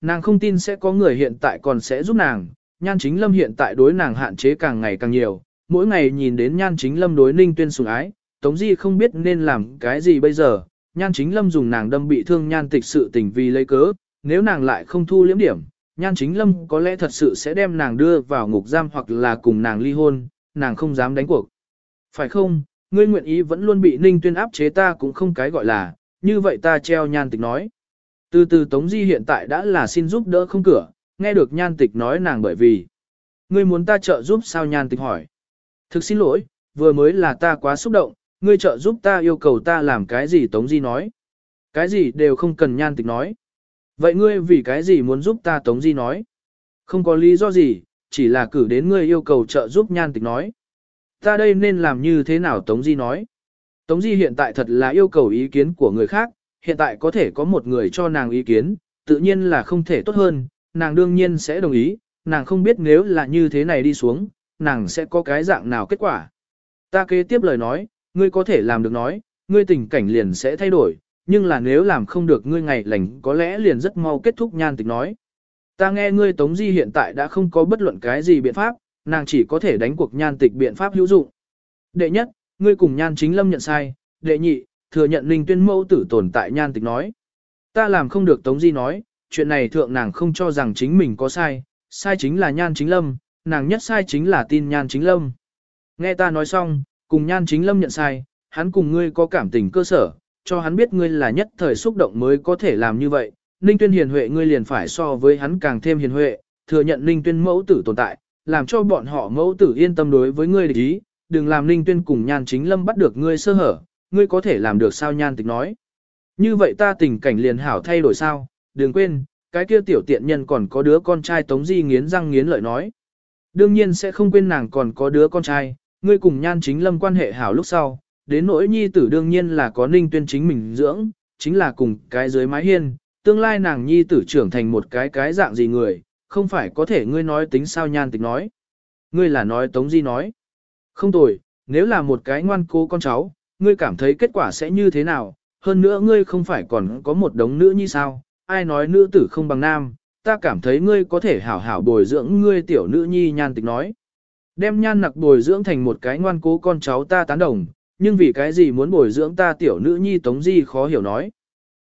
Nàng không tin sẽ có người hiện tại còn sẽ giúp nàng, nhan chính lâm hiện tại đối nàng hạn chế càng ngày càng nhiều, mỗi ngày nhìn đến nhan chính lâm đối ninh tuyên sủng ái, Tống Di không biết nên làm cái gì bây giờ, nhan chính lâm dùng nàng đâm bị thương nhan tịch sự tình vì lấy cớ, nếu nàng lại không thu liễm điểm, nhan chính lâm có lẽ thật sự sẽ đem nàng đưa vào ngục giam hoặc là cùng nàng ly hôn, nàng không dám đánh cuộc. Phải không, ngươi nguyện ý vẫn luôn bị ninh tuyên áp chế ta cũng không cái gọi là, như vậy ta treo nhan tịch nói. Từ từ Tống Di hiện tại đã là xin giúp đỡ không cửa, nghe được nhan tịch nói nàng bởi vì. Ngươi muốn ta trợ giúp sao nhan tịch hỏi. Thực xin lỗi, vừa mới là ta quá xúc động, ngươi trợ giúp ta yêu cầu ta làm cái gì Tống Di nói. Cái gì đều không cần nhan tịch nói. Vậy ngươi vì cái gì muốn giúp ta Tống Di nói? Không có lý do gì, chỉ là cử đến ngươi yêu cầu trợ giúp nhan tịch nói. Ta đây nên làm như thế nào Tống Di nói? Tống Di hiện tại thật là yêu cầu ý kiến của người khác, hiện tại có thể có một người cho nàng ý kiến, tự nhiên là không thể tốt hơn, nàng đương nhiên sẽ đồng ý, nàng không biết nếu là như thế này đi xuống, nàng sẽ có cái dạng nào kết quả. Ta kế tiếp lời nói, ngươi có thể làm được nói, ngươi tình cảnh liền sẽ thay đổi, nhưng là nếu làm không được ngươi ngày lành có lẽ liền rất mau kết thúc nhan tịch nói. Ta nghe ngươi Tống Di hiện tại đã không có bất luận cái gì biện pháp, nàng chỉ có thể đánh cuộc nhan tịch biện pháp hữu dụng. Đệ nhất, ngươi cùng nhan chính lâm nhận sai, đệ nhị, thừa nhận linh tuyên mẫu tử tồn tại nhan tịch nói. Ta làm không được Tống Di nói, chuyện này thượng nàng không cho rằng chính mình có sai, sai chính là nhan chính lâm, nàng nhất sai chính là tin nhan chính lâm. Nghe ta nói xong, cùng nhan chính lâm nhận sai, hắn cùng ngươi có cảm tình cơ sở, cho hắn biết ngươi là nhất thời xúc động mới có thể làm như vậy. Ninh tuyên hiền huệ ngươi liền phải so với hắn càng thêm hiền huệ, thừa nhận Ninh tuyên mẫu tử tồn tại, làm cho bọn họ mẫu tử yên tâm đối với ngươi địch ý, đừng làm Ninh tuyên cùng nhan chính lâm bắt được ngươi sơ hở, ngươi có thể làm được sao nhan tịch nói. Như vậy ta tình cảnh liền hảo thay đổi sao, đừng quên, cái kia tiểu tiện nhân còn có đứa con trai tống di nghiến răng nghiến lợi nói. Đương nhiên sẽ không quên nàng còn có đứa con trai, ngươi cùng nhan chính lâm quan hệ hảo lúc sau, đến nỗi nhi tử đương nhiên là có ninh tuyên chính mình dưỡng, chính là cùng cái dưới mái hiên, tương lai nàng nhi tử trưởng thành một cái cái dạng gì người, không phải có thể ngươi nói tính sao nhan tịch nói. Ngươi là nói tống di nói. Không tồi, nếu là một cái ngoan cố con cháu, ngươi cảm thấy kết quả sẽ như thế nào, hơn nữa ngươi không phải còn có một đống nữ như sao, ai nói nữ tử không bằng nam, ta cảm thấy ngươi có thể hảo hảo bồi dưỡng ngươi tiểu nữ nhi nhan tịch nói. Đem nhan nặc bồi dưỡng thành một cái ngoan cố con cháu ta tán đồng, nhưng vì cái gì muốn bồi dưỡng ta tiểu nữ nhi tống di khó hiểu nói.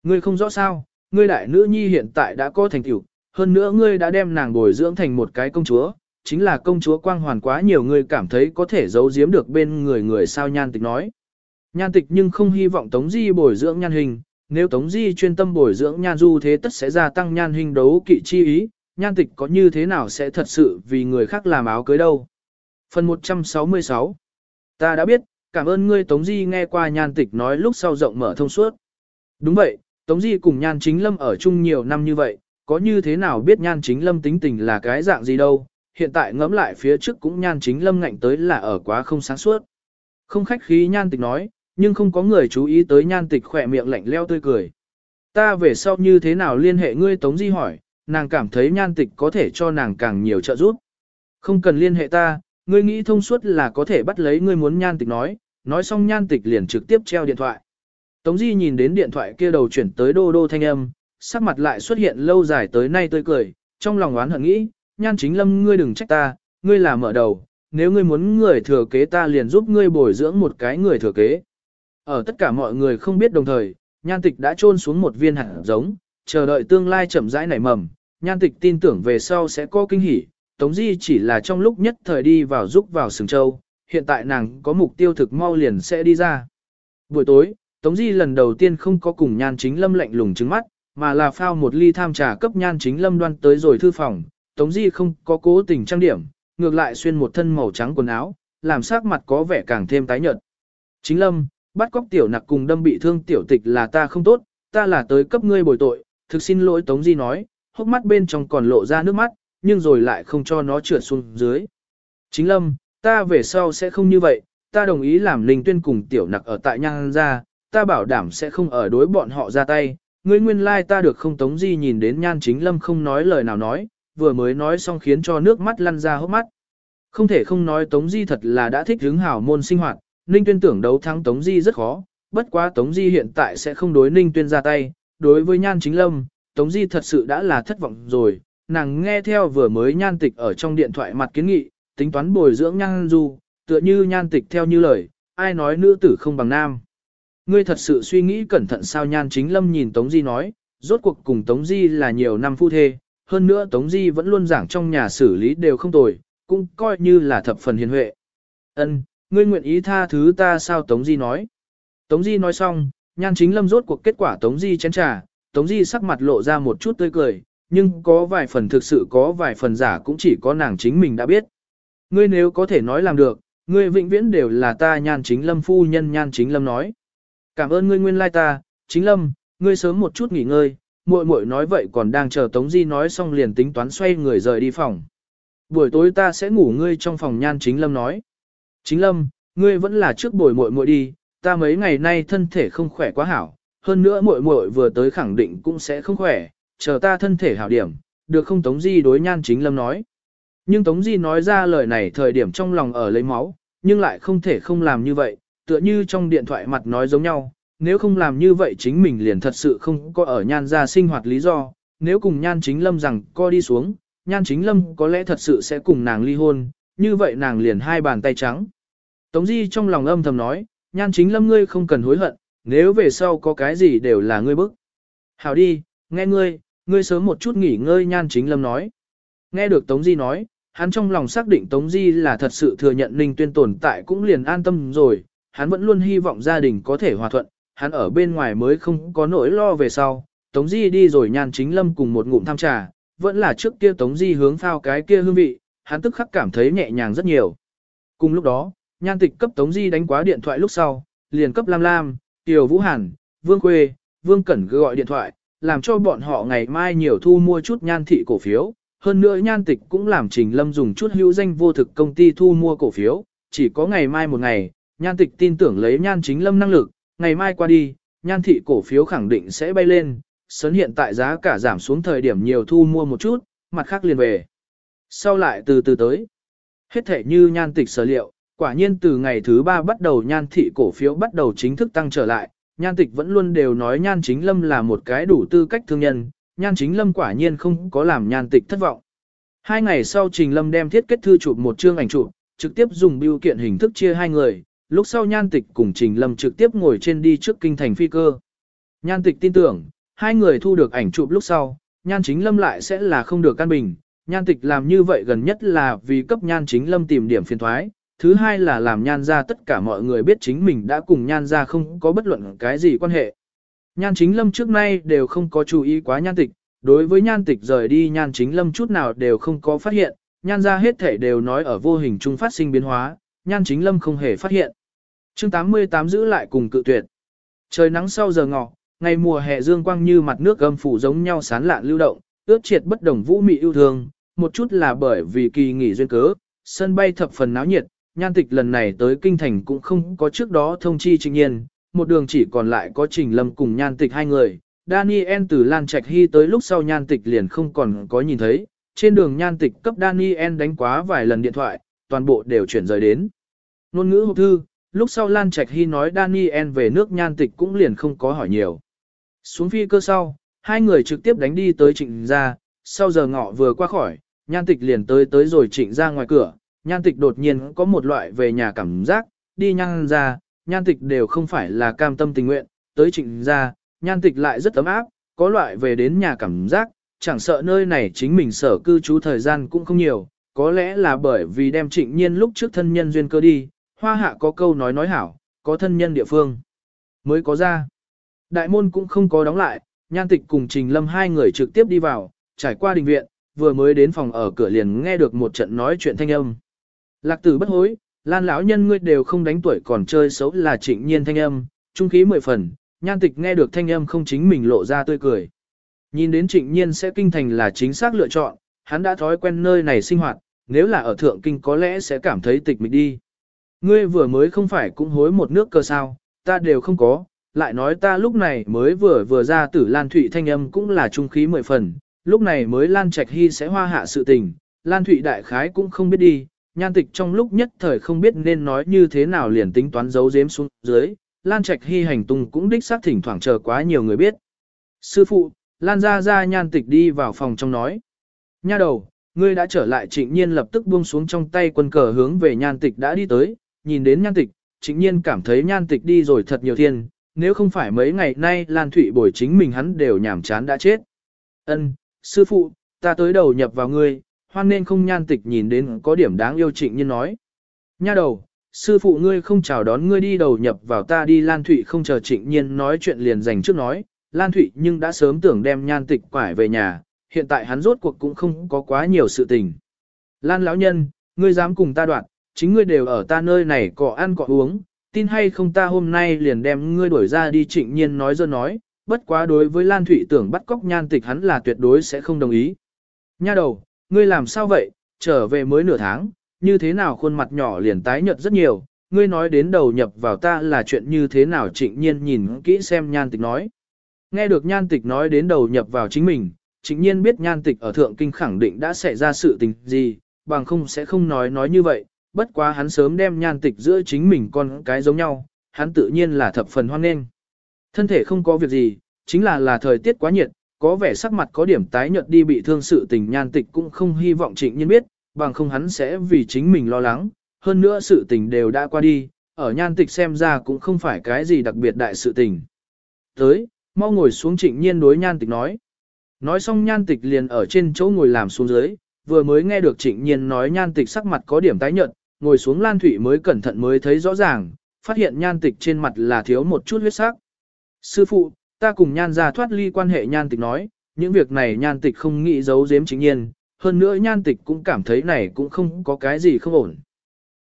Ngươi không rõ sao, ngươi đại nữ nhi hiện tại đã có thành tựu, hơn nữa ngươi đã đem nàng bồi dưỡng thành một cái công chúa, chính là công chúa quang hoàn quá nhiều người cảm thấy có thể giấu giếm được bên người người sao nhan tịch nói. Nhan tịch nhưng không hy vọng Tống Di bồi dưỡng nhan hình, nếu Tống Di chuyên tâm bồi dưỡng nhan du thế tất sẽ gia tăng nhan hình đấu kỵ chi ý, nhan tịch có như thế nào sẽ thật sự vì người khác làm áo cưới đâu. Phần 166 Ta đã biết, cảm ơn ngươi Tống Di nghe qua nhan tịch nói lúc sau rộng mở thông suốt. Đúng vậy, Tống Di cùng nhan chính lâm ở chung nhiều năm như vậy, có như thế nào biết nhan chính lâm tính tình là cái dạng gì đâu, hiện tại ngẫm lại phía trước cũng nhan chính lâm ngạnh tới là ở quá không sáng suốt. Không khách khí nhan tịch nói, nhưng không có người chú ý tới nhan tịch khỏe miệng lạnh leo tươi cười. Ta về sau như thế nào liên hệ ngươi Tống Di hỏi, nàng cảm thấy nhan tịch có thể cho nàng càng nhiều trợ giúp. Không cần liên hệ ta, ngươi nghĩ thông suốt là có thể bắt lấy ngươi muốn nhan tịch nói, nói xong nhan tịch liền trực tiếp treo điện thoại. Tống Di nhìn đến điện thoại kia đầu chuyển tới đô đô thanh âm, sắc mặt lại xuất hiện lâu dài tới nay tươi cười, trong lòng oán hận nghĩ, nhan chính lâm ngươi đừng trách ta, ngươi là mở đầu, nếu ngươi muốn người thừa kế ta liền giúp ngươi bồi dưỡng một cái người thừa kế. Ở tất cả mọi người không biết đồng thời, nhan tịch đã trôn xuống một viên hạt giống, chờ đợi tương lai chậm rãi nảy mầm, nhan tịch tin tưởng về sau sẽ có kinh hỉ, Tống Di chỉ là trong lúc nhất thời đi vào giúp vào sừng châu, hiện tại nàng có mục tiêu thực mau liền sẽ đi ra. Buổi tối, Tống Di lần đầu tiên không có cùng nhan chính lâm lạnh lùng trứng mắt, mà là phao một ly tham trà cấp nhan chính lâm đoan tới rồi thư phòng, Tống Di không có cố tình trang điểm, ngược lại xuyên một thân màu trắng quần áo, làm sắc mặt có vẻ càng thêm tái nhợt. Chính lâm, bắt cóc tiểu nặc cùng đâm bị thương tiểu tịch là ta không tốt, ta là tới cấp ngươi bồi tội, thực xin lỗi Tống Di nói, hốc mắt bên trong còn lộ ra nước mắt, nhưng rồi lại không cho nó trượt xuống dưới. Chính lâm, ta về sau sẽ không như vậy, ta đồng ý làm linh tuyên cùng tiểu nặc ở tại nhan ra, ta bảo đảm sẽ không ở đối bọn họ ra tay. Ngươi nguyên lai like ta được không Tống Di nhìn đến nhan chính lâm không nói lời nào nói, vừa mới nói xong khiến cho nước mắt lăn ra hốc mắt. Không thể không nói Tống Di thật là đã thích hứng hảo môn sinh hoạt, Ninh Tuyên tưởng đấu thắng Tống Di rất khó, bất quá Tống Di hiện tại sẽ không đối Ninh Tuyên ra tay, đối với Nhan Chính Lâm, Tống Di thật sự đã là thất vọng rồi, nàng nghe theo vừa mới nhan tịch ở trong điện thoại mặt kiến nghị, tính toán bồi dưỡng nhan du, tựa như nhan tịch theo như lời, ai nói nữ tử không bằng nam. Ngươi thật sự suy nghĩ cẩn thận sao nhan chính lâm nhìn Tống Di nói, rốt cuộc cùng Tống Di là nhiều năm phu thê, hơn nữa Tống Di vẫn luôn giảng trong nhà xử lý đều không tồi, cũng coi như là thập phần hiền huệ. Ân, ngươi nguyện ý tha thứ ta sao Tống Di nói. Tống Di nói xong, nhan chính lâm rốt cuộc kết quả Tống Di chén trà, Tống Di sắc mặt lộ ra một chút tươi cười, nhưng có vài phần thực sự có vài phần giả cũng chỉ có nàng chính mình đã biết. Ngươi nếu có thể nói làm được, ngươi vĩnh viễn đều là ta nhan chính lâm phu nhân nhan chính lâm nói. Cảm ơn ngươi nguyên lai ta, chính lâm, ngươi sớm một chút nghỉ ngơi, muội muội nói vậy còn đang chờ Tống Di nói xong liền tính toán xoay người rời đi phòng. Buổi tối ta sẽ ngủ ngươi trong phòng nhan chính lâm nói. Chính lâm, ngươi vẫn là trước buổi muội muội đi, ta mấy ngày nay thân thể không khỏe quá hảo, hơn nữa muội muội vừa tới khẳng định cũng sẽ không khỏe, chờ ta thân thể hảo điểm, được không Tống Di đối nhan chính lâm nói. Nhưng Tống Di nói ra lời này thời điểm trong lòng ở lấy máu, nhưng lại không thể không làm như vậy, tựa như trong điện thoại mặt nói giống nhau, nếu không làm như vậy chính mình liền thật sự không có ở nhan gia sinh hoạt lý do, nếu cùng nhan chính lâm rằng co đi xuống, nhan chính lâm có lẽ thật sự sẽ cùng nàng ly hôn, như vậy nàng liền hai bàn tay trắng. Tống Di trong lòng âm thầm nói, nhan chính lâm ngươi không cần hối hận, nếu về sau có cái gì đều là ngươi bức. Hảo đi, nghe ngươi, ngươi sớm một chút nghỉ ngơi nhan chính lâm nói. Nghe được Tống Di nói, hắn trong lòng xác định Tống Di là thật sự thừa nhận Ninh Tuyên tồn tại cũng liền an tâm rồi, hắn vẫn luôn hy vọng gia đình có thể hòa thuận, hắn ở bên ngoài mới không có nỗi lo về sau. Tống Di đi rồi nhan chính lâm cùng một ngụm tham trà, vẫn là trước kia Tống Di hướng phao cái kia hương vị, hắn tức khắc cảm thấy nhẹ nhàng rất nhiều. Cùng lúc đó, nhan tịch cấp Tống Di đánh quá điện thoại lúc sau, liền cấp Lam Lam, Tiểu Vũ Hàn, Vương Quê, Vương Cẩn gọi điện thoại, làm cho bọn họ ngày mai nhiều thu mua chút nhan thị cổ phiếu. Hơn nữa nhan tịch cũng làm Trình Lâm dùng chút hữu danh vô thực công ty thu mua cổ phiếu, chỉ có ngày mai một ngày, nhan tịch tin tưởng lấy nhan chính Lâm năng lực, ngày mai qua đi, nhan thị cổ phiếu khẳng định sẽ bay lên, sớn hiện tại giá cả giảm xuống thời điểm nhiều thu mua một chút, mặt khác liền về. Sau lại từ từ tới, hết thể như nhan tịch sở liệu, quả nhiên từ ngày thứ ba bắt đầu nhan thị cổ phiếu bắt đầu chính thức tăng trở lại, nhan tịch vẫn luôn đều nói nhan chính lâm là một cái đủ tư cách thương nhân, nhan chính lâm quả nhiên không có làm nhan tịch thất vọng. Hai ngày sau Trình Lâm đem thiết kết thư chụp một chương ảnh chụp, trực tiếp dùng biêu kiện hình thức chia hai người, lúc sau nhan tịch cùng Trình Lâm trực tiếp ngồi trên đi trước kinh thành phi cơ. Nhan tịch tin tưởng, hai người thu được ảnh chụp lúc sau, nhan chính Lâm lại sẽ là không được căn bình, nhan tịch làm như vậy gần nhất là vì cấp nhan chính Lâm tìm điểm phiền thoái, thứ hai là làm nhan ra tất cả mọi người biết chính mình đã cùng nhan ra không có bất luận cái gì quan hệ. Nhan chính lâm trước nay đều không có chú ý quá nhan tịch, đối với nhan tịch rời đi nhan chính lâm chút nào đều không có phát hiện, nhan ra hết thể đều nói ở vô hình trung phát sinh biến hóa, nhan chính lâm không hề phát hiện. chương 88 giữ lại cùng cự tuyệt. Trời nắng sau giờ ngọ, ngày mùa hè dương quang như mặt nước gầm phủ giống nhau sán lạn lưu động, ướt triệt bất đồng vũ mị yêu thương, một chút là bởi vì kỳ nghỉ duyên cớ, sân bay thập phần náo nhiệt, nhan tịch lần này tới kinh thành cũng không có trước đó thông chi trịnh nhiên, một đường chỉ còn lại có trình lâm cùng nhan tịch hai người. Daniel từ Lan Trạch Hy tới lúc sau nhan tịch liền không còn có nhìn thấy, trên đường nhan tịch cấp Daniel đánh quá vài lần điện thoại, toàn bộ đều chuyển rời đến. Nôn ngữ hộp thư, lúc sau Lan Trạch Hy nói Daniel về nước nhan tịch cũng liền không có hỏi nhiều. Xuống phi cơ sau, hai người trực tiếp đánh đi tới trịnh gia. sau giờ ngọ vừa qua khỏi, nhan tịch liền tới tới rồi trịnh ra ngoài cửa, nhan tịch đột nhiên có một loại về nhà cảm giác, đi nhan ra, nhan tịch đều không phải là cam tâm tình nguyện, tới trịnh ra, nhan tịch lại rất ấm áp, có loại về đến nhà cảm giác, chẳng sợ nơi này chính mình sở cư trú thời gian cũng không nhiều, có lẽ là bởi vì đem trịnh nhiên lúc trước thân nhân duyên cơ đi, hoa hạ có câu nói nói hảo, có thân nhân địa phương, mới có ra. Đại môn cũng không có đóng lại, nhan tịch cùng trình lâm hai người trực tiếp đi vào, trải qua đình viện, vừa mới đến phòng ở cửa liền nghe được một trận nói chuyện thanh âm. Lạc tử bất hối, lan lão nhân ngươi đều không đánh tuổi còn chơi xấu là trịnh nhiên thanh âm, trung khí mười phần, nhan tịch nghe được thanh âm không chính mình lộ ra tươi cười. Nhìn đến trịnh nhiên sẽ kinh thành là chính xác lựa chọn, hắn đã thói quen nơi này sinh hoạt, nếu là ở thượng kinh có lẽ sẽ cảm thấy tịch mịch đi. Ngươi vừa mới không phải cũng hối một nước cơ sao, ta đều không có, lại nói ta lúc này mới vừa vừa ra tử Lan Thụy thanh âm cũng là trung khí mười phần, lúc này mới Lan Trạch Hy sẽ hoa hạ sự tình, Lan Thụy đại khái cũng không biết đi, nhan tịch trong lúc nhất thời không biết nên nói như thế nào liền tính toán giấu giếm xuống dưới, Lan Trạch Hy hành tung cũng đích xác thỉnh thoảng chờ quá nhiều người biết. Sư phụ, Lan ra ra nhan tịch đi vào phòng trong nói. Nha đầu, ngươi đã trở lại trịnh nhiên lập tức buông xuống trong tay quân cờ hướng về nhan tịch đã đi tới, nhìn đến nhan tịch, trịnh nhiên cảm thấy nhan tịch đi rồi thật nhiều thiên, nếu không phải mấy ngày nay Lan Thụy bồi chính mình hắn đều nhảm chán đã chết. Ân, sư phụ, ta tới đầu nhập vào ngươi, hoan nên không nhan tịch nhìn đến có điểm đáng yêu trịnh nhiên nói. Nha đầu, sư phụ ngươi không chào đón ngươi đi đầu nhập vào ta đi Lan Thụy không chờ trịnh nhiên nói chuyện liền dành trước nói, Lan Thụy nhưng đã sớm tưởng đem nhan tịch quải về nhà, hiện tại hắn rốt cuộc cũng không có quá nhiều sự tình. Lan lão nhân, ngươi dám cùng ta đoạn, chính ngươi đều ở ta nơi này cọ ăn cọ uống, tin hay không ta hôm nay liền đem ngươi đuổi ra đi trịnh nhiên nói dơ nói, bất quá đối với Lan Thụy tưởng bắt cóc nhan tịch hắn là tuyệt đối sẽ không đồng ý. Nha đầu, ngươi làm sao vậy, trở về mới nửa tháng, như thế nào khuôn mặt nhỏ liền tái nhợt rất nhiều, ngươi nói đến đầu nhập vào ta là chuyện như thế nào trịnh nhiên nhìn kỹ xem nhan tịch nói. Nghe được nhan tịch nói đến đầu nhập vào chính mình, trịnh nhiên biết nhan tịch ở thượng kinh khẳng định đã xảy ra sự tình gì, bằng không sẽ không nói nói như vậy, bất quá hắn sớm đem nhan tịch giữa chính mình con cái giống nhau, hắn tự nhiên là thập phần hoan nghênh. Thân thể không có việc gì, chính là là thời tiết quá nhiệt, có vẻ sắc mặt có điểm tái nhợt đi bị thương sự tình nhan tịch cũng không hy vọng trịnh nhiên biết, bằng không hắn sẽ vì chính mình lo lắng, hơn nữa sự tình đều đã qua đi, ở nhan tịch xem ra cũng không phải cái gì đặc biệt đại sự tình. Tới, mau ngồi xuống trịnh nhiên đối nhan tịch nói. Nói xong nhan tịch liền ở trên chỗ ngồi làm xuống dưới, vừa mới nghe được trịnh nhiên nói nhan tịch sắc mặt có điểm tái nhợt, ngồi xuống lan thủy mới cẩn thận mới thấy rõ ràng, phát hiện nhan tịch trên mặt là thiếu một chút huyết sắc. Sư phụ, ta cùng nhan ra thoát ly quan hệ nhan tịch nói, những việc này nhan tịch không nghĩ giấu giếm chính nhiên, hơn nữa nhan tịch cũng cảm thấy này cũng không có cái gì không ổn.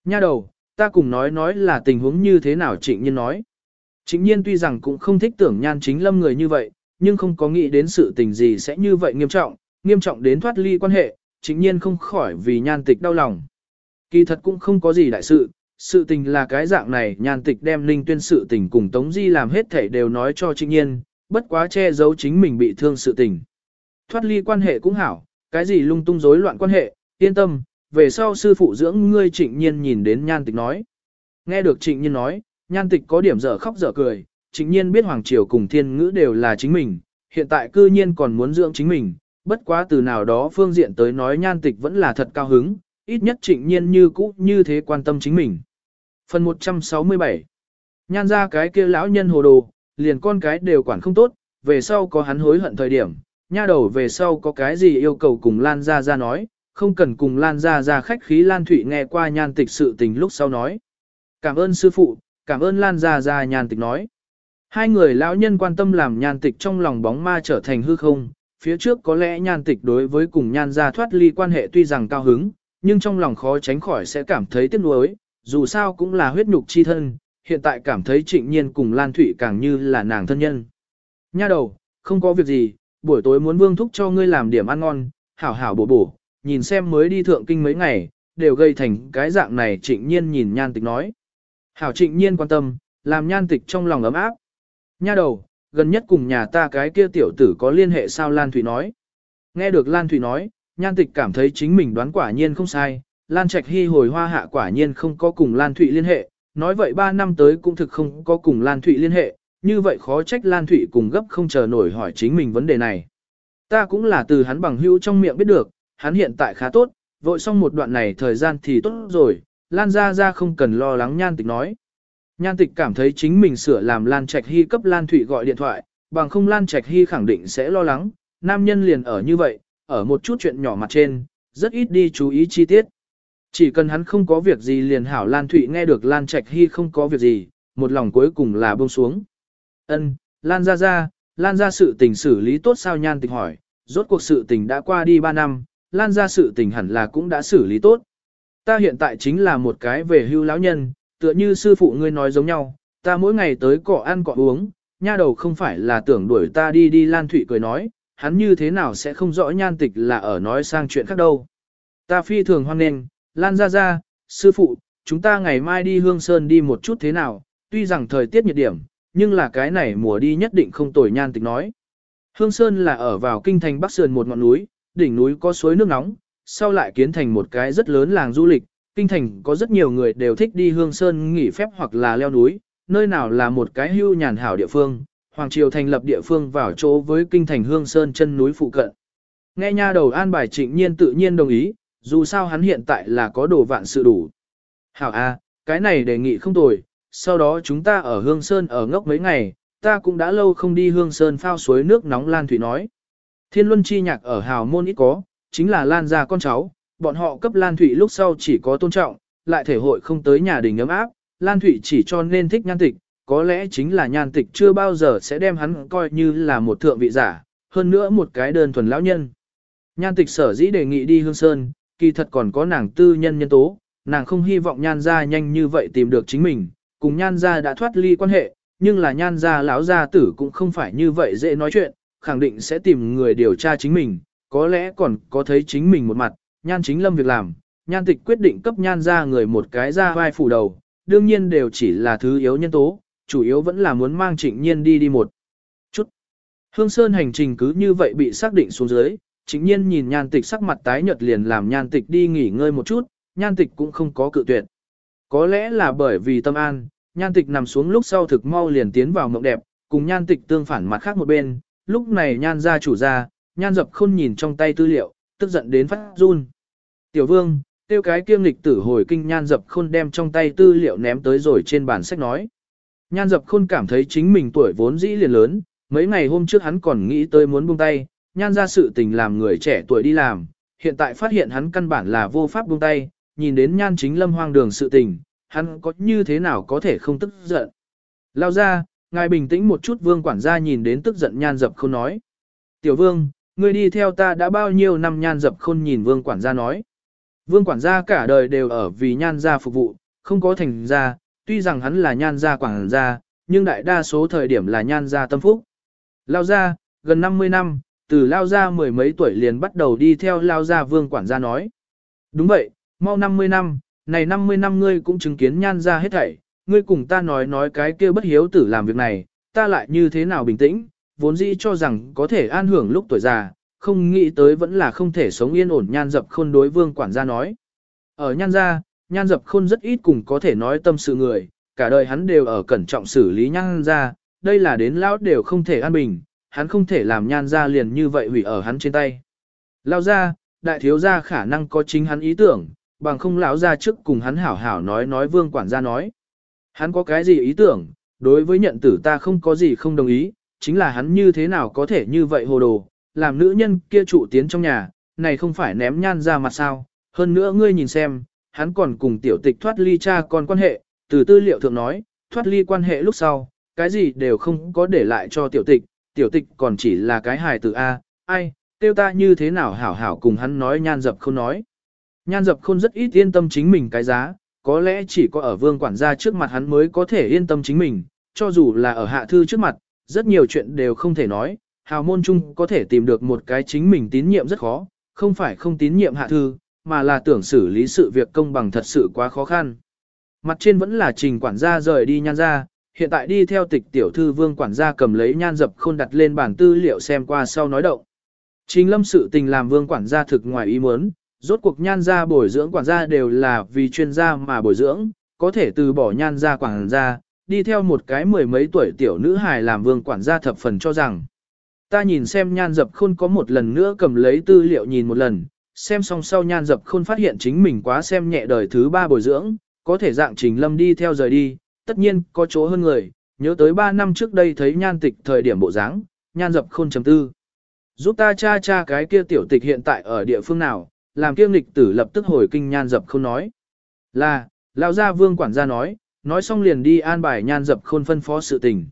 Nha đầu, ta cùng nói nói là tình huống như thế nào trịnh nhiên nói. Trịnh nhiên tuy rằng cũng không thích tưởng nhan chính lâm người như vậy, nhưng không có nghĩ đến sự tình gì sẽ như vậy nghiêm trọng, nghiêm trọng đến thoát ly quan hệ, trịnh nhiên không khỏi vì nhan tịch đau lòng. Kỳ thật cũng không có gì đại sự, sự tình là cái dạng này nhan tịch đem linh tuyên sự tình cùng Tống Di làm hết thể đều nói cho trịnh nhiên, bất quá che giấu chính mình bị thương sự tình. Thoát ly quan hệ cũng hảo, cái gì lung tung rối loạn quan hệ, yên tâm, về sau sư phụ dưỡng ngươi trịnh nhiên nhìn đến nhan tịch nói. Nghe được trịnh nhiên nói, nhan tịch có điểm dở khóc dở cười, trịnh nhiên biết Hoàng Triều cùng thiên ngữ đều là chính mình, hiện tại cư nhiên còn muốn dưỡng chính mình, bất quá từ nào đó phương diện tới nói nhan tịch vẫn là thật cao hứng, ít nhất trịnh nhiên như cũ như thế quan tâm chính mình. Phần 167 Nhan ra cái kia lão nhân hồ đồ, liền con cái đều quản không tốt, về sau có hắn hối hận thời điểm, nha đầu về sau có cái gì yêu cầu cùng Lan gia gia nói, không cần cùng Lan gia gia khách khí Lan Thụy nghe qua nhan tịch sự tình lúc sau nói. Cảm ơn sư phụ, cảm ơn Lan gia gia nhan tịch nói. Hai người lão nhân quan tâm làm nhan tịch trong lòng bóng ma trở thành hư không, phía trước có lẽ nhan tịch đối với cùng nhan gia thoát ly quan hệ tuy rằng cao hứng, nhưng trong lòng khó tránh khỏi sẽ cảm thấy tiếc nuối, dù sao cũng là huyết nhục chi thân, hiện tại cảm thấy trịnh nhiên cùng Lan Thụy càng như là nàng thân nhân. Nha đầu, không có việc gì, buổi tối muốn vương thúc cho ngươi làm điểm ăn ngon, hảo hảo bổ bổ, nhìn xem mới đi thượng kinh mấy ngày, đều gây thành cái dạng này trịnh nhiên nhìn nhan tịch nói. Hảo trịnh nhiên quan tâm, làm nhan tịch trong lòng ấm áp. Nha đầu, gần nhất cùng nhà ta cái kia tiểu tử có liên hệ sao Lan Thụy nói. Nghe được Lan Thụy nói, nhan tịch cảm thấy chính mình đoán quả nhiên không sai, Lan Trạch Hy hồi hoa hạ quả nhiên không có cùng Lan Thụy liên hệ, nói vậy 3 năm tới cũng thực không có cùng Lan Thụy liên hệ, như vậy khó trách Lan Thụy cùng gấp không chờ nổi hỏi chính mình vấn đề này. Ta cũng là từ hắn bằng hữu trong miệng biết được, hắn hiện tại khá tốt, vội xong một đoạn này thời gian thì tốt rồi, Lan ra ra không cần lo lắng nhan tịch nói. Nhan tịch cảm thấy chính mình sửa làm Lan Trạch Hy cấp Lan Thụy gọi điện thoại, bằng không Lan Trạch Hy khẳng định sẽ lo lắng, nam nhân liền ở như vậy, ở một chút chuyện nhỏ mặt trên, rất ít đi chú ý chi tiết. Chỉ cần hắn không có việc gì liền hảo Lan Thụy nghe được Lan Trạch Hy không có việc gì, một lòng cuối cùng là buông xuống. Ân, Lan ra ra, Lan ra sự tình xử lý tốt sao nhan tịch hỏi, rốt cuộc sự tình đã qua đi 3 năm, Lan ra sự tình hẳn là cũng đã xử lý tốt. Ta hiện tại chính là một cái về hưu lão nhân, tựa như sư phụ ngươi nói giống nhau, ta mỗi ngày tới cỏ ăn cỏ uống, nha đầu không phải là tưởng đuổi ta đi đi Lan Thụy cười nói, hắn như thế nào sẽ không rõ nhan tịch là ở nói sang chuyện khác đâu. Ta phi thường hoan nghênh, Lan ra ra, sư phụ, chúng ta ngày mai đi Hương Sơn đi một chút thế nào, tuy rằng thời tiết nhiệt điểm, nhưng là cái này mùa đi nhất định không tồi nhan tịch nói. Hương Sơn là ở vào kinh thành Bắc Sườn một ngọn núi, đỉnh núi có suối nước nóng, sau lại kiến thành một cái rất lớn làng du lịch, kinh thành có rất nhiều người đều thích đi Hương Sơn nghỉ phép hoặc là leo núi, nơi nào là một cái hưu nhàn hảo địa phương, Hoàng Triều thành lập địa phương vào chỗ với kinh thành Hương Sơn chân núi phụ cận. Nghe nha đầu an bài trịnh nhiên tự nhiên đồng ý, dù sao hắn hiện tại là có đồ vạn sự đủ. Hảo A, cái này đề nghị không tồi, sau đó chúng ta ở Hương Sơn ở ngốc mấy ngày, ta cũng đã lâu không đi Hương Sơn phao suối nước nóng Lan Thủy nói. Thiên Luân chi nhạc ở Hào Môn ít có, chính là Lan gia con cháu, bọn họ cấp Lan Thụy lúc sau chỉ có tôn trọng, lại thể hội không tới nhà đình ấm áp, Lan Thụy chỉ cho nên thích nhan tịch, có lẽ chính là nhan tịch chưa bao giờ sẽ đem hắn coi như là một thượng vị giả, hơn nữa một cái đơn thuần lão nhân. Nhan tịch sở dĩ đề nghị đi Hương Sơn, kỳ thật còn có nàng tư nhân nhân tố, nàng không hy vọng nhan gia nhanh như vậy tìm được chính mình, cùng nhan gia đã thoát ly quan hệ, nhưng là nhan gia lão gia tử cũng không phải như vậy dễ nói chuyện, khẳng định sẽ tìm người điều tra chính mình, có lẽ còn có thấy chính mình một mặt, nhan chính lâm việc làm, nhan tịch quyết định cấp nhan gia người một cái ra vai phủ đầu, đương nhiên đều chỉ là thứ yếu nhân tố, chủ yếu vẫn là muốn mang trịnh nhiên đi đi một chút. Hương Sơn hành trình cứ như vậy bị xác định xuống dưới, trịnh nhiên nhìn nhan tịch sắc mặt tái nhợt liền làm nhan tịch đi nghỉ ngơi một chút, nhan tịch cũng không có cự tuyệt. Có lẽ là bởi vì tâm an, nhan tịch nằm xuống lúc sau thực mau liền tiến vào mộng đẹp, cùng nhan tịch tương phản mặt khác một bên, lúc này nhan gia chủ ra, nhan dập khôn nhìn trong tay tư liệu, tức giận đến phát run. Tiểu vương, tiêu cái kiêm lịch tử hồi kinh nhan dập khôn đem trong tay tư liệu ném tới rồi trên bàn sách nói. Nhan dập khôn cảm thấy chính mình tuổi vốn dĩ liền lớn, mấy ngày hôm trước hắn còn nghĩ tới muốn buông tay, nhan ra sự tình làm người trẻ tuổi đi làm, hiện tại phát hiện hắn căn bản là vô pháp buông tay, nhìn đến nhan chính lâm hoang đường sự tình, hắn có như thế nào có thể không tức giận. Lao ra, ngài bình tĩnh một chút vương quản gia nhìn đến tức giận nhan dập khôn nói. Tiểu vương, ngươi đi theo ta đã bao nhiêu năm nhan dập khôn nhìn vương quản gia nói. Vương quản gia cả đời đều ở vì nhan gia phục vụ, không có thành gia, tuy rằng hắn là nhan gia quản gia, nhưng đại đa số thời điểm là nhan gia tâm phúc. Lao ra, gần 50 năm, từ Lao gia mười mấy tuổi liền bắt đầu đi theo Lao gia vương quản gia nói. Đúng vậy, mau 50 năm, này 50 năm ngươi cũng chứng kiến nhan gia hết thảy, ngươi cùng ta nói nói cái kia bất hiếu tử làm việc này, ta lại như thế nào bình tĩnh, vốn dĩ cho rằng có thể an hưởng lúc tuổi già, không nghĩ tới vẫn là không thể sống yên ổn nhan dập khôn đối vương quản gia nói. Ở nhan gia, nhan dập khôn rất ít cùng có thể nói tâm sự người, cả đời hắn đều ở cẩn trọng xử lý nhan gia, đây là đến lão đều không thể an bình, hắn không thể làm nhan ra liền như vậy hủy ở hắn trên tay. Lao gia, đại thiếu gia khả năng có chính hắn ý tưởng, bằng không lão gia trước cùng hắn hảo hảo nói nói vương quản gia nói. Hắn có cái gì ý tưởng, đối với nhận tử ta không có gì không đồng ý, chính là hắn như thế nào có thể như vậy hồ đồ, làm nữ nhân kia trụ tiến trong nhà, này không phải ném nhan ra mặt sao, hơn nữa ngươi nhìn xem, hắn còn cùng tiểu tịch thoát ly cha con quan hệ, từ tư liệu thượng nói, thoát ly quan hệ lúc sau, cái gì đều không có để lại cho tiểu tịch, tiểu tịch còn chỉ là cái hài từ A, ai, tiêu ta như thế nào hảo hảo cùng hắn nói nhan dập không nói. Nhan dập khôn rất ít yên tâm chính mình cái giá, có lẽ chỉ có ở vương quản gia trước mặt hắn mới có thể yên tâm chính mình, cho dù là ở hạ thư trước mặt, rất nhiều chuyện đều không thể nói, hào môn chung có thể tìm được một cái chính mình tín nhiệm rất khó, không phải không tín nhiệm hạ thư, mà là tưởng xử lý sự việc công bằng thật sự quá khó khăn. Mặt trên vẫn là trình quản gia rời đi nhan ra, hiện tại đi theo tịch tiểu thư vương quản gia cầm lấy nhan dập khôn đặt lên bản tư liệu xem qua sau nói động. Trình lâm sự tình làm vương quản gia thực ngoài ý muốn, rốt cuộc nhan gia bồi dưỡng quản gia đều là vì chuyên gia mà bồi dưỡng, có thể từ bỏ nhan gia quản gia, đi theo một cái mười mấy tuổi tiểu nữ hài làm vương quản gia thập phần cho rằng. Ta nhìn xem nhan dập khôn có một lần nữa cầm lấy tư liệu nhìn một lần, xem xong sau nhan dập khôn phát hiện chính mình quá xem nhẹ đời thứ ba bồi dưỡng, có thể dạng trình lâm đi theo rời đi, tất nhiên có chỗ hơn người, nhớ tới ba năm trước đây thấy nhan tịch thời điểm bộ dáng, nhan dập khôn chấm tư. Giúp ta cha cha cái kia tiểu tịch hiện tại ở địa phương nào, làm kiêm lịch tử lập tức hồi kinh nhan dập khôn nói. Là, lão gia vương quản gia nói, nói xong liền đi an bài nhan dập khôn phân phó sự tình.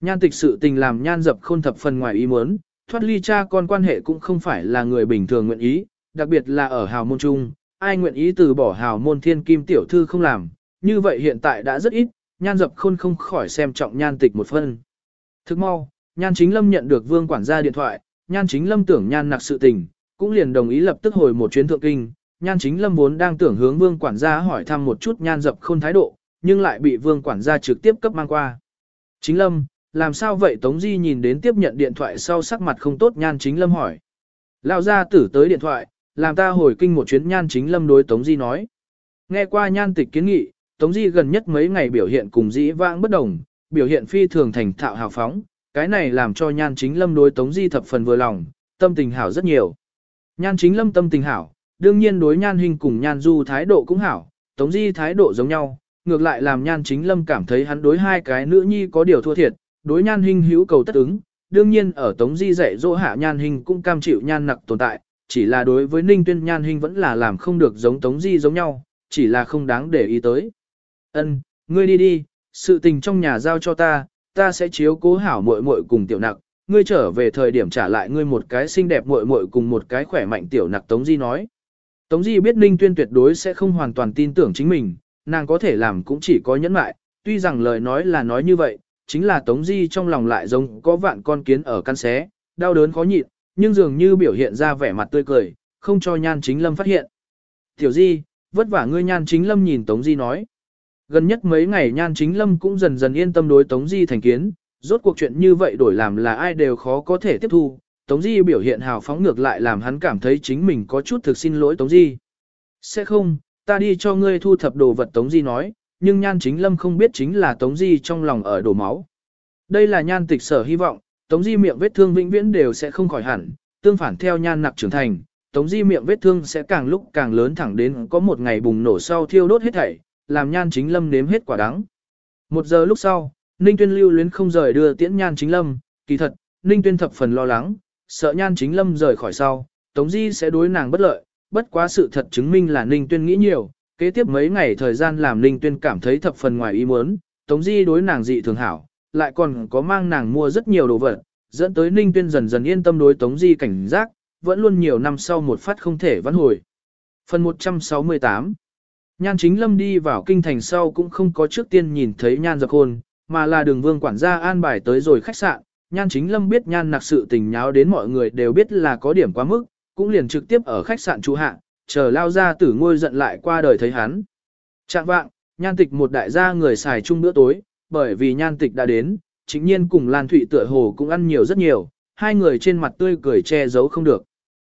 Nhan tịch sự tình làm nhan dập khôn thập phần ngoài ý muốn, thoát ly cha con quan hệ cũng không phải là người bình thường nguyện ý, đặc biệt là ở hào môn trung, ai nguyện ý từ bỏ hào môn thiên kim tiểu thư không làm, như vậy hiện tại đã rất ít, nhan dập khôn không khỏi xem trọng nhan tịch một phân. Thức mau, nhan chính lâm nhận được vương quản gia điện thoại, nhan chính lâm tưởng nhan nặc sự tình, cũng liền đồng ý lập tức hồi một chuyến thượng kinh. Nhan chính lâm vốn đang tưởng hướng vương quản gia hỏi thăm một chút nhan dập khôn thái độ, nhưng lại bị vương quản gia trực tiếp cấp mang qua. Chính lâm, làm sao vậy Tống Di nhìn đến tiếp nhận điện thoại sau sắc mặt không tốt nhan chính lâm hỏi. Lão gia tử tới điện thoại, làm ta hồi kinh một chuyến nhan chính lâm đối Tống Di nói. Nghe qua nhan tịch kiến nghị, Tống Di gần nhất mấy ngày biểu hiện cùng dĩ vãng bất đồng, biểu hiện phi thường thành thạo hào phóng, cái này làm cho nhan chính lâm đối Tống Di thập phần vừa lòng, tâm tình hảo rất nhiều. Nhan chính lâm tâm tình hảo, đương nhiên đối nhan hình cùng nhan du thái độ cũng hảo, Tống Di thái độ giống nhau, ngược lại làm nhan chính lâm cảm thấy hắn đối hai cái nữ nhi có điều thua thiệt, đối nhan hình hữu cầu tất ứng, đương nhiên ở Tống Di dạy dỗ hạ nhan hình cũng cam chịu nhan nặc tồn tại, chỉ là đối với ninh tuyên nhan hình vẫn là làm không được giống Tống Di giống nhau, chỉ là không đáng để ý tới. Ân, ngươi đi đi, sự tình trong nhà giao cho ta, ta sẽ chiếu cố hảo muội muội cùng tiểu nặc, ngươi trở về thời điểm trả lại ngươi một cái xinh đẹp muội muội cùng một cái khỏe mạnh tiểu nặc Tống Di nói. Tống Di biết Ninh Tuyên tuyệt đối sẽ không hoàn toàn tin tưởng chính mình, nàng có thể làm cũng chỉ có nhẫn mại, tuy rằng lời nói là nói như vậy, chính là Tống Di trong lòng lại giống có vạn con kiến ở căn xé, đau đớn khó nhịn, nhưng dường như biểu hiện ra vẻ mặt tươi cười, không cho Nhan Chính Lâm phát hiện. Tiểu Di, vất vả ngươi Nhan Chính Lâm nhìn Tống Di nói. Gần nhất mấy ngày Nhan Chính Lâm cũng dần dần yên tâm đối Tống Di thành kiến, rốt cuộc chuyện như vậy đổi làm là ai đều khó có thể tiếp thu. Tống Di biểu hiện hào phóng ngược lại làm hắn cảm thấy chính mình có chút thực xin lỗi Tống Di. Sẽ không, ta đi cho ngươi thu thập đồ vật Tống Di nói, nhưng Nhan Chính Lâm không biết chính là Tống Di trong lòng ở đổ máu. Đây là Nhan tịch sở hy vọng, Tống Di miệng vết thương vĩnh viễn đều sẽ không khỏi hẳn, tương phản theo Nhan nặc trưởng thành, Tống Di miệng vết thương sẽ càng lúc càng lớn thẳng đến có một ngày bùng nổ sau thiêu đốt hết thảy, làm Nhan Chính Lâm nếm hết quả đắng. Một giờ lúc sau, Ninh Tuyên lưu luyến không rời đưa tiễn Nhan Chính Lâm, kỳ thật, Ninh Tuyên thập phần lo lắng, sợ Nhan Chính Lâm rời khỏi sau, Tống Di sẽ đối nàng bất lợi, bất quá sự thật chứng minh là Ninh Tuyên nghĩ nhiều, kế tiếp mấy ngày thời gian làm Ninh Tuyên cảm thấy thập phần ngoài ý muốn, Tống Di đối nàng dị thường hảo, lại còn có mang nàng mua rất nhiều đồ vật, dẫn tới Ninh Tuyên dần dần yên tâm đối Tống Di cảnh giác, vẫn luôn nhiều năm sau một phát không thể vãn hồi. Phần 168 Nhan chính lâm đi vào kinh thành sau cũng không có trước tiên nhìn thấy nhan dập hôn, mà là đường vương quản gia an bài tới rồi khách sạn. Nhan chính lâm biết nhan nặc sự tình nháo đến mọi người đều biết là có điểm quá mức, cũng liền trực tiếp ở khách sạn trụ hạ, chờ lao ra tử ngôi giận lại qua đời thấy hắn. Trạng vạng, nhan tịch một đại gia người xài chung bữa tối, bởi vì nhan tịch đã đến, chính nhiên cùng Lan Thụy tựa hồ cũng ăn nhiều rất nhiều, hai người trên mặt tươi cười che giấu không được.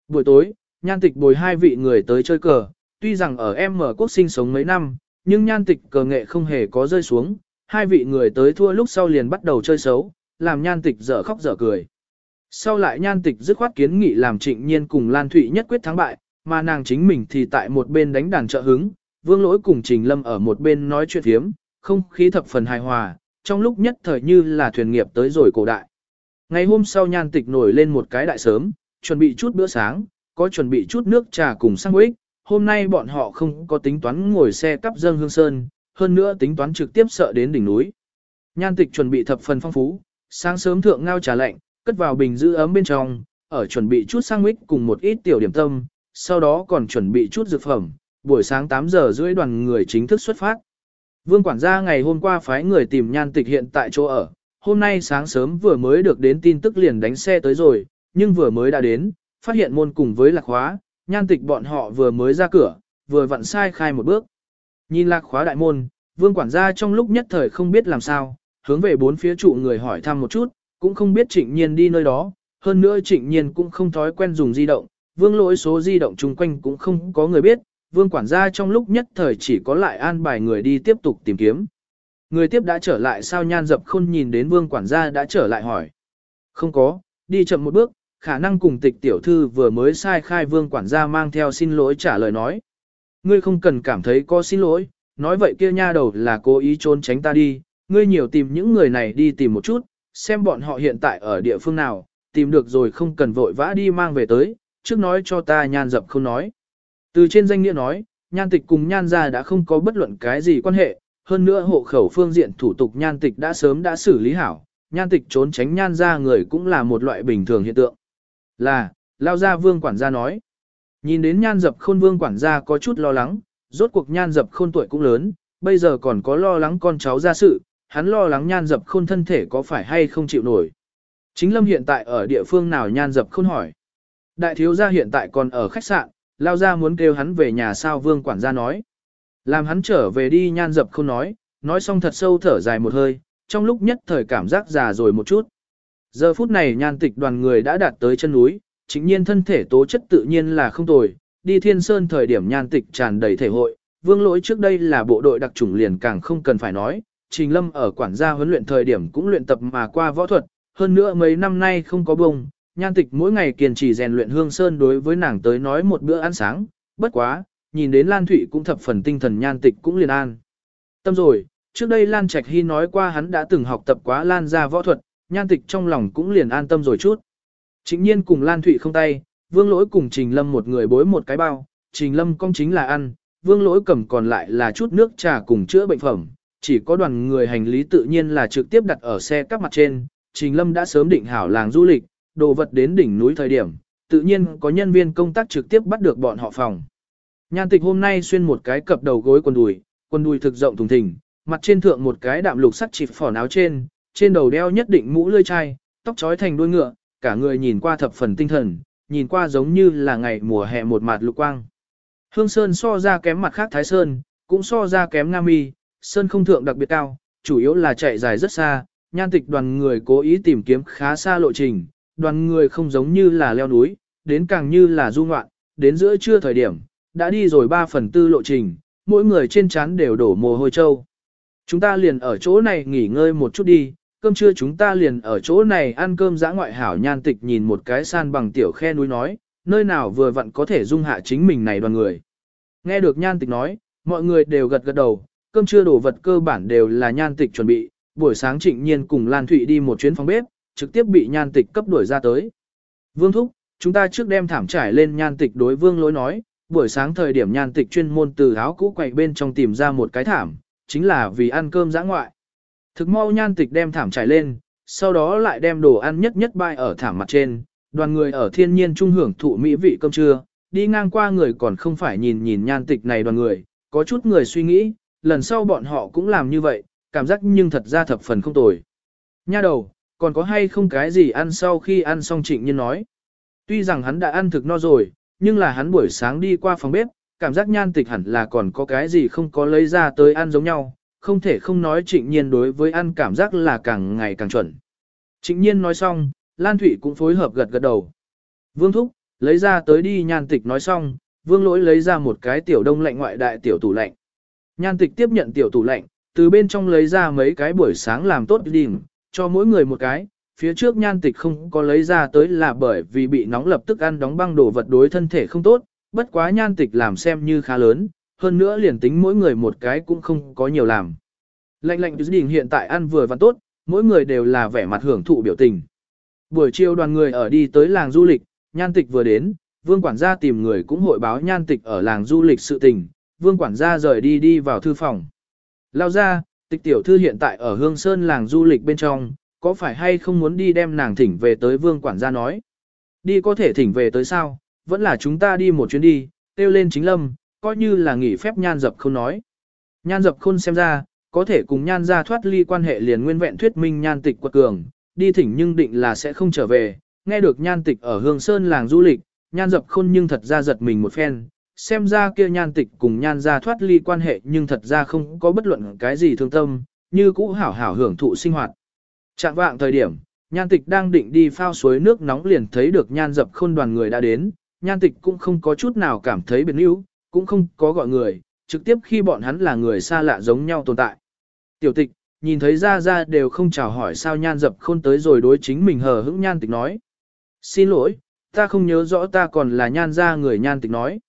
Buổi tối, nhan tịch bồi hai vị người tới chơi cờ, tuy rằng ở em mở quốc sinh sống mấy năm, nhưng nhan tịch cờ nghệ không hề có rơi xuống, hai vị người tới thua lúc sau liền bắt đầu chơi xấu, làm nhan tịch dở khóc dở cười. Sau lại nhan tịch dứt khoát kiến nghị làm trịnh nhiên cùng Lan Thụy nhất quyết thắng bại, mà nàng chính mình thì tại một bên đánh đàn trợ hứng, vương lỗi cùng trình lâm ở một bên nói chuyện thiếm, không khí thập phần hài hòa, trong lúc nhất thời như là thuyền nghiệp tới rồi cổ đại. Ngày hôm sau nhan tịch nổi lên một cái đại sớm, chuẩn bị chút bữa sáng, có chuẩn bị chút nước trà cùng sang ích, hôm nay bọn họ không có tính toán ngồi xe cắp dâng hương sơn, hơn nữa tính toán trực tiếp sợ đến đỉnh núi. Nhan tịch chuẩn bị thập phần phong phú, sáng sớm thượng ngao trà lạnh, cất vào bình giữ ấm bên trong, ở chuẩn bị chút sang mít cùng một ít tiểu điểm tâm, sau đó còn chuẩn bị chút dược phẩm, buổi sáng 8 giờ rưỡi đoàn người chính thức xuất phát. Vương quản gia ngày hôm qua phái người tìm nhan tịch hiện tại chỗ ở, hôm nay sáng sớm vừa mới được đến tin tức liền đánh xe tới rồi, nhưng vừa mới đã đến, phát hiện môn cùng với lạc hóa nhan tịch bọn họ vừa mới ra cửa, vừa vặn sai khai một bước. Nhìn lạc khóa đại môn, vương quản gia trong lúc nhất thời không biết làm sao, hướng về bốn phía trụ người hỏi thăm một chút, cũng không biết trịnh nhiên đi nơi đó, hơn nữa trịnh nhiên cũng không thói quen dùng di động, vương lỗi số di động chung quanh cũng không có người biết, vương quản gia trong lúc nhất thời chỉ có lại an bài người đi tiếp tục tìm kiếm. Người tiếp đã trở lại sao nhan dập khôn nhìn đến vương quản gia đã trở lại hỏi. Không có, đi chậm một bước, khả năng cùng tịch tiểu thư vừa mới sai khai vương quản gia mang theo xin lỗi trả lời nói. Ngươi không cần cảm thấy có xin lỗi, nói vậy kia nha đầu là cố ý trốn tránh ta đi, ngươi nhiều tìm những người này đi tìm một chút, xem bọn họ hiện tại ở địa phương nào, tìm được rồi không cần vội vã đi mang về tới, trước nói cho ta nhan dập không nói. Từ trên danh nghĩa nói, nhan tịch cùng nhan gia đã không có bất luận cái gì quan hệ, hơn nữa hộ khẩu phương diện thủ tục nhan tịch đã sớm đã xử lý hảo, nhan tịch trốn tránh nhan gia người cũng là một loại bình thường hiện tượng. Là, lao ra vương quản gia nói. Nhìn đến nhan dập khôn vương quản gia có chút lo lắng, rốt cuộc nhan dập khôn tuổi cũng lớn, bây giờ còn có lo lắng con cháu ra sự, hắn lo lắng nhan dập khôn thân thể có phải hay không chịu nổi. Chính lâm hiện tại ở địa phương nào nhan dập khôn hỏi. Đại thiếu gia hiện tại còn ở khách sạn, lao ra muốn kêu hắn về nhà sao vương quản gia nói. Làm hắn trở về đi nhan dập khôn nói, nói xong thật sâu thở dài một hơi, trong lúc nhất thời cảm giác già rồi một chút. Giờ phút này nhan tịch đoàn người đã đạt tới chân núi, chính nhiên thân thể tố chất tự nhiên là không tồi, đi thiên sơn thời điểm nhan tịch tràn đầy thể hội, vương lỗi trước đây là bộ đội đặc chủng liền càng không cần phải nói, trình lâm ở quản gia huấn luyện thời điểm cũng luyện tập mà qua võ thuật, hơn nữa mấy năm nay không có bông, nhan tịch mỗi ngày kiên trì rèn luyện hương sơn đối với nàng tới nói một bữa ăn sáng, bất quá, nhìn đến Lan Thụy cũng thập phần tinh thần nhan tịch cũng liền an. Tâm rồi, trước đây Lan Trạch Hy nói qua hắn đã từng học tập quá Lan ra võ thuật, nhan tịch trong lòng cũng liền an tâm rồi chút. Chính nhiên cùng Lan Thụy không tay, vương lỗi cùng Trình Lâm một người bối một cái bao, Trình Lâm công chính là ăn, vương lỗi cầm còn lại là chút nước trà cùng chữa bệnh phẩm, chỉ có đoàn người hành lý tự nhiên là trực tiếp đặt ở xe các mặt trên, Trình Lâm đã sớm định hảo làng du lịch, đồ vật đến đỉnh núi thời điểm, tự nhiên có nhân viên công tác trực tiếp bắt được bọn họ phòng. Nhan tịch hôm nay xuyên một cái cập đầu gối quần đùi, quần đùi thực rộng thùng thình, mặt trên thượng một cái đạm lục sắt chịp phỏ áo trên, trên đầu đeo nhất định mũ lươi chai, tóc trói thành đuôi ngựa, cả người nhìn qua thập phần tinh thần, nhìn qua giống như là ngày mùa hè một mặt lục quang. Hương Sơn so ra kém mặt khác Thái Sơn, cũng so ra kém Nam Y, Sơn không thượng đặc biệt cao, chủ yếu là chạy dài rất xa, nhan tịch đoàn người cố ý tìm kiếm khá xa lộ trình, đoàn người không giống như là leo núi, đến càng như là du ngoạn, đến giữa trưa thời điểm, đã đi rồi 3 phần tư lộ trình, mỗi người trên trán đều đổ mồ hôi trâu. Chúng ta liền ở chỗ này nghỉ ngơi một chút đi, cơm trưa chúng ta liền ở chỗ này ăn cơm giã ngoại hảo nhan tịch nhìn một cái san bằng tiểu khe núi nói, nơi nào vừa vặn có thể dung hạ chính mình này đoàn người. Nghe được nhan tịch nói, mọi người đều gật gật đầu, cơm trưa đồ vật cơ bản đều là nhan tịch chuẩn bị, buổi sáng trịnh nhiên cùng Lan Thụy đi một chuyến phòng bếp, trực tiếp bị nhan tịch cấp đuổi ra tới. Vương Thúc, chúng ta trước đem thảm trải lên nhan tịch đối vương lối nói, buổi sáng thời điểm nhan tịch chuyên môn từ áo cũ quậy bên trong tìm ra một cái thảm, chính là vì ăn cơm giã ngoại. Thực mau nhan tịch đem thảm trải lên, sau đó lại đem đồ ăn nhất nhất bay ở thảm mặt trên, đoàn người ở thiên nhiên trung hưởng thụ mỹ vị cơm trưa, đi ngang qua người còn không phải nhìn nhìn nhan tịch này đoàn người, có chút người suy nghĩ, lần sau bọn họ cũng làm như vậy, cảm giác nhưng thật ra thập phần không tồi. Nha đầu, còn có hay không cái gì ăn sau khi ăn xong trịnh nhiên nói. Tuy rằng hắn đã ăn thực no rồi, nhưng là hắn buổi sáng đi qua phòng bếp, cảm giác nhan tịch hẳn là còn có cái gì không có lấy ra tới ăn giống nhau, không thể không nói trịnh nhiên đối với ăn cảm giác là càng ngày càng chuẩn. Trịnh nhiên nói xong, Lan Thụy cũng phối hợp gật gật đầu. Vương Thúc, lấy ra tới đi nhan tịch nói xong, vương lỗi lấy ra một cái tiểu đông lạnh ngoại đại tiểu tủ lạnh. Nhan tịch tiếp nhận tiểu tủ lạnh, từ bên trong lấy ra mấy cái buổi sáng làm tốt đỉnh, cho mỗi người một cái. Phía trước nhan tịch không có lấy ra tới là bởi vì bị nóng lập tức ăn đóng băng đồ vật đối thân thể không tốt, bất quá nhan tịch làm xem như khá lớn, hơn nữa liền tính mỗi người một cái cũng không có nhiều làm. Lạnh lạnh đình hiện tại ăn vừa và tốt, mỗi người đều là vẻ mặt hưởng thụ biểu tình. Buổi chiều đoàn người ở đi tới làng du lịch, nhan tịch vừa đến, vương quản gia tìm người cũng hội báo nhan tịch ở làng du lịch sự tình, vương quản gia rời đi đi vào thư phòng. Lao ra, tịch tiểu thư hiện tại ở Hương Sơn làng du lịch bên trong, có phải hay không muốn đi đem nàng thỉnh về tới vương quản gia nói. Đi có thể thỉnh về tới sao, vẫn là chúng ta đi một chuyến đi, tiêu lên chính lâm, coi như là nghỉ phép nhan dập không nói. Nhan dập khôn xem ra, có thể cùng nhan ra thoát ly quan hệ liền nguyên vẹn thuyết minh nhan tịch quật cường, đi thỉnh nhưng định là sẽ không trở về, nghe được nhan tịch ở hương sơn làng du lịch, nhan dập khôn nhưng thật ra giật mình một phen, xem ra kia nhan tịch cùng nhan ra thoát ly quan hệ nhưng thật ra không có bất luận cái gì thương tâm, như cũ hảo hảo hưởng thụ sinh hoạt. Trạng vạng thời điểm, nhan tịch đang định đi phao suối nước nóng liền thấy được nhan dập khôn đoàn người đã đến, nhan tịch cũng không có chút nào cảm thấy biệt níu, cũng không có gọi người, trực tiếp khi bọn hắn là người xa lạ giống nhau tồn tại. Tiểu tịch, nhìn thấy ra ra đều không chào hỏi sao nhan dập khôn tới rồi đối chính mình hờ hững nhan tịch nói. Xin lỗi, ta không nhớ rõ ta còn là nhan gia người nhan tịch nói.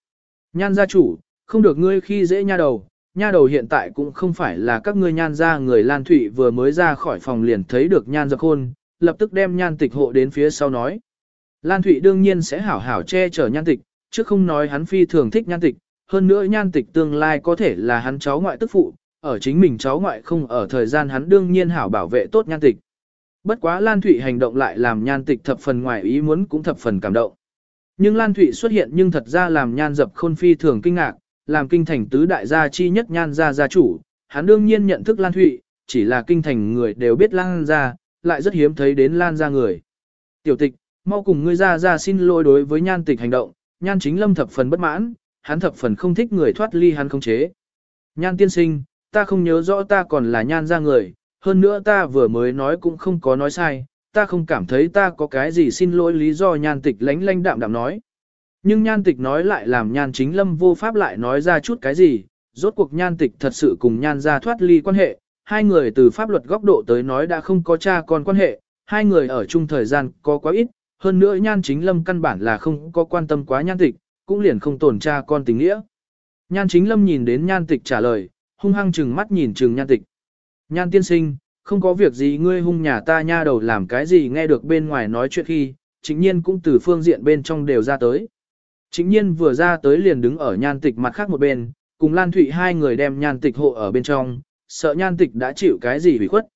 Nhan gia chủ, không được ngươi khi dễ nha đầu, nha đầu hiện tại cũng không phải là các ngươi nhan gia người Lan Thụy vừa mới ra khỏi phòng liền thấy được nhan dập khôn, lập tức đem nhan tịch hộ đến phía sau nói. Lan Thụy đương nhiên sẽ hảo hảo che chở nhan tịch, chứ không nói hắn phi thường thích nhan tịch, hơn nữa nhan tịch tương lai có thể là hắn cháu ngoại tức phụ, ở chính mình cháu ngoại không ở thời gian hắn đương nhiên hảo bảo vệ tốt nhan tịch. Bất quá Lan Thụy hành động lại làm nhan tịch thập phần ngoài ý muốn cũng thập phần cảm động. Nhưng Lan Thụy xuất hiện nhưng thật ra làm nhan dập khôn phi thường kinh ngạc, làm kinh thành tứ đại gia chi nhất nhan gia gia chủ, hắn đương nhiên nhận thức Lan Thụy, chỉ là kinh thành người đều biết Lan gia, lại rất hiếm thấy đến Lan gia người. Tiểu tịch, mau cùng ngươi ra ra xin lỗi đối với nhan tịch hành động, nhan chính lâm thập phần bất mãn, hắn thập phần không thích người thoát ly hắn không chế. Nhan tiên sinh, ta không nhớ rõ ta còn là nhan ra người, hơn nữa ta vừa mới nói cũng không có nói sai, ta không cảm thấy ta có cái gì xin lỗi lý do nhan tịch lánh lánh đạm đạm nói. Nhưng nhan tịch nói lại làm nhan chính lâm vô pháp lại nói ra chút cái gì, rốt cuộc nhan tịch thật sự cùng nhan ra thoát ly quan hệ, hai người từ pháp luật góc độ tới nói đã không có cha con quan hệ, hai người ở chung thời gian có quá ít, hơn nữa nhan chính lâm căn bản là không có quan tâm quá nhan tịch, cũng liền không tổn cha con tình nghĩa. Nhan chính lâm nhìn đến nhan tịch trả lời, hung hăng chừng mắt nhìn chừng nhan tịch. Nhan tiên sinh, không có việc gì ngươi hung nhà ta nha đầu làm cái gì nghe được bên ngoài nói chuyện khi, chính nhiên cũng từ phương diện bên trong đều ra tới. Chính nhiên vừa ra tới liền đứng ở nhan tịch mặt khác một bên, cùng Lan Thụy hai người đem nhan tịch hộ ở bên trong, sợ nhan tịch đã chịu cái gì bị khuất.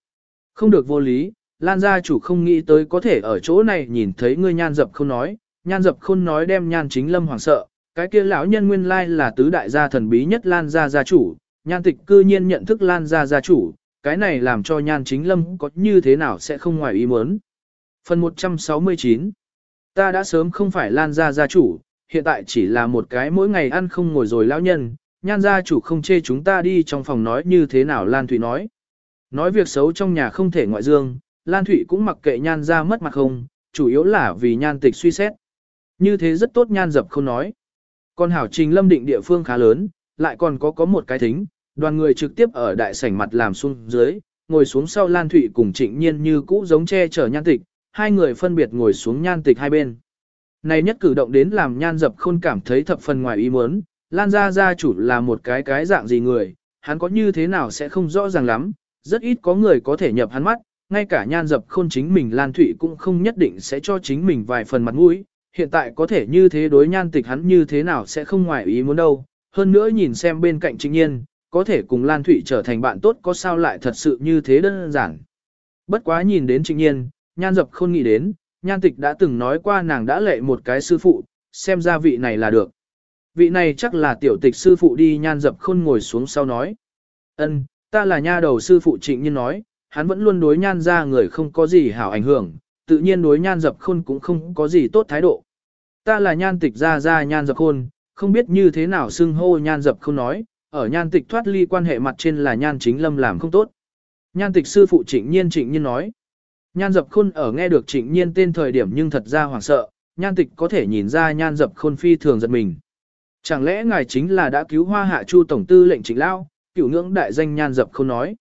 Không được vô lý, Lan gia chủ không nghĩ tới có thể ở chỗ này nhìn thấy ngươi nhan dập không nói, nhan dập Khôn nói đem nhan chính lâm hoảng sợ, cái kia lão nhân nguyên lai là tứ đại gia thần bí nhất Lan gia gia chủ, nhan tịch cư nhiên nhận thức Lan gia gia chủ, cái này làm cho nhan chính lâm có như thế nào sẽ không ngoài ý muốn. Phần 169 Ta đã sớm không phải Lan gia gia chủ, hiện tại chỉ là một cái mỗi ngày ăn không ngồi rồi lão nhân, nhan gia chủ không chê chúng ta đi trong phòng nói như thế nào Lan Thụy nói. Nói việc xấu trong nhà không thể ngoại dương, Lan Thụy cũng mặc kệ nhan gia mất mặt không, chủ yếu là vì nhan tịch suy xét. Như thế rất tốt nhan dập không nói. Còn hảo trình lâm định địa phương khá lớn, lại còn có có một cái thính, đoàn người trực tiếp ở đại sảnh mặt làm xuống dưới, ngồi xuống sau Lan Thụy cùng trịnh nhiên như cũ giống che chở nhan tịch, hai người phân biệt ngồi xuống nhan tịch hai bên. Này nhất cử động đến làm nhan dập khôn cảm thấy thập phần ngoài ý muốn, Lan gia gia chủ là một cái cái dạng gì người, hắn có như thế nào sẽ không rõ ràng lắm, rất ít có người có thể nhập hắn mắt, ngay cả nhan dập khôn chính mình Lan Thụy cũng không nhất định sẽ cho chính mình vài phần mặt mũi, hiện tại có thể như thế đối nhan tịch hắn như thế nào sẽ không ngoài ý muốn đâu, hơn nữa nhìn xem bên cạnh trịnh nhiên, có thể cùng Lan Thụy trở thành bạn tốt có sao lại thật sự như thế đơn giản. Bất quá nhìn đến trịnh nhiên, nhan dập khôn nghĩ đến, nhan tịch đã từng nói qua nàng đã lệ một cái sư phụ, xem ra vị này là được. Vị này chắc là tiểu tịch sư phụ đi nhan dập khôn ngồi xuống sau nói. ân ta là nha đầu sư phụ trịnh nhiên nói, hắn vẫn luôn đối nhan ra người không có gì hảo ảnh hưởng, tự nhiên đối nhan dập khôn cũng không có gì tốt thái độ. Ta là nhan tịch ra ra nhan dập khôn, không biết như thế nào xưng hô nhan dập khôn nói, ở nhan tịch thoát ly quan hệ mặt trên là nhan chính lâm làm không tốt. Nhan tịch sư phụ trịnh nhiên trịnh nhiên nói. Nhan dập khôn ở nghe được trịnh nhiên tên thời điểm nhưng thật ra hoảng sợ, nhan tịch có thể nhìn ra nhan dập khôn phi thường giật mình. Chẳng lẽ ngài chính là đã cứu hoa hạ chu tổng tư lệnh trịnh lao, cửu ngưỡng đại danh nhan dập khôn nói.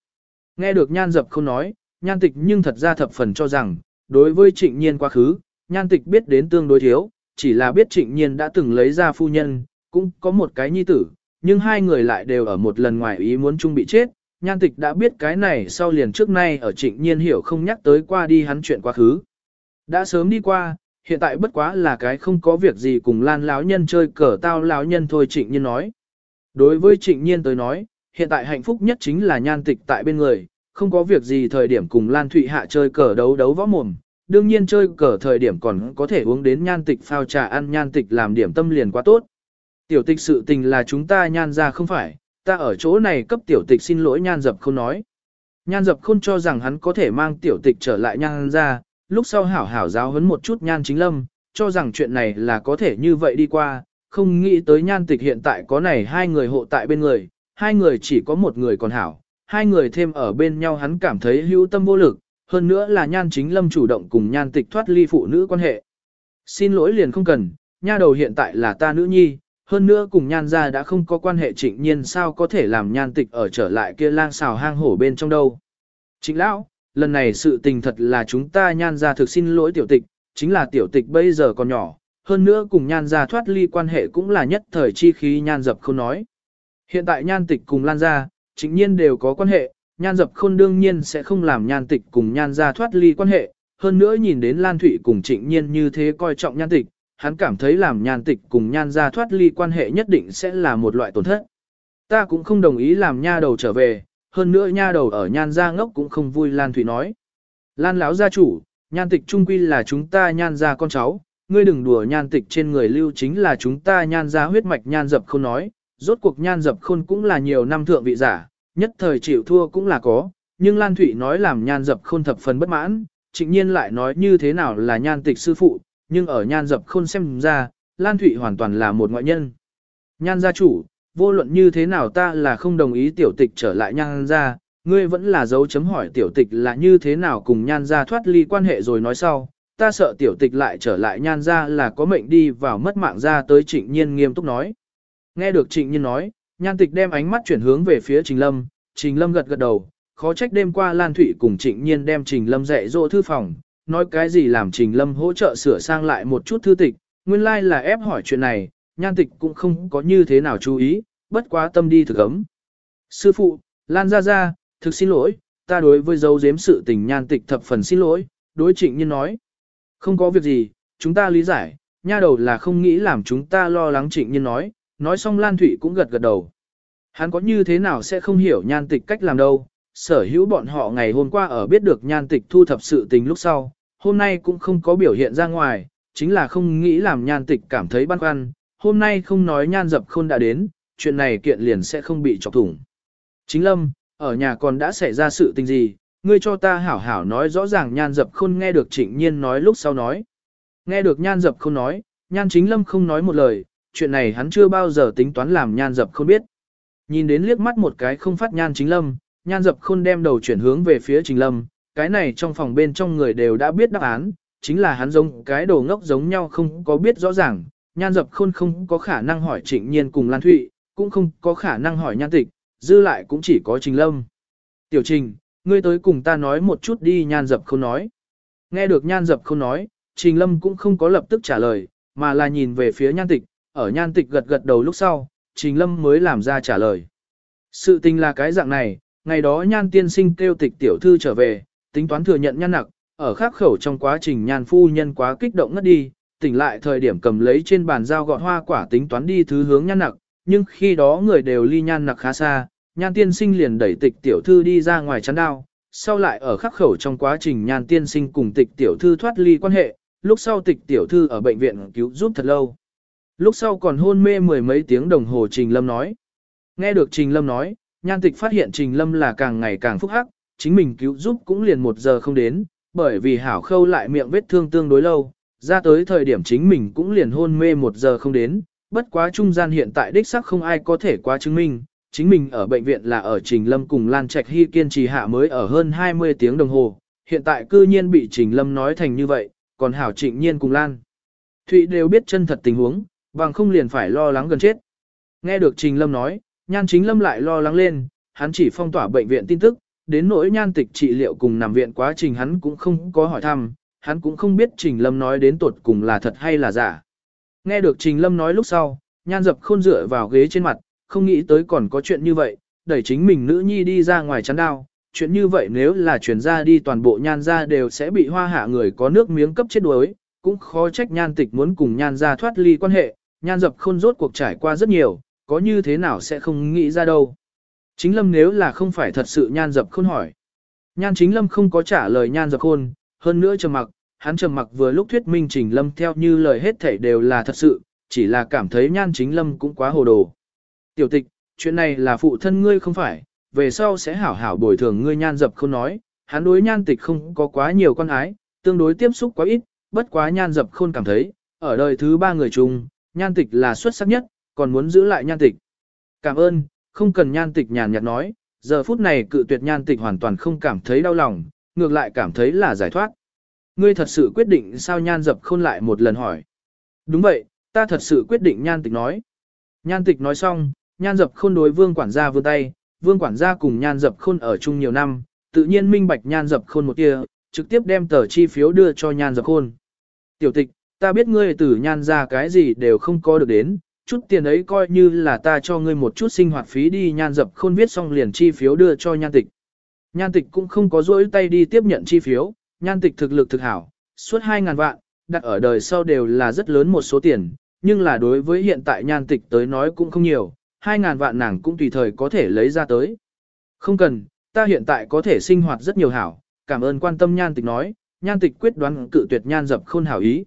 Nghe được nhan dập khôn nói, nhan tịch nhưng thật ra thập phần cho rằng, đối với trịnh nhiên quá khứ, nhan tịch biết đến tương đối thiếu, chỉ là biết trịnh nhiên đã từng lấy ra phu nhân, cũng có một cái nhi tử, nhưng hai người lại đều ở một lần ngoài ý muốn chung bị chết. Nhan tịch đã biết cái này sau liền trước nay ở trịnh nhiên hiểu không nhắc tới qua đi hắn chuyện quá khứ. Đã sớm đi qua, hiện tại bất quá là cái không có việc gì cùng lan Láo nhân chơi cờ tao Láo nhân thôi trịnh nhiên nói. Đối với trịnh nhiên tới nói, hiện tại hạnh phúc nhất chính là nhan tịch tại bên người, không có việc gì thời điểm cùng Lan Thụy Hạ chơi cờ đấu đấu võ mồm. Đương nhiên chơi cờ thời điểm còn có thể uống đến nhan tịch phao trà ăn nhan tịch làm điểm tâm liền quá tốt. Tiểu tịch sự tình là chúng ta nhan ra không phải, ta ở chỗ này cấp tiểu tịch xin lỗi nhan dập không nói. Nhan dập không cho rằng hắn có thể mang tiểu tịch trở lại nhan ra, lúc sau hảo hảo giáo huấn một chút nhan chính lâm, cho rằng chuyện này là có thể như vậy đi qua, không nghĩ tới nhan tịch hiện tại có này hai người hộ tại bên người, hai người chỉ có một người còn hảo, hai người thêm ở bên nhau hắn cảm thấy hữu tâm vô lực, hơn nữa là nhan chính lâm chủ động cùng nhan tịch thoát ly phụ nữ quan hệ. Xin lỗi liền không cần, nha đầu hiện tại là ta nữ nhi, hơn nữa cùng nhan gia đã không có quan hệ trịnh nhiên sao có thể làm nhan tịch ở trở lại kia lang xào hang hổ bên trong đâu. Trịnh lão, lần này sự tình thật là chúng ta nhan gia thực xin lỗi tiểu tịch, chính là tiểu tịch bây giờ còn nhỏ, hơn nữa cùng nhan gia thoát ly quan hệ cũng là nhất thời chi khí nhan dập không nói. Hiện tại nhan tịch cùng lan gia, chính nhiên đều có quan hệ, nhan dập khôn đương nhiên sẽ không làm nhan tịch cùng nhan gia thoát ly quan hệ, hơn nữa nhìn đến Lan Thụy cùng trịnh nhiên như thế coi trọng nhan tịch, hắn cảm thấy làm nhan tịch cùng nhan gia thoát ly quan hệ nhất định sẽ là một loại tổn thất. Ta cũng không đồng ý làm nha đầu trở về, hơn nữa nha đầu ở nhan gia ngốc cũng không vui Lan Thụy nói. Lan lão gia chủ, nhan tịch trung quy là chúng ta nhan gia con cháu, ngươi đừng đùa nhan tịch trên người lưu chính là chúng ta nhan gia huyết mạch nhan dập không nói, rốt cuộc nhan dập khôn cũng là nhiều năm thượng vị giả, nhất thời chịu thua cũng là có, nhưng Lan Thụy nói làm nhan dập khôn thập phần bất mãn, trịnh nhiên lại nói như thế nào là nhan tịch sư phụ, nhưng ở nhan dập khôn xem ra, Lan Thụy hoàn toàn là một ngoại nhân. Nhan gia chủ, vô luận như thế nào ta là không đồng ý tiểu tịch trở lại nhan gia, ngươi vẫn là dấu chấm hỏi tiểu tịch là như thế nào cùng nhan gia thoát ly quan hệ rồi nói sau, ta sợ tiểu tịch lại trở lại nhan gia là có mệnh đi vào mất mạng ra tới trịnh nhiên nghiêm túc nói. Nghe được trịnh nhiên nói, nhan tịch đem ánh mắt chuyển hướng về phía trình lâm, trình lâm gật gật đầu, khó trách đêm qua Lan Thụy cùng trịnh nhiên đem trình lâm dạy dỗ thư phòng, nói cái gì làm Trình Lâm hỗ trợ sửa sang lại một chút thư tịch, nguyên lai like là ép hỏi chuyện này, nhan tịch cũng không có như thế nào chú ý, bất quá tâm đi thực ấm. Sư phụ, Lan ra ra, thực xin lỗi, ta đối với dấu giếm sự tình nhan tịch thập phần xin lỗi, đối trịnh nhiên nói. Không có việc gì, chúng ta lý giải, nha đầu là không nghĩ làm chúng ta lo lắng trịnh nhiên nói, nói xong Lan Thụy cũng gật gật đầu. Hắn có như thế nào sẽ không hiểu nhan tịch cách làm đâu, sở hữu bọn họ ngày hôm qua ở biết được nhan tịch thu thập sự tình lúc sau, hôm nay cũng không có biểu hiện ra ngoài, chính là không nghĩ làm nhan tịch cảm thấy băn khoăn, hôm nay không nói nhan dập khôn đã đến, chuyện này kiện liền sẽ không bị chọc thủng. Chính lâm, ở nhà còn đã xảy ra sự tình gì, ngươi cho ta hảo hảo nói rõ ràng nhan dập khôn nghe được trịnh nhiên nói lúc sau nói. Nghe được nhan dập khôn nói, nhan chính lâm không nói một lời, chuyện này hắn chưa bao giờ tính toán làm nhan dập không biết. Nhìn đến liếc mắt một cái không phát nhan chính lâm, nhan dập khôn đem đầu chuyển hướng về phía trình lâm, cái này trong phòng bên trong người đều đã biết đáp án, chính là hắn giống cái đồ ngốc giống nhau không có biết rõ ràng, nhan dập khôn không có khả năng hỏi trịnh nhiên cùng Lan Thụy, cũng không có khả năng hỏi nhan tịch, dư lại cũng chỉ có trình lâm. Tiểu trình, ngươi tới cùng ta nói một chút đi nhan dập khôn nói. Nghe được nhan dập khôn nói, trình lâm cũng không có lập tức trả lời, mà là nhìn về phía nhan tịch, ở nhan tịch gật gật đầu lúc sau, trình lâm mới làm ra trả lời. Sự tình là cái dạng này, ngày đó nhan tiên sinh kêu tịch tiểu thư trở về, tính toán thừa nhận nhan nặc, ở khắc khẩu trong quá trình nhan phu nhân quá kích động ngất đi, tỉnh lại thời điểm cầm lấy trên bàn dao gọt hoa quả tính toán đi thứ hướng nhan nặc, nhưng khi đó người đều ly nhan nặc khá xa, nhan tiên sinh liền đẩy tịch tiểu thư đi ra ngoài chắn đao, sau lại ở khắc khẩu trong quá trình nhan tiên sinh cùng tịch tiểu thư thoát ly quan hệ, lúc sau tịch tiểu thư ở bệnh viện cứu giúp thật lâu. Lúc sau còn hôn mê mười mấy tiếng đồng hồ Trình Lâm nói. Nghe được Trình Lâm nói, nhan tịch phát hiện Trình Lâm là càng ngày càng phúc hắc, chính mình cứu giúp cũng liền một giờ không đến, bởi vì hảo khâu lại miệng vết thương tương đối lâu, ra tới thời điểm chính mình cũng liền hôn mê một giờ không đến, bất quá trung gian hiện tại đích xác không ai có thể quá chứng minh, chính mình ở bệnh viện là ở Trình Lâm cùng Lan Trạch Hy kiên trì hạ mới ở hơn 20 tiếng đồng hồ, hiện tại cư nhiên bị Trình Lâm nói thành như vậy, còn Hảo Trịnh Nhiên cùng Lan. Thụy đều biết chân thật tình huống, bằng không liền phải lo lắng gần chết. Nghe được Trình Lâm nói, Nhan Chính Lâm lại lo lắng lên, hắn chỉ phong tỏa bệnh viện tin tức, đến nỗi nhan tịch trị liệu cùng nằm viện quá trình hắn cũng không có hỏi thăm, hắn cũng không biết Trình Lâm nói đến tuột cùng là thật hay là giả. Nghe được Trình Lâm nói lúc sau, nhan dập khôn dựa vào ghế trên mặt, không nghĩ tới còn có chuyện như vậy, đẩy chính mình nữ nhi đi ra ngoài chắn đao. Chuyện như vậy nếu là chuyển ra đi toàn bộ nhan ra đều sẽ bị hoa hạ người có nước miếng cấp chết đuối, cũng khó trách nhan tịch muốn cùng nhan ra thoát ly quan hệ, nhan dập khôn rốt cuộc trải qua rất nhiều, có như thế nào sẽ không nghĩ ra đâu. Chính lâm nếu là không phải thật sự nhan dập khôn hỏi. Nhan chính lâm không có trả lời nhan dập khôn, hơn nữa trầm mặc, hắn trầm mặc vừa lúc thuyết minh trình lâm theo như lời hết thảy đều là thật sự, chỉ là cảm thấy nhan chính lâm cũng quá hồ đồ. Tiểu tịch, chuyện này là phụ thân ngươi không phải, về sau sẽ hảo hảo bồi thường ngươi nhan dập khôn nói, hắn đối nhan tịch không có quá nhiều con ái, tương đối tiếp xúc quá ít, bất quá nhan dập khôn cảm thấy, ở đời thứ ba người chung, nhan tịch là xuất sắc nhất, còn muốn giữ lại nhan tịch. Cảm ơn, không cần nhan tịch nhàn nhạt nói, giờ phút này cự tuyệt nhan tịch hoàn toàn không cảm thấy đau lòng, ngược lại cảm thấy là giải thoát. Ngươi thật sự quyết định sao nhan dập khôn lại một lần hỏi. Đúng vậy, ta thật sự quyết định nhan tịch nói. Nhan tịch nói xong, nhan dập khôn đối vương quản gia vươn tay, vương quản gia cùng nhan dập khôn ở chung nhiều năm, tự nhiên minh bạch nhan dập khôn một tia, trực tiếp đem tờ chi phiếu đưa cho nhan dập khôn. Tiểu tịch, ta biết ngươi từ nhan ra cái gì đều không có được đến, chút tiền ấy coi như là ta cho ngươi một chút sinh hoạt phí đi nhan dập khôn viết xong liền chi phiếu đưa cho nhan tịch. Nhan tịch cũng không có rỗi tay đi tiếp nhận chi phiếu, nhan tịch thực lực thực hảo, suốt 2.000 vạn, đặt ở đời sau đều là rất lớn một số tiền, nhưng là đối với hiện tại nhan tịch tới nói cũng không nhiều, 2.000 vạn nàng cũng tùy thời có thể lấy ra tới. Không cần, ta hiện tại có thể sinh hoạt rất nhiều hảo, cảm ơn quan tâm nhan tịch nói, nhan tịch quyết đoán cự tuyệt nhan dập khôn hảo ý.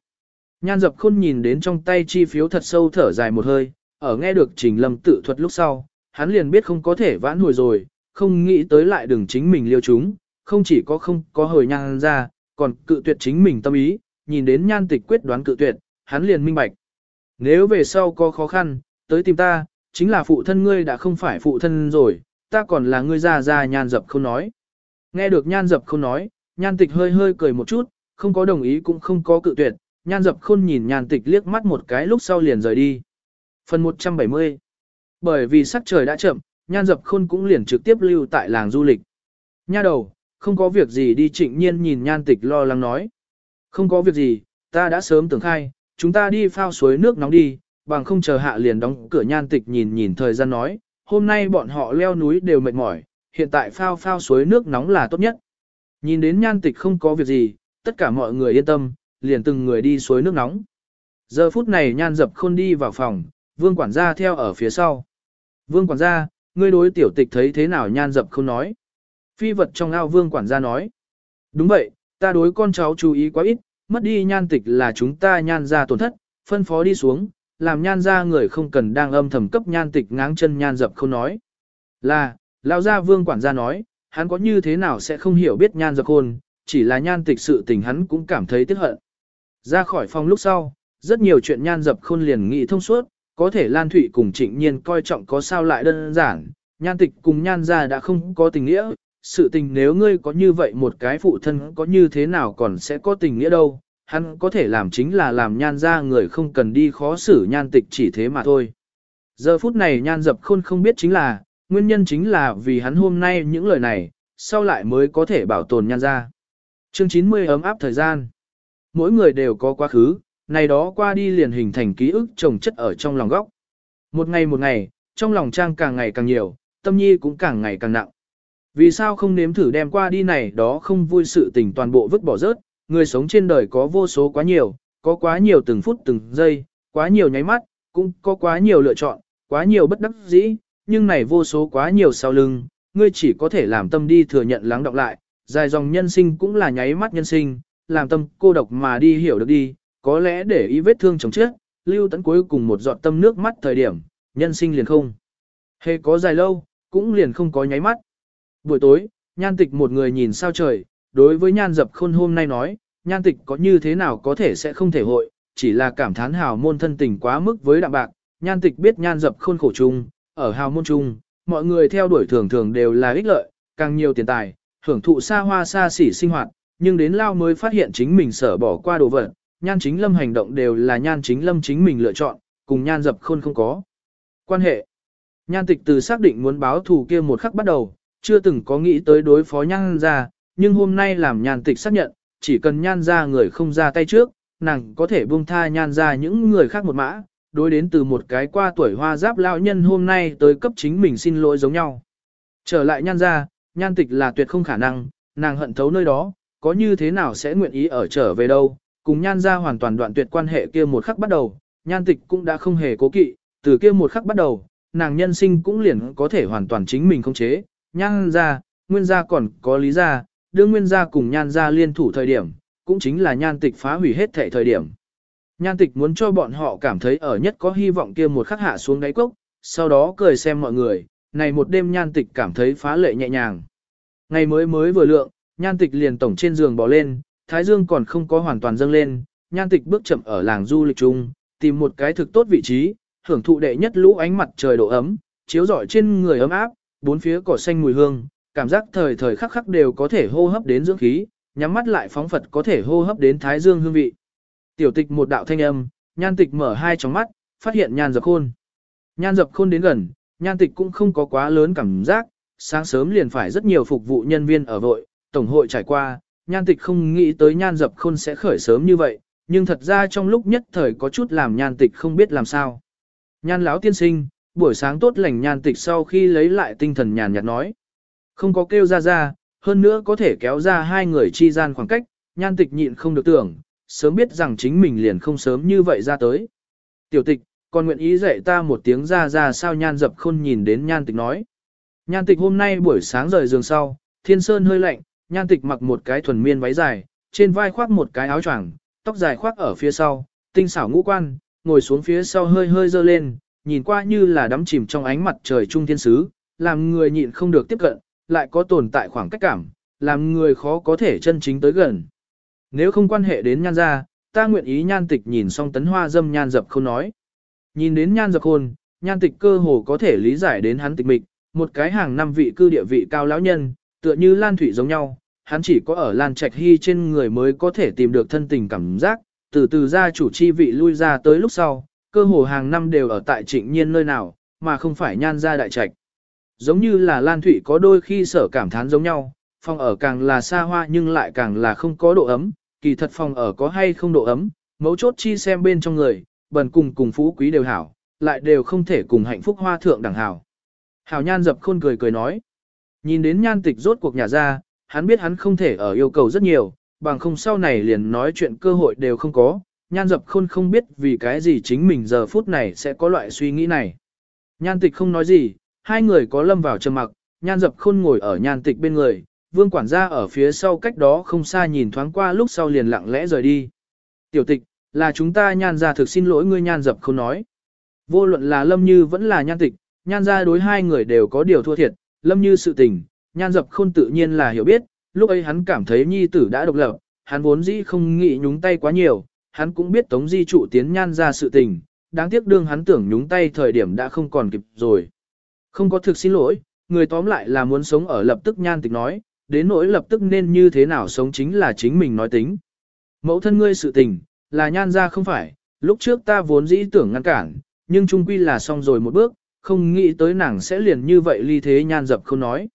Nhan dập khôn nhìn đến trong tay chi phiếu thật sâu thở dài một hơi, ở nghe được trình lâm tự thuật lúc sau, hắn liền biết không có thể vãn hồi rồi, không nghĩ tới lại đừng chính mình liêu chúng, không chỉ có không có hồi nhan ra, còn cự tuyệt chính mình tâm ý, nhìn đến nhan tịch quyết đoán cự tuyệt, hắn liền minh bạch. Nếu về sau có khó khăn, tới tìm ta, chính là phụ thân ngươi đã không phải phụ thân rồi, ta còn là ngươi già già nhan dập không nói. Nghe được nhan dập không nói, nhan tịch hơi hơi cười một chút, không có đồng ý cũng không có cự tuyệt, nhan dập khôn nhìn nhan tịch liếc mắt một cái lúc sau liền rời đi. Phần 170 Bởi vì sắc trời đã chậm, nhan dập khôn cũng liền trực tiếp lưu tại làng du lịch. Nha đầu, không có việc gì đi trịnh nhiên nhìn nhan tịch lo lắng nói. Không có việc gì, ta đã sớm tưởng khai, chúng ta đi phao suối nước nóng đi, bằng không chờ hạ liền đóng cửa nhan tịch nhìn nhìn thời gian nói, hôm nay bọn họ leo núi đều mệt mỏi, hiện tại phao phao suối nước nóng là tốt nhất. Nhìn đến nhan tịch không có việc gì, tất cả mọi người yên tâm, liền từng người đi suối nước nóng. Giờ phút này nhan dập khôn đi vào phòng, vương quản gia theo ở phía sau. Vương quản gia, ngươi đối tiểu tịch thấy thế nào nhan dập khôn nói. Phi vật trong ao vương quản gia nói. Đúng vậy, ta đối con cháu chú ý quá ít, mất đi nhan tịch là chúng ta nhan ra tổn thất, phân phó đi xuống, làm nhan ra người không cần đang âm thầm cấp nhan tịch ngáng chân nhan dập khôn nói. Là, lão gia vương quản gia nói, hắn có như thế nào sẽ không hiểu biết nhan dập khôn, chỉ là nhan tịch sự tình hắn cũng cảm thấy tiếc hận. Ra khỏi phòng lúc sau, rất nhiều chuyện nhan dập khôn liền nghĩ thông suốt, có thể Lan Thụy cùng trịnh nhiên coi trọng có sao lại đơn giản, nhan tịch cùng nhan ra đã không có tình nghĩa, sự tình nếu ngươi có như vậy một cái phụ thân có như thế nào còn sẽ có tình nghĩa đâu, hắn có thể làm chính là làm nhan ra người không cần đi khó xử nhan tịch chỉ thế mà thôi. Giờ phút này nhan dập khôn không biết chính là, nguyên nhân chính là vì hắn hôm nay những lời này, sau lại mới có thể bảo tồn nhan ra. Chương 90 ấm áp thời gian. Mỗi người đều có quá khứ, này đó qua đi liền hình thành ký ức trồng chất ở trong lòng góc. Một ngày một ngày, trong lòng trang càng ngày càng nhiều, tâm nhi cũng càng ngày càng nặng. Vì sao không nếm thử đem qua đi này đó không vui sự tình toàn bộ vứt bỏ rớt, người sống trên đời có vô số quá nhiều, có quá nhiều từng phút từng giây, quá nhiều nháy mắt, cũng có quá nhiều lựa chọn, quá nhiều bất đắc dĩ, nhưng này vô số quá nhiều sau lưng, ngươi chỉ có thể làm tâm đi thừa nhận lắng đọng lại, dài dòng nhân sinh cũng là nháy mắt nhân sinh, làm tâm cô độc mà đi hiểu được đi, có lẽ để ý vết thương chồng chết, lưu tấn cuối cùng một giọt tâm nước mắt thời điểm, nhân sinh liền không. Hề có dài lâu, cũng liền không có nháy mắt. Buổi tối, nhan tịch một người nhìn sao trời, đối với nhan dập khôn hôm nay nói, nhan tịch có như thế nào có thể sẽ không thể hội, chỉ là cảm thán hào môn thân tình quá mức với đạm bạc, nhan tịch biết nhan dập khôn khổ chung, ở hào môn chung, mọi người theo đuổi thường thường đều là ích lợi, càng nhiều tiền tài, hưởng thụ xa hoa xa xỉ sinh hoạt, nhưng đến lao mới phát hiện chính mình sở bỏ qua đồ vật, nhan chính lâm hành động đều là nhan chính lâm chính mình lựa chọn, cùng nhan dập khôn không có quan hệ. Nhan tịch từ xác định muốn báo thù kia một khắc bắt đầu, chưa từng có nghĩ tới đối phó nhan ra, nhưng hôm nay làm nhan tịch xác nhận, chỉ cần nhan ra người không ra tay trước, nàng có thể buông tha nhan ra những người khác một mã, đối đến từ một cái qua tuổi hoa giáp lão nhân hôm nay tới cấp chính mình xin lỗi giống nhau. Trở lại nhan ra, nhan tịch là tuyệt không khả năng, nàng hận thấu nơi đó, có như thế nào sẽ nguyện ý ở trở về đâu, cùng nhan ra hoàn toàn đoạn tuyệt quan hệ kia một khắc bắt đầu, nhan tịch cũng đã không hề cố kỵ, từ kia một khắc bắt đầu, nàng nhân sinh cũng liền có thể hoàn toàn chính mình không chế, nhan ra, nguyên gia còn có lý gia, đương nguyên gia cùng nhan gia liên thủ thời điểm, cũng chính là nhan tịch phá hủy hết thể thời điểm. Nhan tịch muốn cho bọn họ cảm thấy ở nhất có hy vọng kia một khắc hạ xuống đáy cốc, sau đó cười xem mọi người, này một đêm nhan tịch cảm thấy phá lệ nhẹ nhàng. Ngày mới mới vừa lượng, nhan tịch liền tổng trên giường bỏ lên, thái dương còn không có hoàn toàn dâng lên, nhan tịch bước chậm ở làng du lịch chung, tìm một cái thực tốt vị trí, hưởng thụ đệ nhất lũ ánh mặt trời độ ấm, chiếu rọi trên người ấm áp, bốn phía cỏ xanh mùi hương, cảm giác thời thời khắc khắc đều có thể hô hấp đến dưỡng khí, nhắm mắt lại phóng Phật có thể hô hấp đến thái dương hương vị. Tiểu tịch một đạo thanh âm, nhan tịch mở hai tròng mắt, phát hiện nhan dập khôn. Nhan dập khôn đến gần, nhan tịch cũng không có quá lớn cảm giác, sáng sớm liền phải rất nhiều phục vụ nhân viên ở vội, tổng hội trải qua, nhan tịch không nghĩ tới nhan dập khôn sẽ khởi sớm như vậy, nhưng thật ra trong lúc nhất thời có chút làm nhan tịch không biết làm sao. Nhan lão tiên sinh, buổi sáng tốt lành nhan tịch sau khi lấy lại tinh thần nhàn nhạt nói. Không có kêu ra ra, hơn nữa có thể kéo ra hai người chi gian khoảng cách, nhan tịch nhịn không được tưởng, sớm biết rằng chính mình liền không sớm như vậy ra tới. Tiểu tịch, còn nguyện ý dạy ta một tiếng ra ra sao nhan dập khôn nhìn đến nhan tịch nói. Nhan tịch hôm nay buổi sáng rời giường sau, thiên sơn hơi lạnh, nhan tịch mặc một cái thuần miên váy dài, trên vai khoác một cái áo choàng, tóc dài khoác ở phía sau, tinh xảo ngũ quan, ngồi xuống phía sau hơi hơi dơ lên, nhìn qua như là đắm chìm trong ánh mặt trời trung thiên sứ, làm người nhịn không được tiếp cận, lại có tồn tại khoảng cách cảm, làm người khó có thể chân chính tới gần. Nếu không quan hệ đến nhan gia, ta nguyện ý nhan tịch nhìn xong tấn hoa dâm nhan dập không nói. Nhìn đến nhan dập Hồn, nhan tịch cơ hồ có thể lý giải đến hắn tịch mịch, một cái hàng năm vị cư địa vị cao lão nhân, tựa như lan thủy giống nhau, hắn chỉ có ở lan trạch hy trên người mới có thể tìm được thân tình cảm giác, từ từ ra chủ chi vị lui ra tới lúc sau, cơ hồ hàng năm đều ở tại trịnh nhiên nơi nào, mà không phải nhan ra đại trạch. Giống như là Lan Thụy có đôi khi sở cảm thán giống nhau, phòng ở càng là xa hoa nhưng lại càng là không có độ ấm, kỳ thật phòng ở có hay không độ ấm, mấu chốt chi xem bên trong người, bần cùng cùng phú quý đều hảo, lại đều không thể cùng hạnh phúc hoa thượng đẳng hảo. Hảo nhan dập khôn cười cười nói. Nhìn đến nhan tịch rốt cuộc nhà ra, hắn biết hắn không thể ở yêu cầu rất nhiều, bằng không sau này liền nói chuyện cơ hội đều không có, nhan dập khôn không biết vì cái gì chính mình giờ phút này sẽ có loại suy nghĩ này. Nhan tịch không nói gì, hai người có lâm vào trầm mặc, nhan dập khôn ngồi ở nhan tịch bên người, vương quản gia ở phía sau cách đó không xa nhìn thoáng qua lúc sau liền lặng lẽ rời đi. Tiểu tịch, là chúng ta nhan ra thực xin lỗi ngươi nhan dập khôn nói. Vô luận là lâm như vẫn là nhan tịch, nhan ra đối hai người đều có điều thua thiệt, lâm như sự tình, nhan dập khôn tự nhiên là hiểu biết, lúc ấy hắn cảm thấy nhi tử đã độc lập, hắn vốn dĩ không nghĩ nhúng tay quá nhiều, hắn cũng biết tống di trụ tiến nhan ra sự tình, đáng tiếc đương hắn tưởng nhúng tay thời điểm đã không còn kịp rồi. Không có thực xin lỗi, người tóm lại là muốn sống ở lập tức nhan tịch nói, đến nỗi lập tức nên như thế nào sống chính là chính mình nói tính. Mẫu thân ngươi sự tình, là nhan ra không phải, lúc trước ta vốn dĩ tưởng ngăn cản, nhưng trung quy là xong rồi một bước, không nghĩ tới nàng sẽ liền như vậy ly thế nhan dập không nói.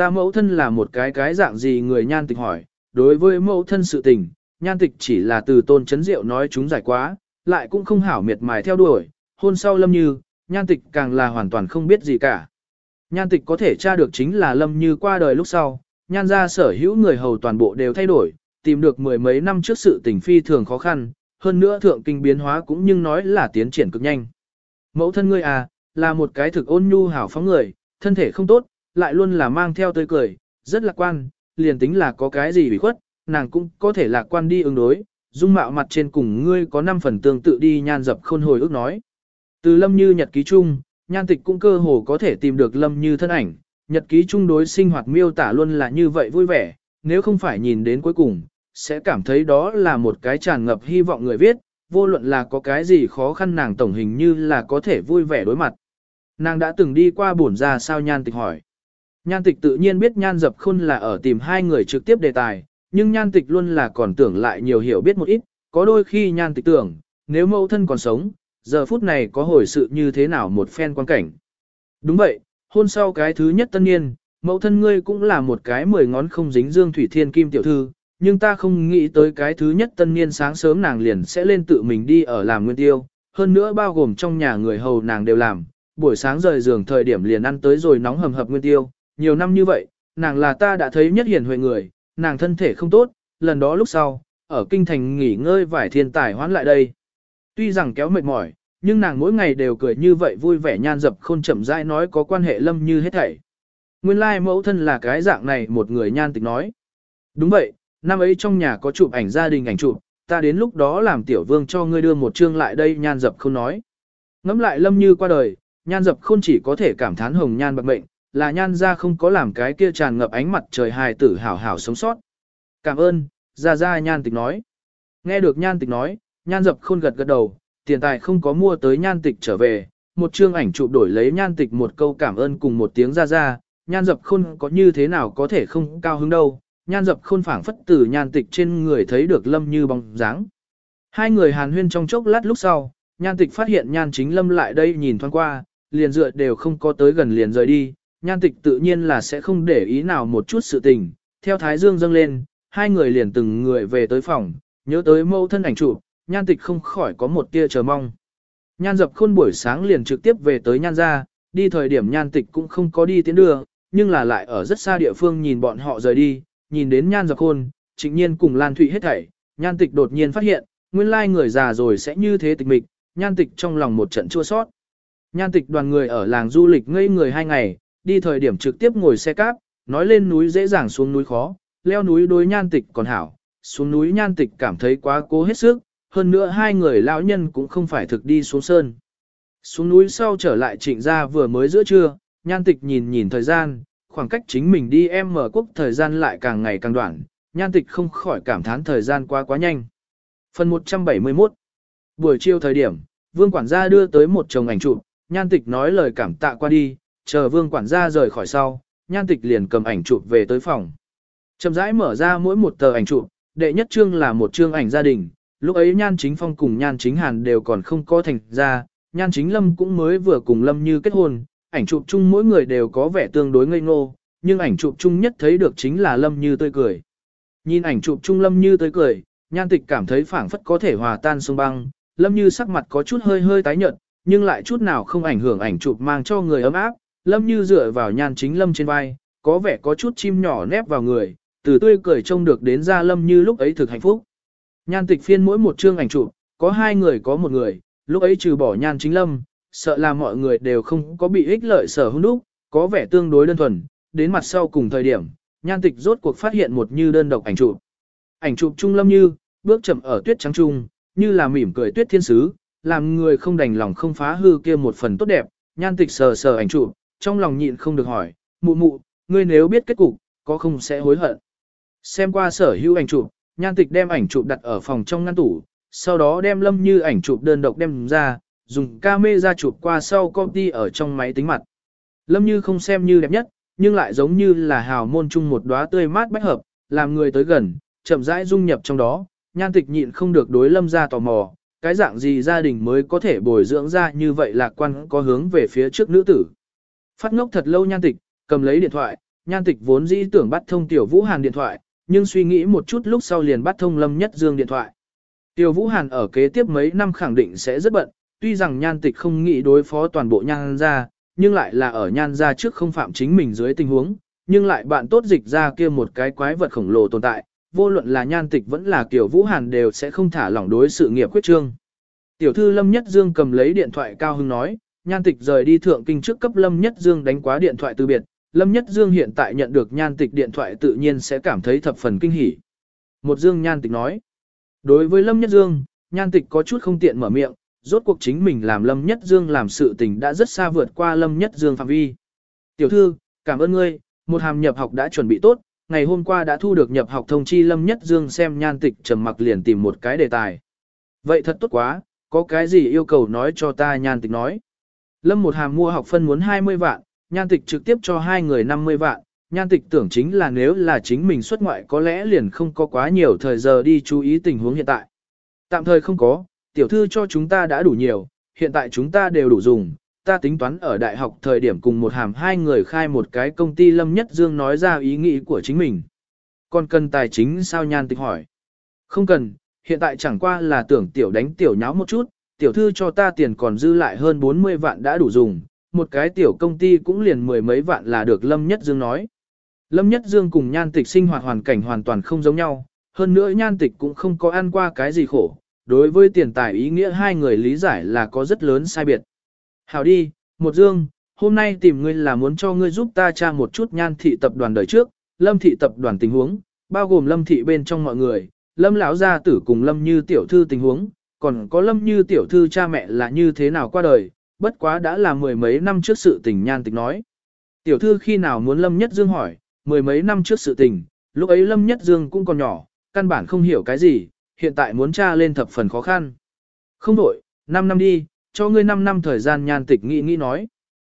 Ta mẫu thân là một cái cái dạng gì người nhan tịch hỏi, đối với mẫu thân sự tình, nhan tịch chỉ là từ tôn chấn diệu nói chúng giải quá, lại cũng không hảo miệt mài theo đuổi, hôn sau lâm như, nhan tịch càng là hoàn toàn không biết gì cả. Nhan tịch có thể tra được chính là lâm như qua đời lúc sau, nhan ra sở hữu người hầu toàn bộ đều thay đổi, tìm được mười mấy năm trước sự tình phi thường khó khăn, hơn nữa thượng kinh biến hóa cũng nhưng nói là tiến triển cực nhanh. Mẫu thân ngươi à, là một cái thực ôn nhu hảo phóng người, thân thể không tốt, lại luôn là mang theo tươi cười, rất lạc quan, liền tính là có cái gì bị khuất, nàng cũng có thể lạc quan đi ứng đối, dung mạo mặt trên cùng ngươi có 5 phần tương tự đi nhan dập khôn hồi ước nói. Từ lâm như nhật ký chung, nhan tịch cũng cơ hồ có thể tìm được lâm như thân ảnh, nhật ký chung đối sinh hoạt miêu tả luôn là như vậy vui vẻ, nếu không phải nhìn đến cuối cùng, sẽ cảm thấy đó là một cái tràn ngập hy vọng người viết, vô luận là có cái gì khó khăn nàng tổng hình như là có thể vui vẻ đối mặt. Nàng đã từng đi qua bổn ra sao nhan tịch hỏi. Nhan tịch tự nhiên biết nhan dập khôn là ở tìm hai người trực tiếp đề tài, nhưng nhan tịch luôn là còn tưởng lại nhiều hiểu biết một ít, có đôi khi nhan tịch tưởng, nếu mẫu thân còn sống, giờ phút này có hồi sự như thế nào một phen quan cảnh. Đúng vậy, hôn sau cái thứ nhất tân niên, mẫu thân ngươi cũng là một cái mười ngón không dính dương thủy thiên kim tiểu thư, nhưng ta không nghĩ tới cái thứ nhất tân niên sáng sớm nàng liền sẽ lên tự mình đi ở làm nguyên tiêu, hơn nữa bao gồm trong nhà người hầu nàng đều làm, buổi sáng rời giường thời điểm liền ăn tới rồi nóng hầm hập nguyên tiêu, nhiều năm như vậy, nàng là ta đã thấy nhất hiển huệ người, nàng thân thể không tốt, lần đó lúc sau, ở kinh thành nghỉ ngơi vài thiên tài hoán lại đây. Tuy rằng kéo mệt mỏi, nhưng nàng mỗi ngày đều cười như vậy vui vẻ nhan dập khôn chậm rãi nói có quan hệ lâm như hết thảy. Nguyên lai mẫu thân là cái dạng này một người nhan tịch nói. Đúng vậy, năm ấy trong nhà có chụp ảnh gia đình ảnh chụp, ta đến lúc đó làm tiểu vương cho ngươi đưa một chương lại đây nhan dập không nói. Ngắm lại lâm như qua đời, nhan dập khôn chỉ có thể cảm thán hồng nhan bạc mệnh, là nhan ra không có làm cái kia tràn ngập ánh mặt trời hài tử hảo hảo sống sót. Cảm ơn, ra ra nhan tịch nói. Nghe được nhan tịch nói, nhan dập khôn gật gật đầu, tiền tài không có mua tới nhan tịch trở về, một chương ảnh chụp đổi lấy nhan tịch một câu cảm ơn cùng một tiếng ra ra, nhan dập khôn có như thế nào có thể không cao hứng đâu, nhan dập khôn phảng phất từ nhan tịch trên người thấy được lâm như bóng dáng. Hai người hàn huyên trong chốc lát lúc sau, nhan tịch phát hiện nhan chính lâm lại đây nhìn thoáng qua, liền dựa đều không có tới gần liền rời đi, nhan tịch tự nhiên là sẽ không để ý nào một chút sự tình, theo thái dương dâng lên, hai người liền từng người về tới phòng, nhớ tới mâu thân ảnh chụp, nhan tịch không khỏi có một tia chờ mong. Nhan dập khôn buổi sáng liền trực tiếp về tới nhan ra, đi thời điểm nhan tịch cũng không có đi tiến đường, nhưng là lại ở rất xa địa phương nhìn bọn họ rời đi, nhìn đến nhan dập khôn, trịnh nhiên cùng Lan Thụy hết thảy, nhan tịch đột nhiên phát hiện, nguyên lai người già rồi sẽ như thế tịch mịch, nhan tịch trong lòng một trận chua sót. Nhan tịch đoàn người ở làng du lịch ngây người hai ngày, đi thời điểm trực tiếp ngồi xe cáp, nói lên núi dễ dàng xuống núi khó, leo núi đối nhan tịch còn hảo, xuống núi nhan tịch cảm thấy quá cố hết sức, hơn nữa hai người lão nhân cũng không phải thực đi xuống sơn. Xuống núi sau trở lại trịnh gia vừa mới giữa trưa, nhan tịch nhìn nhìn thời gian, khoảng cách chính mình đi em mở quốc thời gian lại càng ngày càng đoạn, nhan tịch không khỏi cảm thán thời gian qua quá nhanh. Phần 171 Buổi chiều thời điểm, vương quản gia đưa tới một chồng ảnh chụp, nhan tịch nói lời cảm tạ qua đi, chờ vương quản gia rời khỏi sau, nhan tịch liền cầm ảnh chụp về tới phòng. Chậm rãi mở ra mỗi một tờ ảnh chụp, đệ nhất chương là một chương ảnh gia đình, lúc ấy nhan chính phong cùng nhan chính hàn đều còn không có thành ra, nhan chính lâm cũng mới vừa cùng lâm như kết hôn, ảnh chụp chung mỗi người đều có vẻ tương đối ngây ngô, nhưng ảnh chụp chung nhất thấy được chính là lâm như tươi cười. Nhìn ảnh chụp chung lâm như tươi cười, nhan tịch cảm thấy phảng phất có thể hòa tan sông băng, lâm như sắc mặt có chút hơi hơi tái nhợt, nhưng lại chút nào không ảnh hưởng ảnh chụp mang cho người ấm áp, lâm như dựa vào nhan chính lâm trên vai, có vẻ có chút chim nhỏ nép vào người, từ tươi cười trông được đến ra lâm như lúc ấy thực hạnh phúc. Nhan tịch phiên mỗi một chương ảnh chụp, có hai người có một người, lúc ấy trừ bỏ nhan chính lâm, sợ là mọi người đều không có bị ích lợi sở hữu đúc, có vẻ tương đối đơn thuần, đến mặt sau cùng thời điểm, nhan tịch rốt cuộc phát hiện một như đơn độc ảnh chụp. Ảnh chụp trung lâm như, bước chậm ở tuyết trắng trung, như là mỉm cười tuyết thiên sứ, làm người không đành lòng không phá hư kia một phần tốt đẹp, nhan tịch sờ sờ ảnh chụp, trong lòng nhịn không được hỏi, mụ mụ, ngươi nếu biết kết cục, có không sẽ hối hận. Xem qua sở hữu ảnh chụp, nhan tịch đem ảnh chụp đặt ở phòng trong ngăn tủ, sau đó đem lâm như ảnh chụp đơn độc đem ra, dùng camera chụp qua sau copy ở trong máy tính mặt. Lâm như không xem như đẹp nhất, nhưng lại giống như là hào môn chung một đóa tươi mát bách hợp, làm người tới gần, chậm rãi dung nhập trong đó, nhan tịch nhịn không được đối lâm ra tò mò, cái dạng gì gia đình mới có thể bồi dưỡng ra như vậy lạc quan có hướng về phía trước nữ tử. Phát ngốc thật lâu nhan tịch, cầm lấy điện thoại, nhan tịch vốn dĩ tưởng bắt thông tiểu vũ hàn điện thoại, nhưng suy nghĩ một chút lúc sau liền bắt thông lâm nhất dương điện thoại. Tiểu vũ hàn ở kế tiếp mấy năm khẳng định sẽ rất bận, tuy rằng nhan tịch không nghĩ đối phó toàn bộ nhan gia, nhưng lại là ở nhan gia trước không phạm chính mình dưới tình huống, nhưng lại bạn tốt dịch ra kia một cái quái vật khổng lồ tồn tại, vô luận là nhan tịch vẫn là kiểu vũ hàn đều sẽ không thả lỏng đối sự nghiệp quyết trương. Tiểu thư Lâm Nhất Dương cầm lấy điện thoại cao hưng nói, nhan tịch rời đi thượng kinh trước cấp Lâm Nhất Dương đánh quá điện thoại từ biệt, Lâm Nhất Dương hiện tại nhận được nhan tịch điện thoại tự nhiên sẽ cảm thấy thập phần kinh hỉ. Một Dương nhan tịch nói, đối với Lâm Nhất Dương, nhan tịch có chút không tiện mở miệng, rốt cuộc chính mình làm Lâm Nhất Dương làm sự tình đã rất xa vượt qua Lâm Nhất Dương phạm vi. Tiểu thư, cảm ơn ngươi, một hàm nhập học đã chuẩn bị tốt, ngày hôm qua đã thu được nhập học thông chi Lâm Nhất Dương xem nhan tịch trầm mặc liền tìm một cái đề tài. Vậy thật tốt quá, có cái gì yêu cầu nói cho ta nhan tịch nói. Lâm một hàm mua học phân muốn 20 vạn, nhan tịch trực tiếp cho hai người 50 vạn, nhan tịch tưởng chính là nếu là chính mình xuất ngoại có lẽ liền không có quá nhiều thời giờ đi chú ý tình huống hiện tại. Tạm thời không có, tiểu thư cho chúng ta đã đủ nhiều, hiện tại chúng ta đều đủ dùng, ta tính toán ở đại học thời điểm cùng một hàm hai người khai một cái công ty Lâm Nhất Dương nói ra ý nghĩ của chính mình. Còn cần tài chính sao nhan tịch hỏi? Không cần, hiện tại chẳng qua là tưởng tiểu đánh tiểu nháo một chút, tiểu thư cho ta tiền còn dư lại hơn 40 vạn đã đủ dùng, một cái tiểu công ty cũng liền mười mấy vạn là được Lâm Nhất Dương nói. Lâm Nhất Dương cùng nhan tịch sinh hoạt hoàn cảnh hoàn toàn không giống nhau, hơn nữa nhan tịch cũng không có ăn qua cái gì khổ, đối với tiền tài ý nghĩa hai người lý giải là có rất lớn sai biệt. Hảo đi, một dương, hôm nay tìm ngươi là muốn cho ngươi giúp ta tra một chút nhan thị tập đoàn đời trước, lâm thị tập đoàn tình huống, bao gồm lâm thị bên trong mọi người, lâm lão gia tử cùng lâm như tiểu thư tình huống, còn có lâm như tiểu thư cha mẹ là như thế nào qua đời, bất quá đã là mười mấy năm trước sự tình nhan tịch nói. Tiểu thư khi nào muốn lâm nhất dương hỏi, mười mấy năm trước sự tình, lúc ấy lâm nhất dương cũng còn nhỏ, căn bản không hiểu cái gì, hiện tại muốn tra lên thập phần khó khăn. Không đổi, 5 năm đi, cho ngươi 5 năm thời gian nhan tịch nghĩ nghĩ nói.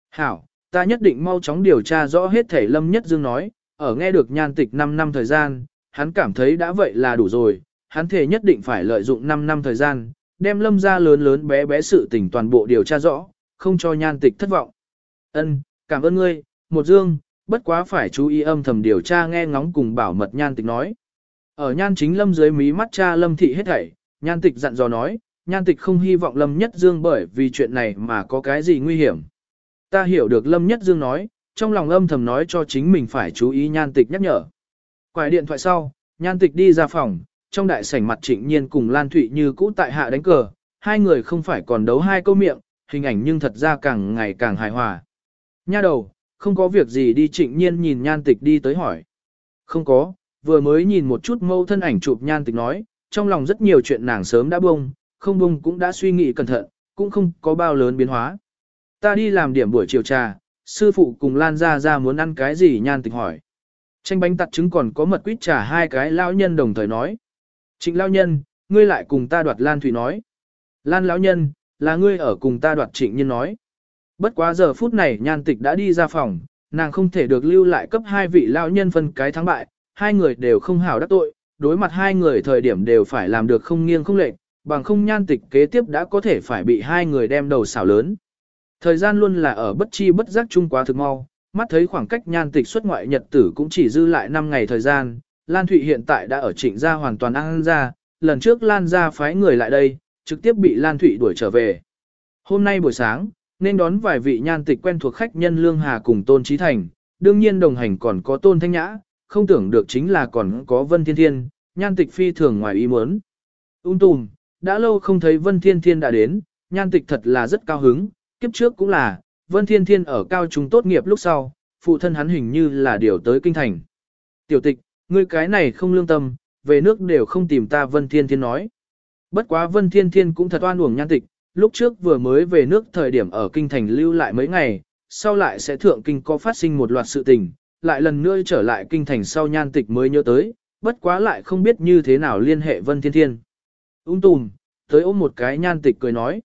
Hảo, ta nhất định mau chóng điều tra rõ hết thể Lâm Nhất Dương nói, ở nghe được nhan tịch 5 năm thời gian, hắn cảm thấy đã vậy là đủ rồi, hắn thể nhất định phải lợi dụng 5 năm thời gian, đem Lâm ra lớn lớn bé bé sự tình toàn bộ điều tra rõ, không cho nhan tịch thất vọng. Ân, cảm ơn ngươi, một dương, bất quá phải chú ý âm thầm điều tra nghe ngóng cùng bảo mật nhan tịch nói. Ở nhan chính lâm dưới mí mắt cha lâm thị hết thảy, nhan tịch dặn dò nói, nhan tịch không hy vọng lâm nhất dương bởi vì chuyện này mà có cái gì nguy hiểm. Ta hiểu được lâm nhất dương nói, trong lòng âm thầm nói cho chính mình phải chú ý nhan tịch nhắc nhở. Quải điện thoại sau, nhan tịch đi ra phòng, trong đại sảnh mặt trịnh nhiên cùng Lan Thụy như cũ tại hạ đánh cờ, hai người không phải còn đấu hai câu miệng, hình ảnh nhưng thật ra càng ngày càng hài hòa. Nha đầu, không có việc gì đi trịnh nhiên nhìn nhan tịch đi tới hỏi. Không có, vừa mới nhìn một chút mâu thân ảnh chụp nhan tịch nói, trong lòng rất nhiều chuyện nàng sớm đã bông, không bông cũng đã suy nghĩ cẩn thận, cũng không có bao lớn biến hóa. Ta đi làm điểm buổi chiều trà, sư phụ cùng Lan ra ra muốn ăn cái gì nhan tịch hỏi. Tranh bánh tặt trứng còn có mật quýt trà hai cái lão nhân đồng thời nói. Trịnh lão nhân, ngươi lại cùng ta đoạt Lan Thủy nói. Lan lão nhân, là ngươi ở cùng ta đoạt trịnh nhân nói. Bất quá giờ phút này nhan tịch đã đi ra phòng, nàng không thể được lưu lại cấp hai vị lão nhân phân cái thắng bại, hai người đều không hảo đắc tội, đối mặt hai người thời điểm đều phải làm được không nghiêng không lệch, bằng không nhan tịch kế tiếp đã có thể phải bị hai người đem đầu xảo lớn. Thời gian luôn là ở bất chi bất giác chung quá thực mau, mắt thấy khoảng cách nhan tịch xuất ngoại nhật tử cũng chỉ dư lại 5 ngày thời gian, Lan Thụy hiện tại đã ở trịnh gia hoàn toàn ăn ra, lần trước Lan Gia phái người lại đây, trực tiếp bị Lan Thụy đuổi trở về. Hôm nay buổi sáng, nên đón vài vị nhan tịch quen thuộc khách nhân Lương Hà cùng Tôn Trí Thành, đương nhiên đồng hành còn có Tôn Thanh Nhã, không tưởng được chính là còn có Vân Thiên Thiên, nhan tịch phi thường ngoài ý muốn. Ung tùm, đã lâu không thấy Vân Thiên Thiên đã đến, nhan tịch thật là rất cao hứng, kiếp trước cũng là, Vân Thiên Thiên ở cao trung tốt nghiệp lúc sau, phụ thân hắn hình như là điều tới kinh thành. Tiểu tịch, ngươi cái này không lương tâm, về nước đều không tìm ta Vân Thiên Thiên nói. Bất quá Vân Thiên Thiên cũng thật oan uổng nhan tịch, lúc trước vừa mới về nước thời điểm ở kinh thành lưu lại mấy ngày, sau lại sẽ thượng kinh có phát sinh một loạt sự tình, lại lần nữa trở lại kinh thành sau nhan tịch mới nhớ tới, bất quá lại không biết như thế nào liên hệ Vân Thiên Thiên. Ung tùm, tới ôm một cái nhan tịch cười nói.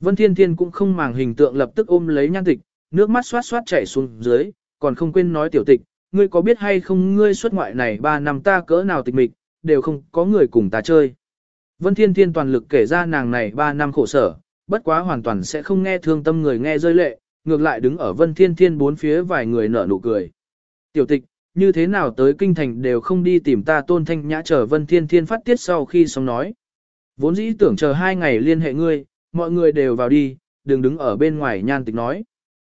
Vân Thiên Thiên cũng không màng hình tượng lập tức ôm lấy nhan tịch, nước mắt xoát xoát chảy xuống dưới, còn không quên nói tiểu tịch, ngươi có biết hay không ngươi xuất ngoại này 3 năm ta cỡ nào tịch mịch, đều không có người cùng ta chơi. Vân Thiên Thiên toàn lực kể ra nàng này 3 năm khổ sở, bất quá hoàn toàn sẽ không nghe thương tâm người nghe rơi lệ, ngược lại đứng ở Vân Thiên Thiên bốn phía vài người nở nụ cười. Tiểu tịch, như thế nào tới kinh thành đều không đi tìm ta tôn thanh nhã chờ Vân Thiên Thiên phát tiết sau khi xong nói. Vốn dĩ tưởng chờ hai ngày liên hệ ngươi, mọi người đều vào đi, đừng đứng ở bên ngoài nhan tịch nói.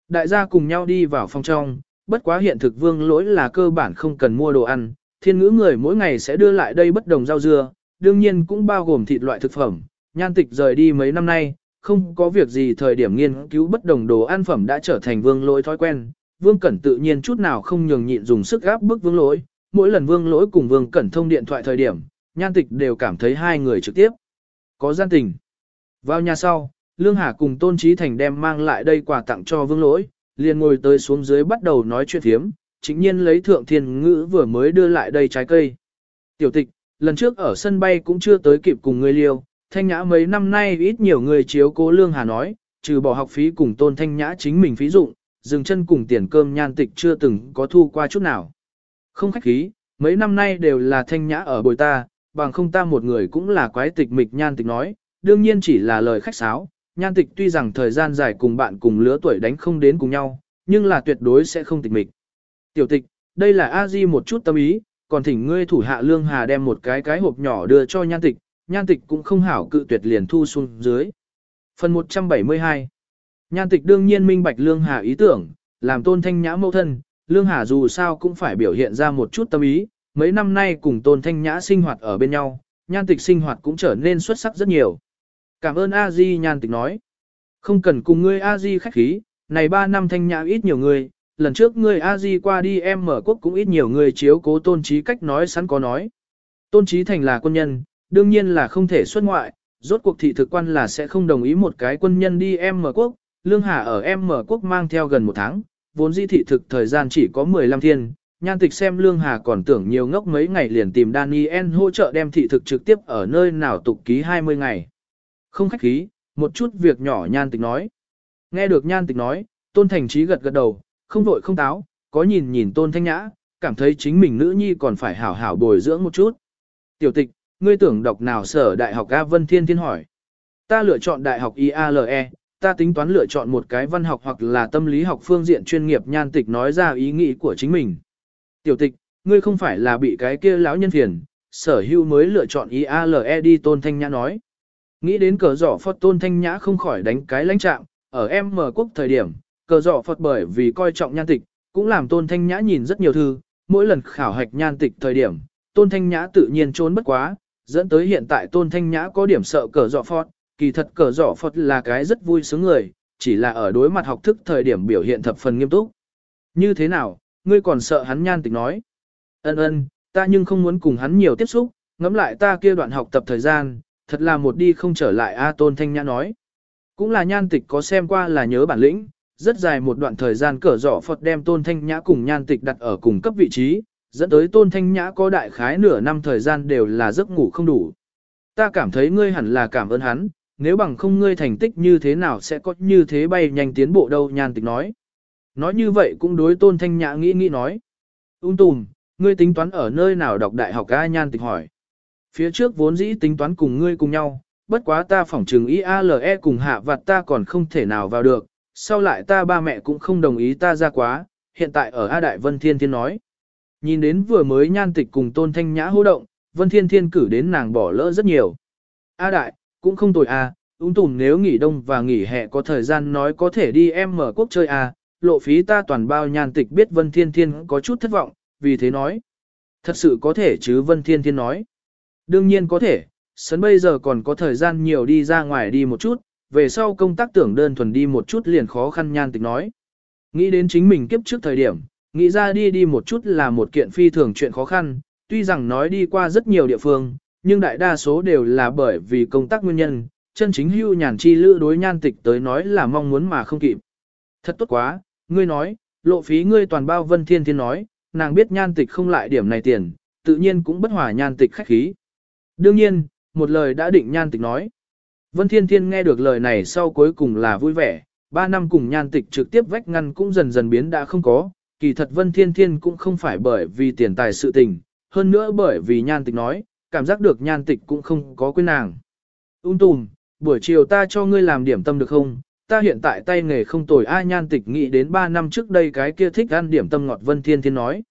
Đại gia cùng nhau đi vào phòng trong, bất quá hiện thực vương lỗi là cơ bản không cần mua đồ ăn, thiên ngữ người mỗi ngày sẽ đưa lại đây bất đồng rau dưa, đương nhiên cũng bao gồm thịt loại thực phẩm, nhan tịch rời đi mấy năm nay, không có việc gì thời điểm nghiên cứu bất đồng đồ ăn phẩm đã trở thành vương lỗi thói quen, vương cẩn tự nhiên chút nào không nhường nhịn dùng sức gáp bức vương lỗi, mỗi lần vương lỗi cùng vương cẩn thông điện thoại thời điểm, nhan tịch đều cảm thấy hai người trực tiếp. Có gian tình. Vào nhà sau, Lương Hà cùng Tôn Trí Thành đem mang lại đây quà tặng cho vương lỗi, liền ngồi tới xuống dưới bắt đầu nói chuyện thiếm, chính nhiên lấy thượng thiên ngữ vừa mới đưa lại đây trái cây. Tiểu tịch, lần trước ở sân bay cũng chưa tới kịp cùng người liêu, thanh nhã mấy năm nay ít nhiều người chiếu cố Lương Hà nói, trừ bỏ học phí cùng tôn thanh nhã chính mình phí dụng, dừng chân cùng tiền cơm nhan tịch chưa từng có thu qua chút nào. Không khách khí, mấy năm nay đều là thanh nhã ở bồi ta, bằng không ta một người cũng là quái tịch mịch nhan tịch nói, đương nhiên chỉ là lời khách sáo, nhan tịch tuy rằng thời gian dài cùng bạn cùng lứa tuổi đánh không đến cùng nhau, nhưng là tuyệt đối sẽ không tịch mịch. Tiểu tịch, đây là a di một chút tâm ý, còn thỉnh ngươi thủ hạ lương hà đem một cái cái hộp nhỏ đưa cho nhan tịch, nhan tịch cũng không hảo cự tuyệt liền thu xuống dưới. Phần 172 Nhan tịch đương nhiên minh bạch lương hà ý tưởng, làm tôn thanh nhã mẫu thân, lương hà dù sao cũng phải biểu hiện ra một chút tâm ý, mấy năm nay cùng tôn thanh nhã sinh hoạt ở bên nhau, nhan tịch sinh hoạt cũng trở nên xuất sắc rất nhiều. Cảm ơn a di nhan tịch nói. Không cần cùng ngươi a di khách khí, này 3 năm thanh nhã ít nhiều người, lần trước ngươi a di qua đi em mở quốc cũng ít nhiều người chiếu cố tôn trí cách nói sẵn có nói. Tôn trí thành là quân nhân, đương nhiên là không thể xuất ngoại, rốt cuộc thị thực quan là sẽ không đồng ý một cái quân nhân đi em mở quốc, lương hà ở em mở quốc mang theo gần một tháng, vốn di thị thực thời gian chỉ có 15 thiên, nhan tịch xem lương hà còn tưởng nhiều ngốc mấy ngày liền tìm Daniel hỗ trợ đem thị thực trực tiếp ở nơi nào tục ký 20 ngày. Không khách khí, một chút việc nhỏ nhan tịch nói. Nghe được nhan tịch nói, tôn thành trí gật gật đầu, không vội không táo, có nhìn nhìn tôn thanh nhã, cảm thấy chính mình nữ nhi còn phải hảo hảo bồi dưỡng một chút. Tiểu tịch, ngươi tưởng đọc nào sở đại học A Vân Thiên Thiên hỏi. Ta lựa chọn đại học IALE, ta tính toán lựa chọn một cái văn học hoặc là tâm lý học phương diện chuyên nghiệp nhan tịch nói ra ý nghĩ của chính mình. Tiểu tịch, ngươi không phải là bị cái kia lão nhân phiền, sở hữu mới lựa chọn IALE đi tôn thanh nhã nói. Nghĩ đến cờ giỏ Phật tôn thanh nhã không khỏi đánh cái lãnh trạng, ở em mở quốc thời điểm, cờ giỏ Phật bởi vì coi trọng nhan tịch, cũng làm tôn thanh nhã nhìn rất nhiều thư, mỗi lần khảo hạch nhan tịch thời điểm, tôn thanh nhã tự nhiên trốn bất quá, dẫn tới hiện tại tôn thanh nhã có điểm sợ cờ giỏ Phật, kỳ thật cờ giỏ Phật là cái rất vui sướng người, chỉ là ở đối mặt học thức thời điểm biểu hiện thập phần nghiêm túc. Như thế nào, ngươi còn sợ hắn nhan tịch nói. Ân ân, ta nhưng không muốn cùng hắn nhiều tiếp xúc, ngẫm lại ta kia đoạn học tập thời gian, thật là một đi không trở lại A Tôn Thanh Nhã nói. Cũng là nhan tịch có xem qua là nhớ bản lĩnh, rất dài một đoạn thời gian cỡ giỏ Phật đem Tôn Thanh Nhã cùng nhan tịch đặt ở cùng cấp vị trí, dẫn tới Tôn Thanh Nhã có đại khái nửa năm thời gian đều là giấc ngủ không đủ. Ta cảm thấy ngươi hẳn là cảm ơn hắn, nếu bằng không ngươi thành tích như thế nào sẽ có như thế bay nhanh tiến bộ đâu nhan tịch nói. Nói như vậy cũng đối Tôn Thanh Nhã nghĩ nghĩ nói. Ung tùm, ngươi tính toán ở nơi nào đọc đại học A nhan tịch hỏi. Phía trước vốn dĩ tính toán cùng ngươi cùng nhau, bất quá ta phỏng trừng IALE cùng hạ vặt ta còn không thể nào vào được, sau lại ta ba mẹ cũng không đồng ý ta ra quá, hiện tại ở A Đại Vân Thiên Thiên nói. Nhìn đến vừa mới nhan tịch cùng Tôn Thanh Nhã hô động, Vân Thiên Thiên cử đến nàng bỏ lỡ rất nhiều. A đại, cũng không tồi a, ung tùm nếu nghỉ đông và nghỉ hè có thời gian nói có thể đi em mở quốc chơi a, lộ phí ta toàn bao nhan tịch biết Vân Thiên Thiên có chút thất vọng, vì thế nói. Thật sự có thể chứ Vân Thiên Thiên nói. Đương nhiên có thể, sấn bây giờ còn có thời gian nhiều đi ra ngoài đi một chút, về sau công tác tưởng đơn thuần đi một chút liền khó khăn nhan tịch nói. Nghĩ đến chính mình kiếp trước thời điểm, nghĩ ra đi đi một chút là một kiện phi thường chuyện khó khăn, tuy rằng nói đi qua rất nhiều địa phương, nhưng đại đa số đều là bởi vì công tác nguyên nhân, chân chính hưu nhàn chi lữ đối nhan tịch tới nói là mong muốn mà không kịp. Thật tốt quá, ngươi nói, lộ phí ngươi toàn bao vân thiên thiên nói, nàng biết nhan tịch không lại điểm này tiền, tự nhiên cũng bất hòa nhan tịch khách khí. Đương nhiên, một lời đã định nhan tịch nói. Vân Thiên Thiên nghe được lời này sau cuối cùng là vui vẻ, ba năm cùng nhan tịch trực tiếp vách ngăn cũng dần dần biến đã không có, kỳ thật Vân Thiên Thiên cũng không phải bởi vì tiền tài sự tình, hơn nữa bởi vì nhan tịch nói, cảm giác được nhan tịch cũng không có quên nàng. Ung tùm, buổi chiều ta cho ngươi làm điểm tâm được không? Ta hiện tại tay nghề không tồi ai nhan tịch nghĩ đến 3 năm trước đây cái kia thích ăn điểm tâm ngọt Vân Thiên Thiên nói.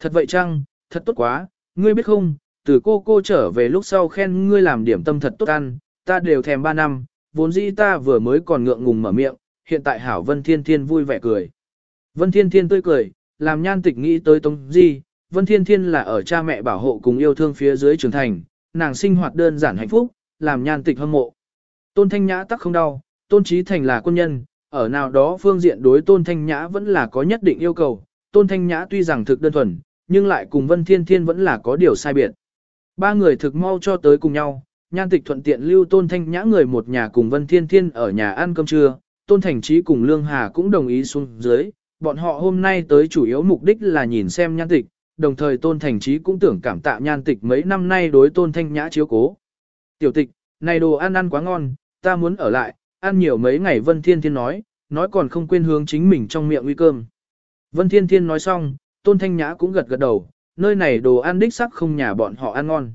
Thật vậy chăng, thật tốt quá, ngươi biết không, từ cô cô trở về lúc sau khen ngươi làm điểm tâm thật tốt ăn, ta đều thèm 3 năm, vốn dĩ ta vừa mới còn ngượng ngùng mở miệng, hiện tại hảo Vân Thiên Thiên vui vẻ cười. Vân Thiên Thiên tươi cười, làm nhan tịch nghĩ tới Tống Di, Vân Thiên Thiên là ở cha mẹ bảo hộ cùng yêu thương phía dưới trưởng thành, nàng sinh hoạt đơn giản hạnh phúc, làm nhan tịch hâm mộ. Tôn Thanh Nhã tắc không đau, Tôn Trí Thành là quân nhân, ở nào đó phương diện đối Tôn Thanh Nhã vẫn là có nhất định yêu cầu. Tôn Thanh Nhã tuy rằng thực đơn thuần, nhưng lại cùng Vân Thiên Thiên vẫn là có điều sai biệt. Ba người thực mau cho tới cùng nhau, nhan tịch thuận tiện lưu Tôn Thanh Nhã người một nhà cùng Vân Thiên Thiên ở nhà ăn cơm trưa, Tôn Thành Trí cùng Lương Hà cũng đồng ý xuống dưới, bọn họ hôm nay tới chủ yếu mục đích là nhìn xem nhan tịch, đồng thời Tôn Thành Trí cũng tưởng cảm tạ nhan tịch mấy năm nay đối Tôn Thanh Nhã chiếu cố. Tiểu tịch, này đồ ăn ăn quá ngon, ta muốn ở lại, ăn nhiều mấy ngày Vân Thiên Thiên nói, nói còn không quên hướng chính mình trong miệng uy cơm. Vân Thiên Thiên nói xong, Tôn Thanh Nhã cũng gật gật đầu, nơi này đồ ăn đích sắc không nhà bọn họ ăn ngon.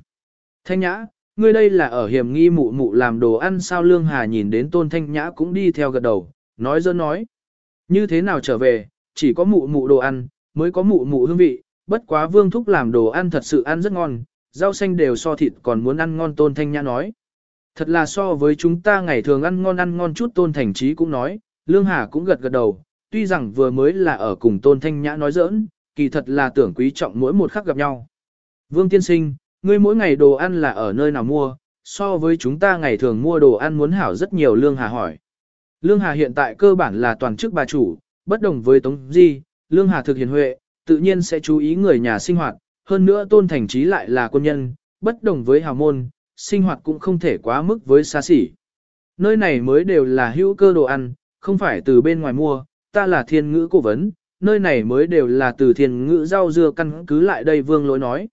Thanh Nhã, ngươi đây là ở hiểm nghi mụ mụ làm đồ ăn sao Lương Hà nhìn đến Tôn Thanh Nhã cũng đi theo gật đầu, nói dơ nói. Như thế nào trở về, chỉ có mụ mụ đồ ăn, mới có mụ mụ hương vị, bất quá vương thúc làm đồ ăn thật sự ăn rất ngon, rau xanh đều so thịt còn muốn ăn ngon Tôn Thanh Nhã nói. Thật là so với chúng ta ngày thường ăn ngon ăn ngon chút Tôn Thành Trí cũng nói, Lương Hà cũng gật gật đầu, tuy rằng vừa mới là ở cùng Tôn Thanh Nhã nói giỡn, kỳ thật là tưởng quý trọng mỗi một khắc gặp nhau. Vương Tiên Sinh, ngươi mỗi ngày đồ ăn là ở nơi nào mua, so với chúng ta ngày thường mua đồ ăn muốn hảo rất nhiều Lương Hà hỏi. Lương Hà hiện tại cơ bản là toàn chức bà chủ, bất đồng với Tống Di, Lương Hà thực hiền huệ, tự nhiên sẽ chú ý người nhà sinh hoạt, hơn nữa Tôn Thành Trí lại là quân nhân, bất đồng với hào môn, sinh hoạt cũng không thể quá mức với xa xỉ. Nơi này mới đều là hữu cơ đồ ăn, không phải từ bên ngoài mua, ta là thiên ngữ cố vấn, nơi này mới đều là từ thiên ngữ rau dưa căn cứ lại đây vương lỗi nói.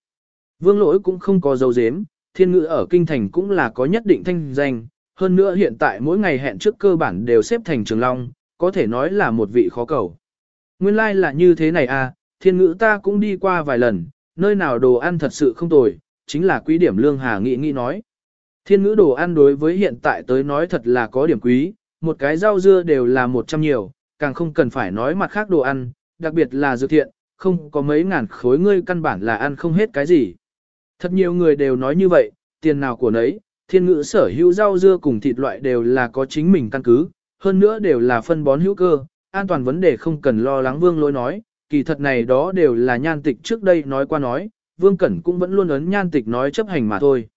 Vương lỗi cũng không có dấu dếm, thiên ngữ ở kinh thành cũng là có nhất định thanh danh, hơn nữa hiện tại mỗi ngày hẹn trước cơ bản đều xếp thành trường long, có thể nói là một vị khó cầu. Nguyên lai like là như thế này à, thiên ngữ ta cũng đi qua vài lần, nơi nào đồ ăn thật sự không tồi, chính là quý điểm lương hà nghị nghị nói. Thiên ngữ đồ ăn đối với hiện tại tới nói thật là có điểm quý, một cái rau dưa đều là một trăm nhiều, càng không cần phải nói mặt khác đồ ăn, đặc biệt là dược thiện, không có mấy ngàn khối ngươi căn bản là ăn không hết cái gì. Thật nhiều người đều nói như vậy, tiền nào của nấy, thiên ngữ sở hữu rau dưa cùng thịt loại đều là có chính mình căn cứ, hơn nữa đều là phân bón hữu cơ, an toàn vấn đề không cần lo lắng vương lỗi nói, kỳ thật này đó đều là nhan tịch trước đây nói qua nói, vương cẩn cũng vẫn luôn ấn nhan tịch nói chấp hành mà thôi.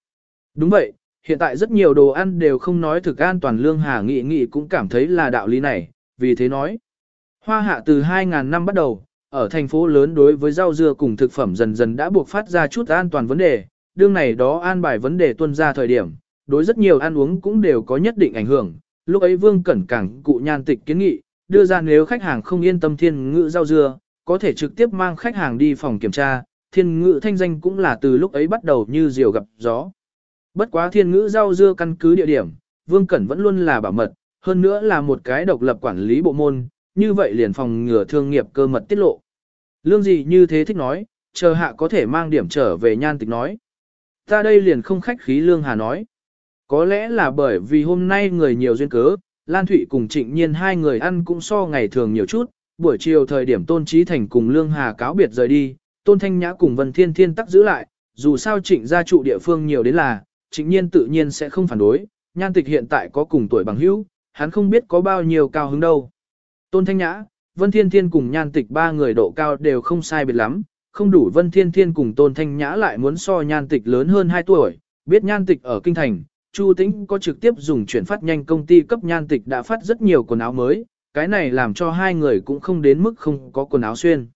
Đúng vậy, hiện tại rất nhiều đồ ăn đều không nói thực an toàn lương hà nghị nghị cũng cảm thấy là đạo lý này, vì thế nói. Hoa hạ từ 2.000 năm bắt đầu, ở thành phố lớn đối với rau dưa cùng thực phẩm dần dần đã buộc phát ra chút an toàn vấn đề, đương này đó an bài vấn đề tuân ra thời điểm, đối rất nhiều ăn uống cũng đều có nhất định ảnh hưởng. Lúc ấy Vương Cẩn Cảng cụ nhan tịch kiến nghị, đưa ra nếu khách hàng không yên tâm thiên ngữ rau dưa, có thể trực tiếp mang khách hàng đi phòng kiểm tra, thiên ngữ thanh danh cũng là từ lúc ấy bắt đầu như diều gặp gió. Bất quá thiên ngữ rau dưa căn cứ địa điểm, Vương Cẩn vẫn luôn là bảo mật, hơn nữa là một cái độc lập quản lý bộ môn, như vậy liền phòng ngừa thương nghiệp cơ mật tiết lộ. Lương gì như thế thích nói, chờ hạ có thể mang điểm trở về nhan tịch nói. Ta đây liền không khách khí Lương Hà nói. Có lẽ là bởi vì hôm nay người nhiều duyên cớ, Lan Thụy cùng Trịnh Nhiên hai người ăn cũng so ngày thường nhiều chút, buổi chiều thời điểm Tôn Trí Thành cùng Lương Hà cáo biệt rời đi, Tôn Thanh Nhã cùng Vân Thiên Thiên tắc giữ lại, dù sao trịnh gia trụ địa phương nhiều đến là, trịnh nhiên tự nhiên sẽ không phản đối, nhan tịch hiện tại có cùng tuổi bằng hữu, hắn không biết có bao nhiêu cao hứng đâu. Tôn Thanh Nhã, Vân Thiên Thiên cùng nhan tịch ba người độ cao đều không sai biệt lắm, không đủ Vân Thiên Thiên cùng Tôn Thanh Nhã lại muốn so nhan tịch lớn hơn 2 tuổi, biết nhan tịch ở Kinh Thành, Chu Tĩnh có trực tiếp dùng chuyển phát nhanh công ty cấp nhan tịch đã phát rất nhiều quần áo mới, cái này làm cho hai người cũng không đến mức không có quần áo xuyên.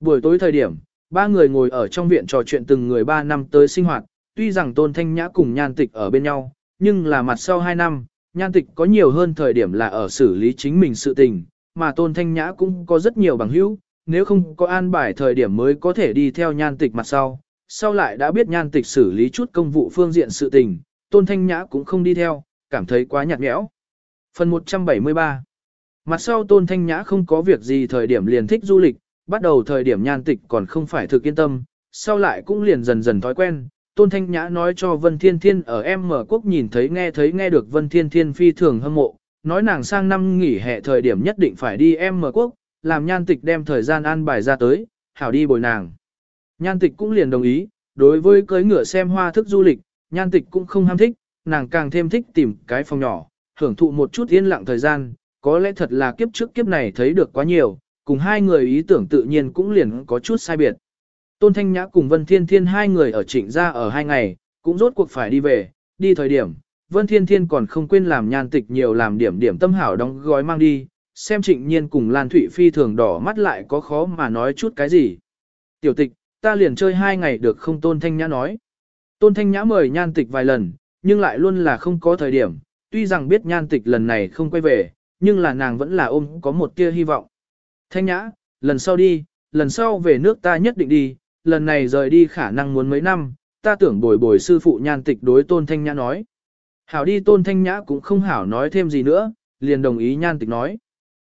Buổi tối thời điểm, ba người ngồi ở trong viện trò chuyện từng người ba năm tới sinh hoạt, tuy rằng Tôn Thanh Nhã cùng nhan tịch ở bên nhau, nhưng là mặt sau hai năm, nhan tịch có nhiều hơn thời điểm là ở xử lý chính mình sự tình, mà Tôn Thanh Nhã cũng có rất nhiều bằng hữu, nếu không có an bài thời điểm mới có thể đi theo nhan tịch mặt sau, sau lại đã biết nhan tịch xử lý chút công vụ phương diện sự tình, Tôn Thanh Nhã cũng không đi theo, cảm thấy quá nhạt nhẽo. Phần 173 Mặt sau Tôn Thanh Nhã không có việc gì thời điểm liền thích du lịch, bắt đầu thời điểm nhan tịch còn không phải thực yên tâm, sau lại cũng liền dần dần thói quen. Tôn Thanh Nhã nói cho Vân Thiên Thiên ở em mở quốc nhìn thấy nghe thấy nghe được Vân Thiên Thiên phi thường hâm mộ, nói nàng sang năm nghỉ hè thời điểm nhất định phải đi em mở quốc, làm nhan tịch đem thời gian an bài ra tới, hảo đi bồi nàng. Nhan tịch cũng liền đồng ý, đối với cưới ngựa xem hoa thức du lịch, nhan tịch cũng không ham thích, nàng càng thêm thích tìm cái phòng nhỏ, hưởng thụ một chút yên lặng thời gian, có lẽ thật là kiếp trước kiếp này thấy được quá nhiều, cùng hai người ý tưởng tự nhiên cũng liền có chút sai biệt. Tôn Thanh Nhã cùng Vân Thiên Thiên hai người ở trịnh gia ở hai ngày, cũng rốt cuộc phải đi về, đi thời điểm, Vân Thiên Thiên còn không quên làm nhan tịch nhiều làm điểm điểm tâm hảo đóng gói mang đi, xem trịnh nhiên cùng Lan Thụy Phi thường đỏ mắt lại có khó mà nói chút cái gì. Tiểu tịch, ta liền chơi hai ngày được không Tôn Thanh Nhã nói. Tôn Thanh Nhã mời nhan tịch vài lần, nhưng lại luôn là không có thời điểm, tuy rằng biết nhan tịch lần này không quay về, nhưng là nàng vẫn là ôm có một tia hy vọng. Thanh Nhã, lần sau đi, lần sau về nước ta nhất định đi, lần này rời đi khả năng muốn mấy năm, ta tưởng bồi bồi sư phụ nhan tịch đối Tôn Thanh Nhã nói. Hảo đi Tôn Thanh Nhã cũng không hảo nói thêm gì nữa, liền đồng ý nhan tịch nói.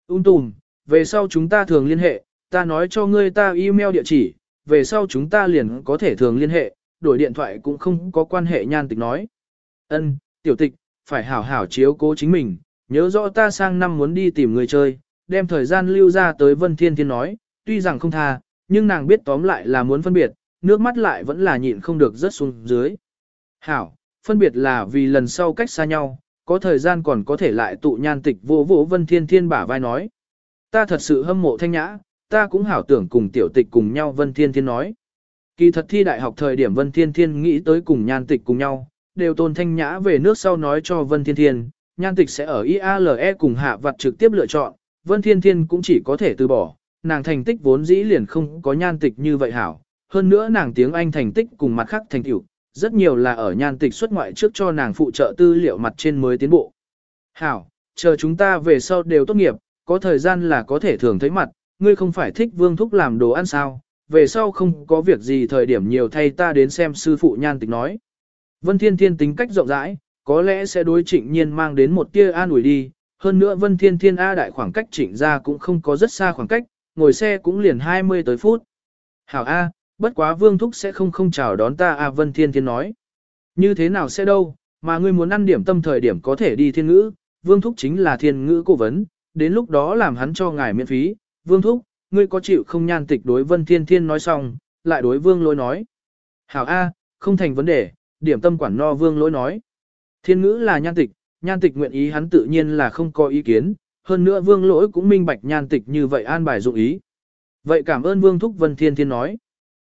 Ung tùm, về sau chúng ta thường liên hệ, ta nói cho ngươi ta email địa chỉ, về sau chúng ta liền có thể thường liên hệ, đổi điện thoại cũng không có quan hệ nhan tịch nói. Ân, tiểu tịch, phải hảo hảo chiếu cố chính mình, nhớ rõ ta sang năm muốn đi tìm người chơi, đem thời gian lưu ra tới Vân Thiên Thiên nói, tuy rằng không tha, nhưng nàng biết tóm lại là muốn phân biệt, nước mắt lại vẫn là nhịn không được rớt xuống dưới. Hảo, phân biệt là vì lần sau cách xa nhau, có thời gian còn có thể lại tụ nhan tịch vô vô Vân Thiên Thiên bả vai nói. Ta thật sự hâm mộ thanh nhã, ta cũng hảo tưởng cùng tiểu tịch cùng nhau Vân Thiên Thiên nói. Kỳ thật thi đại học thời điểm Vân Thiên Thiên nghĩ tới cùng nhan tịch cùng nhau, đều tôn thanh nhã về nước sau nói cho Vân Thiên Thiên, nhan tịch sẽ ở IALE cùng hạ vật trực tiếp lựa chọn, Vân Thiên Thiên cũng chỉ có thể từ bỏ, nàng thành tích vốn dĩ liền không có nhan tịch như vậy hảo, hơn nữa nàng tiếng Anh thành tích cùng mặt khác thành tựu, rất nhiều là ở nhan tịch xuất ngoại trước cho nàng phụ trợ tư liệu mặt trên mới tiến bộ. Hảo, chờ chúng ta về sau đều tốt nghiệp, có thời gian là có thể thường thấy mặt, ngươi không phải thích vương thúc làm đồ ăn sao, về sau không có việc gì thời điểm nhiều thay ta đến xem sư phụ nhan tịch nói. Vân Thiên Thiên tính cách rộng rãi, có lẽ sẽ đối trịnh nhiên mang đến một tia an ủi đi, hơn nữa Vân Thiên Thiên A đại khoảng cách trịnh ra cũng không có rất xa khoảng cách, ngồi xe cũng liền 20 tới phút. Hảo A, bất quá Vương Thúc sẽ không không chào đón ta A Vân Thiên Thiên nói. Như thế nào sẽ đâu, mà ngươi muốn ăn điểm tâm thời điểm có thể đi thiên ngữ, Vương Thúc chính là thiên ngữ cố vấn, đến lúc đó làm hắn cho ngài miễn phí. Vương Thúc, ngươi có chịu không nhan tịch đối Vân Thiên Thiên nói xong, lại đối Vương Lỗi nói. Hảo A, không thành vấn đề, điểm tâm quản no Vương Lỗi nói. Thiên ngữ là nhan tịch, nhan tịch nguyện ý hắn tự nhiên là không có ý kiến, hơn nữa Vương Lỗi cũng minh bạch nhan tịch như vậy an bài dụng ý. Vậy cảm ơn Vương Thúc Vân Thiên Thiên nói.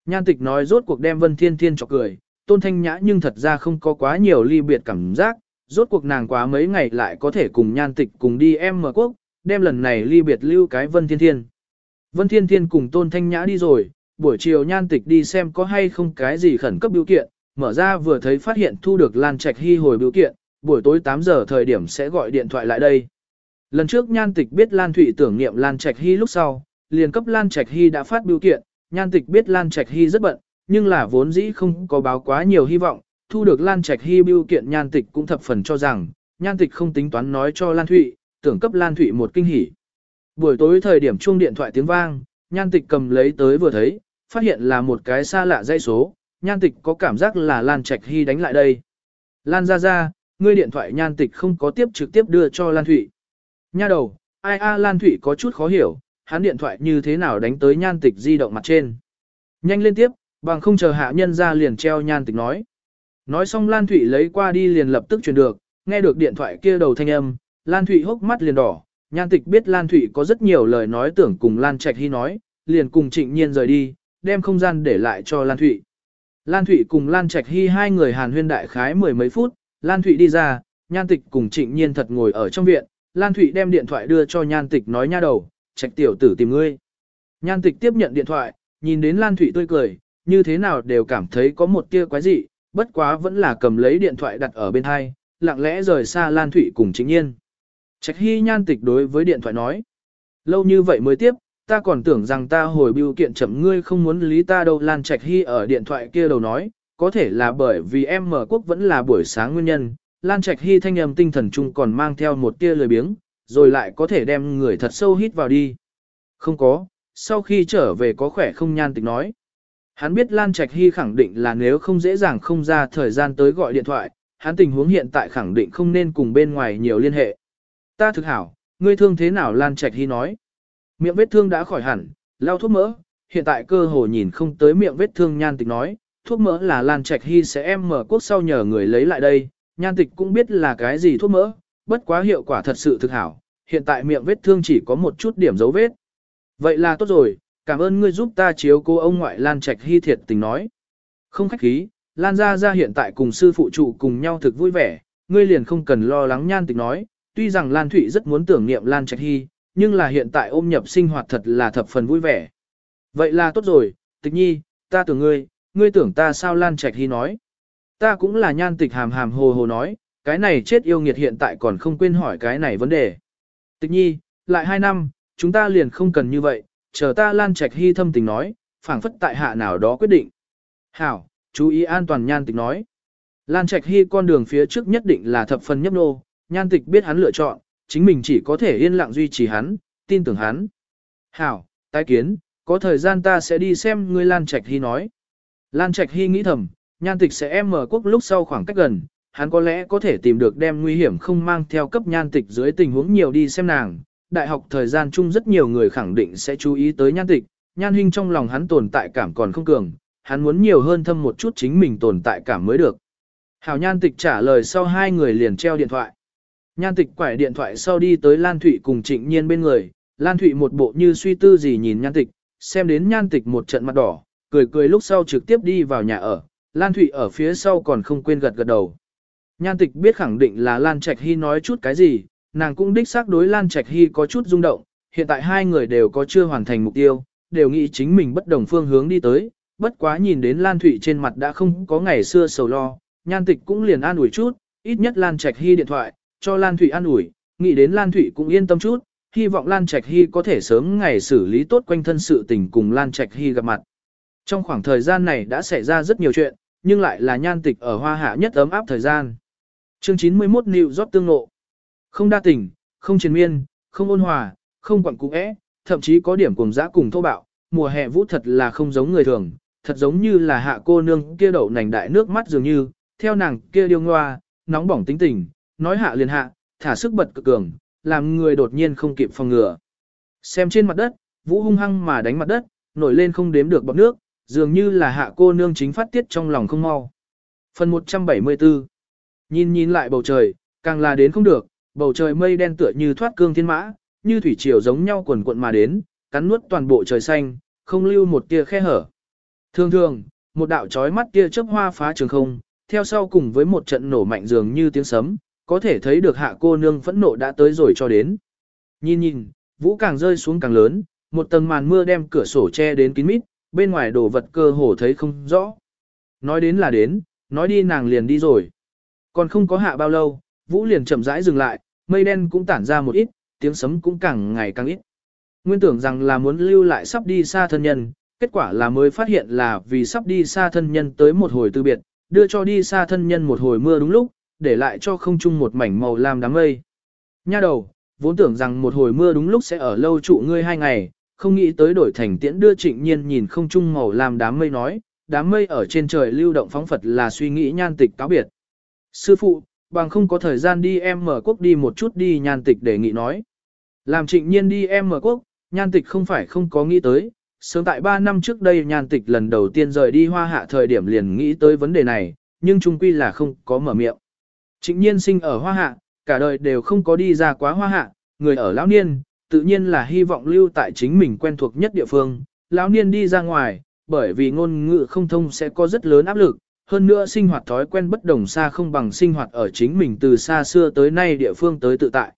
Nhan tịch nói rốt cuộc đem Vân Thiên Thiên cho cười, tôn thanh nhã nhưng thật ra không có quá nhiều ly biệt cảm giác, rốt cuộc nàng quá mấy ngày lại có thể cùng nhan tịch cùng đi em mở quốc, đem lần này ly biệt lưu cái Vân Thiên Thiên. Vân Thiên Thiên cùng tôn thanh nhã đi rồi, buổi chiều nhan tịch đi xem có hay không cái gì khẩn cấp biểu kiện, mở ra vừa thấy phát hiện thu được Lan Trạch Hy hồi biểu kiện, buổi tối 8 giờ thời điểm sẽ gọi điện thoại lại đây. Lần trước Nhan Tịch biết Lan Thụy tưởng niệm Lan Trạch Hy lúc sau, liền cấp Lan Trạch Hy đã phát biểu kiện, Nhan Tịch biết Lan Trạch Hy rất bận, nhưng là vốn dĩ không có báo quá nhiều hy vọng, thu được Lan Trạch Hy biểu kiện Nhan Tịch cũng thập phần cho rằng, Nhan Tịch không tính toán nói cho Lan Thụy, tưởng cấp Lan Thụy một kinh hỉ. Buổi tối thời điểm chuông điện thoại tiếng vang, Nhan Tịch cầm lấy tới vừa thấy, phát hiện là một cái xa lạ dây số, Nhan Tịch có cảm giác là Lan Trạch Hy đánh lại đây. Lan ra ra, ngươi điện thoại Nhan Tịch không có tiếp trực tiếp đưa cho Lan Thụy. Nha đầu, ai a Lan Thụy có chút khó hiểu, hắn điện thoại như thế nào đánh tới nhan tịch di động mặt trên. Nhanh lên tiếp, bằng không chờ hạ nhân ra liền treo nhan tịch nói. Nói xong Lan Thụy lấy qua đi liền lập tức truyền được, nghe được điện thoại kia đầu thanh âm, Lan Thụy hốc mắt liền đỏ, nhan tịch biết Lan Thụy có rất nhiều lời nói tưởng cùng Lan Trạch Hy nói, liền cùng trịnh nhiên rời đi, đem không gian để lại cho Lan Thụy. Lan Thụy cùng Lan Trạch Hy hai người hàn huyên đại khái mười mấy phút, Lan Thụy đi ra, nhan tịch cùng trịnh nhiên thật ngồi ở trong viện, Lan Thụy đem điện thoại đưa cho nhan tịch nói nha đầu, trạch tiểu tử tìm ngươi. Nhan tịch tiếp nhận điện thoại, nhìn đến Lan Thụy tươi cười, như thế nào đều cảm thấy có một tia quái dị, bất quá vẫn là cầm lấy điện thoại đặt ở bên hai, lặng lẽ rời xa Lan Thụy cùng chính Nhiên. Trạch Hy nhan tịch đối với điện thoại nói. Lâu như vậy mới tiếp, ta còn tưởng rằng ta hồi biểu kiện chậm ngươi không muốn lý ta đâu Lan Trạch Hy ở điện thoại kia đầu nói, có thể là bởi vì em mở quốc vẫn là buổi sáng nguyên nhân, Lan Trạch Hy thanh âm tinh thần chung còn mang theo một tia lười biếng, rồi lại có thể đem người thật sâu hít vào đi. Không có, sau khi trở về có khỏe không nhan tịch nói. Hắn biết Lan Trạch Hy khẳng định là nếu không dễ dàng không ra thời gian tới gọi điện thoại, hắn tình huống hiện tại khẳng định không nên cùng bên ngoài nhiều liên hệ. Ta thực hảo, ngươi thương thế nào Lan Trạch Hy nói. Miệng vết thương đã khỏi hẳn, lau thuốc mỡ, hiện tại cơ hồ nhìn không tới miệng vết thương nhan tịch nói, thuốc mỡ là Lan Trạch Hy sẽ em mở quốc sau nhờ người lấy lại đây, nhan tịch cũng biết là cái gì thuốc mỡ, bất quá hiệu quả thật sự thực hảo, hiện tại miệng vết thương chỉ có một chút điểm dấu vết. Vậy là tốt rồi, cảm ơn ngươi giúp ta chiếu cô ông ngoại Lan Trạch Hy thiệt tình nói. Không khách khí, Lan Gia Gia hiện tại cùng sư phụ trụ cùng nhau thực vui vẻ, ngươi liền không cần lo lắng nhan tịch nói, tuy rằng Lan Thụy rất muốn tưởng niệm Lan Trạch Hy, nhưng là hiện tại ôm nhập sinh hoạt thật là thập phần vui vẻ. Vậy là tốt rồi, tịch nhi, ta tưởng ngươi, ngươi tưởng ta sao Lan Trạch Hy nói. Ta cũng là nhan tịch hàm hàm hồ hồ nói, cái này chết yêu nghiệt hiện tại còn không quên hỏi cái này vấn đề. Tịch nhi, lại hai năm, chúng ta liền không cần như vậy, chờ ta Lan Trạch Hy thâm tình nói, phảng phất tại hạ nào đó quyết định. Hảo, chú ý an toàn nhan tịch nói. Lan Trạch Hy con đường phía trước nhất định là thập phần nhấp nô, nhan tịch biết hắn lựa chọn, chính mình chỉ có thể yên lặng duy trì hắn, tin tưởng hắn. Hảo, tái kiến, có thời gian ta sẽ đi xem ngươi Lan Trạch Hy nói. Lan Trạch Hy nghĩ thầm, nhan tịch sẽ em mở quốc lúc sau khoảng cách gần, hắn có lẽ có thể tìm được đem nguy hiểm không mang theo cấp nhan tịch dưới tình huống nhiều đi xem nàng. Đại học thời gian chung rất nhiều người khẳng định sẽ chú ý tới nhan tịch, nhan hình trong lòng hắn tồn tại cảm còn không cường, hắn muốn nhiều hơn thâm một chút chính mình tồn tại cảm mới được. Hảo nhan tịch trả lời sau hai người liền treo điện thoại. Nhan tịch quải điện thoại sau đi tới Lan Thụy cùng trịnh nhiên bên người, Lan Thụy một bộ như suy tư gì nhìn nhan tịch, xem đến nhan tịch một trận mặt đỏ, cười cười lúc sau trực tiếp đi vào nhà ở, Lan Thụy ở phía sau còn không quên gật gật đầu. Nhan tịch biết khẳng định là Lan Trạch Hy nói chút cái gì, nàng cũng đích xác đối Lan Trạch Hy có chút rung động, hiện tại hai người đều có chưa hoàn thành mục tiêu, đều nghĩ chính mình bất đồng phương hướng đi tới, bất quá nhìn đến Lan Thụy trên mặt đã không có ngày xưa sầu lo, nhan tịch cũng liền an ủi chút, ít nhất Lan Trạch Hy điện thoại, cho Lan Thụy an ủi, nghĩ đến Lan Thụy cũng yên tâm chút, hy vọng Lan Trạch Hy có thể sớm ngày xử lý tốt quanh thân sự tình cùng Lan Trạch Hy gặp mặt. Trong khoảng thời gian này đã xảy ra rất nhiều chuyện, nhưng lại là nhan tịch ở hoa hạ nhất ấm áp thời gian. Chương 91 Nịu rót tương ngộ Không đa tình, không triền miên, không ôn hòa, không quặng cũ é, thậm chí có điểm cùng dã cùng thô bạo, mùa hè vũ thật là không giống người thường, thật giống như là hạ cô nương kia đậu nành đại nước mắt dường như, theo nàng kia điêu ngoa, nóng bỏng tính tình, nói hạ liền hạ, thả sức bật cực cường, làm người đột nhiên không kịp phòng ngừa. Xem trên mặt đất, vũ hung hăng mà đánh mặt đất, nổi lên không đếm được bọt nước, dường như là hạ cô nương chính phát tiết trong lòng không mau. Phần 174 Nhìn nhìn lại bầu trời, càng là đến không được, bầu trời mây đen tựa như thoát cương thiên mã, như thủy triều giống nhau quần cuộn mà đến, cắn nuốt toàn bộ trời xanh, không lưu một tia khe hở. Thường thường, một đạo chói mắt tia chớp hoa phá trường không, theo sau cùng với một trận nổ mạnh dường như tiếng sấm, có thể thấy được hạ cô nương phẫn nộ đã tới rồi cho đến. Nhìn nhìn, vũ càng rơi xuống càng lớn, một tầng màn mưa đem cửa sổ che đến kín mít, bên ngoài đồ vật cơ hồ thấy không rõ. Nói đến là đến, nói đi nàng liền đi rồi. Còn không có hạ bao lâu, vũ liền chậm rãi dừng lại, mây đen cũng tản ra một ít, tiếng sấm cũng càng ngày càng ít. Nguyên tưởng rằng là muốn lưu lại sắp đi xa thân nhân, kết quả là mới phát hiện là vì sắp đi xa thân nhân tới một hồi từ biệt, đưa cho đi xa thân nhân một hồi mưa đúng lúc, để lại cho không chung một mảnh màu lam đám mây. Nha đầu, vốn tưởng rằng một hồi mưa đúng lúc sẽ ở lâu trụ ngươi hai ngày, không nghĩ tới đổi thành tiễn đưa trịnh nhiên nhìn không trung màu làm đám mây nói, đám mây ở trên trời lưu động phóng Phật là suy nghĩ nhan tịch cáo biệt. Sư phụ, bằng không có thời gian đi em mở quốc đi một chút đi nhan tịch đề nghị nói. Làm trịnh nhiên đi em mở quốc, nhan tịch không phải không có nghĩ tới, Sớm tại 3 năm trước đây nhan tịch lần đầu tiên rời đi hoa hạ thời điểm liền nghĩ tới vấn đề này, nhưng trung quy là không có mở miệng. Trịnh nhiên sinh ở hoa hạ, cả đời đều không có đi ra quá hoa hạ, người ở lão niên, tự nhiên là hy vọng lưu tại chính mình quen thuộc nhất địa phương. Lão niên đi ra ngoài, bởi vì ngôn ngữ không thông sẽ có rất lớn áp lực, hơn nữa sinh hoạt thói quen bất đồng xa không bằng sinh hoạt ở chính mình từ xa xưa tới nay địa phương tới tự tại.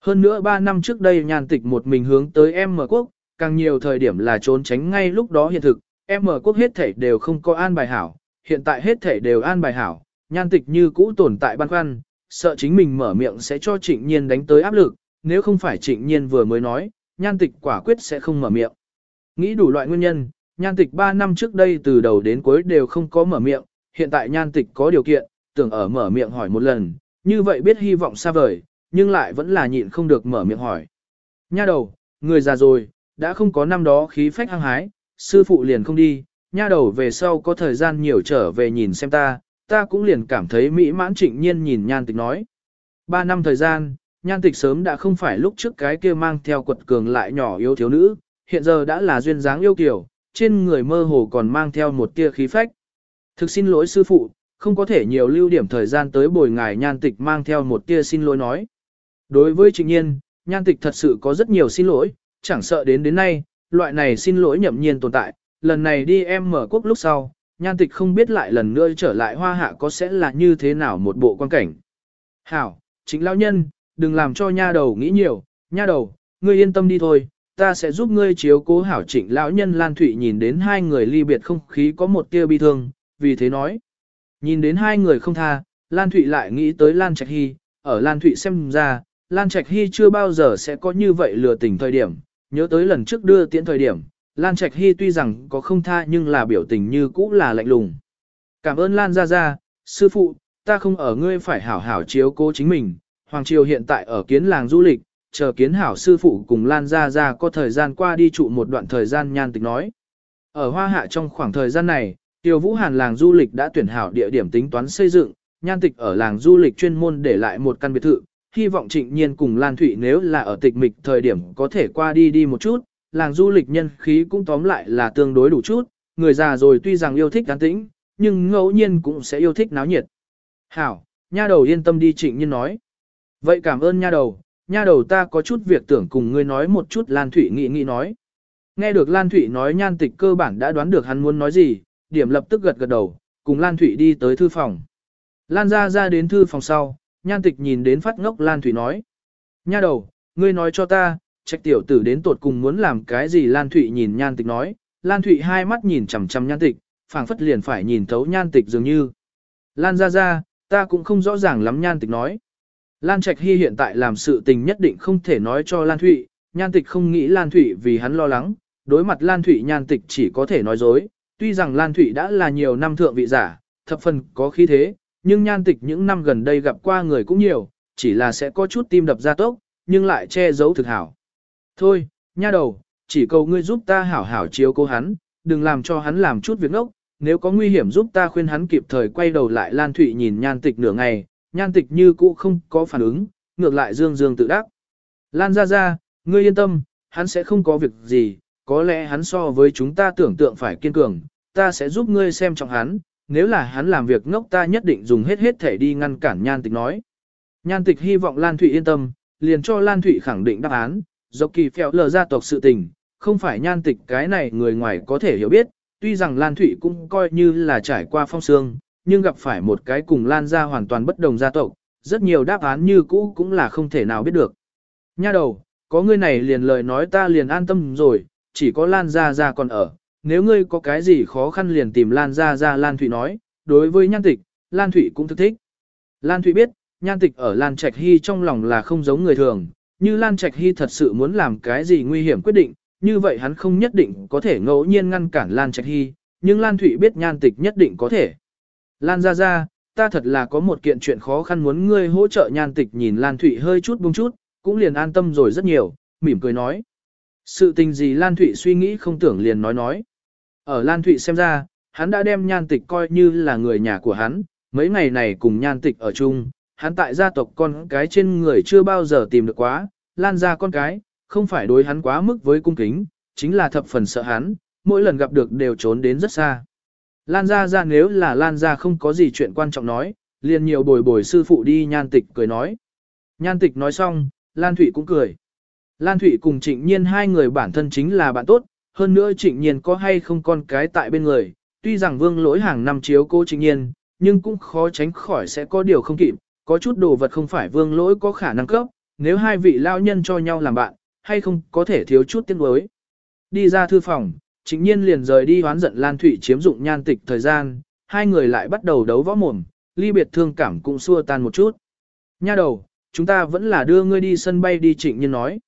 Hơn nữa 3 năm trước đây nhàn tịch một mình hướng tới em mở quốc, càng nhiều thời điểm là trốn tránh ngay lúc đó hiện thực, em mở quốc hết thể đều không có an bài hảo, hiện tại hết thể đều an bài hảo, nhan tịch như cũ tồn tại băn khoăn, sợ chính mình mở miệng sẽ cho trịnh nhiên đánh tới áp lực, nếu không phải trịnh nhiên vừa mới nói, nhan tịch quả quyết sẽ không mở miệng. Nghĩ đủ loại nguyên nhân, nhan tịch 3 năm trước đây từ đầu đến cuối đều không có mở miệng, hiện tại nhan tịch có điều kiện, tưởng ở mở miệng hỏi một lần, như vậy biết hy vọng xa vời, nhưng lại vẫn là nhịn không được mở miệng hỏi. Nha đầu, người già rồi, đã không có năm đó khí phách hăng hái, sư phụ liền không đi, nha đầu về sau có thời gian nhiều trở về nhìn xem ta, ta cũng liền cảm thấy mỹ mãn trịnh nhiên nhìn nhan tịch nói. Ba năm thời gian, nhan tịch sớm đã không phải lúc trước cái kia mang theo quật cường lại nhỏ yếu thiếu nữ, hiện giờ đã là duyên dáng yêu kiều, trên người mơ hồ còn mang theo một tia khí phách. Thực xin lỗi sư phụ, không có thể nhiều lưu điểm thời gian tới bồi ngài nhan tịch mang theo một tia xin lỗi nói. Đối với trịnh nhiên, nhan tịch thật sự có rất nhiều xin lỗi, chẳng sợ đến đến nay, loại này xin lỗi nhậm nhiên tồn tại, lần này đi em mở quốc lúc sau, nhan tịch không biết lại lần nữa trở lại hoa hạ có sẽ là như thế nào một bộ quan cảnh. Hảo, chính lão nhân, đừng làm cho nha đầu nghĩ nhiều, nha đầu, ngươi yên tâm đi thôi, ta sẽ giúp ngươi chiếu cố hảo trịnh lão nhân Lan Thụy nhìn đến hai người ly biệt không khí có một tia bi thương, vì thế nói. Nhìn đến hai người không tha, Lan Thụy lại nghĩ tới Lan Trạch Hy, ở Lan Thụy xem ra, Lan Trạch Hy chưa bao giờ sẽ có như vậy lừa tình thời điểm, nhớ tới lần trước đưa tiễn thời điểm, Lan Trạch Hy tuy rằng có không tha nhưng là biểu tình như cũ là lạnh lùng. Cảm ơn Lan Gia Gia, sư phụ, ta không ở ngươi phải hảo hảo chiếu cố chính mình, Hoàng Triều hiện tại ở kiến làng du lịch, chờ kiến hảo sư phụ cùng Lan Gia Gia có thời gian qua đi trụ một đoạn thời gian nhan tịch nói. Ở Hoa Hạ trong khoảng thời gian này, Tiêu Vũ Hàn làng du lịch đã tuyển hảo địa điểm tính toán xây dựng, nhan tịch ở làng du lịch chuyên môn để lại một căn biệt thự, hy vọng trịnh nhiên cùng Lan Thụy nếu là ở tịch mịch thời điểm có thể qua đi đi một chút, làng du lịch nhân khí cũng tóm lại là tương đối đủ chút, người già rồi tuy rằng yêu thích an tĩnh, nhưng ngẫu nhiên cũng sẽ yêu thích náo nhiệt. Hảo, nha đầu yên tâm đi trịnh nhiên nói. Vậy cảm ơn nha đầu, nha đầu ta có chút việc tưởng cùng ngươi nói một chút Lan Thụy nghĩ nghĩ nói. Nghe được Lan Thụy nói nhan tịch cơ bản đã đoán được hắn muốn nói gì, điểm lập tức gật gật đầu, cùng Lan Thụy đi tới thư phòng. Lan ra ra đến thư phòng sau, nhan tịch nhìn đến phát ngốc Lan Thụy nói. Nha đầu, ngươi nói cho ta, trạch tiểu tử đến tột cùng muốn làm cái gì Lan Thụy nhìn nhan tịch nói. Lan Thụy hai mắt nhìn chằm chằm nhan tịch, phảng phất liền phải nhìn thấu nhan tịch dường như. Lan ra ra, ta cũng không rõ ràng lắm nhan tịch nói. Lan Trạch Hy hiện tại làm sự tình nhất định không thể nói cho Lan Thụy, nhan tịch không nghĩ Lan Thụy vì hắn lo lắng, đối mặt Lan Thụy nhan tịch chỉ có thể nói dối, tuy rằng Lan Thụy đã là nhiều năm thượng vị giả, thập phần có khí thế, nhưng nhan tịch những năm gần đây gặp qua người cũng nhiều, chỉ là sẽ có chút tim đập ra tốc, nhưng lại che giấu thực hảo. Thôi, nha đầu, chỉ cầu ngươi giúp ta hảo hảo chiếu cố hắn, đừng làm cho hắn làm chút việc ngốc, nếu có nguy hiểm giúp ta khuyên hắn kịp thời quay đầu lại Lan Thụy nhìn nhan tịch nửa ngày, nhan tịch như cũ không có phản ứng, ngược lại dương dương tự đắc. Lan ra ra, ngươi yên tâm, hắn sẽ không có việc gì, có lẽ hắn so với chúng ta tưởng tượng phải kiên cường, ta sẽ giúp ngươi xem trọng hắn, nếu là hắn làm việc ngốc ta nhất định dùng hết hết thể đi ngăn cản nhan tịch nói. Nhan tịch hy vọng Lan Thụy yên tâm, liền cho Lan Thụy khẳng định đáp án, dọc kỳ phèo lờ gia tộc sự tình, không phải nhan tịch cái này người ngoài có thể hiểu biết, tuy rằng Lan Thụy cũng coi như là trải qua phong sương, nhưng gặp phải một cái cùng Lan gia hoàn toàn bất đồng gia tộc, rất nhiều đáp án như cũ cũng là không thể nào biết được. Nha đầu, có ngươi này liền lời nói ta liền an tâm rồi, chỉ có Lan gia gia còn ở, nếu ngươi có cái gì khó khăn liền tìm Lan gia gia Lan Thụy nói, đối với nhan tịch, Lan Thụy cũng thức thích. Lan Thụy biết, nhan tịch ở Lan Trạch Hy trong lòng là không giống người thường, như Lan Trạch Hy thật sự muốn làm cái gì nguy hiểm quyết định, như vậy hắn không nhất định có thể ngẫu nhiên ngăn cản Lan Trạch Hy, nhưng Lan Thụy biết nhan tịch nhất định có thể. Lan ra ra, ta thật là có một kiện chuyện khó khăn muốn ngươi hỗ trợ nhan tịch nhìn Lan Thụy hơi chút buông chút, cũng liền an tâm rồi rất nhiều, mỉm cười nói. Sự tình gì Lan Thụy suy nghĩ không tưởng liền nói nói. Ở Lan Thụy xem ra, hắn đã đem nhan tịch coi như là người nhà của hắn, mấy ngày này cùng nhan tịch ở chung, hắn tại gia tộc con cái trên người chưa bao giờ tìm được quá, Lan ra con cái, không phải đối hắn quá mức với cung kính, chính là thập phần sợ hắn, mỗi lần gặp được đều trốn đến rất xa. Lan ra ra nếu là Lan ra không có gì chuyện quan trọng nói, liền nhiều bồi bồi sư phụ đi nhan tịch cười nói. Nhan tịch nói xong, Lan Thụy cũng cười. Lan Thụy cùng trịnh nhiên hai người bản thân chính là bạn tốt, hơn nữa trịnh nhiên có hay không con cái tại bên người, tuy rằng vương lỗi hàng năm chiếu cô trịnh nhiên, nhưng cũng khó tránh khỏi sẽ có điều không kịp, có chút đồ vật không phải vương lỗi có khả năng cấp, nếu hai vị lao nhân cho nhau làm bạn, hay không có thể thiếu chút tiếng đối. Đi ra thư phòng, trịnh nhiên liền rời đi hoán giận Lan Thụy chiếm dụng nhan tịch thời gian, hai người lại bắt đầu đấu võ mồm, ly biệt thương cảm cũng xua tan một chút. Nha đầu, chúng ta vẫn là đưa ngươi đi sân bay đi trịnh nhiên nói.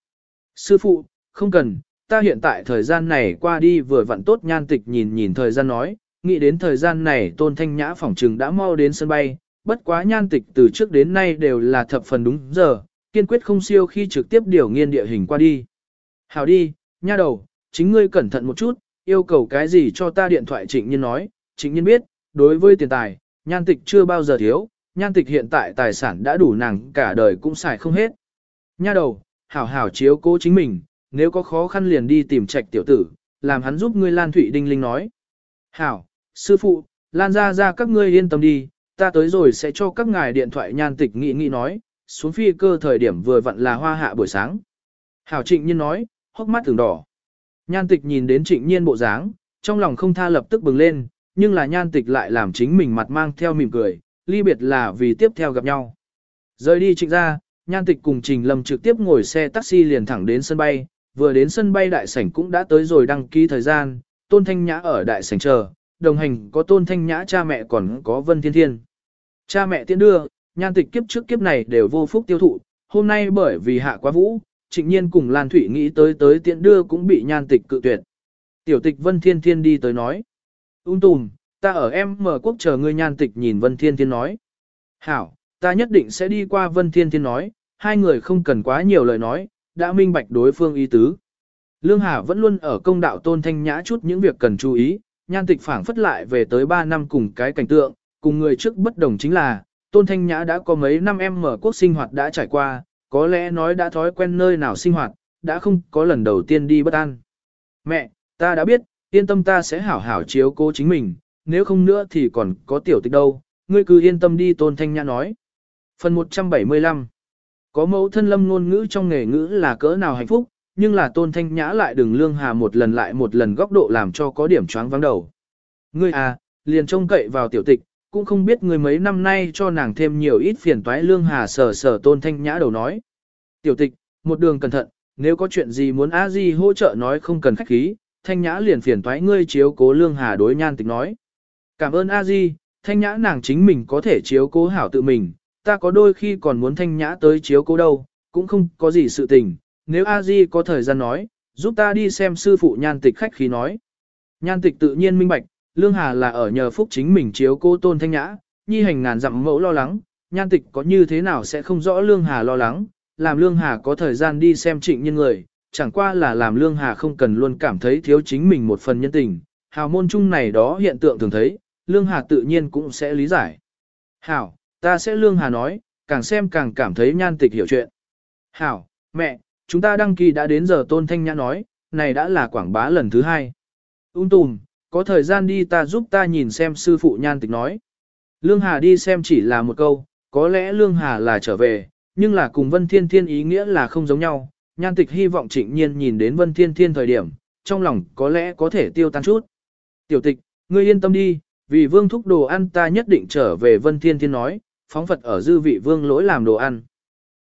Sư phụ, không cần, ta hiện tại thời gian này qua đi vừa vặn tốt nhan tịch nhìn nhìn thời gian nói, nghĩ đến thời gian này tôn thanh nhã phỏng trừng đã mau đến sân bay, bất quá nhan tịch từ trước đến nay đều là thập phần đúng giờ, kiên quyết không siêu khi trực tiếp điều nghiên địa hình qua đi. Hảo đi, nha đầu, chính ngươi cẩn thận một chút, yêu cầu cái gì cho ta điện thoại trịnh nhiên nói, trịnh nhiên biết, đối với tiền tài, nhan tịch chưa bao giờ thiếu, nhan tịch hiện tại tài sản đã đủ nàng cả đời cũng xài không hết. Nha đầu, hảo hảo chiếu cố chính mình, nếu có khó khăn liền đi tìm trạch tiểu tử, làm hắn giúp ngươi Lan Thụy Đinh Linh nói. Hảo, sư phụ, Lan ra ra các ngươi yên tâm đi, ta tới rồi sẽ cho các ngài điện thoại nhan tịch nghị nghị nói, xuống phi cơ thời điểm vừa vặn là hoa hạ buổi sáng. Hảo trịnh nhiên nói, hốc mắt thường đỏ. Nhan tịch nhìn đến trịnh nhiên bộ dáng, trong lòng không tha lập tức bừng lên, nhưng là nhan tịch lại làm chính mình mặt mang theo mỉm cười, ly biệt là vì tiếp theo gặp nhau. Rời đi trịnh ra, nhan tịch cùng Trình Lâm trực tiếp ngồi xe taxi liền thẳng đến sân bay, vừa đến sân bay đại sảnh cũng đã tới rồi đăng ký thời gian, Tôn Thanh Nhã ở đại sảnh chờ, đồng hành có Tôn Thanh Nhã cha mẹ còn có Vân Thiên Thiên. Cha mẹ tiễn đưa, nhan tịch kiếp trước kiếp này đều vô phúc tiêu thụ, hôm nay bởi vì hạ quá vũ, trịnh nhiên cùng Lan Thủy nghĩ tới tới tiện đưa cũng bị nhan tịch cự tuyệt. Tiểu tịch Vân Thiên Thiên đi tới nói. Ung tùm, ta ở em mở quốc chờ ngươi nhan tịch nhìn Vân Thiên Thiên nói. Hảo, ta nhất định sẽ đi qua Vân Thiên Thiên nói, hai người không cần quá nhiều lời nói, đã minh bạch đối phương ý tứ. Lương Hà vẫn luôn ở công đạo tôn thanh nhã chút những việc cần chú ý, nhan tịch phảng phất lại về tới 3 năm cùng cái cảnh tượng, cùng người trước bất đồng chính là, tôn thanh nhã đã có mấy năm em mở quốc sinh hoạt đã trải qua, có lẽ nói đã thói quen nơi nào sinh hoạt, đã không có lần đầu tiên đi bất an. Mẹ, ta đã biết, yên tâm ta sẽ hảo hảo chiếu cố chính mình, nếu không nữa thì còn có tiểu tịch đâu, ngươi cứ yên tâm đi tôn thanh nhã nói. Phần 175 Có mẫu thân lâm ngôn ngữ trong nghề ngữ là cỡ nào hạnh phúc, nhưng là tôn thanh nhã lại đừng lương hà một lần lại một lần góc độ làm cho có điểm choáng vắng đầu. Ngươi à, liền trông cậy vào tiểu tịch, cũng không biết người mấy năm nay cho nàng thêm nhiều ít phiền toái lương hà sở sở tôn thanh nhã đầu nói. Tiểu tịch, một đường cẩn thận, nếu có chuyện gì muốn a di hỗ trợ nói không cần khách khí, thanh nhã liền phiền toái ngươi chiếu cố lương hà đối nhan tịch nói. Cảm ơn a di, thanh nhã nàng chính mình có thể chiếu cố hảo tự mình, ta có đôi khi còn muốn thanh nhã tới chiếu cố đâu, cũng không có gì sự tình, nếu a di có thời gian nói, giúp ta đi xem sư phụ nhan tịch khách khí nói. Nhan tịch tự nhiên minh bạch, Lương Hà là ở nhờ phúc chính mình chiếu cô tôn thanh nhã, nhi hành ngàn dặm mẫu lo lắng, nhan tịch có như thế nào sẽ không rõ Lương Hà lo lắng, làm Lương Hà có thời gian đi xem trịnh nhân người, chẳng qua là làm Lương Hà không cần luôn cảm thấy thiếu chính mình một phần nhân tình, hào môn chung này đó hiện tượng thường thấy, Lương Hà tự nhiên cũng sẽ lý giải. Hảo, ta sẽ Lương Hà nói, càng xem càng cảm thấy nhan tịch hiểu chuyện. Hảo, mẹ, chúng ta đăng ký đã đến giờ tôn thanh nhã nói, này đã là quảng bá lần thứ hai. Ung tùm, có thời gian đi ta giúp ta nhìn xem sư phụ nhan tịch nói. Lương Hà đi xem chỉ là một câu, có lẽ Lương Hà là trở về, nhưng là cùng Vân Thiên Thiên ý nghĩa là không giống nhau. Nhan tịch hy vọng trịnh nhiên nhìn đến Vân Thiên Thiên thời điểm, trong lòng có lẽ có thể tiêu tan chút. Tiểu tịch, ngươi yên tâm đi, vì vương thúc đồ ăn ta nhất định trở về Vân Thiên Thiên nói, phóng Phật ở dư vị vương lỗi làm đồ ăn.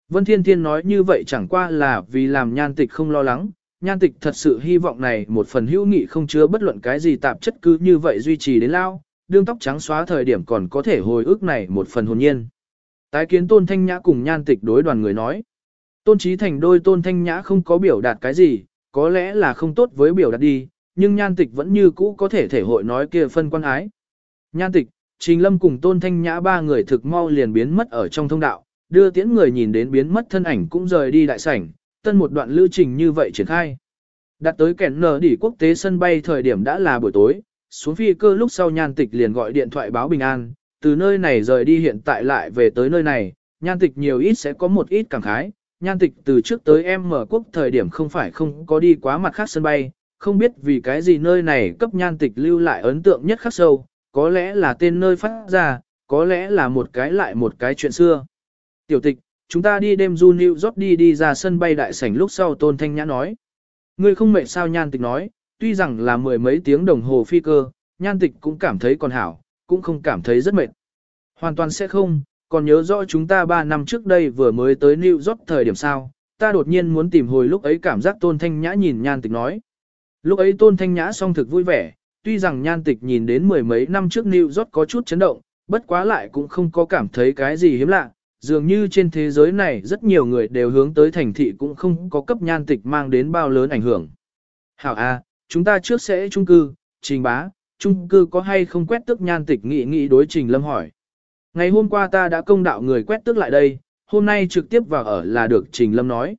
Vân Thiên Thiên nói như vậy chẳng qua là vì làm nhan tịch không lo lắng, nhan tịch thật sự hy vọng này một phần hữu nghị không chứa bất luận cái gì tạp chất cứ như vậy duy trì đến lao, đương tóc trắng xóa thời điểm còn có thể hồi ức này một phần hồn nhiên. Tái kiến tôn thanh nhã cùng nhan tịch đối đoàn người nói. Tôn trí thành đôi tôn thanh nhã không có biểu đạt cái gì, có lẽ là không tốt với biểu đạt đi, nhưng nhan tịch vẫn như cũ có thể thể hội nói kia phân quan ái. Nhan tịch, Trình Lâm cùng tôn thanh nhã ba người thực mau liền biến mất ở trong thông đạo, đưa tiễn người nhìn đến biến mất thân ảnh cũng rời đi đại sảnh, tân một đoạn lưu trình như vậy triển khai. Đặt tới kẻn nở đỉ quốc tế sân bay thời điểm đã là buổi tối, xuống phi cơ lúc sau nhan tịch liền gọi điện thoại báo bình an, từ nơi này rời đi hiện tại lại về tới nơi này, nhan tịch nhiều ít sẽ có một ít cảm khái, nhan tịch từ trước tới em mở quốc thời điểm không phải không có đi quá mặt khác sân bay, không biết vì cái gì nơi này cấp nhan tịch lưu lại ấn tượng nhất khắc sâu, có lẽ là tên nơi phát ra, có lẽ là một cái lại một cái chuyện xưa. Tiểu tịch, chúng ta đi đêm du New York đi đi ra sân bay đại sảnh lúc sau Tôn Thanh Nhã nói. Ngươi không mệt sao nhan tịch nói, tuy rằng là mười mấy tiếng đồng hồ phi cơ, nhan tịch cũng cảm thấy còn hảo, cũng không cảm thấy rất mệt. Hoàn toàn sẽ không, còn nhớ rõ chúng ta 3 năm trước đây vừa mới tới New York thời điểm sao, ta đột nhiên muốn tìm hồi lúc ấy cảm giác Tôn Thanh Nhã nhìn nhan tịch nói. Lúc ấy Tôn Thanh Nhã song thực vui vẻ, tuy rằng nhan tịch nhìn đến mười mấy năm trước New York có chút chấn động, bất quá lại cũng không có cảm thấy cái gì hiếm lạ, dường như trên thế giới này rất nhiều người đều hướng tới thành thị cũng không có cấp nhan tịch mang đến bao lớn ảnh hưởng. Hảo A, chúng ta trước sẽ trung cư, trình bá, trung cư có hay không quét tức nhan tịch nghị nghị đối trình lâm hỏi. Ngày hôm qua ta đã công đạo người quét tức lại đây, hôm nay trực tiếp vào ở là được trình lâm nói.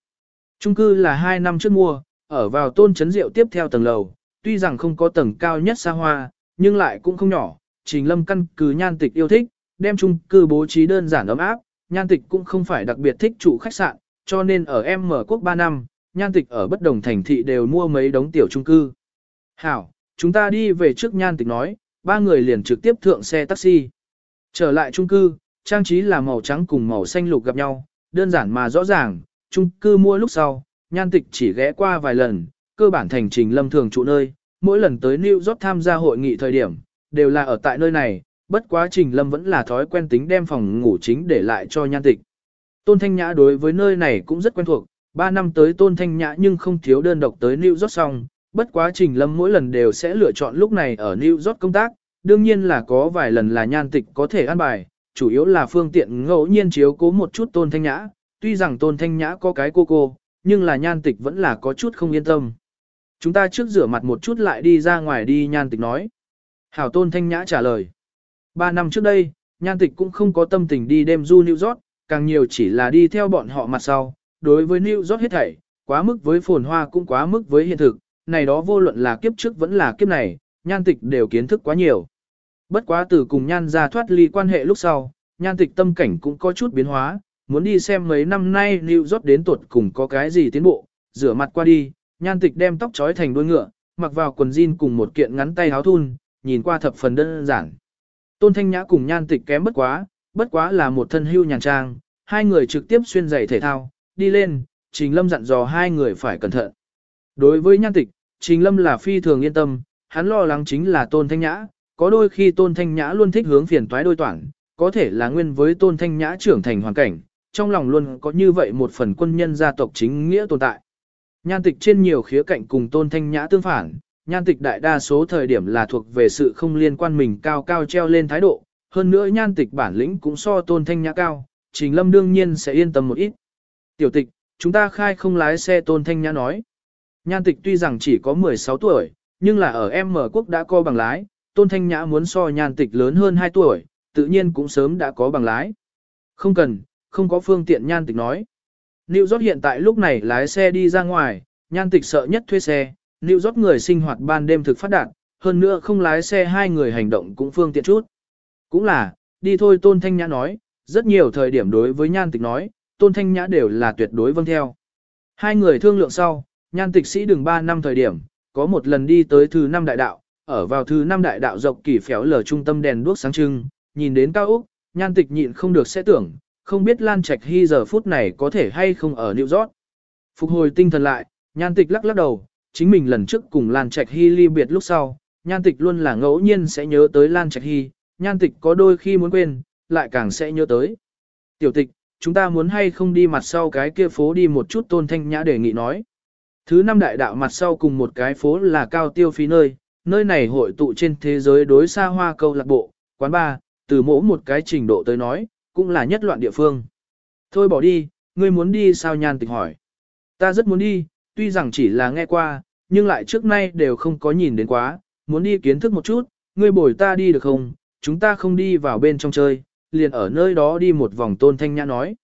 Trung cư là 2 năm trước mua, ở vào tôn chấn rượu tiếp theo tầng lầu, tuy rằng không có tầng cao nhất xa hoa, nhưng lại cũng không nhỏ. Trình lâm căn cứ nhan tịch yêu thích, đem trung cư bố trí đơn giản ấm áp, nhan tịch cũng không phải đặc biệt thích chủ khách sạn, cho nên ở em mở quốc 3 năm, nhan tịch ở bất đồng thành thị đều mua mấy đống tiểu trung cư. Hảo, chúng ta đi về trước nhan tịch nói, ba người liền trực tiếp thượng xe taxi. Trở lại trung cư, trang trí là màu trắng cùng màu xanh lục gặp nhau, đơn giản mà rõ ràng, trung cư mua lúc sau, nhan tịch chỉ ghé qua vài lần, cơ bản thành trình lâm thường trụ nơi, mỗi lần tới New York tham gia hội nghị thời điểm, đều là ở tại nơi này, bất quá trình lâm vẫn là thói quen tính đem phòng ngủ chính để lại cho nhan tịch. Tôn Thanh Nhã đối với nơi này cũng rất quen thuộc, 3 năm tới Tôn Thanh Nhã nhưng không thiếu đơn độc tới New York xong, bất quá trình lâm mỗi lần đều sẽ lựa chọn lúc này ở New York công tác, đương nhiên là có vài lần là nhan tịch có thể ăn bài, chủ yếu là phương tiện ngẫu nhiên chiếu cố một chút Tôn Thanh Nhã, tuy rằng Tôn Thanh Nhã có cái cô cô, nhưng là nhan tịch vẫn là có chút không yên tâm. Chúng ta trước rửa mặt một chút lại đi ra ngoài đi nhan tịch nói. Hảo Tôn Thanh Nhã trả lời. Ba năm trước đây, nhan tịch cũng không có tâm tình đi đêm du New York, càng nhiều chỉ là đi theo bọn họ mặt sau. Đối với New York hết thảy, quá mức với phồn hoa cũng quá mức với hiện thực, này đó vô luận là kiếp trước vẫn là kiếp này, nhan tịch đều kiến thức quá nhiều. Bất quá từ cùng nhan ra thoát ly quan hệ lúc sau, nhan tịch tâm cảnh cũng có chút biến hóa, muốn đi xem mấy năm nay New York đến tuột cùng có cái gì tiến bộ, rửa mặt qua đi, nhan tịch đem tóc trói thành đuôi ngựa, mặc vào quần jean cùng một kiện ngắn tay áo thun, nhìn qua thập phần đơn giản. Tôn Thanh Nhã cùng nhan tịch kém bất quá, bất quá là một thân hưu nhàn trang, hai người trực tiếp xuyên giày thể thao, đi lên, Trình Lâm dặn dò hai người phải cẩn thận. Đối với nhan tịch, Trình Lâm là phi thường yên tâm, hắn lo lắng chính là Tôn Thanh Nhã, có đôi khi Tôn Thanh Nhã luôn thích hướng phiền toái đôi toản, có thể là nguyên với Tôn Thanh Nhã trưởng thành hoàn cảnh, trong lòng luôn có như vậy một phần quân nhân gia tộc chính nghĩa tồn tại. Nhan tịch trên nhiều khía cạnh cùng Tôn Thanh Nhã tương phản, nhan tịch đại đa số thời điểm là thuộc về sự không liên quan mình cao cao treo lên thái độ, hơn nữa nhan tịch bản lĩnh cũng so Tôn Thanh Nhã cao, Trình Lâm đương nhiên sẽ yên tâm một ít. Tiểu tịch, chúng ta khai không lái xe Tôn Thanh Nhã nói. Nhan tịch tuy rằng chỉ có 16 tuổi, nhưng là ở em mở quốc đã có bằng lái, Tôn Thanh Nhã muốn so nhan tịch lớn hơn 2 tuổi, tự nhiên cũng sớm đã có bằng lái. Không cần, không có phương tiện nhan tịch nói. New York hiện tại lúc này lái xe đi ra ngoài, nhan tịch sợ nhất thuê xe, New York người sinh hoạt ban đêm thực phát đạt, hơn nữa không lái xe hai người hành động cũng phương tiện chút. Cũng là, đi thôi Tôn Thanh Nhã nói, rất nhiều thời điểm đối với nhan tịch nói, Tôn Thanh Nhã đều là tuyệt đối vâng theo. Hai người thương lượng sau, nhan tịch sĩ đường 3 năm thời điểm, có một lần đi tới thứ năm đại đạo, ở vào thứ năm đại đạo dọc kỳ phéo lở trung tâm đèn đuốc sáng trưng, nhìn đến cao Úc, nhan tịch nhịn không được sẽ tưởng, không biết Lan Trạch Hy giờ phút này có thể hay không ở New York. Phục hồi tinh thần lại, nhan tịch lắc lắc đầu, chính mình lần trước cùng Lan Trạch Hy ly biệt lúc sau, nhan tịch luôn là ngẫu nhiên sẽ nhớ tới Lan Trạch Hy, nhan tịch có đôi khi muốn quên, lại càng sẽ nhớ tới. Tiểu tịch, chúng ta muốn hay không đi mặt sau cái kia phố đi một chút tôn thanh nhã đề nghị nói. Thứ năm đại đạo mặt sau cùng một cái phố là cao tiêu phí nơi, nơi này hội tụ trên thế giới đối xa hoa câu lạc bộ, quán bar, từ mỗi một cái trình độ tới nói, cũng là nhất loạn địa phương. Thôi bỏ đi, ngươi muốn đi sao nhan tịch hỏi. Ta rất muốn đi, tuy rằng chỉ là nghe qua, nhưng lại trước nay đều không có nhìn đến quá, muốn đi kiến thức một chút, ngươi bồi ta đi được không, chúng ta không đi vào bên trong chơi, liền ở nơi đó đi một vòng Tôn Thanh Nhã nói.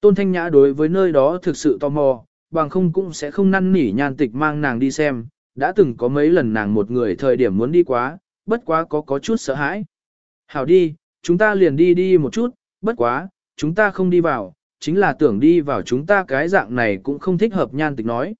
Tôn Thanh Nhã đối với nơi đó thực sự tò mò, bằng không cũng sẽ không năn nỉ nhan tịch mang nàng đi xem, đã từng có mấy lần nàng một người thời điểm muốn đi quá, bất quá có có chút sợ hãi. Hảo đi, chúng ta liền đi đi một chút, bất quá, chúng ta không đi vào, chính là tưởng đi vào chúng ta cái dạng này cũng không thích hợp nhan tịch nói.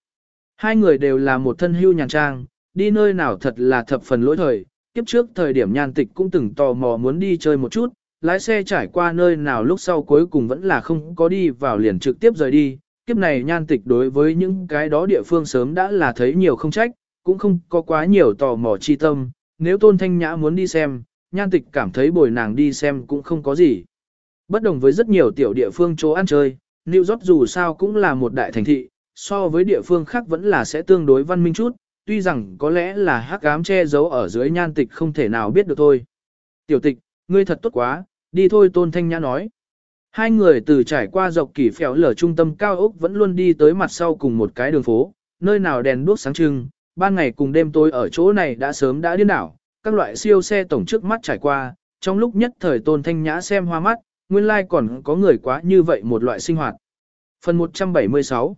Hai người đều là một thân hưu nhàn trang, đi nơi nào thật là thập phần lỗi thời, kiếp trước thời điểm nhan tịch cũng từng tò mò muốn đi chơi một chút, lái xe trải qua nơi nào lúc sau cuối cùng vẫn là không có đi vào liền trực tiếp rời đi, kiếp này nhan tịch đối với những cái đó địa phương sớm đã là thấy nhiều không trách, cũng không có quá nhiều tò mò chi tâm, nếu tôn thanh nhã muốn đi xem, nhan tịch cảm thấy bồi nàng đi xem cũng không có gì. Bất đồng với rất nhiều tiểu địa phương chỗ ăn chơi, New York dù sao cũng là một đại thành thị, so với địa phương khác vẫn là sẽ tương đối văn minh chút, tuy rằng có lẽ là hắc ám che giấu ở dưới nhan tịch không thể nào biết được thôi. Tiểu tịch, ngươi thật tốt quá, đi thôi Tôn Thanh Nhã nói. Hai người từ trải qua dọc kỷ phèo lở trung tâm cao ốc vẫn luôn đi tới mặt sau cùng một cái đường phố, nơi nào đèn đuốc sáng trưng, ban ngày cùng đêm tối ở chỗ này đã sớm đã điên đảo, các loại siêu xe tổng trước mắt trải qua, trong lúc nhất thời Tôn Thanh Nhã xem hoa mắt, nguyên lai like còn có người quá như vậy một loại sinh hoạt. Phần 176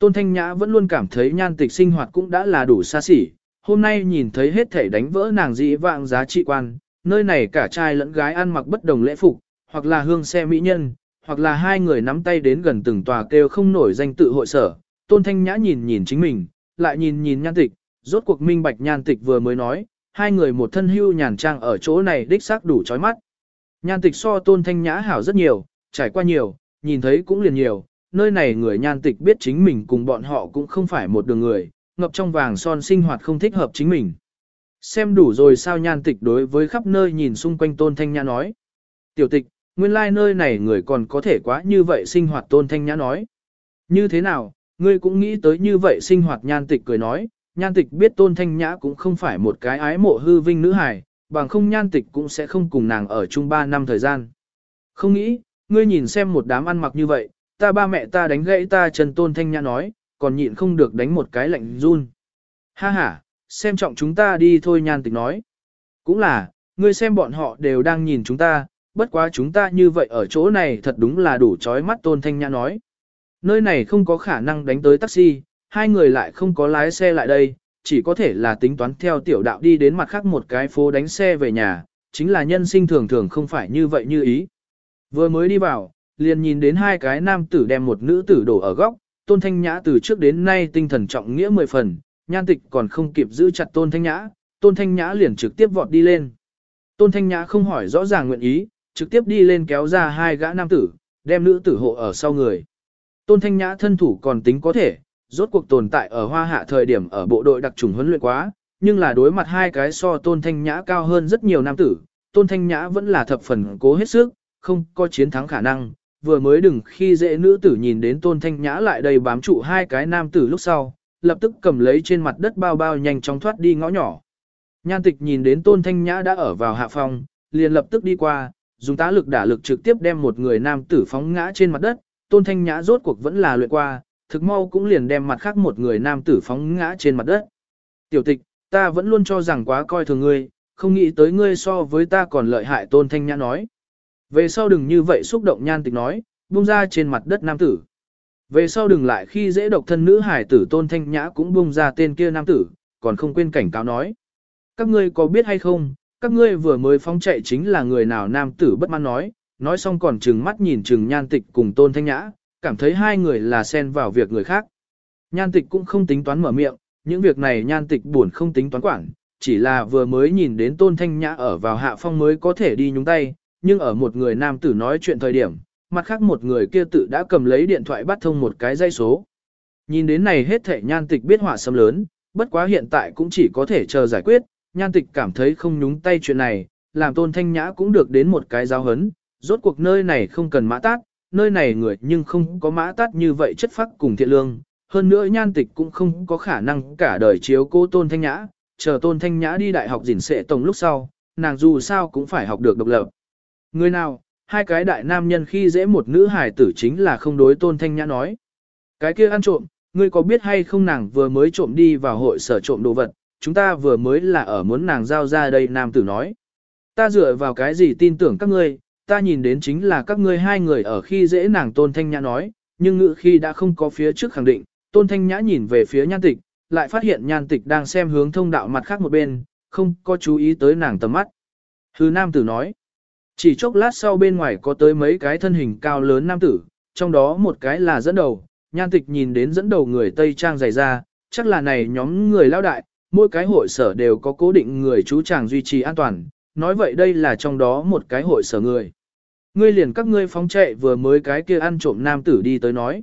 Tôn Thanh Nhã vẫn luôn cảm thấy nhan tịch sinh hoạt cũng đã là đủ xa xỉ, hôm nay nhìn thấy hết thể đánh vỡ nàng dĩ vạng giá trị quan, nơi này cả trai lẫn gái ăn mặc bất đồng lễ phục, hoặc là hương xe mỹ nhân, hoặc là hai người nắm tay đến gần từng tòa kêu không nổi danh tự hội sở. Tôn Thanh Nhã nhìn nhìn chính mình, lại nhìn nhìn nhan tịch, rốt cuộc minh bạch nhan tịch vừa mới nói, hai người một thân hưu nhàn trang ở chỗ này đích xác đủ chói mắt. Nhan tịch so Tôn Thanh Nhã hảo rất nhiều, trải qua nhiều, nhìn thấy cũng liền nhiều, nơi này người nhan tịch biết chính mình cùng bọn họ cũng không phải một đường người, ngập trong vàng son sinh hoạt không thích hợp chính mình. Xem đủ rồi sao nhan tịch đối với khắp nơi nhìn xung quanh tôn thanh nhã nói. Tiểu tịch, nguyên lai like nơi này người còn có thể quá như vậy sinh hoạt tôn thanh nhã nói. Như thế nào, ngươi cũng nghĩ tới như vậy sinh hoạt nhan tịch cười nói, nhan tịch biết tôn thanh nhã cũng không phải một cái ái mộ hư vinh nữ hài, bằng không nhan tịch cũng sẽ không cùng nàng ở chung 3 năm thời gian. Không nghĩ, ngươi nhìn xem một đám ăn mặc như vậy, ta ba mẹ ta đánh gãy ta Trần Tôn Thanh Nhã nói, còn nhịn không được đánh một cái lạnh run. Ha ha, xem trọng chúng ta đi thôi nhan tịch nói. Cũng là, ngươi xem bọn họ đều đang nhìn chúng ta, bất quá chúng ta như vậy ở chỗ này thật đúng là đủ chói mắt Tôn Thanh Nhã nói. Nơi này không có khả năng đánh tới taxi, hai người lại không có lái xe lại đây, chỉ có thể là tính toán theo tiểu đạo đi đến mặt khác một cái phố đánh xe về nhà, chính là nhân sinh thường thường không phải như vậy như ý. Vừa mới đi vào, liền nhìn đến hai cái nam tử đem một nữ tử đổ ở góc, tôn thanh nhã từ trước đến nay tinh thần trọng nghĩa mười phần, nhan tịch còn không kịp giữ chặt tôn thanh nhã, tôn thanh nhã liền trực tiếp vọt đi lên. Tôn thanh nhã không hỏi rõ ràng nguyện ý, trực tiếp đi lên kéo ra hai gã nam tử, đem nữ tử hộ ở sau người. Tôn thanh nhã thân thủ còn tính có thể, rốt cuộc tồn tại ở hoa hạ thời điểm ở bộ đội đặc trùng huấn luyện quá, nhưng là đối mặt hai cái so tôn thanh nhã cao hơn rất nhiều nam tử, tôn thanh nhã vẫn là thập phần cố hết sức, không có chiến thắng khả năng, vừa mới đừng khi dễ nữ tử nhìn đến tôn thanh nhã lại đầy bám trụ hai cái nam tử lúc sau, lập tức cầm lấy trên mặt đất bao bao nhanh chóng thoát đi ngõ nhỏ. Nhan tịch nhìn đến tôn thanh nhã đã ở vào hạ phòng, liền lập tức đi qua, dùng tá lực đả lực trực tiếp đem một người nam tử phóng ngã trên mặt đất, tôn thanh nhã rốt cuộc vẫn là luyện qua, thực mau cũng liền đem mặt khác một người nam tử phóng ngã trên mặt đất. Tiểu tịch, ta vẫn luôn cho rằng quá coi thường ngươi, không nghĩ tới ngươi so với ta còn lợi hại tôn thanh nhã nói. Về sau đừng như vậy xúc động nhan tịch nói, buông ra trên mặt đất nam tử. Về sau đừng lại khi dễ độc thân nữ hải tử tôn thanh nhã cũng buông ra tên kia nam tử, còn không quên cảnh cáo nói. Các ngươi có biết hay không, các ngươi vừa mới phóng chạy chính là người nào nam tử bất mãn nói, nói xong còn trừng mắt nhìn trừng nhan tịch cùng tôn thanh nhã, cảm thấy hai người là xen vào việc người khác. Nhan tịch cũng không tính toán mở miệng, những việc này nhan tịch buồn không tính toán quản, chỉ là vừa mới nhìn đến tôn thanh nhã ở vào hạ phong mới có thể đi nhúng tay, nhưng ở một người nam tử nói chuyện thời điểm, mặt khác một người kia tự đã cầm lấy điện thoại bắt thông một cái dây số. Nhìn đến này hết thể nhan tịch biết họa xâm lớn, bất quá hiện tại cũng chỉ có thể chờ giải quyết, nhan tịch cảm thấy không nhúng tay chuyện này, làm tôn thanh nhã cũng được đến một cái giáo hấn, rốt cuộc nơi này không cần mã tát, nơi này người nhưng không có mã tát như vậy chất phác cùng thiện lương, hơn nữa nhan tịch cũng không có khả năng cả đời chiếu cô tôn thanh nhã, chờ tôn thanh nhã đi đại học dình sệ tổng lúc sau, nàng dù sao cũng phải học được độc lập. Người nào, hai cái đại nam nhân khi dễ một nữ hài tử chính là không đối tôn thanh nhã nói. Cái kia ăn trộm, ngươi có biết hay không nàng vừa mới trộm đi vào hội sở trộm đồ vật, chúng ta vừa mới là ở muốn nàng giao ra đây nam tử nói. Ta dựa vào cái gì tin tưởng các ngươi, ta nhìn đến chính là các ngươi hai người ở khi dễ nàng tôn thanh nhã nói, nhưng ngự khi đã không có phía trước khẳng định, tôn thanh nhã nhìn về phía nhan tịch, lại phát hiện nhan tịch đang xem hướng thông đạo mặt khác một bên, không có chú ý tới nàng tầm mắt. Hư nam tử nói, chỉ chốc lát sau bên ngoài có tới mấy cái thân hình cao lớn nam tử, trong đó một cái là dẫn đầu, nhan tịch nhìn đến dẫn đầu người Tây Trang dày ra, chắc là này nhóm người lao đại, mỗi cái hội sở đều có cố định người chú chàng duy trì an toàn, nói vậy đây là trong đó một cái hội sở người. Ngươi liền các ngươi phóng chạy vừa mới cái kia ăn trộm nam tử đi tới nói.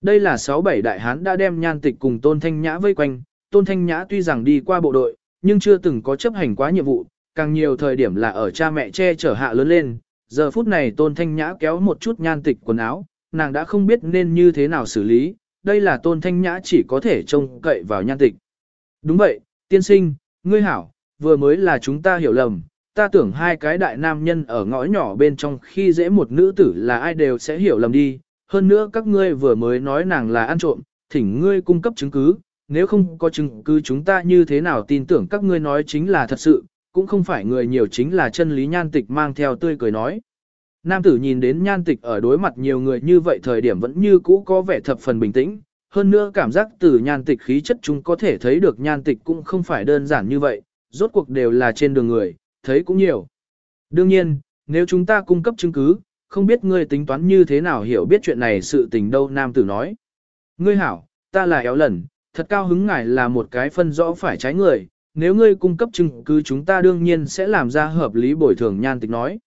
Đây là 6-7 đại hán đã đem nhan tịch cùng Tôn Thanh Nhã vây quanh, Tôn Thanh Nhã tuy rằng đi qua bộ đội, nhưng chưa từng có chấp hành quá nhiệm vụ, càng nhiều thời điểm là ở cha mẹ che chở hạ lớn lên. Giờ phút này Tôn Thanh Nhã kéo một chút nhan tịch quần áo, nàng đã không biết nên như thế nào xử lý, đây là Tôn Thanh Nhã chỉ có thể trông cậy vào nhan tịch. Đúng vậy, tiên sinh, ngươi hảo, vừa mới là chúng ta hiểu lầm, ta tưởng hai cái đại nam nhân ở ngõ nhỏ bên trong khi dễ một nữ tử là ai đều sẽ hiểu lầm đi, hơn nữa các ngươi vừa mới nói nàng là ăn trộm, thỉnh ngươi cung cấp chứng cứ, nếu không có chứng cứ chúng ta như thế nào tin tưởng các ngươi nói chính là thật sự, cũng không phải người nhiều chính là chân lý nhan tịch mang theo tươi cười nói. Nam tử nhìn đến nhan tịch ở đối mặt nhiều người như vậy thời điểm vẫn như cũ có vẻ thập phần bình tĩnh, hơn nữa cảm giác từ nhan tịch khí chất chúng có thể thấy được nhan tịch cũng không phải đơn giản như vậy, rốt cuộc đều là trên đường người, thấy cũng nhiều. Đương nhiên, nếu chúng ta cung cấp chứng cứ, không biết ngươi tính toán như thế nào hiểu biết chuyện này sự tình đâu nam tử nói. Ngươi hảo, ta là éo lần, thật cao hứng ngài là một cái phân rõ phải trái người, nếu ngươi cung cấp chứng cứ chúng ta đương nhiên sẽ làm ra hợp lý bồi thường nhan tịch nói.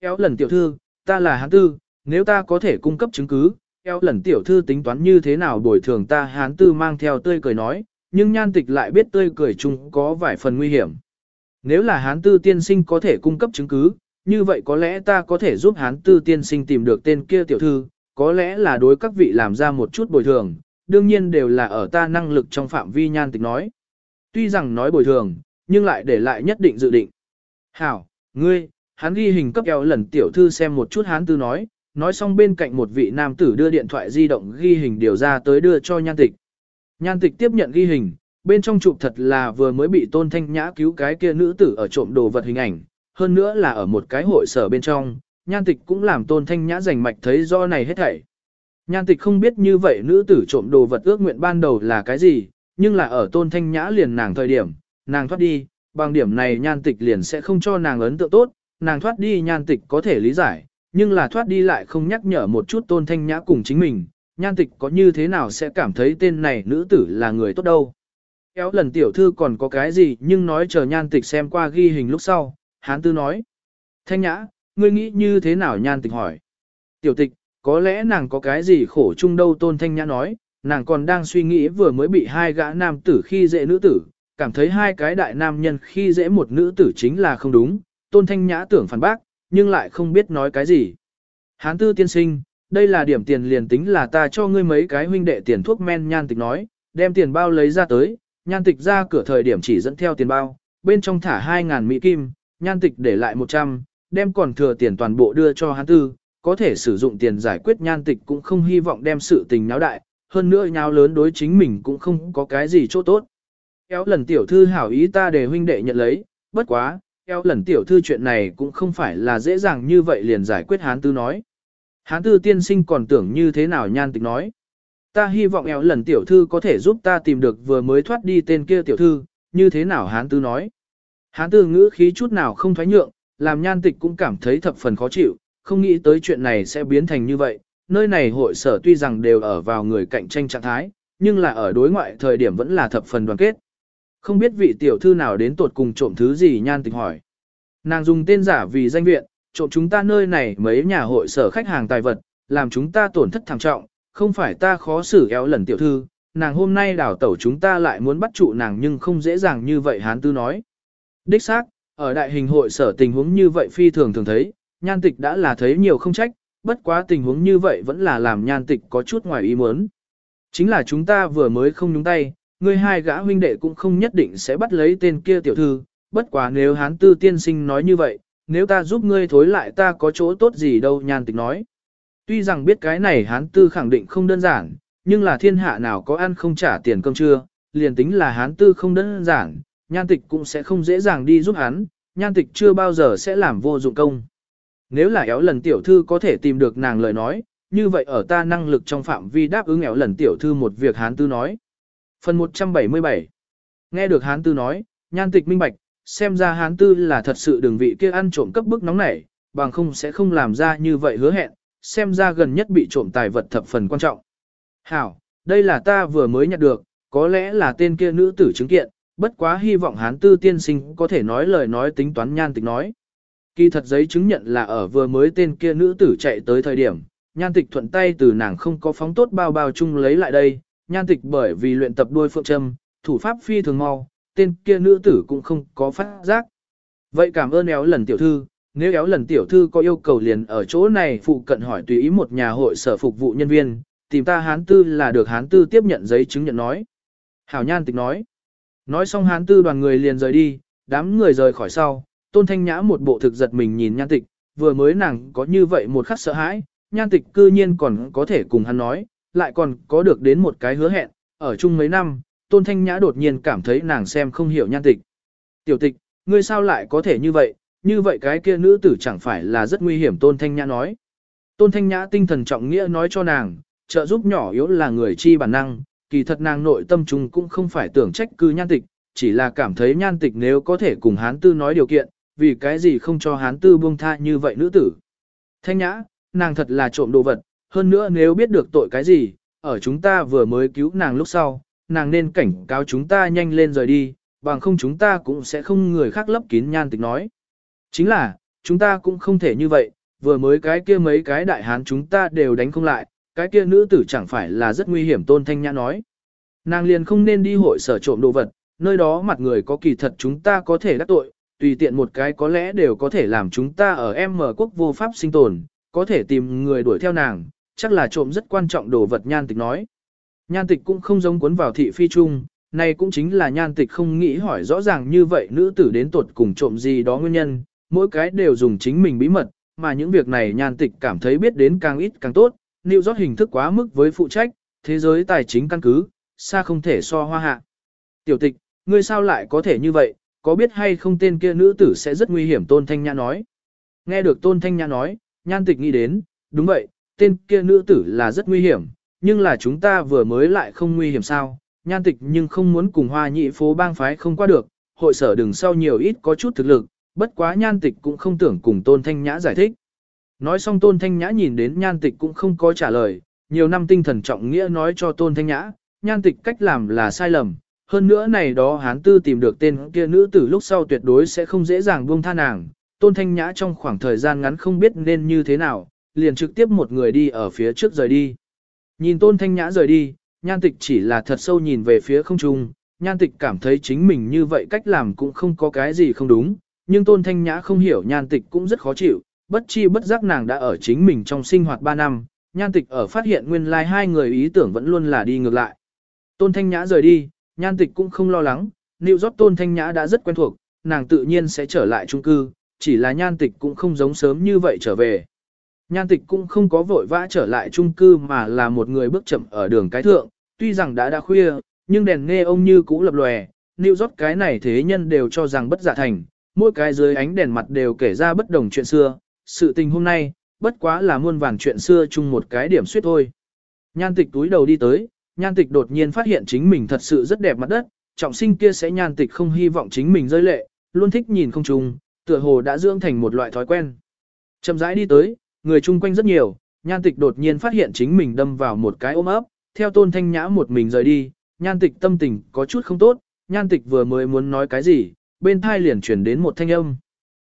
Kéo lần tiểu thư, ta là hán tư, nếu ta có thể cung cấp chứng cứ, kéo lần tiểu thư tính toán như thế nào bồi thường ta hán tư mang theo tươi cười nói, nhưng nhan tịch lại biết tươi cười chung có vài phần nguy hiểm. Nếu là hán tư tiên sinh có thể cung cấp chứng cứ, như vậy có lẽ ta có thể giúp hán tư tiên sinh tìm được tên kia tiểu thư, có lẽ là đối các vị làm ra một chút bồi thường, đương nhiên đều là ở ta năng lực trong phạm vi nhan tịch nói. Tuy rằng nói bồi thường, nhưng lại để lại nhất định dự định. Hảo, ngươi, hắn ghi hình cấp eo lần tiểu thư xem một chút hắn tư nói, nói xong bên cạnh một vị nam tử đưa điện thoại di động ghi hình điều ra tới đưa cho nhan tịch. Nhan tịch tiếp nhận ghi hình, bên trong chụp thật là vừa mới bị tôn thanh nhã cứu cái kia nữ tử ở trộm đồ vật hình ảnh, hơn nữa là ở một cái hội sở bên trong, nhan tịch cũng làm tôn thanh nhã rành mạch thấy do này hết thảy. Nhan tịch không biết như vậy nữ tử trộm đồ vật ước nguyện ban đầu là cái gì, nhưng là ở tôn thanh nhã liền nàng thời điểm, nàng thoát đi, bằng điểm này nhan tịch liền sẽ không cho nàng ấn tượng tốt, nàng thoát đi nhan tịch có thể lý giải, nhưng là thoát đi lại không nhắc nhở một chút tôn thanh nhã cùng chính mình, nhan tịch có như thế nào sẽ cảm thấy tên này nữ tử là người tốt đâu. Kéo lần tiểu thư còn có cái gì nhưng nói chờ nhan tịch xem qua ghi hình lúc sau, hán tư nói. Thanh nhã, ngươi nghĩ như thế nào nhan tịch hỏi. Tiểu tịch, có lẽ nàng có cái gì khổ chung đâu tôn thanh nhã nói, nàng còn đang suy nghĩ vừa mới bị hai gã nam tử khi dễ nữ tử, cảm thấy hai cái đại nam nhân khi dễ một nữ tử chính là không đúng, tôn thanh nhã tưởng phản bác, nhưng lại không biết nói cái gì. Hán tư tiên sinh, đây là điểm tiền liền tính là ta cho ngươi mấy cái huynh đệ tiền thuốc men nhan tịch nói, đem tiền bao lấy ra tới, nhan tịch ra cửa thời điểm chỉ dẫn theo tiền bao, bên trong thả 2.000 mỹ kim, nhan tịch để lại 100, đem còn thừa tiền toàn bộ đưa cho hán tư, có thể sử dụng tiền giải quyết nhan tịch cũng không hy vọng đem sự tình náo đại, hơn nữa nháo lớn đối chính mình cũng không có cái gì chỗ tốt. Kéo lần tiểu thư hảo ý ta để huynh đệ nhận lấy, bất quá, kéo lần tiểu thư chuyện này cũng không phải là dễ dàng như vậy liền giải quyết hán tư nói. Hán tư tiên sinh còn tưởng như thế nào nhan tịch nói. Ta hy vọng éo lần tiểu thư có thể giúp ta tìm được vừa mới thoát đi tên kia tiểu thư, như thế nào hán tư nói. Hán tư ngữ khí chút nào không thoái nhượng, làm nhan tịch cũng cảm thấy thập phần khó chịu, không nghĩ tới chuyện này sẽ biến thành như vậy. Nơi này hội sở tuy rằng đều ở vào người cạnh tranh trạng thái, nhưng là ở đối ngoại thời điểm vẫn là thập phần đoàn kết. Không biết vị tiểu thư nào đến tột cùng trộm thứ gì nhan tịch hỏi. Nàng dùng tên giả vì danh viện, trộm chúng ta nơi này mấy nhà hội sở khách hàng tài vật, làm chúng ta tổn thất thảm trọng, không phải ta khó xử éo lần tiểu thư, nàng hôm nay đảo tẩu chúng ta lại muốn bắt trụ nàng nhưng không dễ dàng như vậy hán tư nói. Đích xác, ở đại hình hội sở tình huống như vậy phi thường thường thấy, nhan tịch đã là thấy nhiều không trách, bất quá tình huống như vậy vẫn là làm nhan tịch có chút ngoài ý muốn. Chính là chúng ta vừa mới không nhúng tay, người hai gã huynh đệ cũng không nhất định sẽ bắt lấy tên kia tiểu thư, bất quá nếu hán tư tiên sinh nói như vậy, nếu ta giúp ngươi thối lại ta có chỗ tốt gì đâu nhan tịch nói. Tuy rằng biết cái này hán tư khẳng định không đơn giản, nhưng là thiên hạ nào có ăn không trả tiền cơm trưa, liền tính là hán tư không đơn giản, nhan tịch cũng sẽ không dễ dàng đi giúp hắn, nhan tịch chưa bao giờ sẽ làm vô dụng công. Nếu là éo lần tiểu thư có thể tìm được nàng lời nói, như vậy ở ta năng lực trong phạm vi đáp ứng éo lần tiểu thư một việc hán tư nói. Phần 177 Nghe được hán tư nói, nhan tịch minh bạch, xem ra hán tư là thật sự đường vị kia ăn trộm cấp bức nóng nảy, bằng không sẽ không làm ra như vậy hứa hẹn, xem ra gần nhất bị trộm tài vật thập phần quan trọng. Hảo, đây là ta vừa mới nhận được, có lẽ là tên kia nữ tử chứng kiện, bất quá hy vọng hán tư tiên sinh có thể nói lời nói tính toán nhan tịch nói. Kỳ thật giấy chứng nhận là ở vừa mới tên kia nữ tử chạy tới thời điểm, nhan tịch thuận tay từ nàng không có phóng tốt bao bao chung lấy lại đây, nhan tịch bởi vì luyện tập đuôi phượng châm, thủ pháp phi thường mau, tên kia nữ tử cũng không có phát giác. Vậy cảm ơn éo lần tiểu thư, nếu éo lần tiểu thư có yêu cầu liền ở chỗ này phụ cận hỏi tùy ý một nhà hội sở phục vụ nhân viên, tìm ta hán tư là được hán tư tiếp nhận giấy chứng nhận nói. Hảo nhan tịch nói. Nói xong hán tư đoàn người liền rời đi, đám người rời khỏi sau, tôn thanh nhã một bộ thực giật mình nhìn nhan tịch, vừa mới nàng có như vậy một khắc sợ hãi, nhan tịch cư nhiên còn có thể cùng hắn nói, lại còn có được đến một cái hứa hẹn, ở chung mấy năm, tôn thanh nhã đột nhiên cảm thấy nàng xem không hiểu nhan tịch. Tiểu tịch, ngươi sao lại có thể như vậy, như vậy cái kia nữ tử chẳng phải là rất nguy hiểm tôn thanh nhã nói. Tôn thanh nhã tinh thần trọng nghĩa nói cho nàng, trợ giúp nhỏ yếu là người chi bản năng, kỳ thật nàng nội tâm trung cũng không phải tưởng trách cư nhan tịch, chỉ là cảm thấy nhan tịch nếu có thể cùng hán tư nói điều kiện, vì cái gì không cho hán tư buông tha như vậy nữ tử. Thanh nhã, nàng thật là trộm đồ vật, hơn nữa nếu biết được tội cái gì, ở chúng ta vừa mới cứu nàng lúc sau, nàng nên cảnh cáo chúng ta nhanh lên rời đi, bằng không chúng ta cũng sẽ không người khác lấp kín nhan tịch nói. Chính là, chúng ta cũng không thể như vậy, vừa mới cái kia mấy cái đại hán chúng ta đều đánh không lại, cái kia nữ tử chẳng phải là rất nguy hiểm tôn thanh nhã nói. Nàng liền không nên đi hội sở trộm đồ vật, nơi đó mặt người có kỳ thật chúng ta có thể đắc tội, tùy tiện một cái có lẽ đều có thể làm chúng ta ở em mở quốc vô pháp sinh tồn, có thể tìm người đuổi theo nàng, chắc là trộm rất quan trọng đồ vật nhan tịch nói. Nhan tịch cũng không giống cuốn vào thị phi trung, này cũng chính là nhan tịch không nghĩ hỏi rõ ràng như vậy nữ tử đến tuột cùng trộm gì đó nguyên nhân, mỗi cái đều dùng chính mình bí mật, mà những việc này nhan tịch cảm thấy biết đến càng ít càng tốt, nịu rót hình thức quá mức với phụ trách, thế giới tài chính căn cứ, xa không thể so hoa hạ. Tiểu tịch, ngươi sao lại có thể như vậy, có biết hay không tên kia nữ tử sẽ rất nguy hiểm Tôn Thanh Nhã nói. Nghe được Tôn Thanh Nhã nói, nhan tịch nghĩ đến, đúng vậy, tên kia nữ tử là rất nguy hiểm, nhưng là chúng ta vừa mới lại không nguy hiểm sao, nhan tịch nhưng không muốn cùng hoa nhị phố bang phái không qua được, hội sở đừng sau nhiều ít có chút thực lực, bất quá nhan tịch cũng không tưởng cùng Tôn Thanh Nhã giải thích. Nói xong Tôn Thanh Nhã nhìn đến nhan tịch cũng không có trả lời, nhiều năm tinh thần trọng nghĩa nói cho Tôn Thanh Nhã, nhan tịch cách làm là sai lầm, hơn nữa này đó hán tư tìm được tên kia nữ tử lúc sau tuyệt đối sẽ không dễ dàng buông tha nàng. Tôn Thanh Nhã trong khoảng thời gian ngắn không biết nên như thế nào, liền trực tiếp một người đi ở phía trước rời đi. Nhìn Tôn Thanh Nhã rời đi, nhan tịch chỉ là thật sâu nhìn về phía không trung, nhan tịch cảm thấy chính mình như vậy cách làm cũng không có cái gì không đúng, nhưng Tôn Thanh Nhã không hiểu nhan tịch cũng rất khó chịu, bất chi bất giác nàng đã ở chính mình trong sinh hoạt 3 năm, nhan tịch ở phát hiện nguyên lai like hai người ý tưởng vẫn luôn là đi ngược lại. Tôn Thanh Nhã rời đi, nhan tịch cũng không lo lắng, New York Tôn Thanh Nhã đã rất quen thuộc, nàng tự nhiên sẽ trở lại trung cư, chỉ là nhan tịch cũng không giống sớm như vậy trở về. Nhan tịch cũng không có vội vã trở lại trung cư mà là một người bước chậm ở đường cái thượng, tuy rằng đã đã khuya, nhưng đèn nghe ông như cũ lập lòe, New York cái này thế nhân đều cho rằng bất giả thành, mỗi cái dưới ánh đèn mặt đều kể ra bất đồng chuyện xưa, sự tình hôm nay, bất quá là muôn vàn chuyện xưa chung một cái điểm suyết thôi. Nhan tịch túi đầu đi tới, nhan tịch đột nhiên phát hiện chính mình thật sự rất đẹp mặt đất, trọng sinh kia sẽ nhan tịch không hy vọng chính mình rơi lệ, luôn thích nhìn không trùng, tựa hồ đã dưỡng thành một loại thói quen. Chậm rãi đi tới, người chung quanh rất nhiều, nhan tịch đột nhiên phát hiện chính mình đâm vào một cái ôm ấp, theo tôn thanh nhã một mình rời đi, nhan tịch tâm tình có chút không tốt, nhan tịch vừa mới muốn nói cái gì, bên thai liền chuyển đến một thanh âm.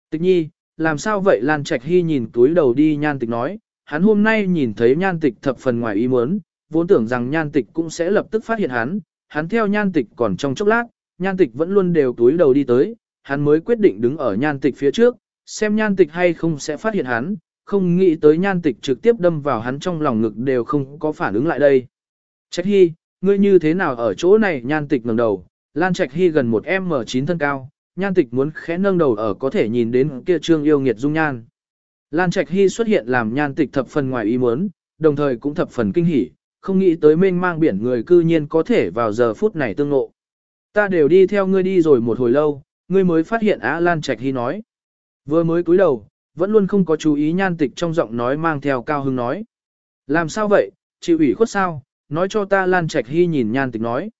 Tịch nhi, làm sao vậy Lan Trạch Hy nhìn túi đầu đi nhan tịch nói, hắn hôm nay nhìn thấy nhan tịch thập phần ngoài ý muốn, vốn tưởng rằng nhan tịch cũng sẽ lập tức phát hiện hắn, hắn theo nhan tịch còn trong chốc lát, nhan tịch vẫn luôn đều túi đầu đi tới, hắn mới quyết định đứng ở nhan tịch phía trước, xem nhan tịch hay không sẽ phát hiện hắn, không nghĩ tới nhan tịch trực tiếp đâm vào hắn trong lòng ngực đều không có phản ứng lại đây. Trạch Hy, ngươi như thế nào ở chỗ này nhan tịch ngẩng đầu, Lan Trạch Hy gần một M9 thân cao, nhan tịch muốn khẽ nâng đầu ở có thể nhìn đến kia trương yêu nghiệt dung nhan. Lan Trạch Hy xuất hiện làm nhan tịch thập phần ngoài ý muốn, đồng thời cũng thập phần kinh hỉ, không nghĩ tới mênh mang biển người cư nhiên có thể vào giờ phút này tương ngộ. Ta đều đi theo ngươi đi rồi một hồi lâu, ngươi mới phát hiện Á Lan Trạch Hy nói. Vừa mới cúi đầu, vẫn luôn không có chú ý nhan tịch trong giọng nói mang theo cao hưng nói. Làm sao vậy, chịu ủy khuất sao, nói cho ta Lan Trạch Hy nhìn nhan tịch nói.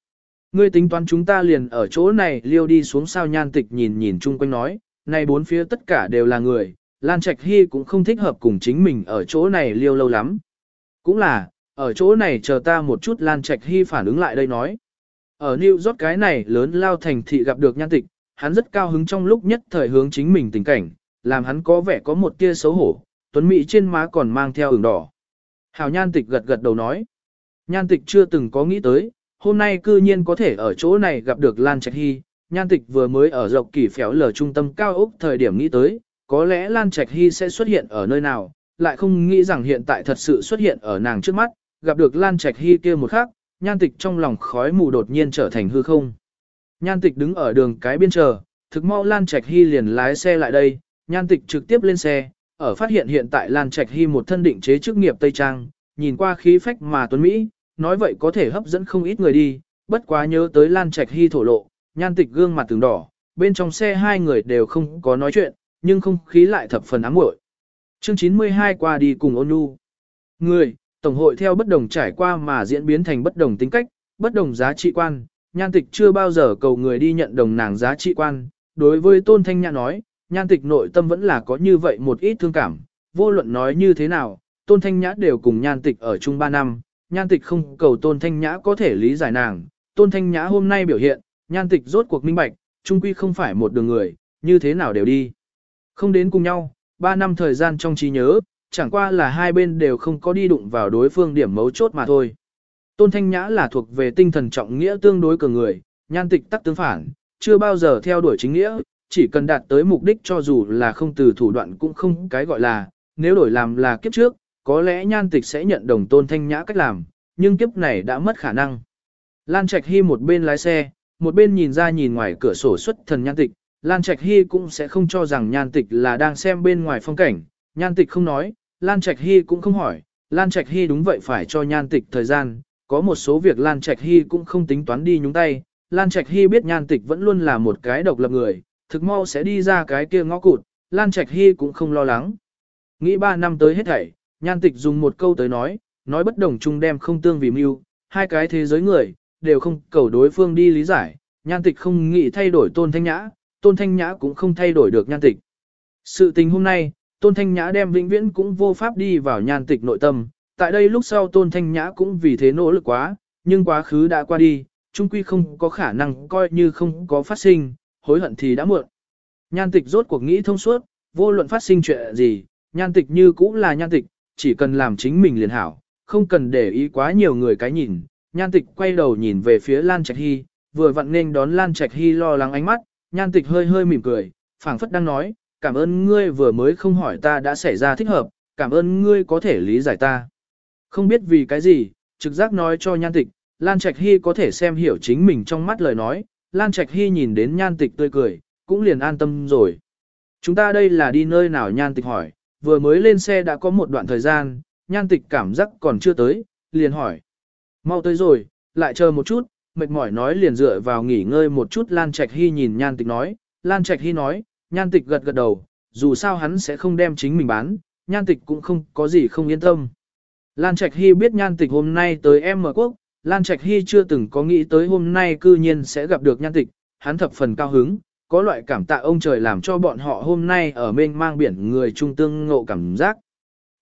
Ngươi tính toán chúng ta liền ở chỗ này liêu đi xuống sao nhan tịch nhìn nhìn chung quanh nói, này bốn phía tất cả đều là người, Lan Trạch Hy cũng không thích hợp cùng chính mình ở chỗ này liêu lâu lắm. Cũng là, ở chỗ này chờ ta một chút Lan Trạch Hy phản ứng lại đây nói. Ở New York cái này lớn lao thành thị gặp được nhan tịch, hắn rất cao hứng trong lúc nhất thời hướng chính mình tình cảnh, làm hắn có vẻ có một tia xấu hổ, tuấn mỹ trên má còn mang theo ửng đỏ. Hảo nhan tịch gật gật đầu nói. Nhan tịch chưa từng có nghĩ tới, hôm nay cư nhiên có thể ở chỗ này gặp được Lan Trạch Hy. Nhan tịch vừa mới ở dọc kỳ phéo lở trung tâm cao ốc thời điểm nghĩ tới, có lẽ Lan Trạch Hy sẽ xuất hiện ở nơi nào, lại không nghĩ rằng hiện tại thật sự xuất hiện ở nàng trước mắt, gặp được Lan Trạch Hy kia một khắc, nhan tịch trong lòng khói mù đột nhiên trở thành hư không. Nhan tịch đứng ở đường cái biên chờ, thực mau Lan Trạch Hy liền lái xe lại đây, nhan tịch trực tiếp lên xe, ở phát hiện hiện tại Lan Trạch Hy một thân định chế chức nghiệp Tây Trang, nhìn qua khí phách mà tuấn Mỹ, nói vậy có thể hấp dẫn không ít người đi, bất quá nhớ tới Lan Trạch Hy thổ lộ, nhan tịch gương mặt từng đỏ, bên trong xe hai người đều không có nói chuyện, nhưng không khí lại thập phần ám muội. Chương 92 qua đi cùng ôn nhu. Người, Tổng hội theo bất đồng trải qua mà diễn biến thành bất đồng tính cách, bất đồng giá trị quan, nhan tịch chưa bao giờ cầu người đi nhận đồng nàng giá trị quan. Đối với Tôn Thanh Nhã nói, nhan tịch nội tâm vẫn là có như vậy một ít thương cảm, vô luận nói như thế nào, Tôn Thanh Nhã đều cùng nhan tịch ở chung 3 năm, nhan tịch không cầu Tôn Thanh Nhã có thể lý giải nàng, Tôn Thanh Nhã hôm nay biểu hiện, nhan tịch rốt cuộc minh bạch, trung quy không phải một đường người, như thế nào đều đi. Không đến cùng nhau, 3 năm thời gian trong trí nhớ, chẳng qua là hai bên đều không có đi đụng vào đối phương điểm mấu chốt mà thôi. Tôn Thanh Nhã là thuộc về tinh thần trọng nghĩa tương đối cường người, nhan tịch tắc tương phản, chưa bao giờ theo đuổi chính nghĩa, chỉ cần đạt tới mục đích cho dù là không từ thủ đoạn cũng không cái gọi là, nếu đổi làm là kiếp trước, có lẽ nhan tịch sẽ nhận đồng Tôn Thanh Nhã cách làm, nhưng kiếp này đã mất khả năng. Lan Trạch Hy một bên lái xe, một bên nhìn ra nhìn ngoài cửa sổ xuất thần nhan tịch, Lan Trạch Hy cũng sẽ không cho rằng nhan tịch là đang xem bên ngoài phong cảnh, nhan tịch không nói, Lan Trạch Hy cũng không hỏi, Lan Trạch Hy đúng vậy phải cho nhan tịch thời gian, có một số việc Lan Trạch Hy cũng không tính toán đi nhúng tay, Lan Trạch Hy biết nhan tịch vẫn luôn là một cái độc lập người, thực mau sẽ đi ra cái kia ngõ cụt, Lan Trạch Hy cũng không lo lắng. Nghĩ ba năm tới hết thảy, nhan tịch dùng một câu tới nói, nói bất đồng chung đem không tương vì mưu, hai cái thế giới người, đều không cầu đối phương đi lý giải, nhan tịch không nghĩ thay đổi tôn thanh nhã, tôn thanh nhã cũng không thay đổi được nhan tịch. Sự tình hôm nay, Tôn Thanh Nhã đem vĩnh viễn cũng vô pháp đi vào nhan tịch nội tâm, tại đây lúc sau Tôn Thanh Nhã cũng vì thế nỗ lực quá, nhưng quá khứ đã qua đi, chung quy không có khả năng coi như không có phát sinh, hối hận thì đã muộn. Nhan tịch rốt cuộc nghĩ thông suốt, vô luận phát sinh chuyện gì, nhan tịch như cũng là nhan tịch, chỉ cần làm chính mình liền hảo, không cần để ý quá nhiều người cái nhìn. Nhan tịch quay đầu nhìn về phía Lan Trạch Hy, vừa vặn nên đón Lan Trạch Hy lo lắng ánh mắt, nhan tịch hơi hơi mỉm cười, phảng phất đang nói, cảm ơn ngươi vừa mới không hỏi ta đã xảy ra thích hợp, cảm ơn ngươi có thể lý giải ta. Không biết vì cái gì, trực giác nói cho nhan tịch, Lan Trạch Hy có thể xem hiểu chính mình trong mắt lời nói, Lan Trạch Hy nhìn đến nhan tịch tươi cười, cũng liền an tâm rồi. Chúng ta đây là đi nơi nào nhan tịch hỏi, vừa mới lên xe đã có một đoạn thời gian, nhan tịch cảm giác còn chưa tới, liền hỏi. Mau tới rồi, lại chờ một chút, mệt mỏi nói liền dựa vào nghỉ ngơi một chút Lan Trạch Hy nhìn nhan tịch nói, Lan Trạch Hy nói, Nhan tịch gật gật đầu, dù sao hắn sẽ không đem chính mình bán, nhan tịch cũng không có gì không yên tâm. Lan Trạch Hy biết nhan tịch hôm nay tới em mở quốc, Lan Trạch Hy chưa từng có nghĩ tới hôm nay cư nhiên sẽ gặp được nhan tịch, hắn thập phần cao hứng, có loại cảm tạ ông trời làm cho bọn họ hôm nay ở mênh mang biển người trung tương ngộ cảm giác.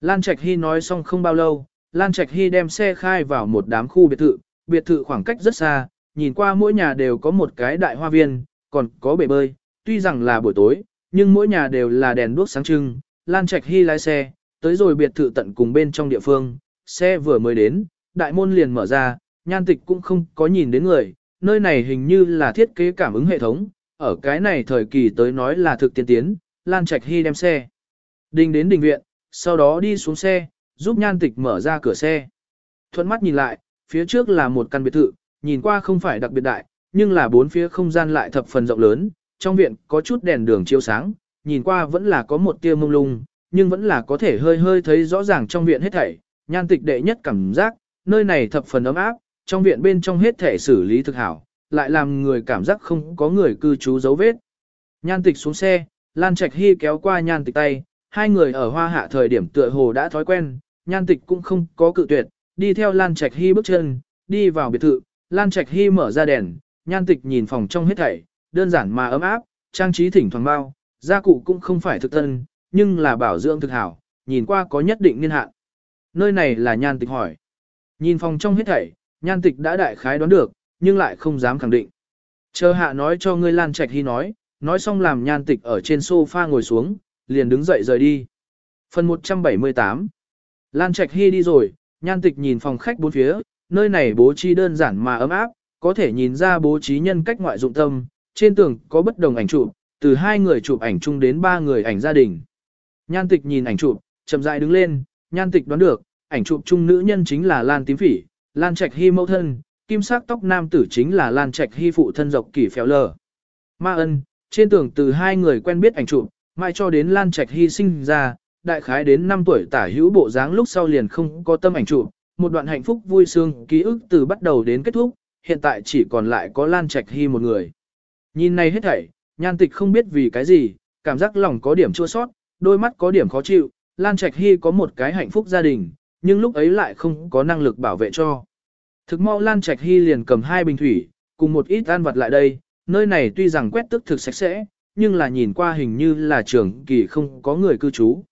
Lan Trạch Hy nói xong không bao lâu, Lan Trạch Hy đem xe khai vào một đám khu biệt thự, biệt thự khoảng cách rất xa, nhìn qua mỗi nhà đều có một cái đại hoa viên, còn có bể bơi, tuy rằng là buổi tối, nhưng mỗi nhà đều là đèn đuốc sáng trưng, Lan Trạch Hy lái xe, tới rồi biệt thự tận cùng bên trong địa phương, xe vừa mới đến, đại môn liền mở ra, nhan tịch cũng không có nhìn đến người, nơi này hình như là thiết kế cảm ứng hệ thống, ở cái này thời kỳ tới nói là thực tiên tiến, Lan Trạch Hy đem xe. Đình đến đình viện, sau đó đi xuống xe, giúp nhan tịch mở ra cửa xe. Thuận mắt nhìn lại, phía trước là một căn biệt thự, nhìn qua không phải đặc biệt đại, nhưng là bốn phía không gian lại thập phần rộng lớn, trong viện có chút đèn đường chiếu sáng, nhìn qua vẫn là có một tia mông lung, nhưng vẫn là có thể hơi hơi thấy rõ ràng trong viện hết thảy, nhan tịch đệ nhất cảm giác, nơi này thập phần ấm áp, trong viện bên trong hết thảy xử lý thực hảo, lại làm người cảm giác không có người cư trú dấu vết. Nhan tịch xuống xe, Lan Trạch Hy kéo qua nhan tịch tay, hai người ở hoa hạ thời điểm tựa hồ đã thói quen, nhan tịch cũng không có cự tuyệt, đi theo Lan Trạch Hy bước chân, đi vào biệt thự, Lan Trạch Hy mở ra đèn, nhan tịch nhìn phòng trong hết thảy, đơn giản mà ấm áp, trang trí thỉnh thoảng bao, gia cụ cũng không phải thực tân, nhưng là bảo dưỡng thực hảo, nhìn qua có nhất định niên hạn. Nơi này là nhan tịch hỏi. Nhìn phòng trong hết thảy, nhan tịch đã đại khái đoán được, nhưng lại không dám khẳng định. Chờ hạ nói cho ngươi Lan Trạch Hy nói, nói xong làm nhan tịch ở trên sofa ngồi xuống, liền đứng dậy rời đi. Phần 178 Lan Trạch Hy đi rồi, nhan tịch nhìn phòng khách bốn phía, nơi này bố trí đơn giản mà ấm áp, có thể nhìn ra bố trí nhân cách ngoại dụng tâm, trên tường có bất đồng ảnh chụp, từ hai người chụp ảnh chung đến ba người ảnh gia đình. Nhan tịch nhìn ảnh chụp, chậm rãi đứng lên, nhan tịch đoán được, ảnh chụp chung nữ nhân chính là Lan Tím Phỉ, Lan Trạch Hy mẫu thân, kim sắc tóc nam tử chính là Lan Trạch Hy phụ thân dọc kỳ phéo lờ. Ma ân, trên tường từ hai người quen biết ảnh chụp, mai cho đến Lan Trạch Hy sinh ra, đại khái đến 5 tuổi tả hữu bộ dáng lúc sau liền không có tâm ảnh chụp, một đoạn hạnh phúc vui sướng ký ức từ bắt đầu đến kết thúc, hiện tại chỉ còn lại có Lan Trạch Hy một người. Nhìn này hết thảy, nhan tịch không biết vì cái gì, cảm giác lòng có điểm chua sót, đôi mắt có điểm khó chịu, Lan Trạch Hy có một cái hạnh phúc gia đình, nhưng lúc ấy lại không có năng lực bảo vệ cho. Thực mau Lan Trạch Hy liền cầm hai bình thủy, cùng một ít ăn vật lại đây, nơi này tuy rằng quét tức thực sạch sẽ, nhưng là nhìn qua hình như là trường kỳ không có người cư trú.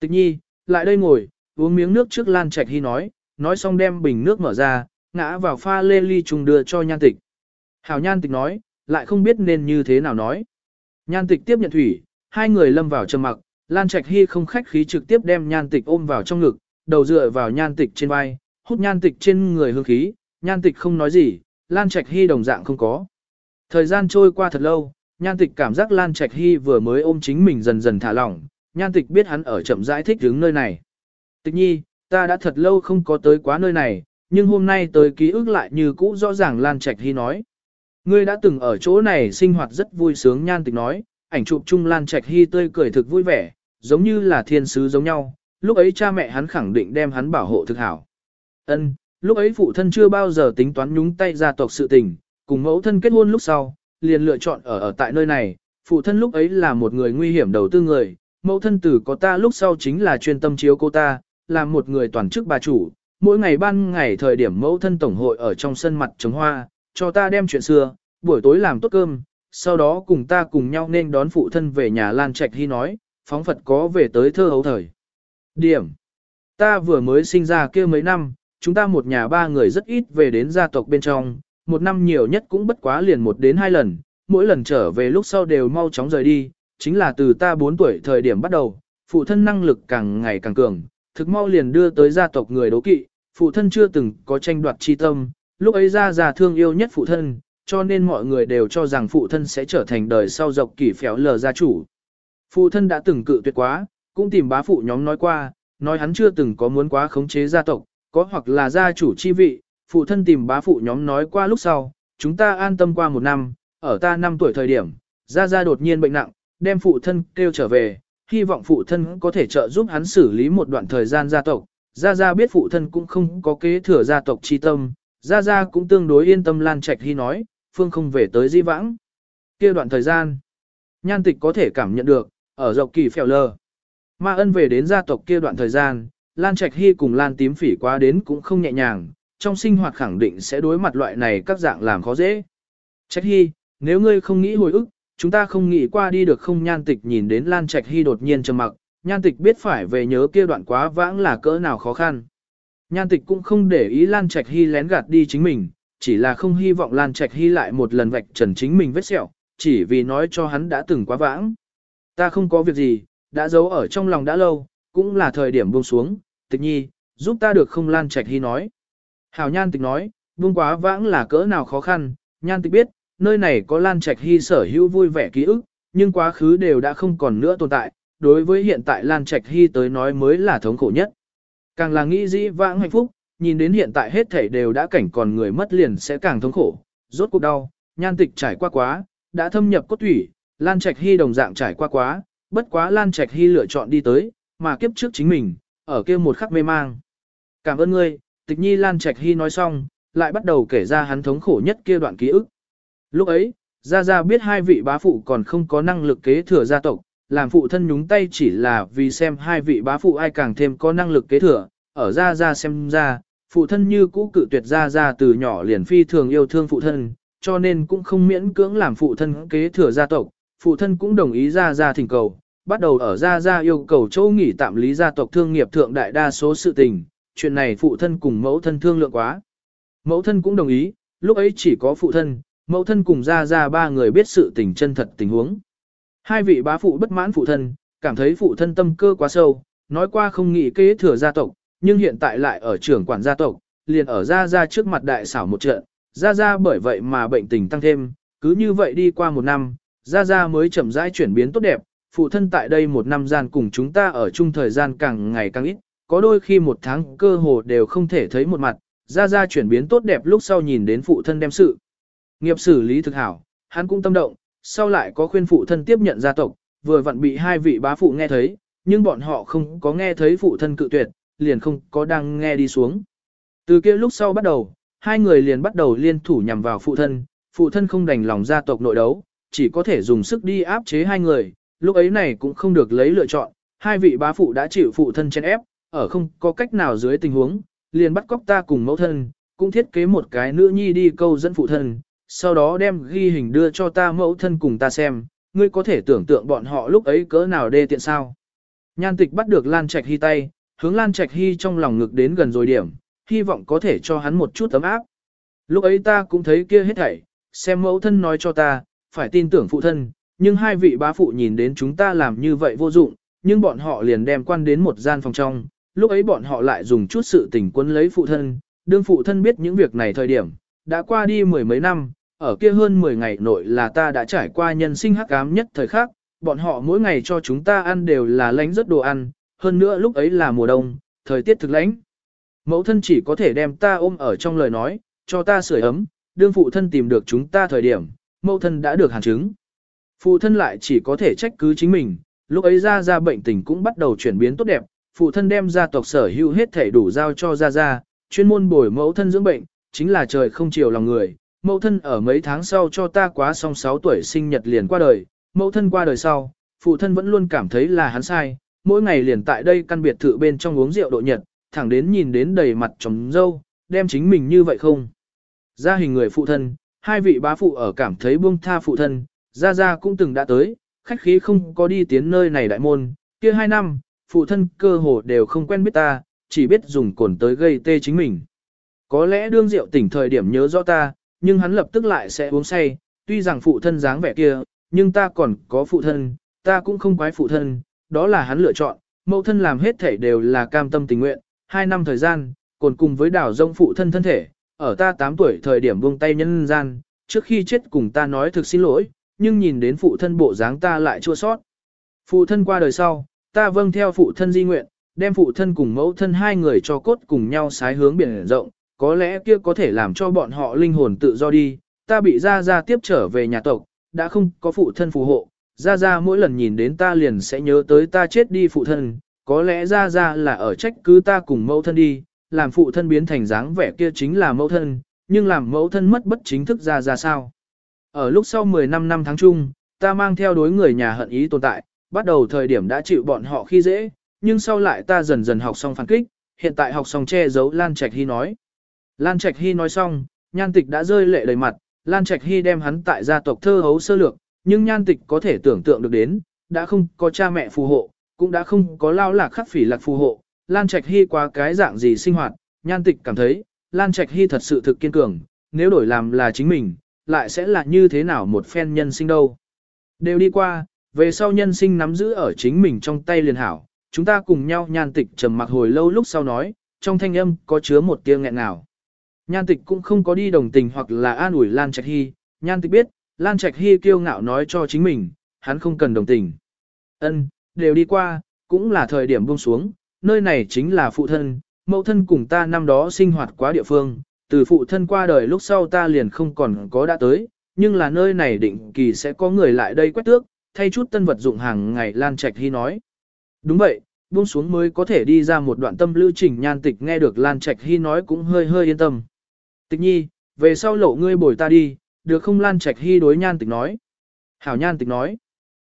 Tịch nhi, lại đây ngồi, uống miếng nước trước Lan Trạch Hy nói, nói xong đem bình nước mở ra, ngã vào pha lê ly trùng đưa cho nhan tịch. Hảo nhan tịch nói, lại không biết nên như thế nào nói. Nhan tịch tiếp nhận thủy, hai người lâm vào trầm mặc, Lan Trạch Hy không khách khí trực tiếp đem nhan tịch ôm vào trong ngực, đầu dựa vào nhan tịch trên vai, hút nhan tịch trên người hương khí, nhan tịch không nói gì, Lan Trạch Hy đồng dạng không có. Thời gian trôi qua thật lâu, nhan tịch cảm giác Lan Trạch Hy vừa mới ôm chính mình dần dần thả lỏng, nhan tịch biết hắn ở chậm rãi thích đứng nơi này. Tịch nhi, ta đã thật lâu không có tới quá nơi này, nhưng hôm nay tới ký ức lại như cũ rõ ràng Lan Trạch Hy nói. Ngươi đã từng ở chỗ này sinh hoạt rất vui sướng nhan tịch nói, ảnh chụp chung Lan Trạch Hy tươi cười thực vui vẻ, giống như là thiên sứ giống nhau, lúc ấy cha mẹ hắn khẳng định đem hắn bảo hộ thực hảo. Ân, lúc ấy phụ thân chưa bao giờ tính toán nhúng tay gia tộc sự tình, cùng mẫu thân kết hôn lúc sau, liền lựa chọn ở ở tại nơi này, phụ thân lúc ấy là một người nguy hiểm đầu tư người, mẫu thân tử có ta lúc sau chính là chuyên tâm chiếu cô ta, là một người toàn chức bà chủ, mỗi ngày ban ngày thời điểm mẫu thân tổng hội ở trong sân mặt trồng hoa, cho ta đem chuyện xưa, buổi tối làm tốt cơm, sau đó cùng ta cùng nhau nên đón phụ thân về nhà Lan Trạch Hy nói, phóng Phật có về tới thơ hấu thời. Điểm. Ta vừa mới sinh ra kia mấy năm, chúng ta một nhà ba người rất ít về đến gia tộc bên trong, một năm nhiều nhất cũng bất quá liền một đến hai lần, mỗi lần trở về lúc sau đều mau chóng rời đi, chính là từ ta 4 tuổi thời điểm bắt đầu, phụ thân năng lực càng ngày càng cường, thực mau liền đưa tới gia tộc người đấu kỵ, phụ thân chưa từng có tranh đoạt chi tâm, lúc ấy ra già thương yêu nhất phụ thân, cho nên mọi người đều cho rằng phụ thân sẽ trở thành đời sau dọc kỷ phéo lờ gia chủ. Phụ thân đã từng cự tuyệt quá, cũng tìm bá phụ nhóm nói qua, nói hắn chưa từng có muốn quá khống chế gia tộc, có hoặc là gia chủ chi vị, phụ thân tìm bá phụ nhóm nói qua lúc sau, chúng ta an tâm qua một năm, ở ta năm tuổi thời điểm, gia gia đột nhiên bệnh nặng, đem phụ thân kêu trở về, hy vọng phụ thân có thể trợ giúp hắn xử lý một đoạn thời gian gia tộc. Gia Gia biết phụ thân cũng không có kế thừa gia tộc chi tâm, Gia Gia cũng tương đối yên tâm Lan Trạch Hy nói, Phương không về tới di vãng. kia đoạn thời gian, nhan tịch có thể cảm nhận được, ở dọc kỳ phèo lờ. Ma ân về đến gia tộc kia đoạn thời gian, Lan Trạch Hy cùng Lan tím phỉ quá đến cũng không nhẹ nhàng, trong sinh hoạt khẳng định sẽ đối mặt loại này các dạng làm khó dễ. Trạch Hy, nếu ngươi không nghĩ hồi ức, chúng ta không nghĩ qua đi được không nhan tịch nhìn đến Lan Trạch Hy đột nhiên trầm mặc, nhan tịch biết phải về nhớ kia đoạn quá vãng là cỡ nào khó khăn. Nhan tịch cũng không để ý Lan Trạch Hy lén gạt đi chính mình, chỉ là không hy vọng Lan Trạch Hy lại một lần vạch trần chính mình vết sẹo, chỉ vì nói cho hắn đã từng quá vãng. Ta không có việc gì, đã giấu ở trong lòng đã lâu, cũng là thời điểm buông xuống, tịch nhi, giúp ta được không Lan Trạch Hy nói. Hảo Nhan tịch nói, buông quá vãng là cỡ nào khó khăn, Nhan tịch biết, nơi này có Lan Trạch Hy sở hữu vui vẻ ký ức, nhưng quá khứ đều đã không còn nữa tồn tại, đối với hiện tại Lan Trạch Hy tới nói mới là thống khổ nhất. Càng là nghĩ dĩ vãng hạnh phúc, nhìn đến hiện tại hết thảy đều đã cảnh còn người mất liền sẽ càng thống khổ, rốt cuộc đau, nhan tịch trải qua quá, đã thâm nhập cốt thủy, Lan Trạch Hy đồng dạng trải qua quá, bất quá Lan Trạch Hy lựa chọn đi tới, mà kiếp trước chính mình, ở kia một khắc mê mang. Cảm ơn ngươi, tịch nhi Lan Trạch Hy nói xong, lại bắt đầu kể ra hắn thống khổ nhất kia đoạn ký ức. Lúc ấy, Gia Gia biết hai vị bá phụ còn không có năng lực kế thừa gia tộc, làm phụ thân nhúng tay chỉ là vì xem hai vị bá phụ ai càng thêm có năng lực kế thừa, ở Gia Gia xem ra, phụ thân như cũ cự tuyệt Gia Gia từ nhỏ liền phi thường yêu thương phụ thân, cho nên cũng không miễn cưỡng làm phụ thân kế thừa gia tộc, phụ thân cũng đồng ý Gia Gia thỉnh cầu, bắt đầu ở Gia Gia yêu cầu châu nghỉ tạm lý gia tộc thương nghiệp thượng đại đa số sự tình, chuyện này phụ thân cùng mẫu thân thương lượng quá. Mẫu thân cũng đồng ý, lúc ấy chỉ có phụ thân, mẫu thân cùng ra ra ba người biết sự tình chân thật tình huống. Hai vị bá phụ bất mãn phụ thân, cảm thấy phụ thân tâm cơ quá sâu, nói qua không nghĩ kế thừa gia tộc, nhưng hiện tại lại ở trưởng quản gia tộc, liền ở gia gia trước mặt đại xảo một trận, gia gia bởi vậy mà bệnh tình tăng thêm, cứ như vậy đi qua một năm, gia gia mới chậm rãi chuyển biến tốt đẹp, phụ thân tại đây một năm gian cùng chúng ta ở chung thời gian càng ngày càng ít, có đôi khi một tháng cơ hồ đều không thể thấy một mặt, gia gia chuyển biến tốt đẹp lúc sau nhìn đến phụ thân đem sự. Nghiệp xử lý thực hảo, hắn cũng tâm động, sau lại có khuyên phụ thân tiếp nhận gia tộc, vừa vặn bị hai vị bá phụ nghe thấy, nhưng bọn họ không có nghe thấy phụ thân cự tuyệt, liền không có đang nghe đi xuống. Từ kia lúc sau bắt đầu, hai người liền bắt đầu liên thủ nhằm vào phụ thân, phụ thân không đành lòng gia tộc nội đấu, chỉ có thể dùng sức đi áp chế hai người, lúc ấy này cũng không được lấy lựa chọn, hai vị bá phụ đã chịu phụ thân chen ép, ở không có cách nào dưới tình huống, liền bắt cóc ta cùng mẫu thân, cũng thiết kế một cái nữ nhi đi câu dẫn phụ thân, sau đó đem ghi hình đưa cho ta mẫu thân cùng ta xem, ngươi có thể tưởng tượng bọn họ lúc ấy cỡ nào đê tiện sao. Nhan tịch bắt được Lan Trạch Hy tay, hướng Lan Trạch Hy trong lòng ngực đến gần rồi điểm, hy vọng có thể cho hắn một chút tấm áp. Lúc ấy ta cũng thấy kia hết thảy, xem mẫu thân nói cho ta, phải tin tưởng phụ thân, nhưng hai vị bá phụ nhìn đến chúng ta làm như vậy vô dụng, nhưng bọn họ liền đem quan đến một gian phòng trong, lúc ấy bọn họ lại dùng chút sự tình quân lấy phụ thân, đương phụ thân biết những việc này thời điểm, đã qua đi mười mấy năm, ở kia hơn 10 ngày nội là ta đã trải qua nhân sinh hắc ám nhất thời khắc, bọn họ mỗi ngày cho chúng ta ăn đều là lánh rất đồ ăn, hơn nữa lúc ấy là mùa đông, thời tiết thực lánh. Mẫu thân chỉ có thể đem ta ôm ở trong lời nói, cho ta sưởi ấm, đương phụ thân tìm được chúng ta thời điểm, mẫu thân đã được hàn chứng. Phụ thân lại chỉ có thể trách cứ chính mình, lúc ấy ra ra bệnh tình cũng bắt đầu chuyển biến tốt đẹp, phụ thân đem gia tộc sở hữu hết thể đủ giao cho ra ra, chuyên môn bồi mẫu thân dưỡng bệnh, chính là trời không chiều lòng người. Mẫu thân ở mấy tháng sau cho ta quá xong 6 tuổi sinh nhật liền qua đời, mẫu thân qua đời sau, phụ thân vẫn luôn cảm thấy là hắn sai, mỗi ngày liền tại đây căn biệt thự bên trong uống rượu độ nhật, thẳng đến nhìn đến đầy mặt trống dâu, đem chính mình như vậy không. Ra hình người phụ thân, hai vị bá phụ ở cảm thấy buông tha phụ thân, ra ra cũng từng đã tới, khách khí không có đi tiến nơi này đại môn, kia hai năm, phụ thân cơ hồ đều không quen biết ta, chỉ biết dùng cồn tới gây tê chính mình. Có lẽ đương rượu tỉnh thời điểm nhớ rõ ta, nhưng hắn lập tức lại sẽ uống say, tuy rằng phụ thân dáng vẻ kia, nhưng ta còn có phụ thân, ta cũng không quái phụ thân, đó là hắn lựa chọn, mẫu thân làm hết thể đều là cam tâm tình nguyện, hai năm thời gian, còn cùng với đảo rông phụ thân thân thể, ở ta 8 tuổi thời điểm buông tay nhân gian, trước khi chết cùng ta nói thực xin lỗi, nhưng nhìn đến phụ thân bộ dáng ta lại chua sót. Phụ thân qua đời sau, ta vâng theo phụ thân di nguyện, đem phụ thân cùng mẫu thân hai người cho cốt cùng nhau sái hướng biển rộng, có lẽ kia có thể làm cho bọn họ linh hồn tự do đi, ta bị ra ra tiếp trở về nhà tộc, đã không có phụ thân phù hộ, ra ra mỗi lần nhìn đến ta liền sẽ nhớ tới ta chết đi phụ thân, có lẽ ra ra là ở trách cứ ta cùng mẫu thân đi, làm phụ thân biến thành dáng vẻ kia chính là mẫu thân, nhưng làm mẫu thân mất bất chính thức ra ra sao. Ở lúc sau 15 năm tháng chung, ta mang theo đối người nhà hận ý tồn tại, bắt đầu thời điểm đã chịu bọn họ khi dễ, nhưng sau lại ta dần dần học xong phản kích, hiện tại học xong che giấu Lan Trạch Hy nói. Lan Trạch Hy nói xong, nhan tịch đã rơi lệ đầy mặt, Lan Trạch Hy đem hắn tại gia tộc thơ hấu sơ lược, nhưng nhan tịch có thể tưởng tượng được đến, đã không có cha mẹ phù hộ, cũng đã không có lao lạc khắc phỉ lạc phù hộ, Lan Trạch Hy qua cái dạng gì sinh hoạt, nhan tịch cảm thấy, Lan Trạch Hy thật sự thực kiên cường, nếu đổi làm là chính mình, lại sẽ là như thế nào một phen nhân sinh đâu. Đều đi qua, về sau nhân sinh nắm giữ ở chính mình trong tay liền hảo, chúng ta cùng nhau nhan tịch trầm mặc hồi lâu lúc sau nói, trong thanh âm có chứa một tiếng nghẹn nào. Nhan tịch cũng không có đi đồng tình hoặc là an ủi Lan Trạch Hy, nhan tịch biết, Lan Trạch Hy kiêu ngạo nói cho chính mình, hắn không cần đồng tình. Ân, đều đi qua, cũng là thời điểm buông xuống, nơi này chính là phụ thân, mẫu thân cùng ta năm đó sinh hoạt quá địa phương, từ phụ thân qua đời lúc sau ta liền không còn có đã tới, nhưng là nơi này định kỳ sẽ có người lại đây quét tước, thay chút tân vật dụng hàng ngày Lan Trạch Hy nói. Đúng vậy, buông xuống mới có thể đi ra một đoạn tâm lưu trình nhan tịch nghe được Lan Trạch Hy nói cũng hơi hơi yên tâm. Tịch nhi, về sau lộ ngươi bồi ta đi, được không Lan Trạch Hy đối nhan tịch nói. Hảo nhan tịch nói.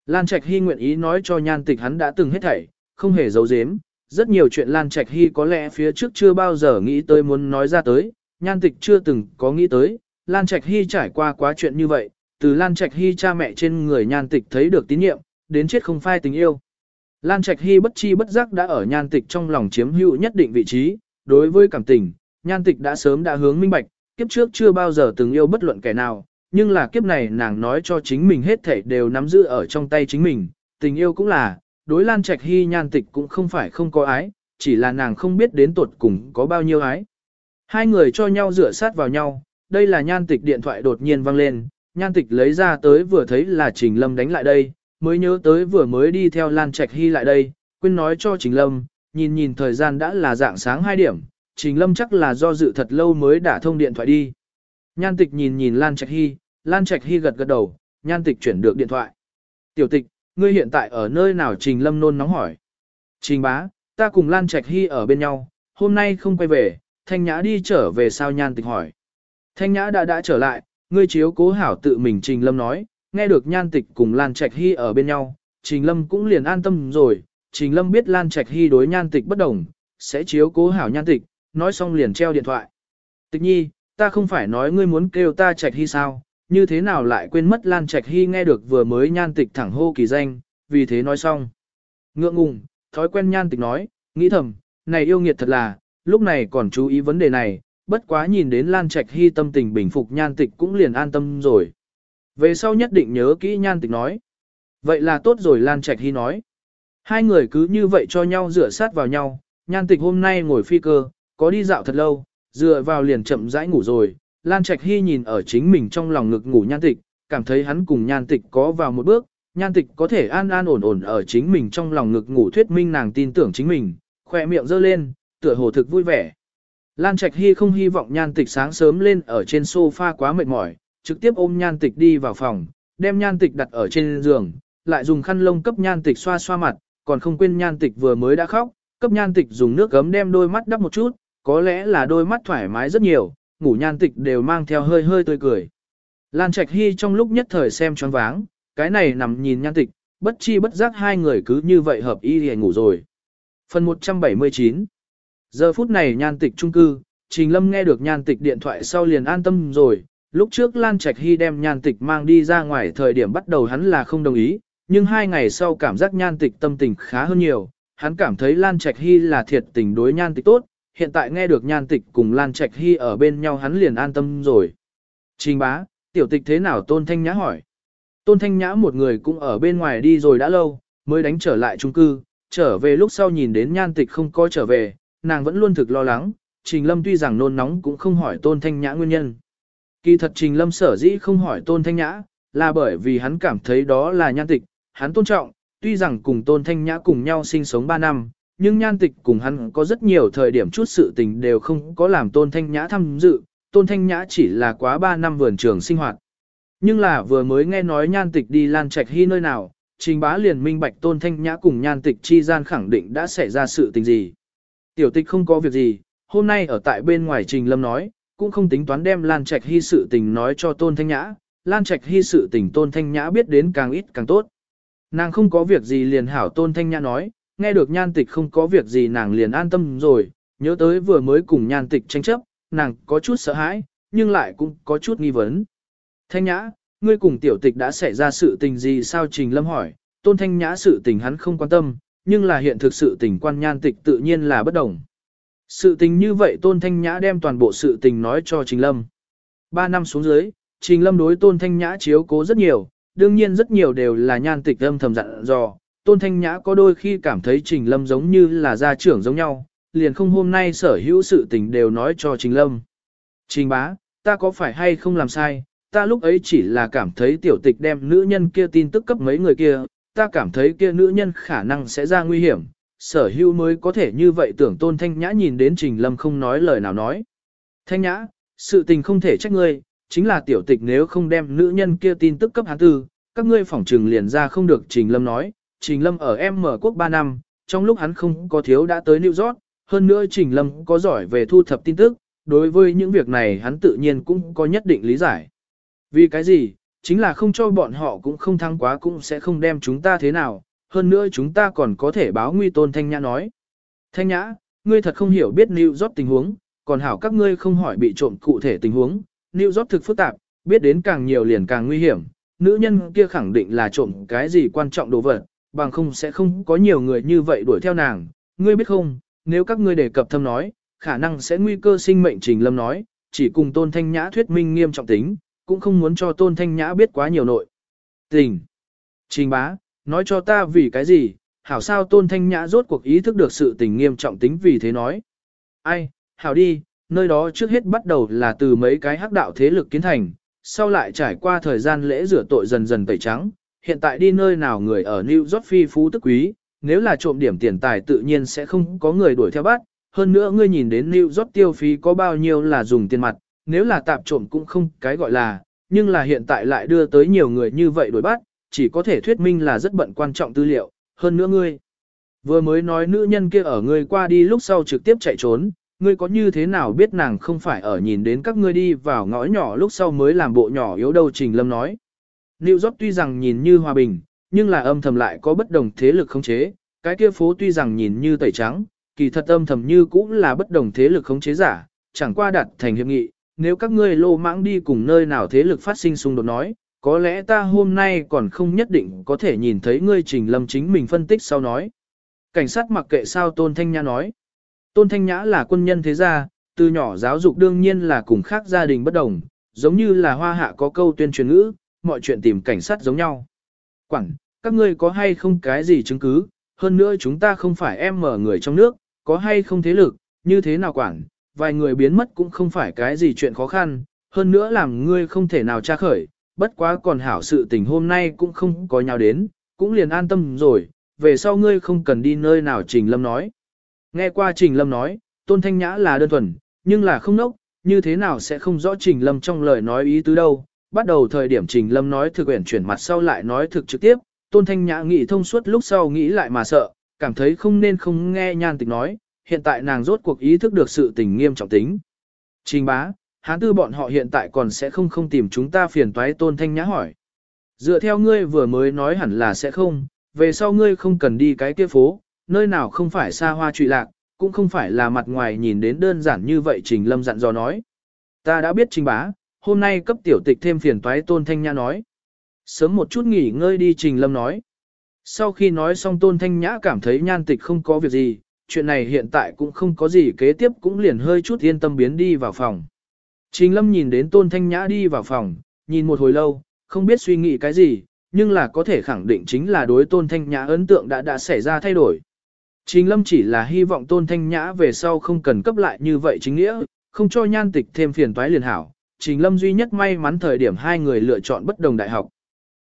Lan Trạch Hy nguyện ý nói cho nhan tịch hắn đã từng hết thảy, không hề giấu giếm. Rất nhiều chuyện Lan Trạch Hy có lẽ phía trước chưa bao giờ nghĩ tới muốn nói ra tới, nhan tịch chưa từng có nghĩ tới. Lan Trạch Hy trải qua quá chuyện như vậy, từ Lan Trạch Hy cha mẹ trên người nhan tịch thấy được tín nhiệm, đến chết không phai tình yêu. Lan Trạch Hy bất chi bất giác đã ở nhan tịch trong lòng chiếm hữu nhất định vị trí, đối với cảm tình, nhan tịch đã sớm đã hướng minh bạch, kiếp trước chưa bao giờ từng yêu bất luận kẻ nào, nhưng là kiếp này nàng nói cho chính mình hết thảy đều nắm giữ ở trong tay chính mình, tình yêu cũng là, đối Lan Trạch Hy nhan tịch cũng không phải không có ái, chỉ là nàng không biết đến tuột cùng có bao nhiêu ái. Hai người cho nhau rửa sát vào nhau, đây là nhan tịch điện thoại đột nhiên vang lên, nhan tịch lấy ra tới vừa thấy là Trình Lâm đánh lại đây, mới nhớ tới vừa mới đi theo Lan Trạch Hy lại đây, quên nói cho Trình Lâm, nhìn nhìn thời gian đã là dạng sáng 2 điểm, Trình Lâm chắc là do dự thật lâu mới đã thông điện thoại đi. Nhan tịch nhìn nhìn Lan Trạch Hy, Lan Trạch Hy gật gật đầu, nhan tịch chuyển được điện thoại. Tiểu tịch, ngươi hiện tại ở nơi nào Trình Lâm nôn nóng hỏi. Trình bá, ta cùng Lan Trạch Hy ở bên nhau, hôm nay không quay về, Thanh Nhã đi trở về sao nhan tịch hỏi. Thanh Nhã đã đã trở lại, ngươi chiếu cố hảo tự mình Trình Lâm nói, nghe được nhan tịch cùng Lan Trạch Hy ở bên nhau, Trình Lâm cũng liền an tâm rồi, Trình Lâm biết Lan Trạch Hy đối nhan tịch bất đồng, sẽ chiếu cố hảo nhan tịch, nói xong liền treo điện thoại. Tịch nhi, ta không phải nói ngươi muốn kêu ta Trạch Hy sao, như thế nào lại quên mất Lan Trạch Hy nghe được vừa mới nhan tịch thẳng hô kỳ danh, vì thế nói xong. Ngượng ngùng, thói quen nhan tịch nói, nghĩ thầm, này yêu nghiệt thật là, lúc này còn chú ý vấn đề này, bất quá nhìn đến Lan Trạch Hy tâm tình bình phục nhan tịch cũng liền an tâm rồi. Về sau nhất định nhớ kỹ nhan tịch nói. Vậy là tốt rồi Lan Trạch Hy nói. Hai người cứ như vậy cho nhau rửa sát vào nhau, nhan tịch hôm nay ngồi phi cơ, có đi dạo thật lâu, dựa vào liền chậm rãi ngủ rồi. Lan Trạch Hy nhìn ở chính mình trong lòng ngực ngủ nhan tịch, cảm thấy hắn cùng nhan tịch có vào một bước, nhan tịch có thể an an ổn ổn ở chính mình trong lòng ngực ngủ thuyết minh nàng tin tưởng chính mình, khỏe miệng giơ lên, tựa hồ thực vui vẻ. Lan Trạch Hy không hy vọng nhan tịch sáng sớm lên ở trên sofa quá mệt mỏi, trực tiếp ôm nhan tịch đi vào phòng, đem nhan tịch đặt ở trên giường, lại dùng khăn lông cấp nhan tịch xoa xoa mặt, còn không quên nhan tịch vừa mới đã khóc, cấp nhan tịch dùng nước gấm đem đôi mắt đắp một chút, có lẽ là đôi mắt thoải mái rất nhiều, ngủ nhan tịch đều mang theo hơi hơi tươi cười. Lan Trạch Hy trong lúc nhất thời xem choáng váng, cái này nằm nhìn nhan tịch, bất chi bất giác hai người cứ như vậy hợp ý thì ngủ rồi. Phần 179 Giờ phút này nhan tịch trung cư, Trình Lâm nghe được nhan tịch điện thoại sau liền an tâm rồi, lúc trước Lan Trạch Hy đem nhan tịch mang đi ra ngoài thời điểm bắt đầu hắn là không đồng ý, nhưng hai ngày sau cảm giác nhan tịch tâm tình khá hơn nhiều, hắn cảm thấy Lan Trạch Hy là thiệt tình đối nhan tịch tốt, hiện tại nghe được nhan tịch cùng Lan Trạch Hy ở bên nhau hắn liền an tâm rồi. Trình bá, tiểu tịch thế nào Tôn Thanh Nhã hỏi. Tôn Thanh Nhã một người cũng ở bên ngoài đi rồi đã lâu, mới đánh trở lại trung cư, trở về lúc sau nhìn đến nhan tịch không có trở về, nàng vẫn luôn thực lo lắng, Trình Lâm tuy rằng nôn nóng cũng không hỏi Tôn Thanh Nhã nguyên nhân. Kỳ thật Trình Lâm sở dĩ không hỏi Tôn Thanh Nhã, là bởi vì hắn cảm thấy đó là nhan tịch, hắn tôn trọng, tuy rằng cùng Tôn Thanh Nhã cùng nhau sinh sống 3 năm, nhưng nhan tịch cùng hắn có rất nhiều thời điểm chút sự tình đều không có làm Tôn Thanh Nhã tham dự, Tôn Thanh Nhã chỉ là quá 3 năm vườn trường sinh hoạt. Nhưng là vừa mới nghe nói nhan tịch đi lan trạch hy nơi nào, trình bá liền minh bạch Tôn Thanh Nhã cùng nhan tịch chi gian khẳng định đã xảy ra sự tình gì. Tiểu tịch không có việc gì, hôm nay ở tại bên ngoài Trình Lâm nói, cũng không tính toán đem Lan Trạch Hy sự tình nói cho Tôn Thanh Nhã, Lan Trạch Hy sự tình Tôn Thanh Nhã biết đến càng ít càng tốt. Nàng không có việc gì liền hảo Tôn Thanh Nhã nói, nghe được nhan tịch không có việc gì nàng liền an tâm rồi, nhớ tới vừa mới cùng nhan tịch tranh chấp, nàng có chút sợ hãi, nhưng lại cũng có chút nghi vấn. Thanh Nhã, ngươi cùng tiểu tịch đã xảy ra sự tình gì sao Trình Lâm hỏi, Tôn Thanh Nhã sự tình hắn không quan tâm, nhưng là hiện thực sự tình quan nhan tịch tự nhiên là bất đồng. Sự tình như vậy Tôn Thanh Nhã đem toàn bộ sự tình nói cho Trình Lâm. Ba năm xuống dưới, Trình Lâm đối Tôn Thanh Nhã chiếu cố rất nhiều, đương nhiên rất nhiều đều là nhan tịch âm thầm dặn dò. Tôn Thanh Nhã có đôi khi cảm thấy Trình Lâm giống như là gia trưởng giống nhau, liền không hôm nay sở hữu sự tình đều nói cho Trình Lâm. Trình bá, ta có phải hay không làm sai, ta lúc ấy chỉ là cảm thấy tiểu tịch đem nữ nhân kia tin tức cấp mấy người kia, ta cảm thấy kia nữ nhân khả năng sẽ ra nguy hiểm, sở hưu mới có thể như vậy tưởng tôn thanh nhã nhìn đến trình lâm không nói lời nào nói. Thanh nhã, sự tình không thể trách ngươi, chính là tiểu tịch nếu không đem nữ nhân kia tin tức cấp hắn tư, các ngươi phỏng trừng liền ra không được trình lâm nói, trình lâm ở em mở quốc 3 năm, trong lúc hắn không có thiếu đã tới New York, hơn nữa trình lâm có giỏi về thu thập tin tức, đối với những việc này hắn tự nhiên cũng có nhất định lý giải. Vì cái gì, chính là không cho bọn họ cũng không thăng quá cũng sẽ không đem chúng ta thế nào, hơn nữa chúng ta còn có thể báo nguy tôn Thanh Nhã nói. Thanh Nhã, ngươi thật không hiểu biết New York tình huống, còn hảo các ngươi không hỏi bị trộm cụ thể tình huống, New York thực phức tạp, biết đến càng nhiều liền càng nguy hiểm, nữ nhân kia khẳng định là trộm cái gì quan trọng đồ vật, bằng không sẽ không có nhiều người như vậy đuổi theo nàng, ngươi biết không, nếu các ngươi đề cập thâm nói, khả năng sẽ nguy cơ sinh mệnh trình lâm nói, chỉ cùng Tôn Thanh Nhã thuyết minh nghiêm trọng tính, cũng không muốn cho Tôn Thanh Nhã biết quá nhiều nội. Tình. Trình bá, nói cho ta vì cái gì, hảo sao Tôn Thanh Nhã rốt cuộc ý thức được sự tình nghiêm trọng tính vì thế nói. Ai, hảo đi, nơi đó trước hết bắt đầu là từ mấy cái hắc đạo thế lực kiến thành, sau lại trải qua thời gian lễ rửa tội dần dần tẩy trắng, hiện tại đi nơi nào người ở New York phi phú tức quý, nếu là trộm điểm tiền tài tự nhiên sẽ không có người đuổi theo bắt, hơn nữa ngươi nhìn đến New York tiêu phí có bao nhiêu là dùng tiền mặt, nếu là tạp trộm cũng không cái gọi là, nhưng là hiện tại lại đưa tới nhiều người như vậy đuổi bắt, chỉ có thể thuyết minh là rất bận quan trọng tư liệu, hơn nữa ngươi. Vừa mới nói nữ nhân kia ở ngươi qua đi lúc sau trực tiếp chạy trốn, ngươi có như thế nào biết nàng không phải ở nhìn đến các ngươi đi vào ngõ nhỏ lúc sau mới làm bộ nhỏ yếu đâu Trình Lâm nói. New York tuy rằng nhìn như hòa bình, nhưng là âm thầm lại có bất đồng thế lực khống chế, cái kia phố tuy rằng nhìn như tẩy trắng, kỳ thật âm thầm như cũng là bất đồng thế lực khống chế giả, chẳng qua đặt thành hiệp nghị, nếu các ngươi lô mãng đi cùng nơi nào thế lực phát sinh xung đột nói, có lẽ ta hôm nay còn không nhất định có thể nhìn thấy ngươi trình lâm chính mình phân tích sau nói. Cảnh sát mặc kệ sao Tôn Thanh Nhã nói. Tôn Thanh Nhã là quân nhân thế gia, từ nhỏ giáo dục đương nhiên là cùng khác gia đình bất đồng, giống như là hoa hạ có câu tuyên truyền ngữ, mọi chuyện tìm cảnh sát giống nhau. Quảng, các ngươi có hay không cái gì chứng cứ, hơn nữa chúng ta không phải em mở người trong nước, có hay không thế lực, như thế nào quản, vài người biến mất cũng không phải cái gì chuyện khó khăn, hơn nữa làm ngươi không thể nào tra khởi, bất quá còn hảo sự tình hôm nay cũng không có nhau đến, cũng liền an tâm rồi, về sau ngươi không cần đi nơi nào Trình Lâm nói. Nghe qua Trình Lâm nói, Tôn Thanh Nhã là đơn thuần, nhưng là không nốc, như thế nào sẽ không rõ Trình Lâm trong lời nói ý tứ đâu. Bắt đầu thời điểm Trình Lâm nói thực quyển chuyển mặt sau lại nói thực trực tiếp, Tôn Thanh Nhã nghĩ thông suốt lúc sau nghĩ lại mà sợ, cảm thấy không nên không nghe nhan tịch nói, hiện tại nàng rốt cuộc ý thức được sự tình nghiêm trọng tính. Trình bá, hán tư bọn họ hiện tại còn sẽ không không tìm chúng ta phiền toái Tôn Thanh Nhã hỏi. Dựa theo ngươi vừa mới nói hẳn là sẽ không, về sau ngươi không cần đi cái kia phố, nơi nào không phải xa hoa trụy lạc, cũng không phải là mặt ngoài nhìn đến đơn giản như vậy Trình Lâm dặn dò nói. Ta đã biết Trình bá, hôm nay cấp tiểu tịch thêm phiền toái Tôn Thanh Nhã nói. Sớm một chút nghỉ ngơi đi Trình Lâm nói. Sau khi nói xong Tôn Thanh Nhã cảm thấy nhan tịch không có việc gì, chuyện này hiện tại cũng không có gì kế tiếp cũng liền hơi chút yên tâm biến đi vào phòng. Trình Lâm nhìn đến Tôn Thanh Nhã đi vào phòng, nhìn một hồi lâu, không biết suy nghĩ cái gì, nhưng là có thể khẳng định chính là đối Tôn Thanh Nhã ấn tượng đã đã xảy ra thay đổi. Trình Lâm chỉ là hy vọng Tôn Thanh Nhã về sau không cần cấp lại như vậy chính nghĩa, không cho nhan tịch thêm phiền toái liền hảo. Trình Lâm duy nhất may mắn thời điểm hai người lựa chọn bất đồng đại học.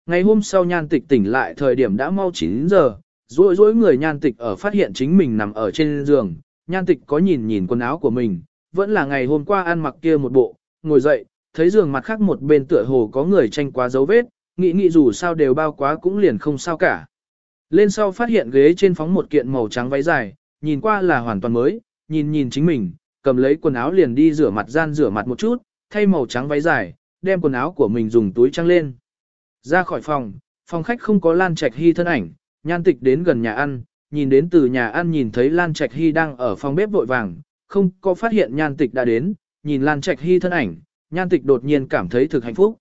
Ngày hôm sau nhan tịch tỉnh lại thời điểm đã mau 9 giờ, rối rối người nhan tịch ở phát hiện chính mình nằm ở trên giường, nhan tịch có nhìn nhìn quần áo của mình, vẫn là ngày hôm qua ăn mặc kia một bộ, ngồi dậy, thấy giường mặt khác một bên tựa hồ có người tranh quá dấu vết, nghĩ nghĩ dù sao đều bao quá cũng liền không sao cả. Lên sau phát hiện ghế trên phóng một kiện màu trắng váy dài, nhìn qua là hoàn toàn mới, nhìn nhìn chính mình, cầm lấy quần áo liền đi rửa mặt gian rửa mặt một chút, thay màu trắng váy dài, đem quần áo của mình dùng túi trăng lên. Ra khỏi phòng, phòng khách không có Lan Trạch Hy thân ảnh, nhan tịch đến gần nhà ăn, nhìn đến từ nhà ăn nhìn thấy Lan Trạch Hy đang ở phòng bếp vội vàng, không có phát hiện nhan tịch đã đến, nhìn Lan Trạch Hy thân ảnh, nhan tịch đột nhiên cảm thấy thực hạnh phúc.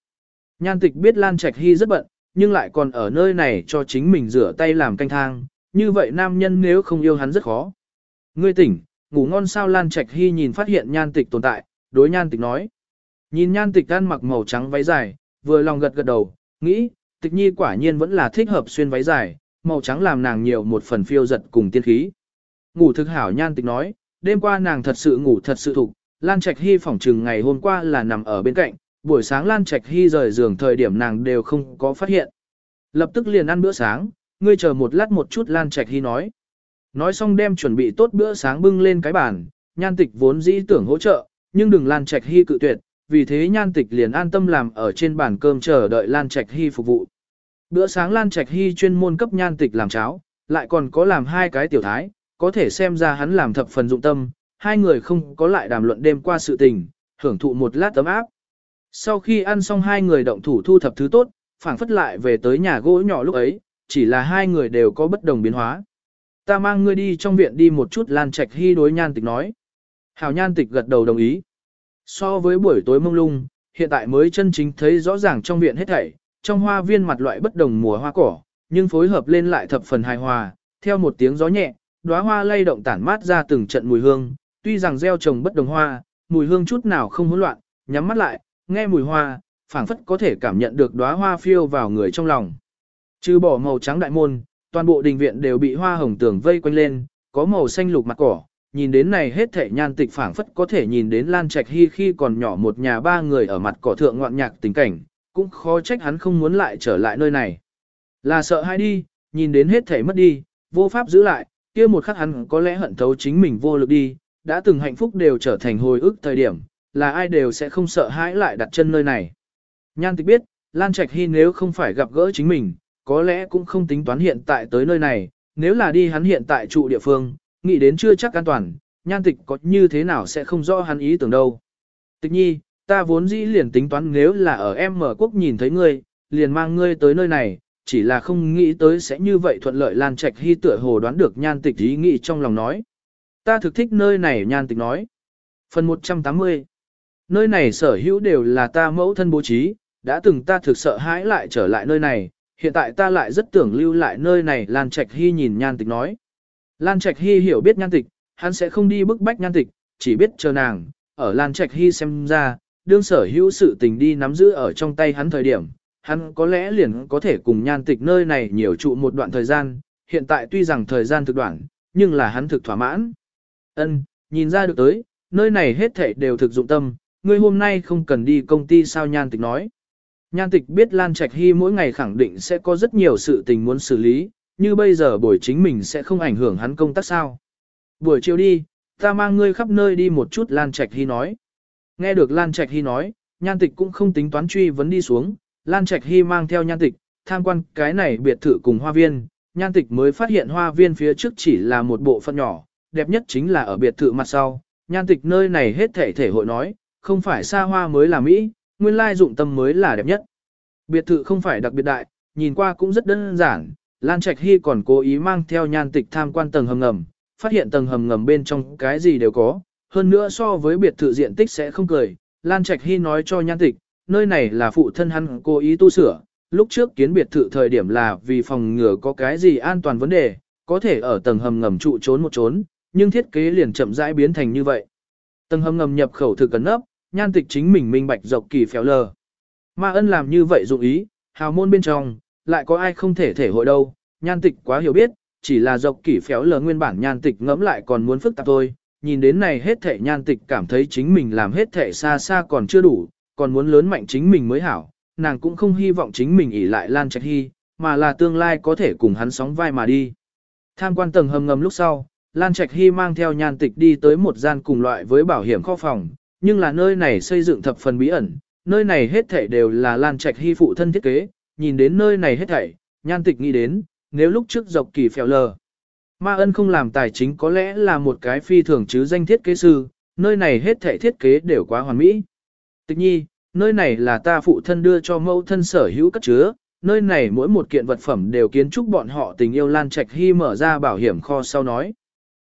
Nhan tịch biết Lan Trạch Hy rất bận, nhưng lại còn ở nơi này cho chính mình rửa tay làm canh thang, như vậy nam nhân nếu không yêu hắn rất khó. Ngươi tỉnh, ngủ ngon sao Lan Trạch Hy nhìn phát hiện nhan tịch tồn tại, đối nhan tịch nói. Nhìn nhan tịch ăn mặc màu trắng váy dài, vừa lòng gật gật đầu, nghĩ, tịch nhi quả nhiên vẫn là thích hợp xuyên váy dài, màu trắng làm nàng nhiều một phần phiêu giật cùng tiên khí. Ngủ thực hảo nhan tịch nói, đêm qua nàng thật sự ngủ thật sự thục, Lan Trạch Hy phỏng trừng ngày hôm qua là nằm ở bên cạnh, buổi sáng Lan Trạch Hy rời giường thời điểm nàng đều không có phát hiện. Lập tức liền ăn bữa sáng, ngươi chờ một lát một chút Lan Trạch Hy nói. Nói xong đem chuẩn bị tốt bữa sáng bưng lên cái bàn, nhan tịch vốn dĩ tưởng hỗ trợ, nhưng đừng Lan Trạch Hy cự tuyệt, vì thế nhan tịch liền an tâm làm ở trên bàn cơm chờ đợi Lan Trạch Hy phục vụ. Bữa sáng Lan Trạch Hy chuyên môn cấp nhan tịch làm cháo, lại còn có làm hai cái tiểu thái, có thể xem ra hắn làm thập phần dụng tâm, hai người không có lại đàm luận đêm qua sự tình, hưởng thụ một lát tấm áp. Sau khi ăn xong hai người động thủ thu thập thứ tốt, phảng phất lại về tới nhà gỗ nhỏ lúc ấy, chỉ là hai người đều có bất đồng biến hóa. Ta mang ngươi đi trong viện đi một chút Lan Trạch Hy đối nhan tịch nói. Hào nhan tịch gật đầu đồng ý. So với buổi tối mông lung, hiện tại mới chân chính thấy rõ ràng trong viện hết thảy, trong hoa viên mặt loại bất đồng mùa hoa cỏ, nhưng phối hợp lên lại thập phần hài hòa, theo một tiếng gió nhẹ, đóa hoa lay động tản mát ra từng trận mùi hương, tuy rằng gieo trồng bất đồng hoa, mùi hương chút nào không hỗn loạn, nhắm mắt lại, nghe mùi hoa, phảng phất có thể cảm nhận được đóa hoa phiêu vào người trong lòng. Trừ bỏ màu trắng đại môn, toàn bộ đình viện đều bị hoa hồng tường vây quanh lên, có màu xanh lục mặt cỏ, nhìn đến này hết thể nhan tịch phảng phất có thể nhìn đến Lan Trạch Hy khi còn nhỏ một nhà ba người ở mặt cỏ thượng ngoạn nhạc tình cảnh, cũng khó trách hắn không muốn lại trở lại nơi này. Là sợ hai đi, nhìn đến hết thể mất đi, vô pháp giữ lại, kia một khắc hắn có lẽ hận thấu chính mình vô lực đi, đã từng hạnh phúc đều trở thành hồi ức thời điểm, là ai đều sẽ không sợ hãi lại đặt chân nơi này. Nhan tịch biết, Lan Trạch Hy nếu không phải gặp gỡ chính mình, có lẽ cũng không tính toán hiện tại tới nơi này, nếu là đi hắn hiện tại trụ địa phương, nghĩ đến chưa chắc an toàn, nhan tịch có như thế nào sẽ không rõ hắn ý tưởng đâu. Tịch nhi, ta vốn dĩ liền tính toán nếu là ở em mở quốc nhìn thấy ngươi, liền mang ngươi tới nơi này, chỉ là không nghĩ tới sẽ như vậy thuận lợi Lan Trạch Hy tựa hồ đoán được nhan tịch ý nghĩ trong lòng nói. Ta thực thích nơi này nhan tịch nói. Phần 180 Nơi này sở hữu đều là ta mẫu thân bố trí, đã từng ta thực sợ hãi lại trở lại nơi này, hiện tại ta lại rất tưởng lưu lại nơi này Lan Trạch Hy nhìn nhan tịch nói. Lan Trạch Hy hiểu biết nhan tịch, hắn sẽ không đi bức bách nhan tịch, chỉ biết chờ nàng, ở Lan Trạch Hy xem ra, đương sở hữu sự tình đi nắm giữ ở trong tay hắn thời điểm, hắn có lẽ liền có thể cùng nhan tịch nơi này nhiều trụ một đoạn thời gian, hiện tại tuy rằng thời gian thực đoạn, nhưng là hắn thực thỏa mãn. Ân, nhìn ra được tới, nơi này hết thảy đều thực dụng tâm, ngươi hôm nay không cần đi công ty sao nhan tịch nói. Nhan tịch biết Lan Trạch Hy mỗi ngày khẳng định sẽ có rất nhiều sự tình muốn xử lý, như bây giờ buổi chính mình sẽ không ảnh hưởng hắn công tác sao. Buổi chiều đi, ta mang ngươi khắp nơi đi một chút Lan Trạch Hy nói. Nghe được Lan Trạch Hy nói, nhan tịch cũng không tính toán truy vấn đi xuống, Lan Trạch Hy mang theo nhan tịch, tham quan cái này biệt thự cùng hoa viên, nhan tịch mới phát hiện hoa viên phía trước chỉ là một bộ phận nhỏ, đẹp nhất chính là ở biệt thự mặt sau, nhan tịch nơi này hết thể thể hội nói, không phải xa hoa mới là Mỹ, nguyên lai dụng tâm mới là đẹp nhất. Biệt thự không phải đặc biệt đại, nhìn qua cũng rất đơn giản, Lan Trạch Hy còn cố ý mang theo nhan tịch tham quan tầng hầm ngầm, phát hiện tầng hầm ngầm bên trong cái gì đều có, hơn nữa so với biệt thự diện tích sẽ không cười. Lan Trạch Hy nói cho nhan tịch, nơi này là phụ thân hắn cố ý tu sửa, lúc trước kiến biệt thự thời điểm là vì phòng ngừa có cái gì an toàn vấn đề, có thể ở tầng hầm ngầm trụ trốn một trốn, nhưng thiết kế liền chậm rãi biến thành như vậy. Tầng hầm ngầm nhập khẩu thực cẩn nấp, nhan tịch chính mình minh bạch dọc kỳ phéo lờ. Ma ân làm như vậy dụng ý, hào môn bên trong, lại có ai không thể thể hội đâu, nhan tịch quá hiểu biết, chỉ là dọc kỳ phéo lờ nguyên bản nhan tịch ngẫm lại còn muốn phức tạp thôi, nhìn đến này hết thể nhan tịch cảm thấy chính mình làm hết thể xa xa còn chưa đủ, còn muốn lớn mạnh chính mình mới hảo, nàng cũng không hy vọng chính mình ỉ lại Lan Trạch Hy, mà là tương lai có thể cùng hắn sóng vai mà đi. Tham quan tầng hầm ngầm lúc sau, Lan Trạch Hy mang theo nhan tịch đi tới một gian cùng loại với bảo hiểm kho phòng, nhưng là nơi này xây dựng thập phần bí ẩn, nơi này hết thảy đều là Lan Trạch Hy phụ thân thiết kế, nhìn đến nơi này hết thảy, nhan tịch nghĩ đến, nếu lúc trước dọc kỳ phèo lờ. Ma ân không làm tài chính có lẽ là một cái phi thường chứ danh thiết kế sư, nơi này hết thảy thiết kế đều quá hoàn mỹ. Tịch nhi, nơi này là ta phụ thân đưa cho mẫu thân sở hữu cất chứa, nơi này mỗi một kiện vật phẩm đều kiến trúc bọn họ tình yêu Lan Trạch Hy mở ra bảo hiểm kho sau nói.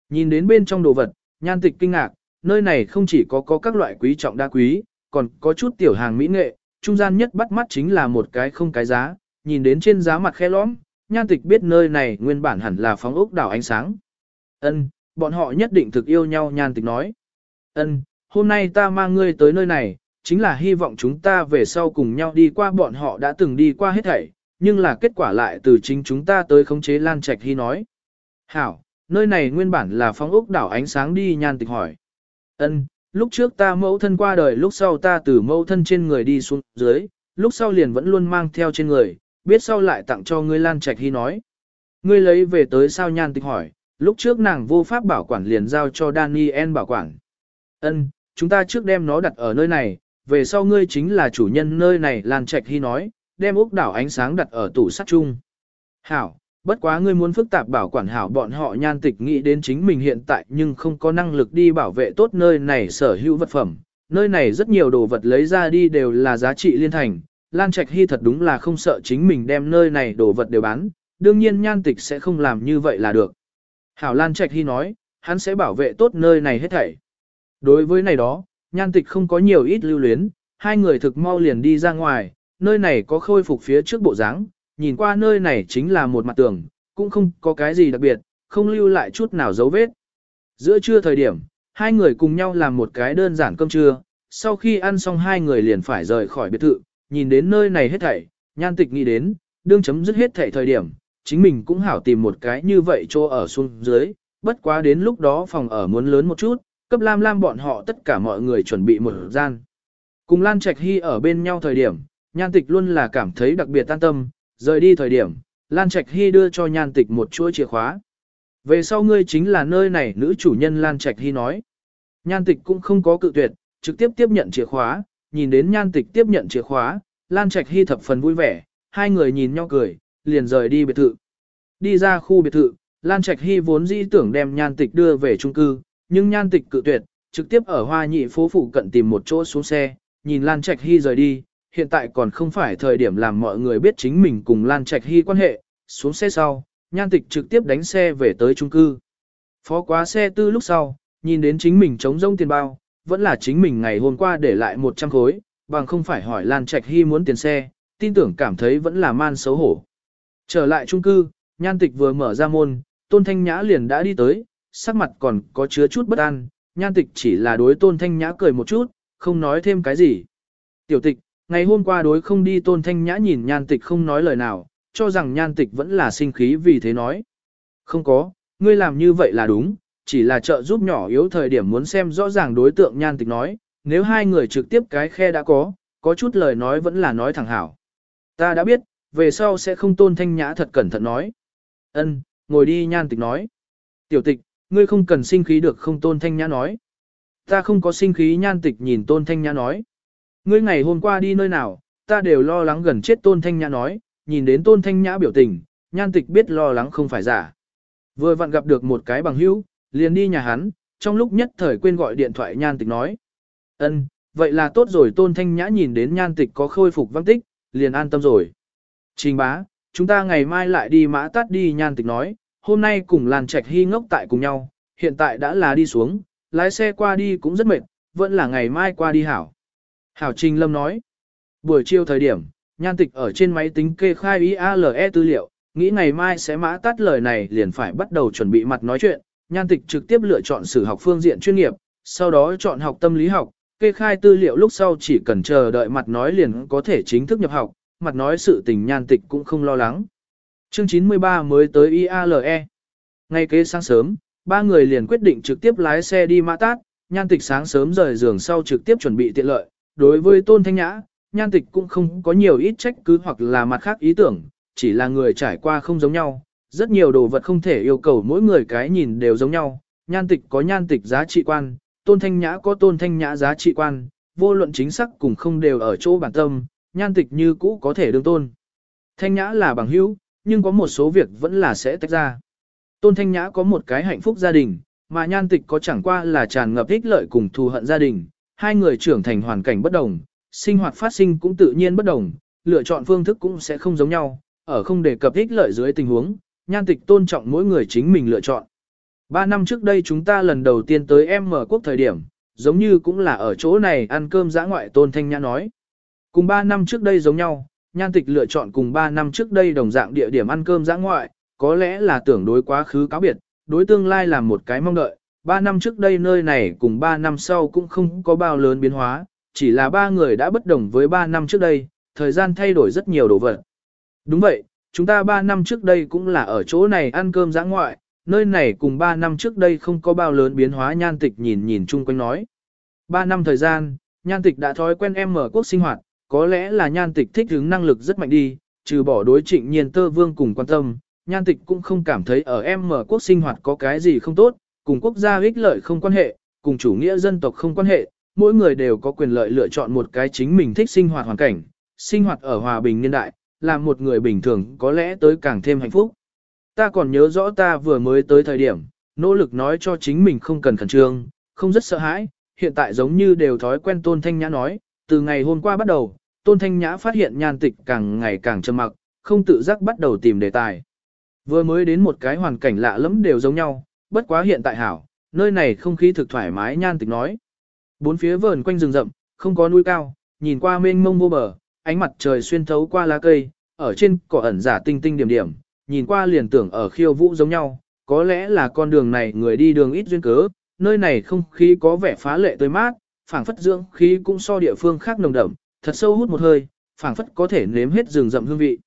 Nhìn đến bên trong đồ vật, nhan tịch kinh ngạc, nơi này không chỉ có có các loại quý trọng đa quý, còn có chút tiểu hàng mỹ nghệ, trung gian nhất bắt mắt chính là một cái không cái giá, nhìn đến trên giá mặt khe lõm, nhan tịch biết nơi này nguyên bản hẳn là phóng ốc đảo ánh sáng. Ân, bọn họ nhất định thực yêu nhau nhan tịch nói. Ân, hôm nay ta mang ngươi tới nơi này, chính là hy vọng chúng ta về sau cùng nhau đi qua bọn họ đã từng đi qua hết thảy, nhưng là kết quả lại từ chính chúng ta tới khống chế Lan Trạch Hy nói. Hảo, nơi này nguyên bản là phóng ốc đảo ánh sáng đi nhan tịch hỏi. Ân, lúc trước ta mẫu thân qua đời lúc sau ta từ mẫu thân trên người đi xuống dưới, lúc sau liền vẫn luôn mang theo trên người, biết sau lại tặng cho ngươi Lan Trạch Hy nói. Ngươi lấy về tới sao nhan tịch hỏi, lúc trước nàng vô pháp bảo quản liền giao cho Daniel bảo quản. Ân, chúng ta trước đem nó đặt ở nơi này, về sau ngươi chính là chủ nhân nơi này Lan Trạch Hy nói, đem úc đảo ánh sáng đặt ở tủ sắt chung. Hảo, bất quá ngươi muốn phức tạp bảo quản hảo bọn họ nhan tịch nghĩ đến chính mình hiện tại nhưng không có năng lực đi bảo vệ tốt nơi này sở hữu vật phẩm. Nơi này rất nhiều đồ vật lấy ra đi đều là giá trị liên thành, Lan Trạch Hy thật đúng là không sợ chính mình đem nơi này đồ vật đều bán, đương nhiên nhan tịch sẽ không làm như vậy là được. Hảo Lan Trạch Hy nói, hắn sẽ bảo vệ tốt nơi này hết thảy. Đối với này đó, nhan tịch không có nhiều ít lưu luyến, hai người thực mau liền đi ra ngoài, nơi này có khôi phục phía trước bộ dáng, nhìn qua nơi này chính là một mặt tường, cũng không có cái gì đặc biệt, không lưu lại chút nào dấu vết. Giữa trưa thời điểm, Hai người cùng nhau làm một cái đơn giản cơm trưa, sau khi ăn xong hai người liền phải rời khỏi biệt thự, nhìn đến nơi này hết thảy, nhan tịch nghĩ đến, đương chấm dứt hết thảy thời điểm, chính mình cũng hảo tìm một cái như vậy cho ở xuống dưới, bất quá đến lúc đó phòng ở muốn lớn một chút, cấp lam lam bọn họ tất cả mọi người chuẩn bị một gian. Cùng Lan Trạch Hy ở bên nhau thời điểm, nhan tịch luôn là cảm thấy đặc biệt tan tâm, rời đi thời điểm, Lan Trạch Hy đưa cho nhan tịch một chuỗi chìa khóa. Về sau ngươi chính là nơi này nữ chủ nhân Lan Trạch Hy nói. Nhan tịch cũng không có cự tuyệt, trực tiếp tiếp nhận chìa khóa, nhìn đến nhan tịch tiếp nhận chìa khóa, Lan Trạch Hy thập phần vui vẻ, hai người nhìn nhau cười, liền rời đi biệt thự. Đi ra khu biệt thự, Lan Trạch Hy vốn dĩ tưởng đem nhan tịch đưa về trung cư, nhưng nhan tịch cự tuyệt, trực tiếp ở hoa nhị phố phụ cận tìm một chỗ xuống xe, nhìn Lan Trạch Hy rời đi, hiện tại còn không phải thời điểm làm mọi người biết chính mình cùng Lan Trạch Hy quan hệ, xuống xe sau, nhan tịch trực tiếp đánh xe về tới trung cư. Phó quá xe tư lúc sau, nhìn đến chính mình chống rông tiền bao, vẫn là chính mình ngày hôm qua để lại 100 khối, bằng không phải hỏi Lan Trạch Hy muốn tiền xe, tin tưởng cảm thấy vẫn là man xấu hổ. Trở lại trung cư, nhan tịch vừa mở ra môn, Tôn Thanh Nhã liền đã đi tới, sắc mặt còn có chứa chút bất an, nhan tịch chỉ là đối Tôn Thanh Nhã cười một chút, không nói thêm cái gì. Tiểu tịch, ngày hôm qua đối không đi Tôn Thanh Nhã nhìn nhan tịch không nói lời nào, cho rằng nhan tịch vẫn là sinh khí vì thế nói. Không có, ngươi làm như vậy là đúng, chỉ là trợ giúp nhỏ yếu thời điểm muốn xem rõ ràng đối tượng nhan tịch nói, nếu hai người trực tiếp cái khe đã có, có chút lời nói vẫn là nói thẳng hảo. Ta đã biết, về sau sẽ không tôn thanh nhã thật cẩn thận nói. Ân, ngồi đi nhan tịch nói. Tiểu tịch, ngươi không cần sinh khí được không tôn thanh nhã nói. Ta không có sinh khí nhan tịch nhìn tôn thanh nhã nói. Ngươi ngày hôm qua đi nơi nào, ta đều lo lắng gần chết tôn thanh nhã nói, nhìn đến tôn thanh nhã biểu tình, nhan tịch biết lo lắng không phải giả. Vừa vặn gặp được một cái bằng hữu, liền đi nhà hắn, trong lúc nhất thời quên gọi điện thoại nhan tịch nói. ân vậy là tốt rồi tôn thanh nhã nhìn đến nhan tịch có khôi phục văn tích, liền an tâm rồi. Trình bá, chúng ta ngày mai lại đi mã tắt đi nhan tịch nói, hôm nay cùng làn trạch hy ngốc tại cùng nhau, hiện tại đã là đi xuống, lái xe qua đi cũng rất mệt, vẫn là ngày mai qua đi hảo. Hảo Trình Lâm nói, buổi chiều thời điểm, nhan tịch ở trên máy tính kê khai IALE tư liệu, nghĩ ngày mai sẽ mã tắt lời này liền phải bắt đầu chuẩn bị mặt nói chuyện, nhan tịch trực tiếp lựa chọn sử học phương diện chuyên nghiệp, sau đó chọn học tâm lý học, kê khai tư liệu lúc sau chỉ cần chờ đợi mặt nói liền có thể chính thức nhập học, mặt nói sự tình nhan tịch cũng không lo lắng. Chương 93 mới tới IALE. Ngay kế sáng sớm, ba người liền quyết định trực tiếp lái xe đi mã tát, nhan tịch sáng sớm rời giường sau trực tiếp chuẩn bị tiện lợi. Đối với tôn thanh nhã, nhan tịch cũng không có nhiều ít trách cứ hoặc là mặt khác ý tưởng, chỉ là người trải qua không giống nhau, rất nhiều đồ vật không thể yêu cầu mỗi người cái nhìn đều giống nhau, nhan tịch có nhan tịch giá trị quan, tôn thanh nhã có tôn thanh nhã giá trị quan, vô luận chính xác cùng không đều ở chỗ bản tâm, nhan tịch như cũ có thể đương tôn. Thanh nhã là bằng hữu, nhưng có một số việc vẫn là sẽ tách ra. Tôn thanh nhã có một cái hạnh phúc gia đình, mà nhan tịch có chẳng qua là tràn ngập ích lợi cùng thù hận gia đình, hai người trưởng thành hoàn cảnh bất đồng, sinh hoạt phát sinh cũng tự nhiên bất đồng, lựa chọn phương thức cũng sẽ không giống nhau, ở không đề cập ích lợi dưới tình huống, nhan tịch tôn trọng mỗi người chính mình lựa chọn. Ba năm trước đây chúng ta lần đầu tiên tới em mở quốc thời điểm, giống như cũng là ở chỗ này ăn cơm giã ngoại tôn thanh nhã nói. Cùng ba năm trước đây giống nhau, nhan tịch lựa chọn cùng ba năm trước đây đồng dạng địa điểm ăn cơm giã ngoại, có lẽ là tưởng đối quá khứ cáo biệt, đối tương lai là một cái mong đợi. Ba năm trước đây nơi này cùng ba năm sau cũng không có bao lớn biến hóa, chỉ là ba người đã bất đồng với ba năm trước đây, thời gian thay đổi rất nhiều đồ vật. Đúng vậy, chúng ta 3 năm trước đây cũng là ở chỗ này ăn cơm giã ngoại, nơi này cùng 3 năm trước đây không có bao lớn biến hóa nhan tịch nhìn nhìn chung quanh nói. 3 năm thời gian, nhan tịch đã thói quen em mở quốc sinh hoạt, có lẽ là nhan tịch thích hướng năng lực rất mạnh đi, trừ bỏ đối trịnh nhiên tơ vương cùng quan tâm, nhan tịch cũng không cảm thấy ở em mở quốc sinh hoạt có cái gì không tốt, cùng quốc gia ích lợi không quan hệ, cùng chủ nghĩa dân tộc không quan hệ, mỗi người đều có quyền lợi lựa chọn một cái chính mình thích sinh hoạt hoàn cảnh, sinh hoạt ở hòa bình niên đại, làm một người bình thường có lẽ tới càng thêm hạnh phúc. Ta còn nhớ rõ ta vừa mới tới thời điểm, nỗ lực nói cho chính mình không cần khẩn trương, không rất sợ hãi, hiện tại giống như đều thói quen Tôn Thanh Nhã nói, từ ngày hôm qua bắt đầu, Tôn Thanh Nhã phát hiện nhan tịch càng ngày càng trầm mặc, không tự giác bắt đầu tìm đề tài. Vừa mới đến một cái hoàn cảnh lạ lẫm đều giống nhau, bất quá hiện tại hảo, nơi này không khí thực thoải mái nhan tịch nói. Bốn phía vờn quanh rừng rậm, không có núi cao, nhìn qua mênh mông vô bờ, ánh mặt trời xuyên thấu qua lá cây, ở trên cỏ ẩn giả tinh tinh điểm điểm, nhìn qua liền tưởng ở khiêu vũ giống nhau, có lẽ là con đường này người đi đường ít duyên cớ, nơi này không khí có vẻ phá lệ tươi mát, phảng phất dưỡng khí cũng so địa phương khác nồng đậm, thật sâu hút một hơi, phảng phất có thể nếm hết rừng rậm hương vị.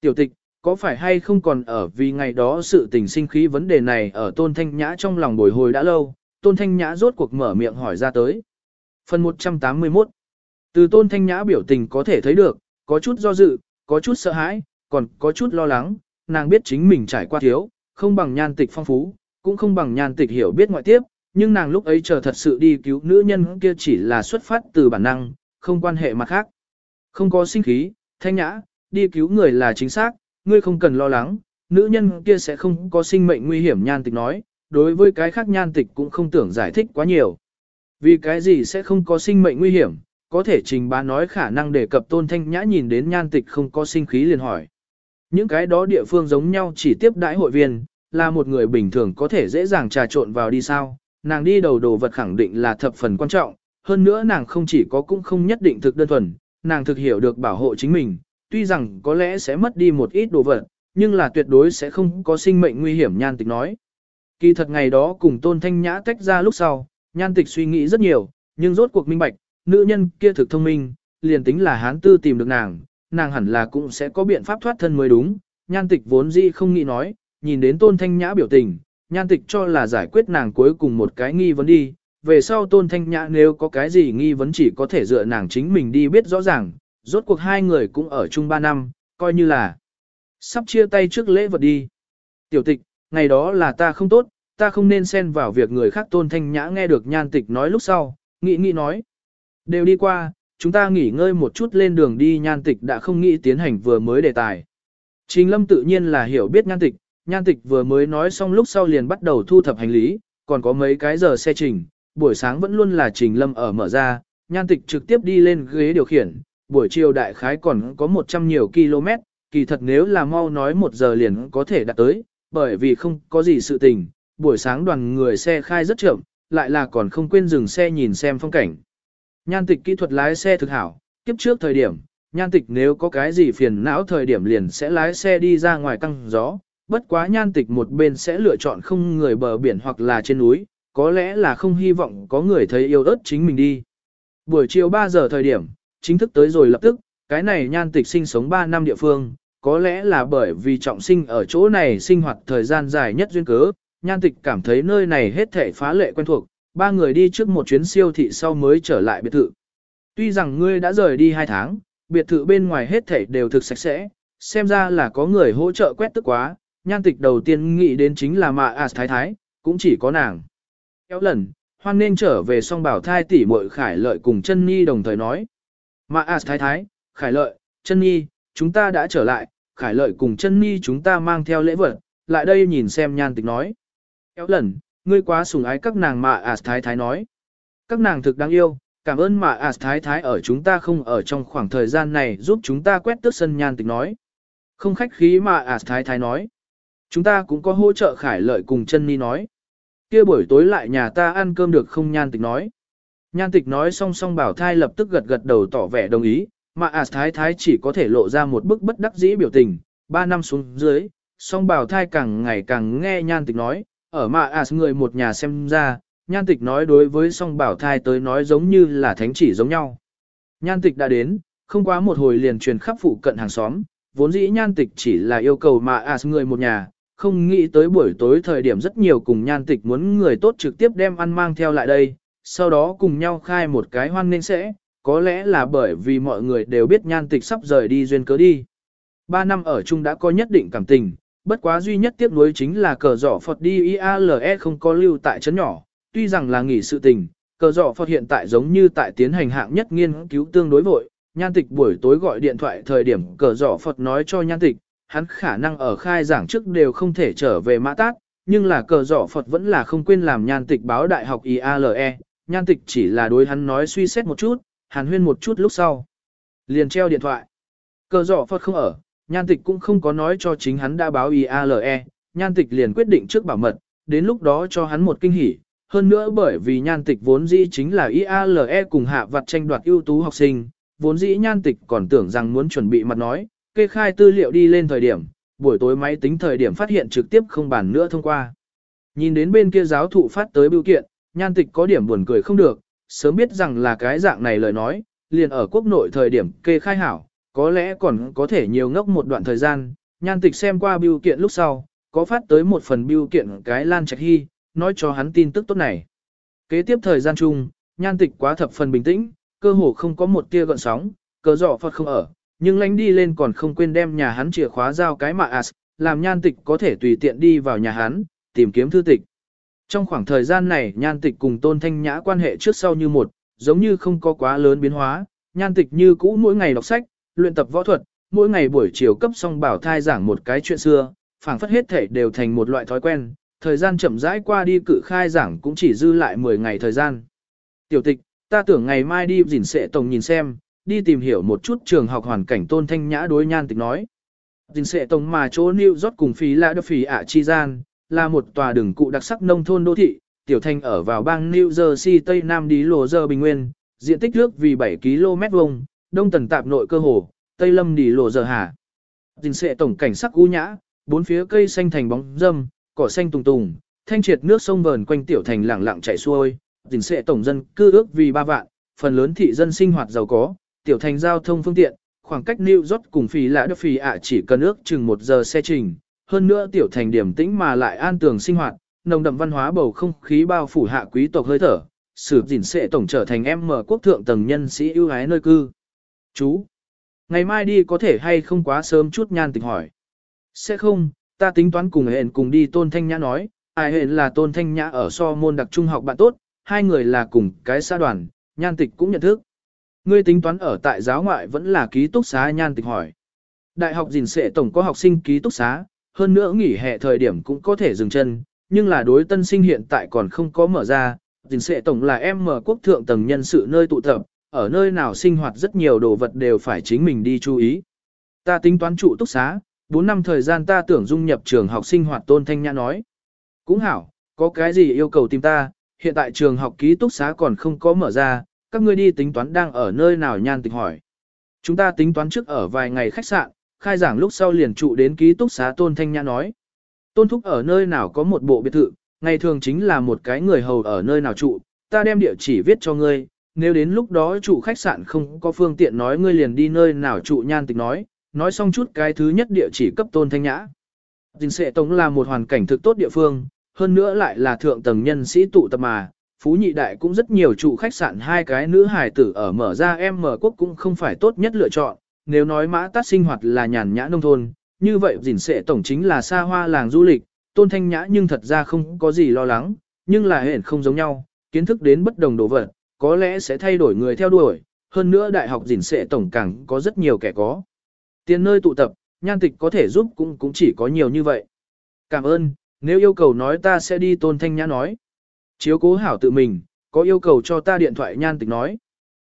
Tiểu tịch, có phải hay không còn ở vì ngày đó sự tình sinh khí vấn đề này ở Tôn Thanh Nhã trong lòng bồi hồi đã lâu, Tôn Thanh Nhã rốt cuộc mở miệng hỏi ra tới. Phần 181 từ Tôn Thanh Nhã biểu tình có thể thấy được, có chút do dự, có chút sợ hãi, còn có chút lo lắng, nàng biết chính mình trải qua thiếu, không bằng nhan tịch phong phú, cũng không bằng nhan tịch hiểu biết ngoại tiếp, nhưng nàng lúc ấy chờ thật sự đi cứu nữ nhân kia chỉ là xuất phát từ bản năng, không quan hệ mặt khác. Không có sinh khí, thanh nhã, đi cứu người là chính xác, ngươi không cần lo lắng, nữ nhân kia sẽ không có sinh mệnh nguy hiểm nhan tịch nói, đối với cái khác nhan tịch cũng không tưởng giải thích quá nhiều. Vì cái gì sẽ không có sinh mệnh nguy hiểm, có thể trình bá nói khả năng đề cập tôn thanh nhã nhìn đến nhan tịch không có sinh khí liền hỏi. Những cái đó địa phương giống nhau chỉ tiếp đãi hội viên, là một người bình thường có thể dễ dàng trà trộn vào đi sao, nàng đi đầu đồ vật khẳng định là thập phần quan trọng, hơn nữa nàng không chỉ có cũng không nhất định thực đơn thuần, nàng thực hiểu được bảo hộ chính mình, tuy rằng có lẽ sẽ mất đi một ít đồ vật, nhưng là tuyệt đối sẽ không có sinh mệnh nguy hiểm nhan tịch nói. Kỳ thật ngày đó cùng tôn thanh nhã tách ra lúc sau, nhan tịch suy nghĩ rất nhiều, nhưng rốt cuộc minh bạch, nữ nhân kia thực thông minh, liền tính là hán tư tìm được nàng, nàng hẳn là cũng sẽ có biện pháp thoát thân mới đúng. Nhan tịch vốn dĩ không nghĩ nói, nhìn đến tôn thanh nhã biểu tình, nhan tịch cho là giải quyết nàng cuối cùng một cái nghi vấn đi. Về sau tôn thanh nhã nếu có cái gì nghi vấn chỉ có thể dựa nàng chính mình đi biết rõ ràng, rốt cuộc hai người cũng ở chung ba năm, coi như là sắp chia tay trước lễ vật đi. Tiểu tịch, ngày đó là ta không tốt, ta không nên xen vào việc người khác tôn thanh nhã nghe được nhan tịch nói lúc sau, nghĩ nghĩ nói. Đều đi qua, chúng ta nghỉ ngơi một chút lên đường đi nhan tịch đã không nghĩ tiến hành vừa mới đề tài. Trình lâm tự nhiên là hiểu biết nhan tịch, nhan tịch vừa mới nói xong lúc sau liền bắt đầu thu thập hành lý, còn có mấy cái giờ xe trình, buổi sáng vẫn luôn là trình lâm ở mở ra, nhan tịch trực tiếp đi lên ghế điều khiển, buổi chiều đại khái còn có 100 nhiều km, kỳ thật nếu là mau nói một giờ liền có thể đạt tới, bởi vì không có gì sự tình, buổi sáng đoàn người xe khai rất chậm, lại là còn không quên dừng xe nhìn xem phong cảnh. Nhan tịch kỹ thuật lái xe thực hảo, kiếp trước thời điểm, nhan tịch nếu có cái gì phiền não thời điểm liền sẽ lái xe đi ra ngoài căng gió, bất quá nhan tịch một bên sẽ lựa chọn không người bờ biển hoặc là trên núi, có lẽ là không hy vọng có người thấy yêu ớt chính mình đi. Buổi chiều 3 giờ thời điểm, chính thức tới rồi lập tức, cái này nhan tịch sinh sống 3 năm địa phương, có lẽ là bởi vì trọng sinh ở chỗ này sinh hoạt thời gian dài nhất duyên cớ, nhan tịch cảm thấy nơi này hết thể phá lệ quen thuộc, ba người đi trước một chuyến siêu thị sau mới trở lại biệt thự. Tuy rằng ngươi đã rời đi hai tháng, biệt thự bên ngoài hết thảy đều thực sạch sẽ, xem ra là có người hỗ trợ quét tức quá, nhan tịch đầu tiên nghĩ đến chính là mạ à thái thái, cũng chỉ có nàng. Kéo lần, hoan nên trở về song bảo thai tỷ muội khải lợi cùng chân Nhi đồng thời nói. Mạ à thái thái, khải lợi, chân Nhi, chúng ta đã trở lại, khải lợi cùng chân Nhi chúng ta mang theo lễ vật, lại đây nhìn xem nhan tịch nói. Kéo lần, ngươi quá sủng ái các nàng mà à thái thái nói. Các nàng thực đáng yêu, cảm ơn mà à thái thái ở chúng ta không ở trong khoảng thời gian này giúp chúng ta quét tước sân nhan tịch nói. Không khách khí mà à thái thái nói. Chúng ta cũng có hỗ trợ khải lợi cùng chân ni nói. kia buổi tối lại nhà ta ăn cơm được không nhan tịch nói. Nhan tịch nói song song bảo thai lập tức gật gật đầu tỏ vẻ đồng ý, mà à thái thái chỉ có thể lộ ra một bức bất đắc dĩ biểu tình. Ba năm xuống dưới, song bảo thai càng ngày càng nghe nhan tịch nói, ở mà à người một nhà xem ra, nhan tịch nói đối với song bảo thai tới nói giống như là thánh chỉ giống nhau. Nhan tịch đã đến, không quá một hồi liền truyền khắp phụ cận hàng xóm, vốn dĩ nhan tịch chỉ là yêu cầu mà à người một nhà, không nghĩ tới buổi tối thời điểm rất nhiều cùng nhan tịch muốn người tốt trực tiếp đem ăn mang theo lại đây, sau đó cùng nhau khai một cái hoan nên sẽ, có lẽ là bởi vì mọi người đều biết nhan tịch sắp rời đi duyên cớ đi. Ba năm ở chung đã có nhất định cảm tình, bất quá duy nhất tiếc nuối chính là cờ giỏ Phật đi IALE không có lưu tại chấn nhỏ, tuy rằng là nghỉ sự tình, cờ giỏ Phật hiện tại giống như tại tiến hành hạng nhất nghiên cứu tương đối vội, nhan tịch buổi tối gọi điện thoại thời điểm cờ giỏ Phật nói cho nhan tịch, hắn khả năng ở khai giảng trước đều không thể trở về mã tát, nhưng là cờ giỏ Phật vẫn là không quên làm nhan tịch báo đại học IALE, nhan tịch chỉ là đối hắn nói suy xét một chút, hàn huyên một chút lúc sau. Liền treo điện thoại. Cờ giỏ Phật không ở, nhan tịch cũng không có nói cho chính hắn đã báo IALE, nhan tịch liền quyết định trước bảo mật, đến lúc đó cho hắn một kinh hỉ. Hơn nữa bởi vì nhan tịch vốn dĩ chính là IALE cùng hạ vặt tranh đoạt ưu tú học sinh, vốn dĩ nhan tịch còn tưởng rằng muốn chuẩn bị mặt nói, kê khai tư liệu đi lên thời điểm, buổi tối máy tính thời điểm phát hiện trực tiếp không bàn nữa thông qua. Nhìn đến bên kia giáo thụ phát tới biểu kiện, nhan tịch có điểm buồn cười không được, sớm biết rằng là cái dạng này lời nói, liền ở quốc nội thời điểm kê khai hảo, có lẽ còn có thể nhiều ngốc một đoạn thời gian, nhan tịch xem qua biêu kiện lúc sau, có phát tới một phần biêu kiện cái Lan Trạch Hy, nói cho hắn tin tức tốt này. Kế tiếp thời gian chung, nhan tịch quá thập phần bình tĩnh, cơ hồ không có một tia gợn sóng, cờ dọ Phật không ở, nhưng lánh đi lên còn không quên đem nhà hắn chìa khóa giao cái mạ as, làm nhan tịch có thể tùy tiện đi vào nhà hắn, tìm kiếm thư tịch. Trong khoảng thời gian này nhan tịch cùng tôn thanh nhã quan hệ trước sau như một, giống như không có quá lớn biến hóa, nhan tịch như cũ mỗi ngày đọc sách, luyện tập võ thuật, mỗi ngày buổi chiều cấp xong bảo thai giảng một cái chuyện xưa, phảng phất hết thể đều thành một loại thói quen, thời gian chậm rãi qua đi cự khai giảng cũng chỉ dư lại 10 ngày thời gian. Tiểu tịch, ta tưởng ngày mai đi dình sệ tổng nhìn xem, đi tìm hiểu một chút trường học hoàn cảnh tôn thanh nhã đối nhan tịch nói. Dình sệ tổng mà chỗ New York cùng phí là đô phí ạ chi gian, là một tòa đường cụ đặc sắc nông thôn đô thị, tiểu thành ở vào bang New Jersey Tây Nam Đi Lộ Giờ Bình Nguyên, diện tích nước vì 7 km vuông, đông tần tạp nội cơ hồ, Tây Lâm Đi Lộ Giờ Hà. Dình sệ tổng cảnh sắc u nhã, bốn phía cây xanh thành bóng dâm, cỏ xanh tùng tùng, thanh triệt nước sông vờn quanh tiểu thành lẳng lặng chảy xuôi, dình sệ tổng dân cư ước vì ba vạn, phần lớn thị dân sinh hoạt giàu có, tiểu thành giao thông phương tiện, khoảng cách New York cùng phì lạ đất phì ạ chỉ cần ước chừng một giờ xe trình, hơn nữa tiểu thành điểm tĩnh mà lại an tường sinh hoạt, nồng đậm văn hóa bầu không khí bao phủ hạ quý tộc hơi thở, sử dình sệ tổng trở thành em mở quốc thượng tầng nhân sĩ ưu ái nơi cư. Chú, ngày mai đi có thể hay không quá sớm chút nhan tịch hỏi. Sẽ không, ta tính toán cùng hẹn cùng đi tôn thanh nhã nói, ai hẹn là tôn thanh nhã ở so môn đặc trung học bạn tốt, hai người là cùng cái xã đoàn, nhan tịch cũng nhận thức. Ngươi tính toán ở tại giáo ngoại vẫn là ký túc xá nhan tịch hỏi. Đại học gìn sệ tổng có học sinh ký túc xá, hơn nữa nghỉ hè thời điểm cũng có thể dừng chân, nhưng là đối tân sinh hiện tại còn không có mở ra. Gìn sệ tổng là em mở quốc thượng tầng nhân sự nơi tụ tập, ở nơi nào sinh hoạt rất nhiều đồ vật đều phải chính mình đi chú ý. Ta tính toán trụ túc xá, 4 năm thời gian ta tưởng dung nhập trường học sinh hoạt tôn thanh nhã nói. Cũng hảo, có cái gì yêu cầu tìm ta, hiện tại trường học ký túc xá còn không có mở ra, các ngươi đi tính toán đang ở nơi nào nhan tịch hỏi. Chúng ta tính toán trước ở vài ngày khách sạn, khai giảng lúc sau liền trụ đến ký túc xá tôn thanh nhã nói. Tôn thúc ở nơi nào có một bộ biệt thự, ngày thường chính là một cái người hầu ở nơi nào trụ, ta đem địa chỉ viết cho ngươi, nếu đến lúc đó trụ khách sạn không có phương tiện nói ngươi liền đi nơi nào trụ nhan tịch nói, nói xong chút cái thứ nhất địa chỉ cấp tôn thanh nhã. Dình sệ tống là một hoàn cảnh thực tốt địa phương, hơn nữa lại là thượng tầng nhân sĩ tụ tập mà, Phú Nhị Đại cũng rất nhiều trụ khách sạn hai cái nữ hài tử ở mở ra em mở quốc cũng không phải tốt nhất lựa chọn, nếu nói mã tát sinh hoạt là nhàn nhã nông thôn, như vậy dình sệ tổng chính là xa hoa làng du lịch, tôn thanh nhã nhưng thật ra không có gì lo lắng, nhưng là hẹn không giống nhau, kiến thức đến bất đồng đồ vật, có lẽ sẽ thay đổi người theo đuổi, hơn nữa đại học dình sệ tổng càng có rất nhiều kẻ có. Tiền nơi tụ tập, nhan tịch có thể giúp cũng cũng chỉ có nhiều như vậy. Cảm ơn, nếu yêu cầu nói ta sẽ đi tôn thanh nhã nói. Chiếu cố hảo tự mình, có yêu cầu cho ta điện thoại nhan tịch nói.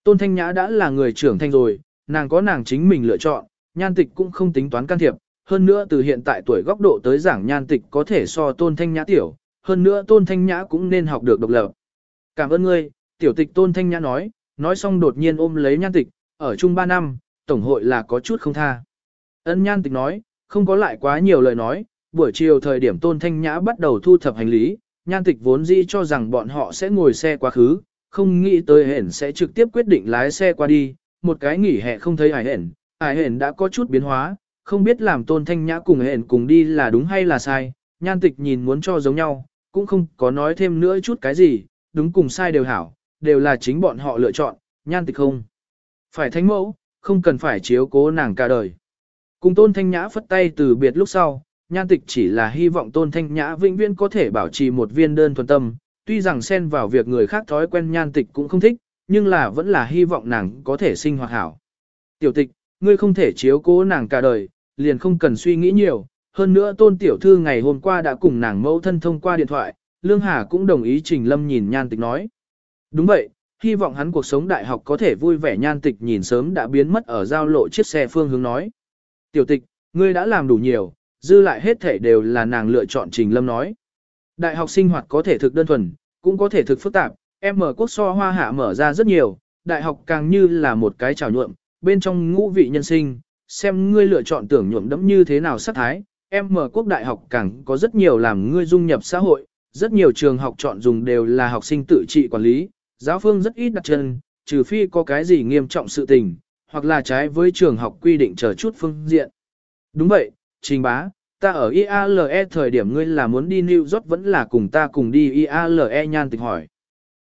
Tôn thanh nhã đã là người trưởng thanh rồi, nàng có nàng chính mình lựa chọn, nhan tịch cũng không tính toán can thiệp. Hơn nữa từ hiện tại tuổi góc độ tới giảng nhan tịch có thể so tôn thanh nhã tiểu, hơn nữa tôn thanh nhã cũng nên học được độc lập. Cảm ơn ngươi, tiểu tịch tôn thanh nhã nói, nói xong đột nhiên ôm lấy nhan tịch, ở chung 3 năm, tổng hội là có chút không tha. Ân nhan tịch nói, không có lại quá nhiều lời nói, buổi chiều thời điểm tôn thanh nhã bắt đầu thu thập hành lý, nhan tịch vốn dĩ cho rằng bọn họ sẽ ngồi xe quá khứ, không nghĩ tới hển sẽ trực tiếp quyết định lái xe qua đi, một cái nghỉ hè không thấy hải hển, hải hển đã có chút biến hóa, không biết làm tôn thanh nhã cùng hển cùng đi là đúng hay là sai, nhan tịch nhìn muốn cho giống nhau, cũng không có nói thêm nữa chút cái gì, đúng cùng sai đều hảo, đều là chính bọn họ lựa chọn, nhan tịch không. Phải thánh mẫu, không cần phải chiếu cố nàng cả đời. Cùng tôn thanh nhã phất tay từ biệt lúc sau, nhan tịch chỉ là hy vọng tôn thanh nhã vĩnh viễn có thể bảo trì một viên đơn thuần tâm, tuy rằng xen vào việc người khác thói quen nhan tịch cũng không thích, nhưng là vẫn là hy vọng nàng có thể sinh hoạt hảo. Tiểu tịch, ngươi không thể chiếu cố nàng cả đời, liền không cần suy nghĩ nhiều, hơn nữa tôn tiểu thư ngày hôm qua đã cùng nàng mẫu thân thông qua điện thoại, Lương Hà cũng đồng ý Trình Lâm nhìn nhan tịch nói. Đúng vậy, hy vọng hắn cuộc sống đại học có thể vui vẻ nhan tịch nhìn sớm đã biến mất ở giao lộ chiếc xe phương hướng nói. Tiểu tịch, ngươi đã làm đủ nhiều, dư lại hết thể đều là nàng lựa chọn Trình Lâm nói. Đại học sinh hoạt có thể thực đơn thuần, cũng có thể thực phức tạp, em mở quốc so hoa hạ mở ra rất nhiều, đại học càng như là một cái trào nhuộm, bên trong ngũ vị nhân sinh, xem ngươi lựa chọn tưởng nhuộm đẫm như thế nào sắc thái, em mở quốc đại học càng có rất nhiều làm ngươi dung nhập xã hội, rất nhiều trường học chọn dùng đều là học sinh tự trị quản lý, giáo phương rất ít đặt chân, trừ phi có cái gì nghiêm trọng sự tình, hoặc là trái với trường học quy định chờ chút phương diện. Đúng vậy, trình bá, ta ở IALE thời điểm ngươi là muốn đi New York vẫn là cùng ta cùng đi IALE nhan tịch hỏi.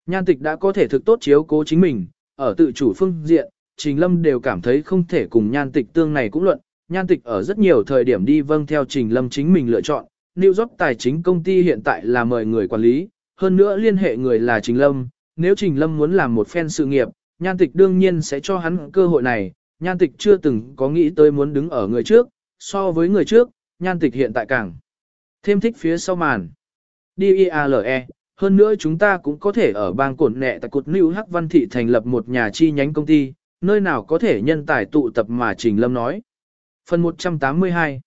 Nhan tịch đã có thể thực tốt chiếu cố chính mình, ở tự chủ phương diện, Trình Lâm đều cảm thấy không thể cùng nhan tịch tương này cũng luận, nhan tịch ở rất nhiều thời điểm đi vâng theo Trình Lâm chính mình lựa chọn, New York tài chính công ty hiện tại là mời người quản lý, hơn nữa liên hệ người là Trình Lâm, nếu Trình Lâm muốn làm một phen sự nghiệp, nhan tịch đương nhiên sẽ cho hắn cơ hội này, nhan tịch chưa từng có nghĩ tới muốn đứng ở người trước, so với người trước, nhan tịch hiện tại càng thêm thích phía sau màn. Đi IALE, hơn nữa chúng ta cũng có thể ở bang cổn nẹ tại cột New Hắc Văn Thị thành lập một nhà chi nhánh công ty, nơi nào có thể nhân tài tụ tập mà Trình Lâm nói. Phần 182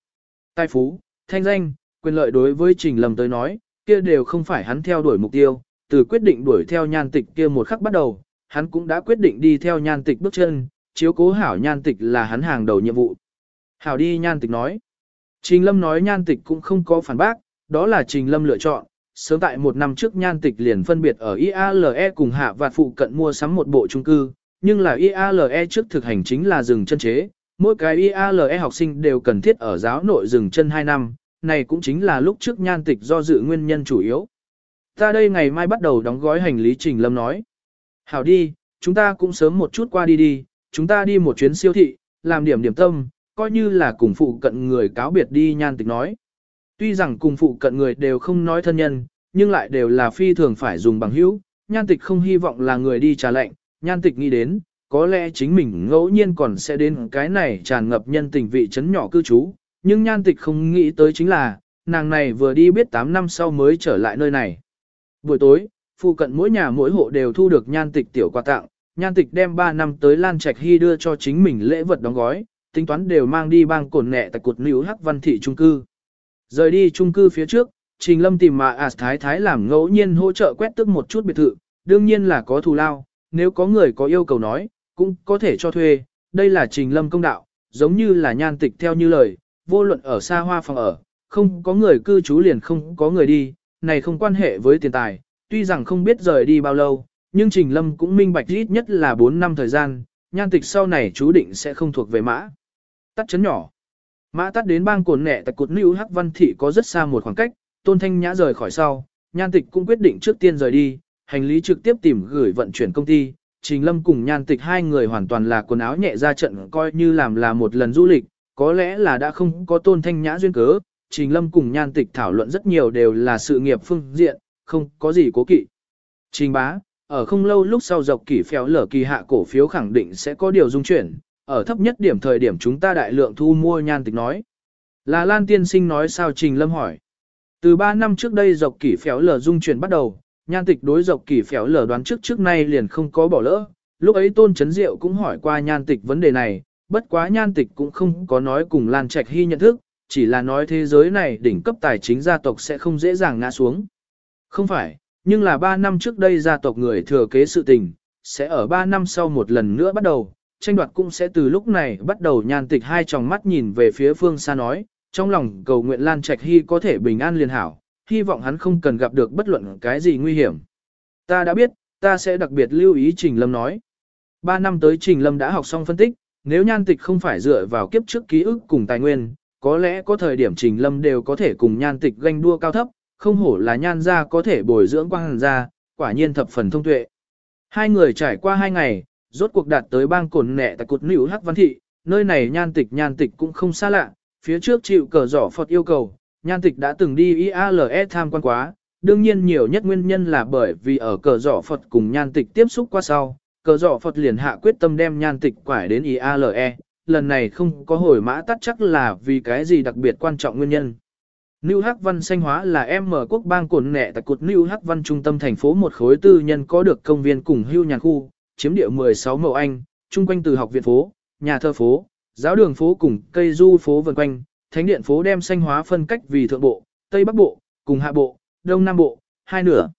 Tài phú, thanh danh, quyền lợi đối với Trình Lâm tới nói, kia đều không phải hắn theo đuổi mục tiêu, từ quyết định đuổi theo nhan tịch kia một khắc bắt đầu, hắn cũng đã quyết định đi theo nhan tịch bước chân, chiếu cố hảo nhan tịch là hắn hàng đầu nhiệm vụ. Hảo đi nhan tịch nói. Trình Lâm nói nhan tịch cũng không có phản bác, đó là Trình Lâm lựa chọn. Sớm tại một năm trước nhan tịch liền phân biệt ở IALE cùng hạ và phụ cận mua sắm một bộ trung cư, nhưng là IALE trước thực hành chính là dừng chân chế, mỗi cái IALE học sinh đều cần thiết ở giáo nội dừng chân 2 năm, này cũng chính là lúc trước nhan tịch do dự nguyên nhân chủ yếu. Ta đây ngày mai bắt đầu đóng gói hành lý Trình Lâm nói. Hảo đi, chúng ta cũng sớm một chút qua đi đi, chúng ta đi một chuyến siêu thị, làm điểm điểm tâm, coi như là cùng phụ cận người cáo biệt đi nhan tịch nói. Tuy rằng cùng phụ cận người đều không nói thân nhân, nhưng lại đều là phi thường phải dùng bằng hữu, nhan tịch không hy vọng là người đi trả lệnh, nhan tịch nghĩ đến, có lẽ chính mình ngẫu nhiên còn sẽ đến cái này tràn ngập nhân tình vị trấn nhỏ cư trú, nhưng nhan tịch không nghĩ tới chính là, nàng này vừa đi biết 8 năm sau mới trở lại nơi này. Buổi tối, phụ cận mỗi nhà mỗi hộ đều thu được nhan tịch tiểu quà tặng, nhan tịch đem 3 năm tới Lan Trạch Hy đưa cho chính mình lễ vật đóng gói, tính toán đều mang đi bang cổn nẹ tại cột níu hắc văn thị trung cư. Rời đi trung cư phía trước, Trình Lâm tìm mà As Thái Thái làm ngẫu nhiên hỗ trợ quét tức một chút biệt thự, đương nhiên là có thù lao, nếu có người có yêu cầu nói, cũng có thể cho thuê, đây là Trình Lâm công đạo, giống như là nhan tịch theo như lời, vô luận ở xa hoa phòng ở, không có người cư trú liền không có người đi, này không quan hệ với tiền tài, tuy rằng không biết rời đi bao lâu, nhưng Trình Lâm cũng minh bạch ít nhất là 4 năm thời gian, nhan tịch sau này chú định sẽ không thuộc về mã. Tắt chấn nhỏ. Mã tắt đến bang cồn nẹ tại cột nữ Hắc Văn Thị có rất xa một khoảng cách, Tôn Thanh Nhã rời khỏi sau, nhan tịch cũng quyết định trước tiên rời đi, hành lý trực tiếp tìm gửi vận chuyển công ty. Trình Lâm cùng nhan tịch hai người hoàn toàn là quần áo nhẹ ra trận coi như làm là một lần du lịch, có lẽ là đã không có Tôn Thanh Nhã duyên cớ. Trình Lâm cùng nhan tịch thảo luận rất nhiều đều là sự nghiệp phương diện, không có gì cố kỵ. Trình bá, ở không lâu lúc sau dọc kỳ phéo lở kỳ hạ cổ phiếu khẳng định sẽ có điều dung chuyển, ở thấp nhất điểm thời điểm chúng ta đại lượng thu mua nhan tịch nói. Là Lan tiên sinh nói sao Trình Lâm hỏi. Từ 3 năm trước đây dọc kỳ phéo lở dung chuyển bắt đầu, nhan tịch đối dọc kỳ phéo lở đoán trước trước nay liền không có bỏ lỡ. Lúc ấy Tôn Chấn Diệu cũng hỏi qua nhan tịch vấn đề này, bất quá nhan tịch cũng không có nói cùng Lan Trạch Hy nhận thức, chỉ là nói thế giới này đỉnh cấp tài chính gia tộc sẽ không dễ dàng ngã xuống. Không phải, nhưng là 3 năm trước đây gia tộc người thừa kế sự tình, sẽ ở 3 năm sau một lần nữa bắt đầu, tranh đoạt cũng sẽ từ lúc này bắt đầu nhan tịch hai tròng mắt nhìn về phía phương xa nói, trong lòng cầu nguyện Lan Trạch Hy có thể bình an liền hảo, hy vọng hắn không cần gặp được bất luận cái gì nguy hiểm. Ta đã biết, ta sẽ đặc biệt lưu ý Trình Lâm nói. 3 năm tới Trình Lâm đã học xong phân tích, nếu nhan tịch không phải dựa vào kiếp trước ký ức cùng tài nguyên, có lẽ có thời điểm Trình Lâm đều có thể cùng nhan tịch ganh đua cao thấp, không hổ là nhan gia có thể bồi dưỡng quang hàn gia, quả nhiên thập phần thông tuệ. Hai người trải qua hai ngày, rốt cuộc đạt tới bang cồn nẹ tại cột nữ hắc văn thị, nơi này nhan tịch nhan tịch cũng không xa lạ, phía trước chịu cờ giỏ Phật yêu cầu, nhan tịch đã từng đi IALE tham quan quá, đương nhiên nhiều nhất nguyên nhân là bởi vì ở cờ giỏ Phật cùng nhan tịch tiếp xúc qua sau, cờ giỏ Phật liền hạ quyết tâm đem nhan tịch quải đến IALE, lần này không có hồi mã tắt chắc là vì cái gì đặc biệt quan trọng nguyên nhân. New Hắc Văn xanh hóa là em mở quốc bang cồn nẹ tại cột New Hắc Văn trung tâm thành phố một khối tư nhân có được công viên cùng hưu nhàn khu, chiếm địa 16 mẫu Anh, chung quanh từ học viện phố, nhà thơ phố, giáo đường phố cùng cây du phố vần quanh, thánh điện phố đem xanh hóa phân cách vì thượng bộ, tây bắc bộ, cùng hạ bộ, đông nam bộ, hai nửa.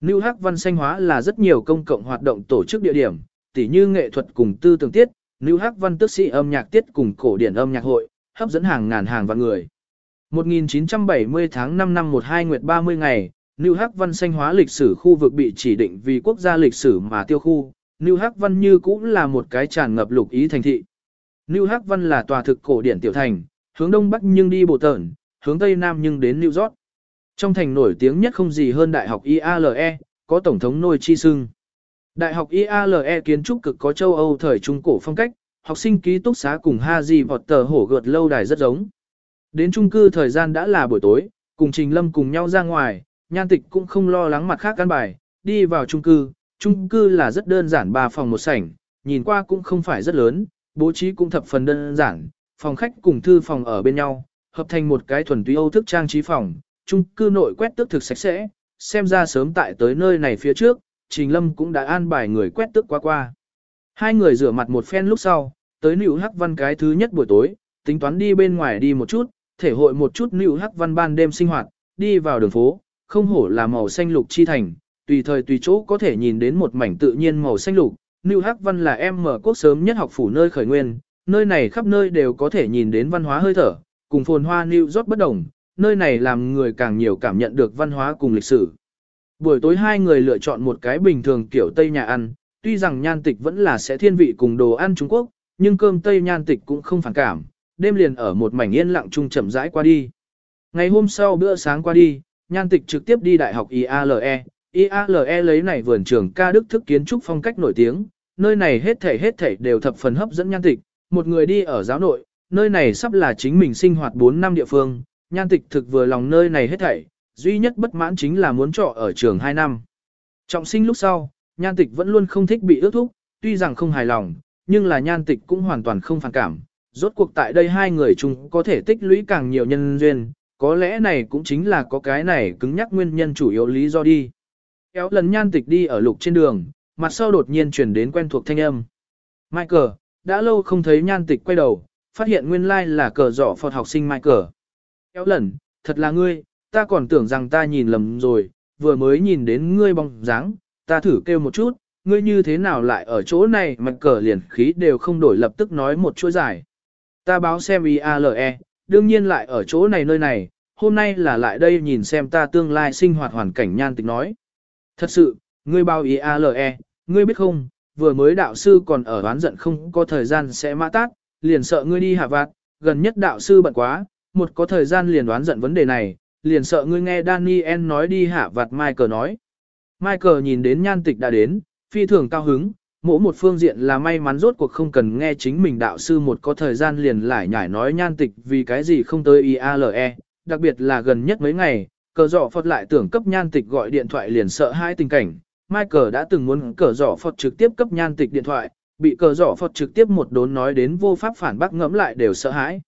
New Hắc Văn xanh hóa là rất nhiều công cộng hoạt động tổ chức địa điểm, tỉ như nghệ thuật cùng tư tưởng tiết, New Hắc Văn tức sĩ âm nhạc tiết cùng cổ điển âm nhạc hội, hấp dẫn hàng ngàn hàng vạn người. 1970 tháng 5 năm 12 nguyệt 30 ngày, New Hắc Văn xanh hóa lịch sử khu vực bị chỉ định vì quốc gia lịch sử mà tiêu khu, New Hắc Văn như cũng là một cái tràn ngập lục ý thành thị. New Hắc Văn là tòa thực cổ điển tiểu thành, hướng đông bắc nhưng đi bộ tởn, hướng tây nam nhưng đến New York. Trong thành nổi tiếng nhất không gì hơn Đại học IALE, có tổng thống nôi chi sưng. Đại học IALE kiến trúc cực có châu Âu thời trung cổ phong cách, học sinh ký túc xá cùng Haji tờ hổ gợt lâu đài rất giống. Đến trung cư thời gian đã là buổi tối, cùng Trình Lâm cùng nhau ra ngoài, nhan tịch cũng không lo lắng mặt khác căn bài, đi vào trung cư, trung cư là rất đơn giản ba phòng một sảnh, nhìn qua cũng không phải rất lớn, bố trí cũng thập phần đơn giản, phòng khách cùng thư phòng ở bên nhau, hợp thành một cái thuần túy Âu thức trang trí phòng, trung cư nội quét tước thực sạch sẽ, xem ra sớm tại tới nơi này phía trước, Trình Lâm cũng đã an bài người quét tước qua qua. Hai người rửa mặt một phen lúc sau, tới Nữu Hắc Văn cái thứ nhất buổi tối, tính toán đi bên ngoài đi một chút, thể hội một chút Nữu Hắc Văn ban đêm sinh hoạt, đi vào đường phố, không hổ là màu xanh lục chi thành, tùy thời tùy chỗ có thể nhìn đến một mảnh tự nhiên màu xanh lục. Nữu Hắc Văn là em mở quốc sớm nhất học phủ nơi khởi nguyên, nơi này khắp nơi đều có thể nhìn đến văn hóa hơi thở, cùng phồn hoa New York bất đồng, nơi này làm người càng nhiều cảm nhận được văn hóa cùng lịch sử. Buổi tối hai người lựa chọn một cái bình thường kiểu Tây nhà ăn, tuy rằng nhan tịch vẫn là sẽ thiên vị cùng đồ ăn Trung Quốc, nhưng cơm Tây nhan tịch cũng không phản cảm, đêm liền ở một mảnh yên lặng chung chậm rãi qua đi. Ngày hôm sau bữa sáng qua đi, nhan tịch trực tiếp đi đại học IALE. IALE lấy này vườn trường ca đức thức kiến trúc phong cách nổi tiếng, nơi này hết thảy hết thảy đều thập phần hấp dẫn nhan tịch, một người đi ở giáo nội, nơi này sắp là chính mình sinh hoạt 4 năm địa phương, nhan tịch thực vừa lòng nơi này hết thảy, duy nhất bất mãn chính là muốn trọ ở trường 2 năm. Trọng sinh lúc sau, nhan tịch vẫn luôn không thích bị ước thúc, tuy rằng không hài lòng, nhưng là nhan tịch cũng hoàn toàn không phản cảm. Rốt cuộc tại đây hai người chung có thể tích lũy càng nhiều nhân duyên, có lẽ này cũng chính là có cái này cứng nhắc nguyên nhân chủ yếu lý do đi. Kéo lần nhan tịch đi ở lục trên đường, mặt sau đột nhiên chuyển đến quen thuộc thanh âm. Michael, đã lâu không thấy nhan tịch quay đầu, phát hiện nguyên lai like là cờ giỏ phật học sinh Michael. Kéo lần, thật là ngươi, ta còn tưởng rằng ta nhìn lầm rồi, vừa mới nhìn đến ngươi bóng dáng, ta thử kêu một chút, ngươi như thế nào lại ở chỗ này mặt cờ liền khí đều không đổi lập tức nói một chuỗi giải. Ta báo xem IALE, đương nhiên lại ở chỗ này nơi này, hôm nay là lại đây nhìn xem ta tương lai sinh hoạt hoàn cảnh nhan tịch nói. Thật sự, ngươi báo IALE, ngươi biết không, vừa mới đạo sư còn ở oán giận không có thời gian sẽ mã tát, liền sợ ngươi đi hạ vạt, gần nhất đạo sư bận quá, một có thời gian liền đoán giận vấn đề này, liền sợ ngươi nghe Daniel nói đi hạ vặt Michael nói. Michael nhìn đến nhan tịch đã đến, phi thường cao hứng, mỗi một phương diện là may mắn rốt cuộc không cần nghe chính mình đạo sư một có thời gian liền lại nhải nói nhan tịch vì cái gì không tới IALE, đặc biệt là gần nhất mấy ngày, cờ dọ Phật lại tưởng cấp nhan tịch gọi điện thoại liền sợ hai tình cảnh. Michael đã từng muốn cờ dọ Phật trực tiếp cấp nhan tịch điện thoại, bị cờ dọ Phật trực tiếp một đốn nói đến vô pháp phản bác ngẫm lại đều sợ hãi.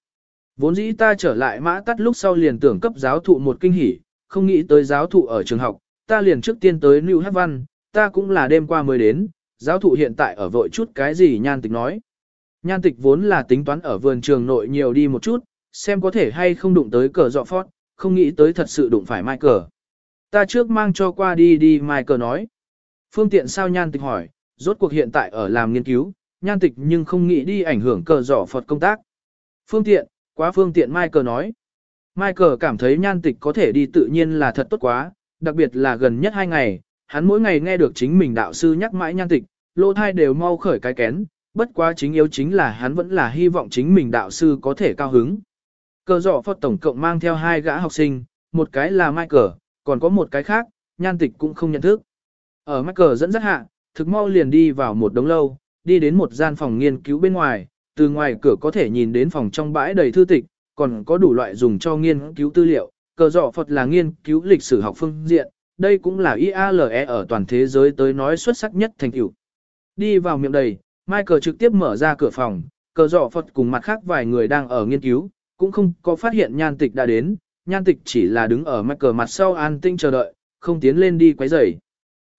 Vốn dĩ ta trở lại mã tắt lúc sau liền tưởng cấp giáo thụ một kinh hỉ, không nghĩ tới giáo thụ ở trường học, ta liền trước tiên tới New Hát Văn, ta cũng là đêm qua mới đến, giáo thụ hiện tại ở vội chút cái gì nhan tịch nói. Nhan tịch vốn là tính toán ở vườn trường nội nhiều đi một chút, xem có thể hay không đụng tới cờ dọ phót, không nghĩ tới thật sự đụng phải mai cờ. Ta trước mang cho qua đi đi mai cờ nói. Phương tiện sao nhan tịch hỏi, rốt cuộc hiện tại ở làm nghiên cứu, nhan tịch nhưng không nghĩ đi ảnh hưởng cờ dọ phật công tác. Phương tiện, quá phương tiện Michael nói. Michael cảm thấy nhan tịch có thể đi tự nhiên là thật tốt quá, đặc biệt là gần nhất hai ngày, hắn mỗi ngày nghe được chính mình đạo sư nhắc mãi nhan tịch, lỗ thai đều mau khởi cái kén, bất quá chính yếu chính là hắn vẫn là hy vọng chính mình đạo sư có thể cao hứng. Cờ dọ Phật tổng cộng mang theo hai gã học sinh, một cái là Michael, còn có một cái khác, nhan tịch cũng không nhận thức. Ở Michael dẫn dắt hạ, thực mau liền đi vào một đống lâu, đi đến một gian phòng nghiên cứu bên ngoài, từ ngoài cửa có thể nhìn đến phòng trong bãi đầy thư tịch, còn có đủ loại dùng cho nghiên cứu tư liệu. Cờ dọ Phật là nghiên cứu lịch sử học phương diện, đây cũng là IALE ở toàn thế giới tới nói xuất sắc nhất thành tựu. Đi vào miệng đầy, Michael trực tiếp mở ra cửa phòng, cờ dọ Phật cùng mặt khác vài người đang ở nghiên cứu, cũng không có phát hiện nhan tịch đã đến, nhan tịch chỉ là đứng ở Michael mặt sau an tinh chờ đợi, không tiến lên đi quấy rầy.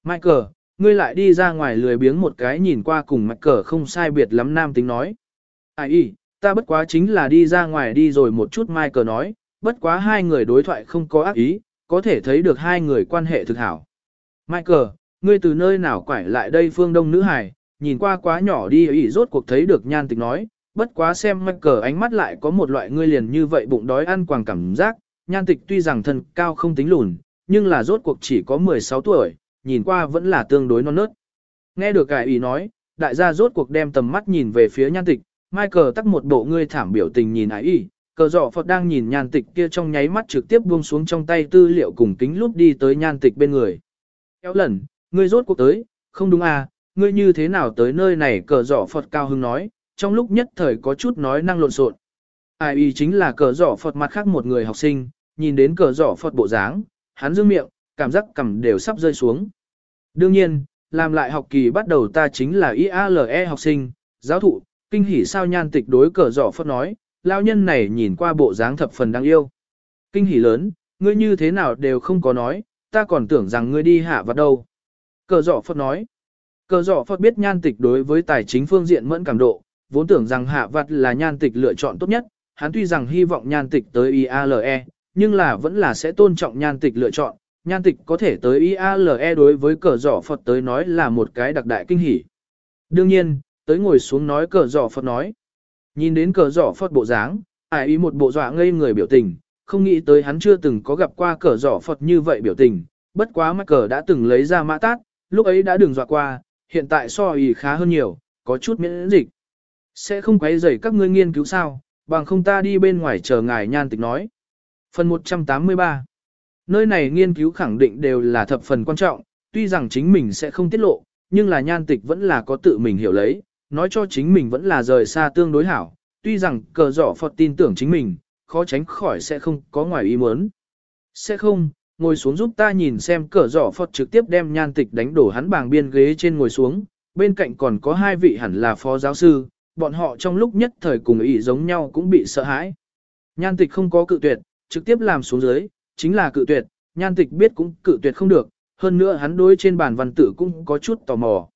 Michael, ngươi lại đi ra ngoài lười biếng một cái nhìn qua cùng Michael không sai biệt lắm nam tính nói. Ai y, ta bất quá chính là đi ra ngoài đi rồi một chút mai cờ nói, bất quá hai người đối thoại không có ác ý, có thể thấy được hai người quan hệ thực hảo. Michael, ngươi từ nơi nào quải lại đây phương đông nữ hải, nhìn qua quá nhỏ đi ý rốt cuộc thấy được nhan tịch nói, bất quá xem Michael ánh mắt lại có một loại ngươi liền như vậy bụng đói ăn quàng cảm giác, nhan tịch tuy rằng thân cao không tính lùn, nhưng là rốt cuộc chỉ có 16 tuổi, nhìn qua vẫn là tương đối non nớt. Nghe được cải ý nói, đại gia rốt cuộc đem tầm mắt nhìn về phía nhan tịch, Michael tắt một bộ ngươi thảm biểu tình nhìn ái y, cờ dọ Phật đang nhìn nhan tịch kia trong nháy mắt trực tiếp buông xuống trong tay tư liệu cùng kính lút đi tới nhan tịch bên người. Kéo lần, ngươi rốt cuộc tới, không đúng à, ngươi như thế nào tới nơi này cờ dọ Phật cao hưng nói, trong lúc nhất thời có chút nói năng lộn xộn. Ai y chính là cờ dọ Phật mặt khác một người học sinh, nhìn đến cờ dọ Phật bộ dáng, hắn dương miệng, cảm giác cầm đều sắp rơi xuống. Đương nhiên, làm lại học kỳ bắt đầu ta chính là IALE học sinh, giáo thụ, kinh hỉ sao nhan tịch đối cờ dọ Phật nói, lao nhân này nhìn qua bộ dáng thập phần đáng yêu. Kinh hỉ lớn, ngươi như thế nào đều không có nói, ta còn tưởng rằng ngươi đi hạ vào đâu. Cờ dọ Phật nói, cờ dọ Phật biết nhan tịch đối với tài chính phương diện mẫn cảm độ, vốn tưởng rằng hạ vặt là nhan tịch lựa chọn tốt nhất, hắn tuy rằng hy vọng nhan tịch tới IALE, nhưng là vẫn là sẽ tôn trọng nhan tịch lựa chọn, nhan tịch có thể tới IALE đối với cờ giỏ Phật tới nói là một cái đặc đại kinh hỉ. Đương nhiên, tới ngồi xuống nói cờ giỏ Phật nói. Nhìn đến cờ giỏ Phật bộ dáng, ai ý một bộ dọa ngây người biểu tình, không nghĩ tới hắn chưa từng có gặp qua cờ giỏ Phật như vậy biểu tình, bất quá mắt cờ đã từng lấy ra mã tát, lúc ấy đã đừng dọa qua, hiện tại so ý khá hơn nhiều, có chút miễn dịch. Sẽ không quấy rầy các ngươi nghiên cứu sao, bằng không ta đi bên ngoài chờ ngài nhan tịch nói. Phần 183 Nơi này nghiên cứu khẳng định đều là thập phần quan trọng, tuy rằng chính mình sẽ không tiết lộ, nhưng là nhan tịch vẫn là có tự mình hiểu lấy, nói cho chính mình vẫn là rời xa tương đối hảo, tuy rằng cờ giỏ Phật tin tưởng chính mình, khó tránh khỏi sẽ không có ngoài ý muốn. Sẽ không, ngồi xuống giúp ta nhìn xem cờ giỏ Phật trực tiếp đem nhan tịch đánh đổ hắn bàng biên ghế trên ngồi xuống, bên cạnh còn có hai vị hẳn là phó giáo sư, bọn họ trong lúc nhất thời cùng ý giống nhau cũng bị sợ hãi. Nhan tịch không có cự tuyệt, trực tiếp làm xuống dưới, chính là cự tuyệt, nhan tịch biết cũng cự tuyệt không được, hơn nữa hắn đối trên bàn văn tự cũng có chút tò mò.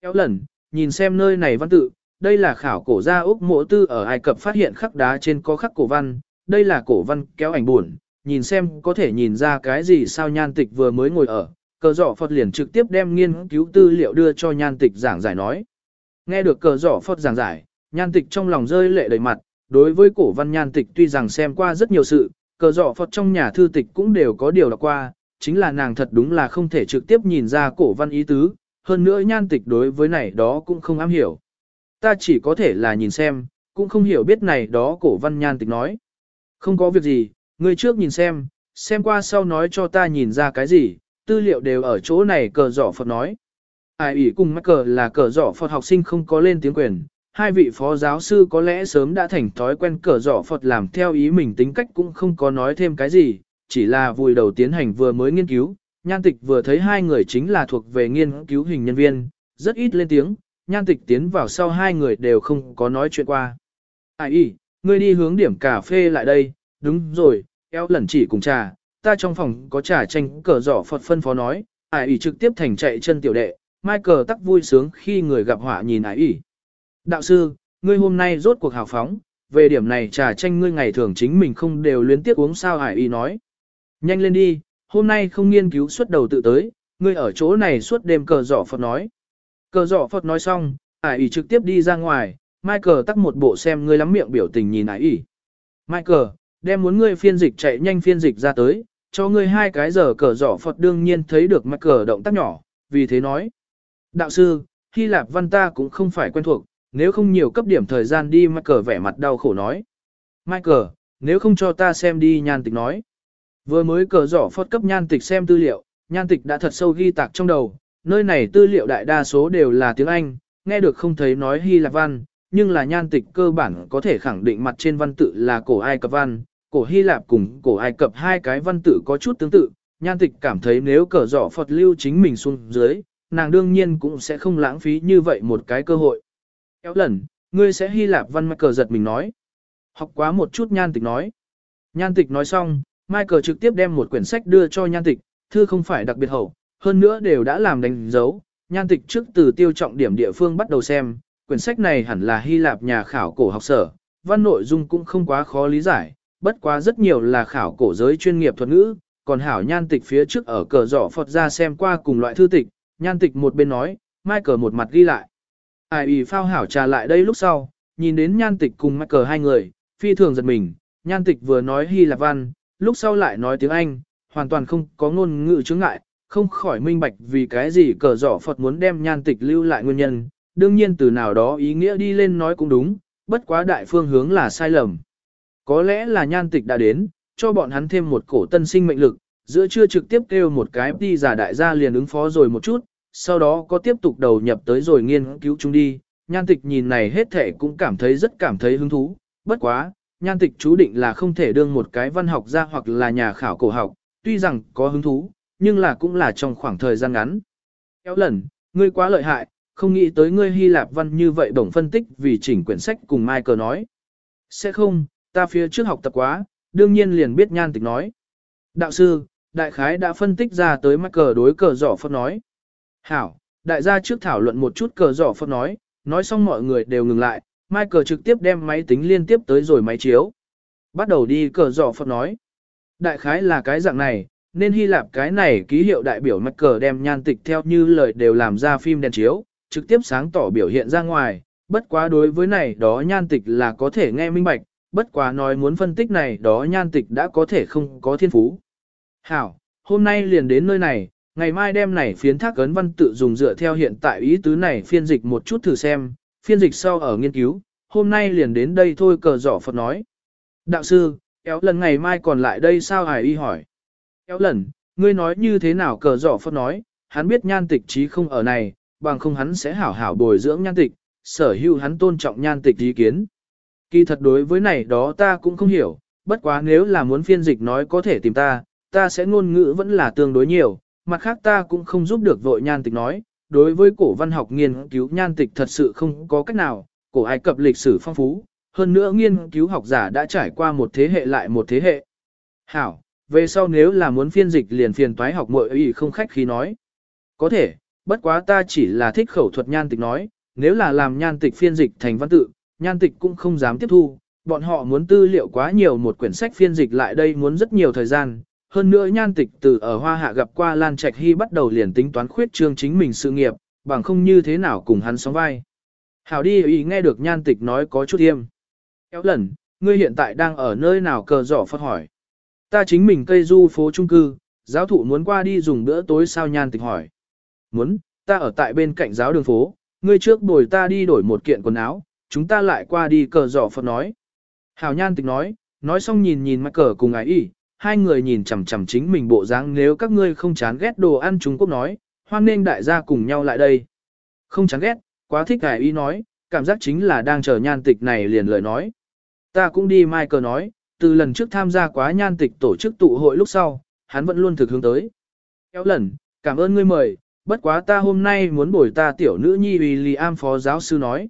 Kéo lần, nhìn xem nơi này văn tự, đây là khảo cổ gia Úc mộ tư ở Ai Cập phát hiện khắc đá trên có khắc cổ văn, đây là cổ văn kéo ảnh buồn, nhìn xem có thể nhìn ra cái gì sao nhan tịch vừa mới ngồi ở, cờ giỏ Phật liền trực tiếp đem nghiên cứu tư liệu đưa cho nhan tịch giảng giải nói. Nghe được cờ giỏ Phật giảng giải, nhan tịch trong lòng rơi lệ đầy mặt, đối với cổ văn nhan tịch tuy rằng xem qua rất nhiều sự, cờ giỏ Phật trong nhà thư tịch cũng đều có điều đọc qua, chính là nàng thật đúng là không thể trực tiếp nhìn ra cổ văn ý tứ, hơn nữa nhan tịch đối với này đó cũng không am hiểu. Ta chỉ có thể là nhìn xem, cũng không hiểu biết này đó cổ văn nhan tịch nói. Không có việc gì, người trước nhìn xem, xem qua sau nói cho ta nhìn ra cái gì, tư liệu đều ở chỗ này cờ giỏ Phật nói. Ai ủy cùng mắc cờ là cờ giỏ Phật học sinh không có lên tiếng quyền, hai vị phó giáo sư có lẽ sớm đã thành thói quen cờ giỏ Phật làm theo ý mình tính cách cũng không có nói thêm cái gì, chỉ là vùi đầu tiến hành vừa mới nghiên cứu, nhan tịch vừa thấy hai người chính là thuộc về nghiên cứu hình nhân viên, rất ít lên tiếng, nhan tịch tiến vào sau hai người đều không có nói chuyện qua. À ai y, ngươi đi hướng điểm cà phê lại đây, đúng rồi, eo lần chỉ cùng trà, ta trong phòng có trà chanh cờ giỏ Phật phân phó nói, à ai y trực tiếp thành chạy chân tiểu đệ, Michael tắc vui sướng khi người gặp họa nhìn à ai y. Đạo sư, ngươi hôm nay rốt cuộc hào phóng, về điểm này trà chanh ngươi ngày thường chính mình không đều luyến tiếc uống sao hải y nói. Nhanh lên đi, hôm nay không nghiên cứu suốt đầu tự tới, ngươi ở chỗ này suốt đêm cờ giỏ Phật nói. Cờ giỏ Phật nói xong, ải ỉ trực tiếp đi ra ngoài, Michael tắt một bộ xem ngươi lắm miệng biểu tình nhìn ải ỉ. Michael, đem muốn ngươi phiên dịch chạy nhanh phiên dịch ra tới, cho ngươi hai cái giờ cờ giỏ Phật đương nhiên thấy được Michael động tác nhỏ, vì thế nói. Đạo sư, Hy Lạp văn ta cũng không phải quen thuộc, nếu không nhiều cấp điểm thời gian đi Michael vẻ mặt đau khổ nói. Michael, nếu không cho ta xem đi nhan tịch nói. Vừa mới cờ giỏ phót cấp nhan tịch xem tư liệu, nhan tịch đã thật sâu ghi tạc trong đầu, nơi này tư liệu đại đa số đều là tiếng Anh, nghe được không thấy nói Hy Lạp văn, nhưng là nhan tịch cơ bản có thể khẳng định mặt trên văn tự là cổ Ai Cập văn, cổ Hy Lạp cùng cổ Ai Cập hai cái văn tự có chút tương tự, nhan tịch cảm thấy nếu cờ giỏ Phật lưu chính mình xuống dưới, nàng đương nhiên cũng sẽ không lãng phí như vậy một cái cơ hội. Kéo lần, ngươi sẽ Hy Lạp văn Michael giật mình nói. Học quá một chút nhan tịch nói. Nhan tịch nói xong, Michael trực tiếp đem một quyển sách đưa cho nhan tịch, thư không phải đặc biệt hậu, hơn nữa đều đã làm đánh dấu. Nhan tịch trước từ tiêu trọng điểm địa phương bắt đầu xem, quyển sách này hẳn là Hy Lạp nhà khảo cổ học sở, văn nội dung cũng không quá khó lý giải, bất quá rất nhiều là khảo cổ giới chuyên nghiệp thuật ngữ, còn hảo nhan tịch phía trước ở cờ giỏ Phật ra xem qua cùng loại thư tịch, nhan tịch một bên nói, Michael một mặt ghi lại. Ai ủy phao hảo trà lại đây lúc sau, nhìn đến nhan tịch cùng Michael hai người, phi thường giật mình, nhan tịch vừa nói Hy Lạp văn, lúc sau lại nói tiếng Anh, hoàn toàn không có ngôn ngữ chứng ngại, không khỏi minh bạch vì cái gì cờ giỏ Phật muốn đem nhan tịch lưu lại nguyên nhân, đương nhiên từ nào đó ý nghĩa đi lên nói cũng đúng, bất quá đại phương hướng là sai lầm. Có lẽ là nhan tịch đã đến, cho bọn hắn thêm một cổ tân sinh mệnh lực, giữa chưa trực tiếp kêu một cái đi giả đại gia liền ứng phó rồi một chút, sau đó có tiếp tục đầu nhập tới rồi nghiên cứu chúng đi, nhan tịch nhìn này hết thể cũng cảm thấy rất cảm thấy hứng thú, bất quá, nhan tịch chú định là không thể đương một cái văn học gia hoặc là nhà khảo cổ học, tuy rằng có hứng thú, nhưng là cũng là trong khoảng thời gian ngắn. Kéo lần, ngươi quá lợi hại, không nghĩ tới ngươi Hy Lạp văn như vậy đồng phân tích vì chỉnh quyển sách cùng Michael nói. Sẽ không, ta phía trước học tập quá, đương nhiên liền biết nhan tịch nói. Đạo sư, đại khái đã phân tích ra tới Michael đối cờ giỏ phân nói. Hảo, đại gia trước thảo luận một chút cờ giỏ phân nói, nói xong mọi người đều ngừng lại, Michael trực tiếp đem máy tính liên tiếp tới rồi máy chiếu. Bắt đầu đi cờ dò Phật nói. Đại khái là cái dạng này, nên Hy Lạp cái này ký hiệu đại biểu Michael cờ đem nhan tịch theo như lời đều làm ra phim đèn chiếu, trực tiếp sáng tỏ biểu hiện ra ngoài, bất quá đối với này đó nhan tịch là có thể nghe minh bạch, bất quá nói muốn phân tích này đó nhan tịch đã có thể không có thiên phú. Hảo, hôm nay liền đến nơi này, ngày mai đem này phiến thác ấn văn tự dùng dựa theo hiện tại ý tứ này phiên dịch một chút thử xem, phiên dịch sau ở nghiên cứu, hôm nay liền đến đây thôi cờ giỏ Phật nói. Đạo sư, kéo lần ngày mai còn lại đây sao hải y hỏi. Kéo lần, ngươi nói như thế nào cờ giỏ Phật nói, hắn biết nhan tịch trí không ở này, bằng không hắn sẽ hảo hảo bồi dưỡng nhan tịch, sở hữu hắn tôn trọng nhan tịch ý kiến. Kỳ thật đối với này đó ta cũng không hiểu, bất quá nếu là muốn phiên dịch nói có thể tìm ta, ta sẽ ngôn ngữ vẫn là tương đối nhiều, mặt khác ta cũng không giúp được vội nhan tịch nói, đối với cổ văn học nghiên cứu nhan tịch thật sự không có cách nào, cổ Ai Cập lịch sử phong phú, hơn nữa nghiên cứu học giả đã trải qua một thế hệ lại một thế hệ. Hảo, về sau nếu là muốn phiên dịch liền phiền toái học mội ý không khách khí nói. Có thể, bất quá ta chỉ là thích khẩu thuật nhan tịch nói, nếu là làm nhan tịch phiên dịch thành văn tự, nhan tịch cũng không dám tiếp thu, bọn họ muốn tư liệu quá nhiều một quyển sách phiên dịch lại đây muốn rất nhiều thời gian. Hơn nữa nhan tịch từ ở Hoa Hạ gặp qua Lan Trạch Hy bắt đầu liền tính toán khuyết trương chính mình sự nghiệp, bằng không như thế nào cùng hắn sóng vai. Hảo đi ý nghe được nhan tịch nói có chút thiêm. Kéo lần, ngươi hiện tại đang ở nơi nào cờ giỏ phát hỏi. Ta chính mình cây du phố trung cư, giáo thụ muốn qua đi dùng bữa tối sao nhan tịch hỏi. Muốn, ta ở tại bên cạnh giáo đường phố, ngươi trước bồi ta đi đổi một kiện quần áo, chúng ta lại qua đi cờ giỏ Phật nói. Hảo nhan tịch nói, nói xong nhìn nhìn mắt cờ cùng ái y, hai người nhìn chằm chằm chính mình bộ dáng nếu các ngươi không chán ghét đồ ăn Trung Quốc nói, hoan nên đại gia cùng nhau lại đây. Không chán ghét, quá thích hải y nói, cảm giác chính là đang chờ nhan tịch này liền lời nói. Ta cũng đi mai cờ nói, từ lần trước tham gia quá nhan tịch tổ chức tụ hội lúc sau, hắn vẫn luôn thực hướng tới. Kéo lần, cảm ơn ngươi mời, bất quá ta hôm nay muốn bồi ta tiểu nữ nhi William phó giáo sư nói.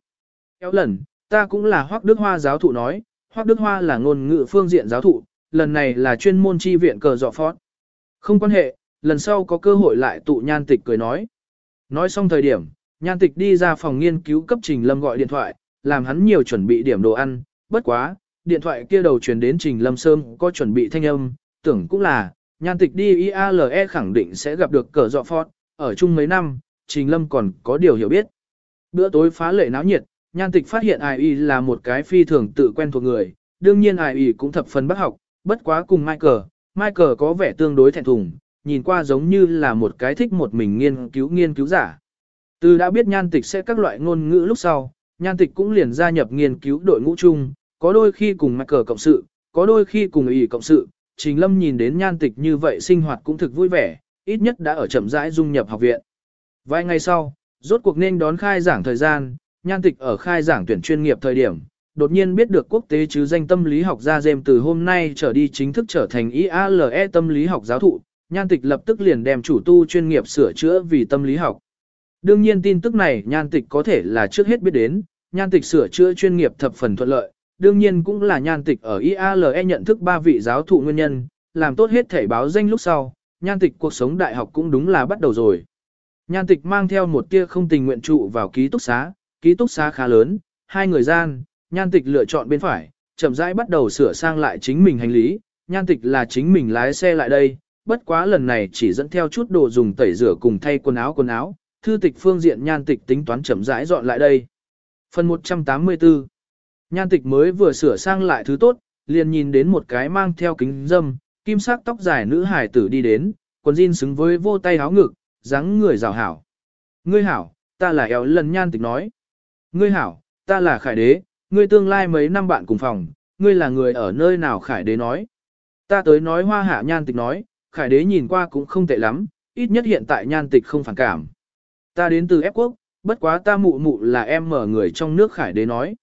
Kéo lần, ta cũng là Hoác Đức Hoa giáo thụ nói, Hoác Đức Hoa là ngôn ngữ phương diện giáo thụ, lần này là chuyên môn chi viện cờ dọ phót. Không quan hệ, lần sau có cơ hội lại tụ nhan tịch cười nói. Nói xong thời điểm, nhan tịch đi ra phòng nghiên cứu cấp Trình Lâm gọi điện thoại, làm hắn nhiều chuẩn bị điểm đồ ăn, bất quá, điện thoại kia đầu truyền đến Trình Lâm Sơm có chuẩn bị thanh âm, tưởng cũng là, nhan tịch đi IALE khẳng định sẽ gặp được cờ dọ phót, ở chung mấy năm, Trình Lâm còn có điều hiểu biết. Bữa tối phá lệ náo nhiệt, nhan tịch phát hiện ai y là một cái phi thường tự quen thuộc người, đương nhiên ai y cũng thập phần bác học, bất quá cùng Michael, Michael có vẻ tương đối thẹn thùng, nhìn qua giống như là một cái thích một mình nghiên cứu nghiên cứu giả. Từ đã biết nhan tịch sẽ các loại ngôn ngữ lúc sau, nhan tịch cũng liền gia nhập nghiên cứu đội ngũ chung, có đôi khi cùng Michael cộng sự, có đôi khi cùng ý cộng sự, Trình Lâm nhìn đến nhan tịch như vậy sinh hoạt cũng thực vui vẻ, ít nhất đã ở chậm rãi dung nhập học viện. Vài ngày sau, rốt cuộc nên đón khai giảng thời gian, nhan tịch ở khai giảng tuyển chuyên nghiệp thời điểm, đột nhiên biết được quốc tế chứ danh tâm lý học gia dêm từ hôm nay trở đi chính thức trở thành IALE tâm lý học giáo thụ, nhan tịch lập tức liền đem chủ tu chuyên nghiệp sửa chữa vì tâm lý học. Đương nhiên tin tức này nhan tịch có thể là trước hết biết đến, nhan tịch sửa chữa chuyên nghiệp thập phần thuận lợi, đương nhiên cũng là nhan tịch ở IALE nhận thức ba vị giáo thụ nguyên nhân, làm tốt hết thể báo danh lúc sau, nhan tịch cuộc sống đại học cũng đúng là bắt đầu rồi. Nhan tịch mang theo một tia không tình nguyện trụ vào ký túc xá, ký túc xá khá lớn, hai người gian, nhan tịch lựa chọn bên phải, chậm rãi bắt đầu sửa sang lại chính mình hành lý, nhan tịch là chính mình lái xe lại đây, bất quá lần này chỉ dẫn theo chút đồ dùng tẩy rửa cùng thay quần áo quần áo, thư tịch phương diện nhan tịch tính toán chậm rãi dọn lại đây. Phần 184 Nhan tịch mới vừa sửa sang lại thứ tốt, liền nhìn đến một cái mang theo kính dâm, Kim sắc tóc dài nữ hải tử đi đến, quần jean xứng với vô tay áo ngực, dáng người rào hảo. Ngươi hảo, ta là éo lần nhan tịch nói. Ngươi hảo, ta là khải đế, ngươi tương lai mấy năm bạn cùng phòng, ngươi là người ở nơi nào khải đế nói. Ta tới nói hoa hạ nhan tịch nói, khải đế nhìn qua cũng không tệ lắm, ít nhất hiện tại nhan tịch không phản cảm. Ta đến từ ép quốc, bất quá ta mụ mụ là em mở người trong nước khải đế nói.